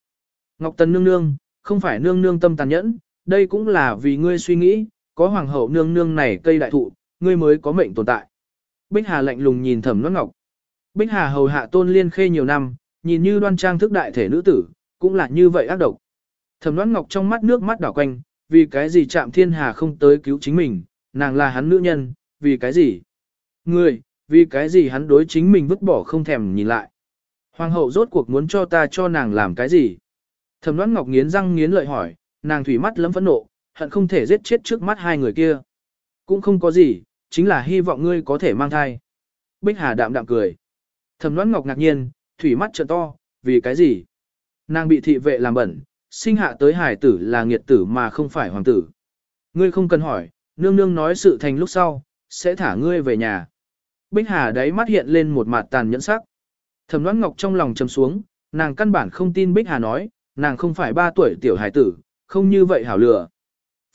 Ngọc Tần nương nương, không phải nương nương tâm tàn nhẫn, đây cũng là vì ngươi suy nghĩ, có hoàng hậu nương nương này cây đại thụ, ngươi mới có mệnh tồn tại. Bích Hà lạnh lùng nhìn Thẩm Loan Ngọc. Bích Hà hầu hạ Tôn Liên Khê nhiều năm, nhìn như đoan trang thức đại thể nữ tử, cũng là như vậy ác độc. Thẩm Loan Ngọc trong mắt nước mắt đảo quanh, vì cái gì Trạm Thiên Hà không tới cứu chính mình, nàng là hắn nữ nhân, vì cái gì? người, vì cái gì hắn đối chính mình vứt bỏ không thèm nhìn lại? Hoàng hậu rốt cuộc muốn cho ta cho nàng làm cái gì? Thẩm Loan Ngọc nghiến răng nghiến lợi hỏi, nàng thủy mắt lấm phẫn nộ, hận không thể giết chết trước mắt hai người kia. Cũng không có gì, chính là hy vọng ngươi có thể mang thai. Bích Hà đạm đạm cười. Thẩm Loan Ngọc ngạc nhiên, thủy mắt trợn to, vì cái gì? Nàng bị thị vệ làm bẩn, sinh hạ tới hải tử là nghiệt tử mà không phải hoàng tử. Ngươi không cần hỏi, nương nương nói sự thành lúc sau, sẽ thả ngươi về nhà. Bích Hà đáy mắt hiện lên một mặt tàn nhẫn sắc. Thẩm Loan Ngọc trong lòng trầm xuống, nàng căn bản không tin Bích Hà nói, nàng không phải ba tuổi tiểu hải tử, không như vậy hảo lừa.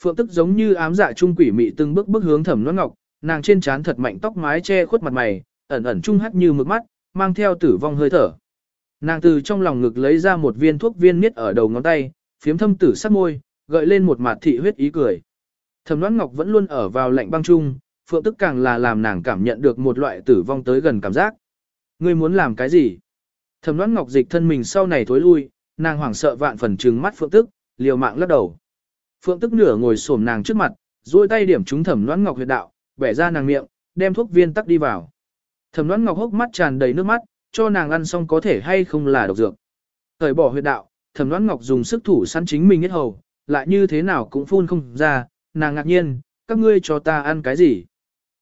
Phượng tức giống như ám dạ trung quỷ mị từng bước bước hướng Thẩm Loan Ngọc, nàng trên trán thật mạnh tóc mái che khuất mặt mày, ẩn ẩn trung hắt như mực mắt, mang theo tử vong hơi thở. Nàng từ trong lòng ngực lấy ra một viên thuốc viên miết ở đầu ngón tay, phiếm thâm tử sắc môi, gợi lên một mặt thị huyết ý cười. Thẩm Loan Ngọc vẫn luôn ở vào lạnh băng trung, Phượng tức càng là làm nàng cảm nhận được một loại tử vong tới gần cảm giác. Ngươi muốn làm cái gì? Thẩm Loan Ngọc dịch thân mình sau này thối lui, nàng hoảng sợ vạn phần trừng mắt Phượng tức, liều mạng lắc đầu. Phượng tức nửa ngồi xổm nàng trước mặt, duỗi tay điểm trúng Thẩm Loan Ngọc huyệt đạo, bẻ ra nàng miệng, đem thuốc viên tắc đi vào. Thẩm Loan Ngọc hốc mắt tràn đầy nước mắt, cho nàng ăn xong có thể hay không là độc dược. Thời bỏ huyệt đạo, Thẩm Loan Ngọc dùng sức thủ săn chính mình hết hầu, lại như thế nào cũng phun không ra, nàng ngạc nhiên, các ngươi cho ta ăn cái gì?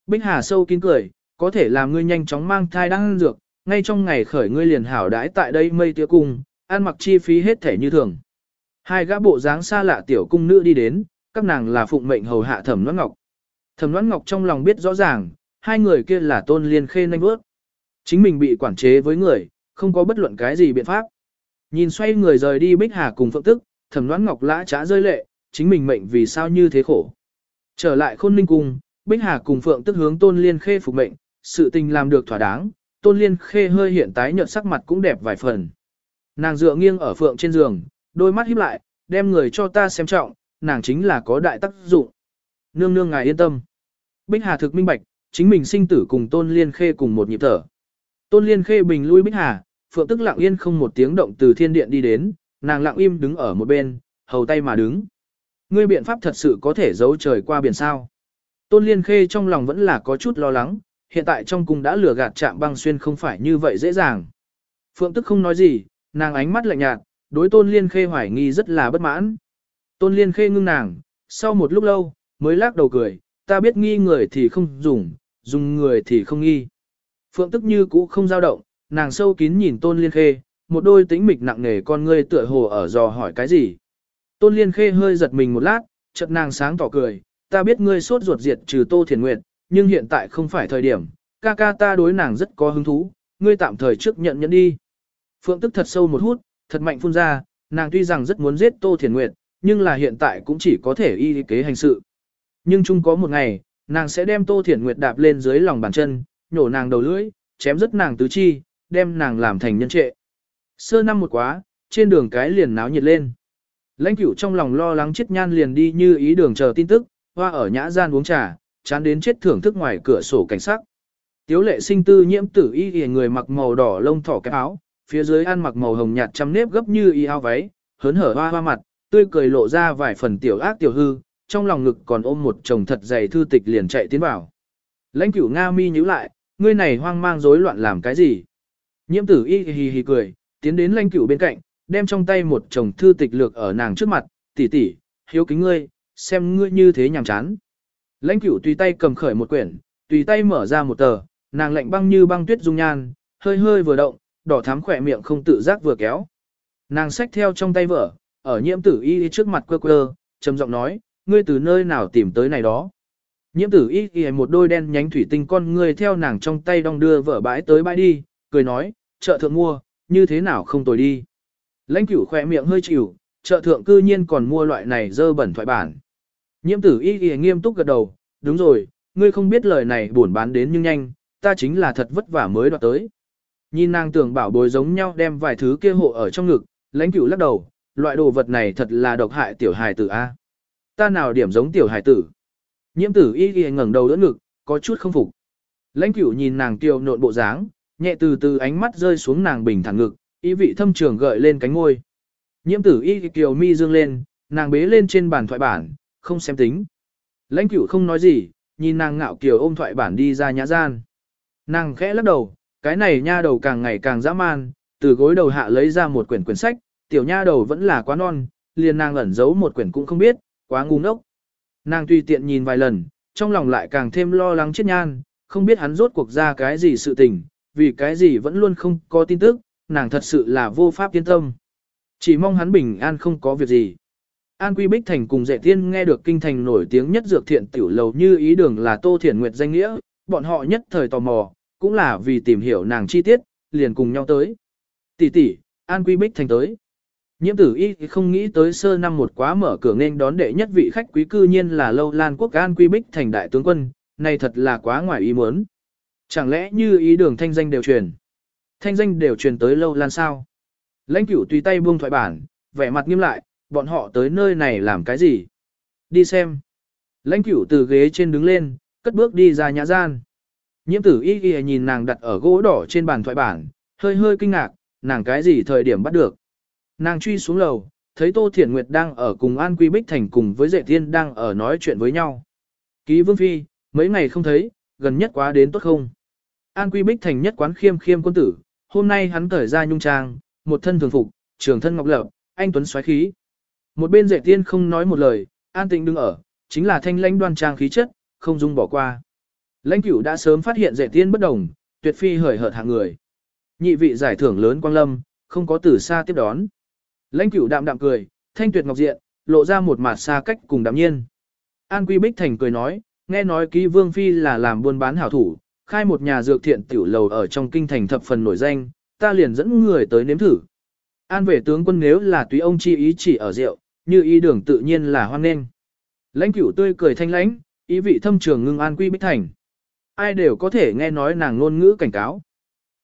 Bích Hà sâu kín cười, có thể làm ngươi nhanh chóng mang thai đang ăn dược, ngay trong ngày khởi ngươi liền hảo đãi tại đây mây tía cung, ăn mặc chi phí hết thể như thường. Hai gã bộ dáng xa lạ tiểu cung nữ đi đến, các nàng là phụng mệnh hầu hạ thẩm noãn ngọc. Thẩm Loan ngọc trong lòng biết rõ ràng, hai người kia là tôn liên khê nanh bước. Chính mình bị quản chế với người, không có bất luận cái gì biện pháp. Nhìn xoay người rời đi bích hà cùng phượng tức, thẩm Loan ngọc lã trá rơi lệ, chính mình mệnh vì sao như thế khổ. Trở lại khôn ninh cung, Bích Hà cùng Phượng tức hướng Tôn Liên Khê phục mệnh, sự tình làm được thỏa đáng, Tôn Liên Khê hơi hiện tái nhợt sắc mặt cũng đẹp vài phần. Nàng dựa nghiêng ở Phượng trên giường, đôi mắt híp lại, đem người cho ta xem trọng, nàng chính là có đại tác dụng. Nương nương ngài yên tâm. Bích Hà thực minh bạch, chính mình sinh tử cùng Tôn Liên Khê cùng một nhịp thở. Tôn Liên Khê bình lui Bích Hà, Phượng tức lặng yên không một tiếng động từ thiên điện đi đến, nàng lặng im đứng ở một bên, hầu tay mà đứng. Ngươi biện pháp thật sự có thể giấu trời qua biển sao. Tôn Liên Khê trong lòng vẫn là có chút lo lắng, hiện tại trong cung đã lừa gạt chạm băng xuyên không phải như vậy dễ dàng. Phượng tức không nói gì, nàng ánh mắt lạnh nhạt, đối Tôn Liên Khê hoài nghi rất là bất mãn. Tôn Liên Khê ngưng nàng, sau một lúc lâu, mới lắc đầu cười, ta biết nghi người thì không dùng, dùng người thì không nghi. Phượng tức như cũ không dao động, nàng sâu kín nhìn Tôn Liên Khê, một đôi tĩnh mịch nặng nề con ngươi tựa hồ ở dò hỏi cái gì. Tôn Liên Khê hơi giật mình một lát, chợt nàng sáng tỏ cười, ta biết ngươi sốt ruột diệt trừ Tô Thiền Nguyệt, nhưng hiện tại không phải thời điểm, ca ca ta đối nàng rất có hứng thú, ngươi tạm thời trước nhận nhận đi. Phượng tức thật sâu một hút, thật mạnh phun ra, nàng tuy rằng rất muốn giết Tô Thiền Nguyệt, nhưng là hiện tại cũng chỉ có thể y kế hành sự. Nhưng chung có một ngày, nàng sẽ đem Tô Thiền Nguyệt đạp lên dưới lòng bàn chân, nhổ nàng đầu lưỡi, chém rất nàng tứ chi, đem nàng làm thành nhân trệ. Sơ năm một quá, trên đường cái liền náo nhiệt lên. Lãnh cửu trong lòng lo lắng chết nhan liền đi như ý đường chờ tin tức, hoa ở nhã gian uống trà, chán đến chết thưởng thức ngoài cửa sổ cảnh sắc. Tiếu lệ sinh tư nhiễm tử y y người mặc màu đỏ lông thỏ cái áo, phía dưới ăn mặc màu hồng nhạt trăm nếp gấp như y áo váy, hớn hở hoa hoa mặt, tươi cười lộ ra vài phần tiểu ác tiểu hư, trong lòng ngực còn ôm một chồng thật dày thư tịch liền chạy tiến vào. Lãnh cửu Nga mi nhíu lại, ngươi này hoang mang rối loạn làm cái gì? Nhiễm tử y hì hì cười, tiến đến lãnh cửu bên cạnh, đem trong tay một chồng thư tịch lược ở nàng trước mặt, tỷ tỷ, hiếu kính ngươi, xem ngươi như thế nhàm chán. Lãnh cửu tùy tay cầm khởi một quyển, tùy tay mở ra một tờ, nàng lạnh băng như băng tuyết dung nhan, hơi hơi vừa động, đỏ thắm khỏe miệng không tự giác vừa kéo. Nàng xách theo trong tay vở, ở nhiễm tử y trước mặt quơ quơ, trầm giọng nói, ngươi từ nơi nào tìm tới này đó. Nhiễm tử y y một đôi đen nhánh thủy tinh con ngươi theo nàng trong tay đong đưa vở bãi tới bãi đi, cười nói, chợ thượng mua, như thế nào không tồi đi. Lãnh cửu khỏe miệng hơi chịu, chợ thượng cư nhiên còn mua loại này dơ bẩn thoại bản. Nhiễm tử y y nghiêm túc gật đầu, đúng rồi, ngươi không biết lời này buồn bán đến nhưng nhanh, ta chính là thật vất vả mới đoạt tới. Nhìn nàng tưởng bảo bối giống nhau đem vài thứ kia hộ ở trong ngực, lãnh cửu lắc đầu, loại đồ vật này thật là độc hại tiểu hài tử A. Ta nào điểm giống tiểu hải tử. Nhiễm tử y ghi ngẩng đầu đỡ ngực, có chút không phục. Lãnh cửu nhìn nàng kiều nộn bộ dáng, nhẹ từ từ ánh mắt rơi xuống nàng bình thản ngực, ý vị thâm trường gợi lên cánh môi. Nhiễm tử y kiều mi dương lên, nàng bế lên trên bàn thoại bản, không xem tính. Lãnh cửu không nói gì, nhìn nàng ngạo kiều ôm thoại bản đi ra nhã gian. Nàng khẽ lắc đầu, cái này nha đầu càng ngày càng dã man, từ gối đầu hạ lấy ra một quyển quyển sách, tiểu nha đầu vẫn là quá non, liền nàng ẩn giấu một quyển cũng không biết, quá ngu ngốc. Nàng tùy tiện nhìn vài lần, trong lòng lại càng thêm lo lắng chết nhan, không biết hắn rốt cuộc ra cái gì sự tình, vì cái gì vẫn luôn không có tin tức, nàng thật sự là vô pháp yên tâm. Chỉ mong hắn bình an không có việc gì. An Quy Bích Thành cùng Dệ Thiên nghe được kinh thành nổi tiếng nhất dược thiện tiểu lầu như ý đường là Tô Thiển Nguyệt danh nghĩa, bọn họ nhất thời tò mò, cũng là vì tìm hiểu nàng chi tiết, liền cùng nhau tới. Tỷ tỷ, An Quy Bích Thành tới. Nhiễm tử y không nghĩ tới sơ năm một quá mở cửa nên đón đệ nhất vị khách quý cư nhiên là lâu lan quốc An Quy Bích Thành đại tướng quân, này thật là quá ngoài ý muốn. Chẳng lẽ như ý đường thanh danh đều truyền? Thanh danh đều truyền tới lâu lan sao? Lãnh cửu tùy tay buông thoại bản, vẻ mặt nghiêm lại, bọn họ tới nơi này làm cái gì? Đi xem. Lãnh cửu từ ghế trên đứng lên, cất bước đi ra nhã gian. Nhiễm tử y y nhìn nàng đặt ở gỗ đỏ trên bàn thoại bản, hơi hơi kinh ngạc, nàng cái gì thời điểm bắt được. Nàng truy xuống lầu, thấy Tô Thiển Nguyệt đang ở cùng An Quy Bích Thành cùng với Dệ Thiên đang ở nói chuyện với nhau. Ký Vương Phi, mấy ngày không thấy, gần nhất quá đến tốt không? An Quy Bích Thành nhất quán khiêm khiêm quân tử, hôm nay hắn cởi ra nhung trang, một thân thường phục, trường thân ngọc lập, anh tuấn xoáy khí. Một bên Dệ Thiên không nói một lời, an tịnh đứng ở, chính là thanh lãnh đoan trang khí chất, không dung bỏ qua. Lãnh cửu đã sớm phát hiện Dệ Thiên bất đồng, tuyệt phi hời hợt hạng người. Nhị vị giải thưởng lớn quang lâm, không có từ xa tiếp đón. Lãnh cửu đạm đạm cười, thanh tuyệt ngọc diện, lộ ra một mặt xa cách cùng đạm nhiên. An Quy Bích Thành cười nói, nghe nói ký vương phi là làm buôn bán hảo thủ, khai một nhà dược thiện tiểu lầu ở trong kinh thành thập phần nổi danh, ta liền dẫn người tới nếm thử. An về tướng quân nếu là tùy ông chi ý chỉ ở rượu, như ý đường tự nhiên là hoan nghênh. Lãnh cửu tươi cười thanh lãnh, ý vị thâm trường ngưng an quy bích thành. Ai đều có thể nghe nói nàng ngôn ngữ cảnh cáo.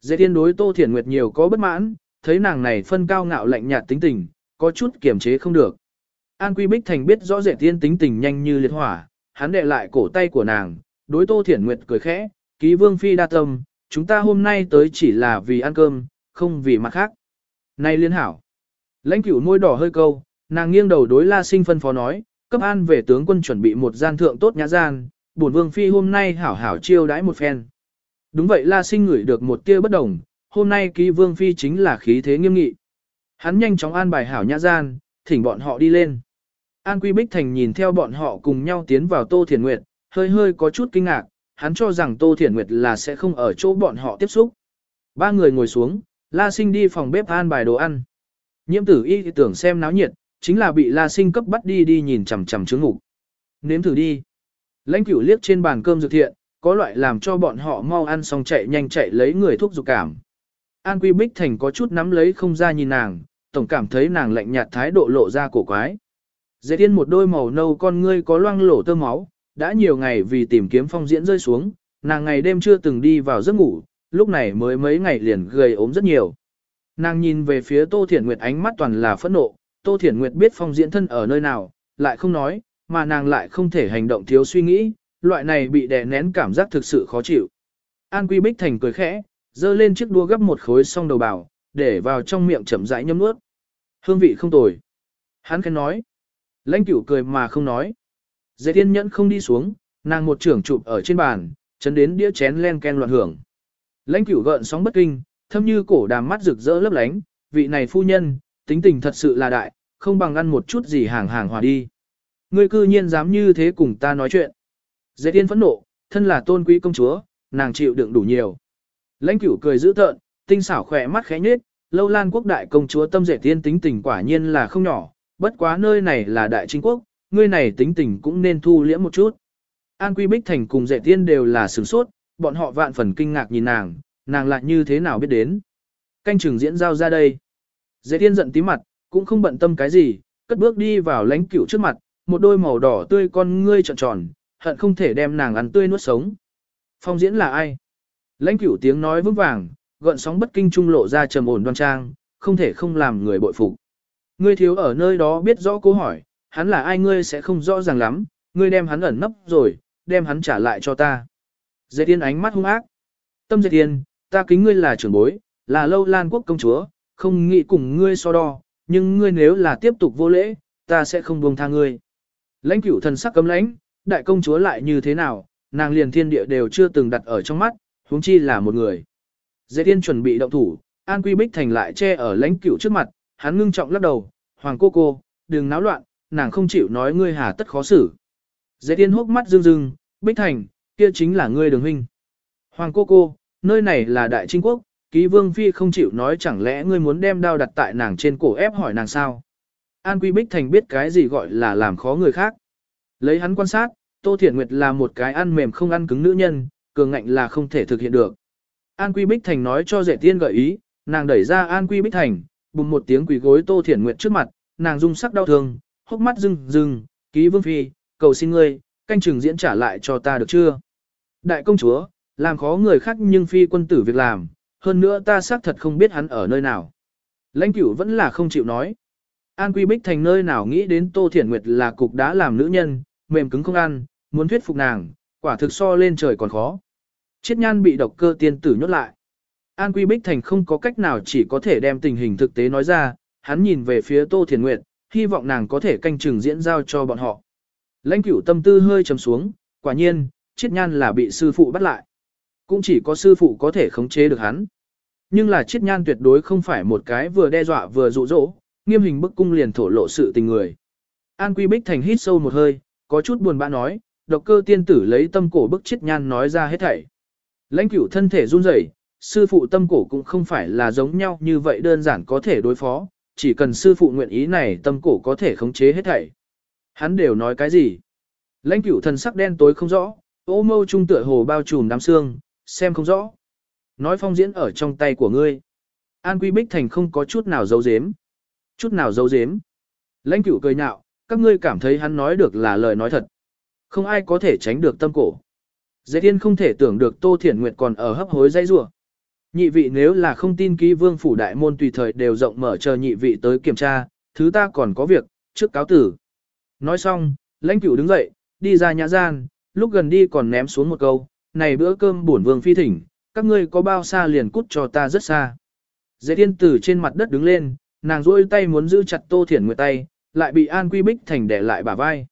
Dễ tiên đối Tô Thiển Nguyệt nhiều có bất mãn, thấy nàng này phân cao ngạo lạnh nhạt tính tình, có chút kiềm chế không được. An Quy Bích Thành biết rõ Dễ tiên tính tình nhanh như liệt hỏa, hắn đệ lại cổ tay của nàng, đối Tô Thiển Nguyệt cười khẽ, ký vương phi đa tâm, chúng ta hôm nay tới chỉ là vì ăn cơm, không vì mặt khác. Này liên hảo. Lãnh cửu môi đỏ hơi câu, nàng nghiêng đầu đối la sinh phân phó nói, cấp an về tướng quân chuẩn bị một gian thượng tốt nhã gian, bổn vương phi hôm nay hảo hảo chiêu đãi một phen. Đúng vậy la sinh ngửi được một tia bất đồng, hôm nay ký vương phi chính là khí thế nghiêm nghị. Hắn nhanh chóng an bài hảo nhã gian, thỉnh bọn họ đi lên. An Quy Bích Thành nhìn theo bọn họ cùng nhau tiến vào Tô Thiền Nguyệt, hơi hơi có chút kinh ngạc, hắn cho rằng Tô Thiển Nguyệt là sẽ không ở chỗ bọn họ tiếp xúc. Ba người ngồi xuống, La Sinh đi phòng bếp an bài đồ ăn. Nhiễm tử y tưởng xem náo nhiệt, chính là bị La Sinh cấp bắt đi đi nhìn chằm chằm trứng ngủ. Nếm thử đi. Lãnh cửu liếc trên bàn cơm dược thiện, có loại làm cho bọn họ mau ăn xong chạy nhanh chạy lấy người thuốc dục cảm. An Quy Bích Thành có chút nắm lấy không ra nhìn nàng, tổng cảm thấy nàng lạnh nhạt thái độ lộ ra cổ quái. Dễ tiên một đôi màu nâu con ngươi có loang lổ tơ máu, đã nhiều ngày vì tìm kiếm phong diễn rơi xuống, nàng ngày đêm chưa từng đi vào giấc ngủ, lúc này mới mấy ngày liền gầy ốm rất nhiều. Nàng nhìn về phía Tô Thiển Nguyệt ánh mắt toàn là phẫn nộ, Tô Thiển Nguyệt biết phong diễn thân ở nơi nào, lại không nói, mà nàng lại không thể hành động thiếu suy nghĩ, loại này bị đè nén cảm giác thực sự khó chịu. An Quy Bích Thành cười khẽ, dơ lên chiếc đua gấp một khối song đầu bảo, để vào trong miệng chậm rãi nhấm nuốt. Hương vị không tồi. Hắn khen nói. Lãnh cửu cười mà không nói. Dễ tiên nhẫn không đi xuống, nàng một trưởng chụp ở trên bàn, chấn đến đĩa chén len ken loạn hưởng. Lãnh cửu gợn sóng bất kinh, thâm như cổ đàm mắt rực rỡ lấp lánh, vị này phu nhân, tính tình thật sự là đại, không bằng ăn một chút gì hàng hàng hòa đi. Ngươi cư nhiên dám như thế cùng ta nói chuyện. Dễ tiên phẫn nộ, thân là tôn quý công chúa, nàng chịu đựng đủ nhiều. Lãnh cửu cười dữ tợn, tinh xảo khỏe mắt khẽ nhếch, lâu lan quốc đại công chúa tâm dễ tiên tính tình quả nhiên là không nhỏ, bất quá nơi này là đại chính quốc, ngươi này tính tình cũng nên thu liễm một chút. An Quy Bích Thành cùng dễ tiên đều là sửng sốt, bọn họ vạn phần kinh ngạc nhìn nàng, nàng lại như thế nào biết đến. Canh trường diễn giao ra đây. dễ tiên giận tí mặt, cũng không bận tâm cái gì, cất bước đi vào lãnh cửu trước mặt, một đôi màu đỏ tươi con ngươi tròn tròn, hận không thể đem nàng ăn tươi nuốt sống. Phong diễn là ai? Lãnh cửu tiếng nói vững vàng, gợn sóng bất kinh trung lộ ra trầm ổn đoan trang, không thể không làm người bội phục. Ngươi thiếu ở nơi đó biết rõ câu hỏi, hắn là ai ngươi sẽ không rõ ràng lắm, ngươi đem hắn ẩn nấp rồi, đem hắn trả lại cho ta. Dễ tiên ánh mắt hung ác. Tâm dễ tiên, ta kính ngươi là trưởng bối, là lâu lan quốc công chúa, không nghĩ cùng ngươi so đo, nhưng ngươi nếu là tiếp tục vô lễ, ta sẽ không buông tha ngươi. Lãnh cửu thần sắc cấm lãnh, đại công chúa lại như thế nào, nàng liền thiên địa đều chưa từng đặt ở trong mắt, huống chi là một người. Dễ tiên chuẩn bị động thủ, An Quy Bích Thành lại che ở lãnh cửu trước mặt, hắn ngưng trọng lắc đầu, Hoàng cô cô, đừng náo loạn, nàng không chịu nói ngươi hà tất khó xử. Dễ tiên hốc mắt rưng rưng, Bích Thành, kia chính là ngươi đường huynh. Hoàng cô cô, nơi này là đại trinh quốc, ký vương phi không chịu nói chẳng lẽ ngươi muốn đem đao đặt tại nàng trên cổ ép hỏi nàng sao. An Quy Bích Thành biết cái gì gọi là làm khó người khác. Lấy hắn quan sát, Tô Thiển Nguyệt là một cái ăn mềm không ăn cứng nữ nhân, cường ngạnh là không thể thực hiện được. An Quy Bích Thành nói cho Dệ Tiên gợi ý, nàng đẩy ra An Quy Bích Thành, bùng một tiếng quỳ gối Tô Thiển Nguyệt trước mặt, nàng rung sắc đau thương, hốc mắt rưng rưng, ký vương phi, cầu xin ngươi, canh chừng diễn trả lại cho ta được chưa? Đại công chúa, làm khó người khác nhưng phi quân tử việc làm, hơn nữa ta xác thật không biết hắn ở nơi nào. Lãnh cửu vẫn là không chịu nói. An Quy Bích thành nơi nào nghĩ đến Tô Thiển Nguyệt là cục đá làm nữ nhân, mềm cứng không ăn, muốn thuyết phục nàng, quả thực so lên trời còn khó. Chiết nhan bị độc cơ tiên tử nhốt lại. An Quy Bích Thành không có cách nào chỉ có thể đem tình hình thực tế nói ra, hắn nhìn về phía Tô Thiền Nguyệt, hy vọng nàng có thể canh chừng diễn giao cho bọn họ. Lãnh cửu tâm tư hơi trầm xuống, quả nhiên, chiết nhan là bị sư phụ bắt lại. Cũng chỉ có sư phụ có thể khống chế được hắn. Nhưng là chiết nhan tuyệt đối không phải một cái vừa đe dọa vừa dụ dỗ, nghiêm hình bức cung liền thổ lộ sự tình người. An Quy Bích Thành hít sâu một hơi, có chút buồn bã nói, độc cơ tiên tử lấy tâm cổ bức chiết nhan nói ra hết thảy. Lãnh cửu thân thể run rẩy, sư phụ tâm cổ cũng không phải là giống nhau như vậy đơn giản có thể đối phó, chỉ cần sư phụ nguyện ý này tâm cổ có thể khống chế hết thảy. Hắn đều nói cái gì? Lãnh cửu thần sắc đen tối không rõ, ô mâu trung tựa hồ bao trùm đám xương, xem không rõ. Nói phong diễn ở trong tay của ngươi. An Quy Bích Thành không có chút nào giấu giếm. Chút nào giấu giếm. Lãnh cửu cười nhạo, các ngươi cảm thấy hắn nói được là lời nói thật. không ai có thể tránh được tâm cổ. Dễ thiên không thể tưởng được Tô Thiển Nguyệt còn ở hấp hối dây rủa Nhị vị nếu là không tin ký vương phủ đại môn tùy thời đều rộng mở chờ nhị vị tới kiểm tra, thứ ta còn có việc, trước cáo tử. Nói xong, lãnh cửu đứng dậy, đi ra nhã gian, lúc gần đi còn ném xuống một câu, này bữa cơm bổn vương phi thỉnh, các ngươi có bao xa liền cút cho ta rất xa. Dễ thiên tử trên mặt đất đứng lên, nàng duỗi tay muốn giữ chặt Tô Thiển Nguyệt tay, lại bị An Quy Bích Thành để lại bả vai.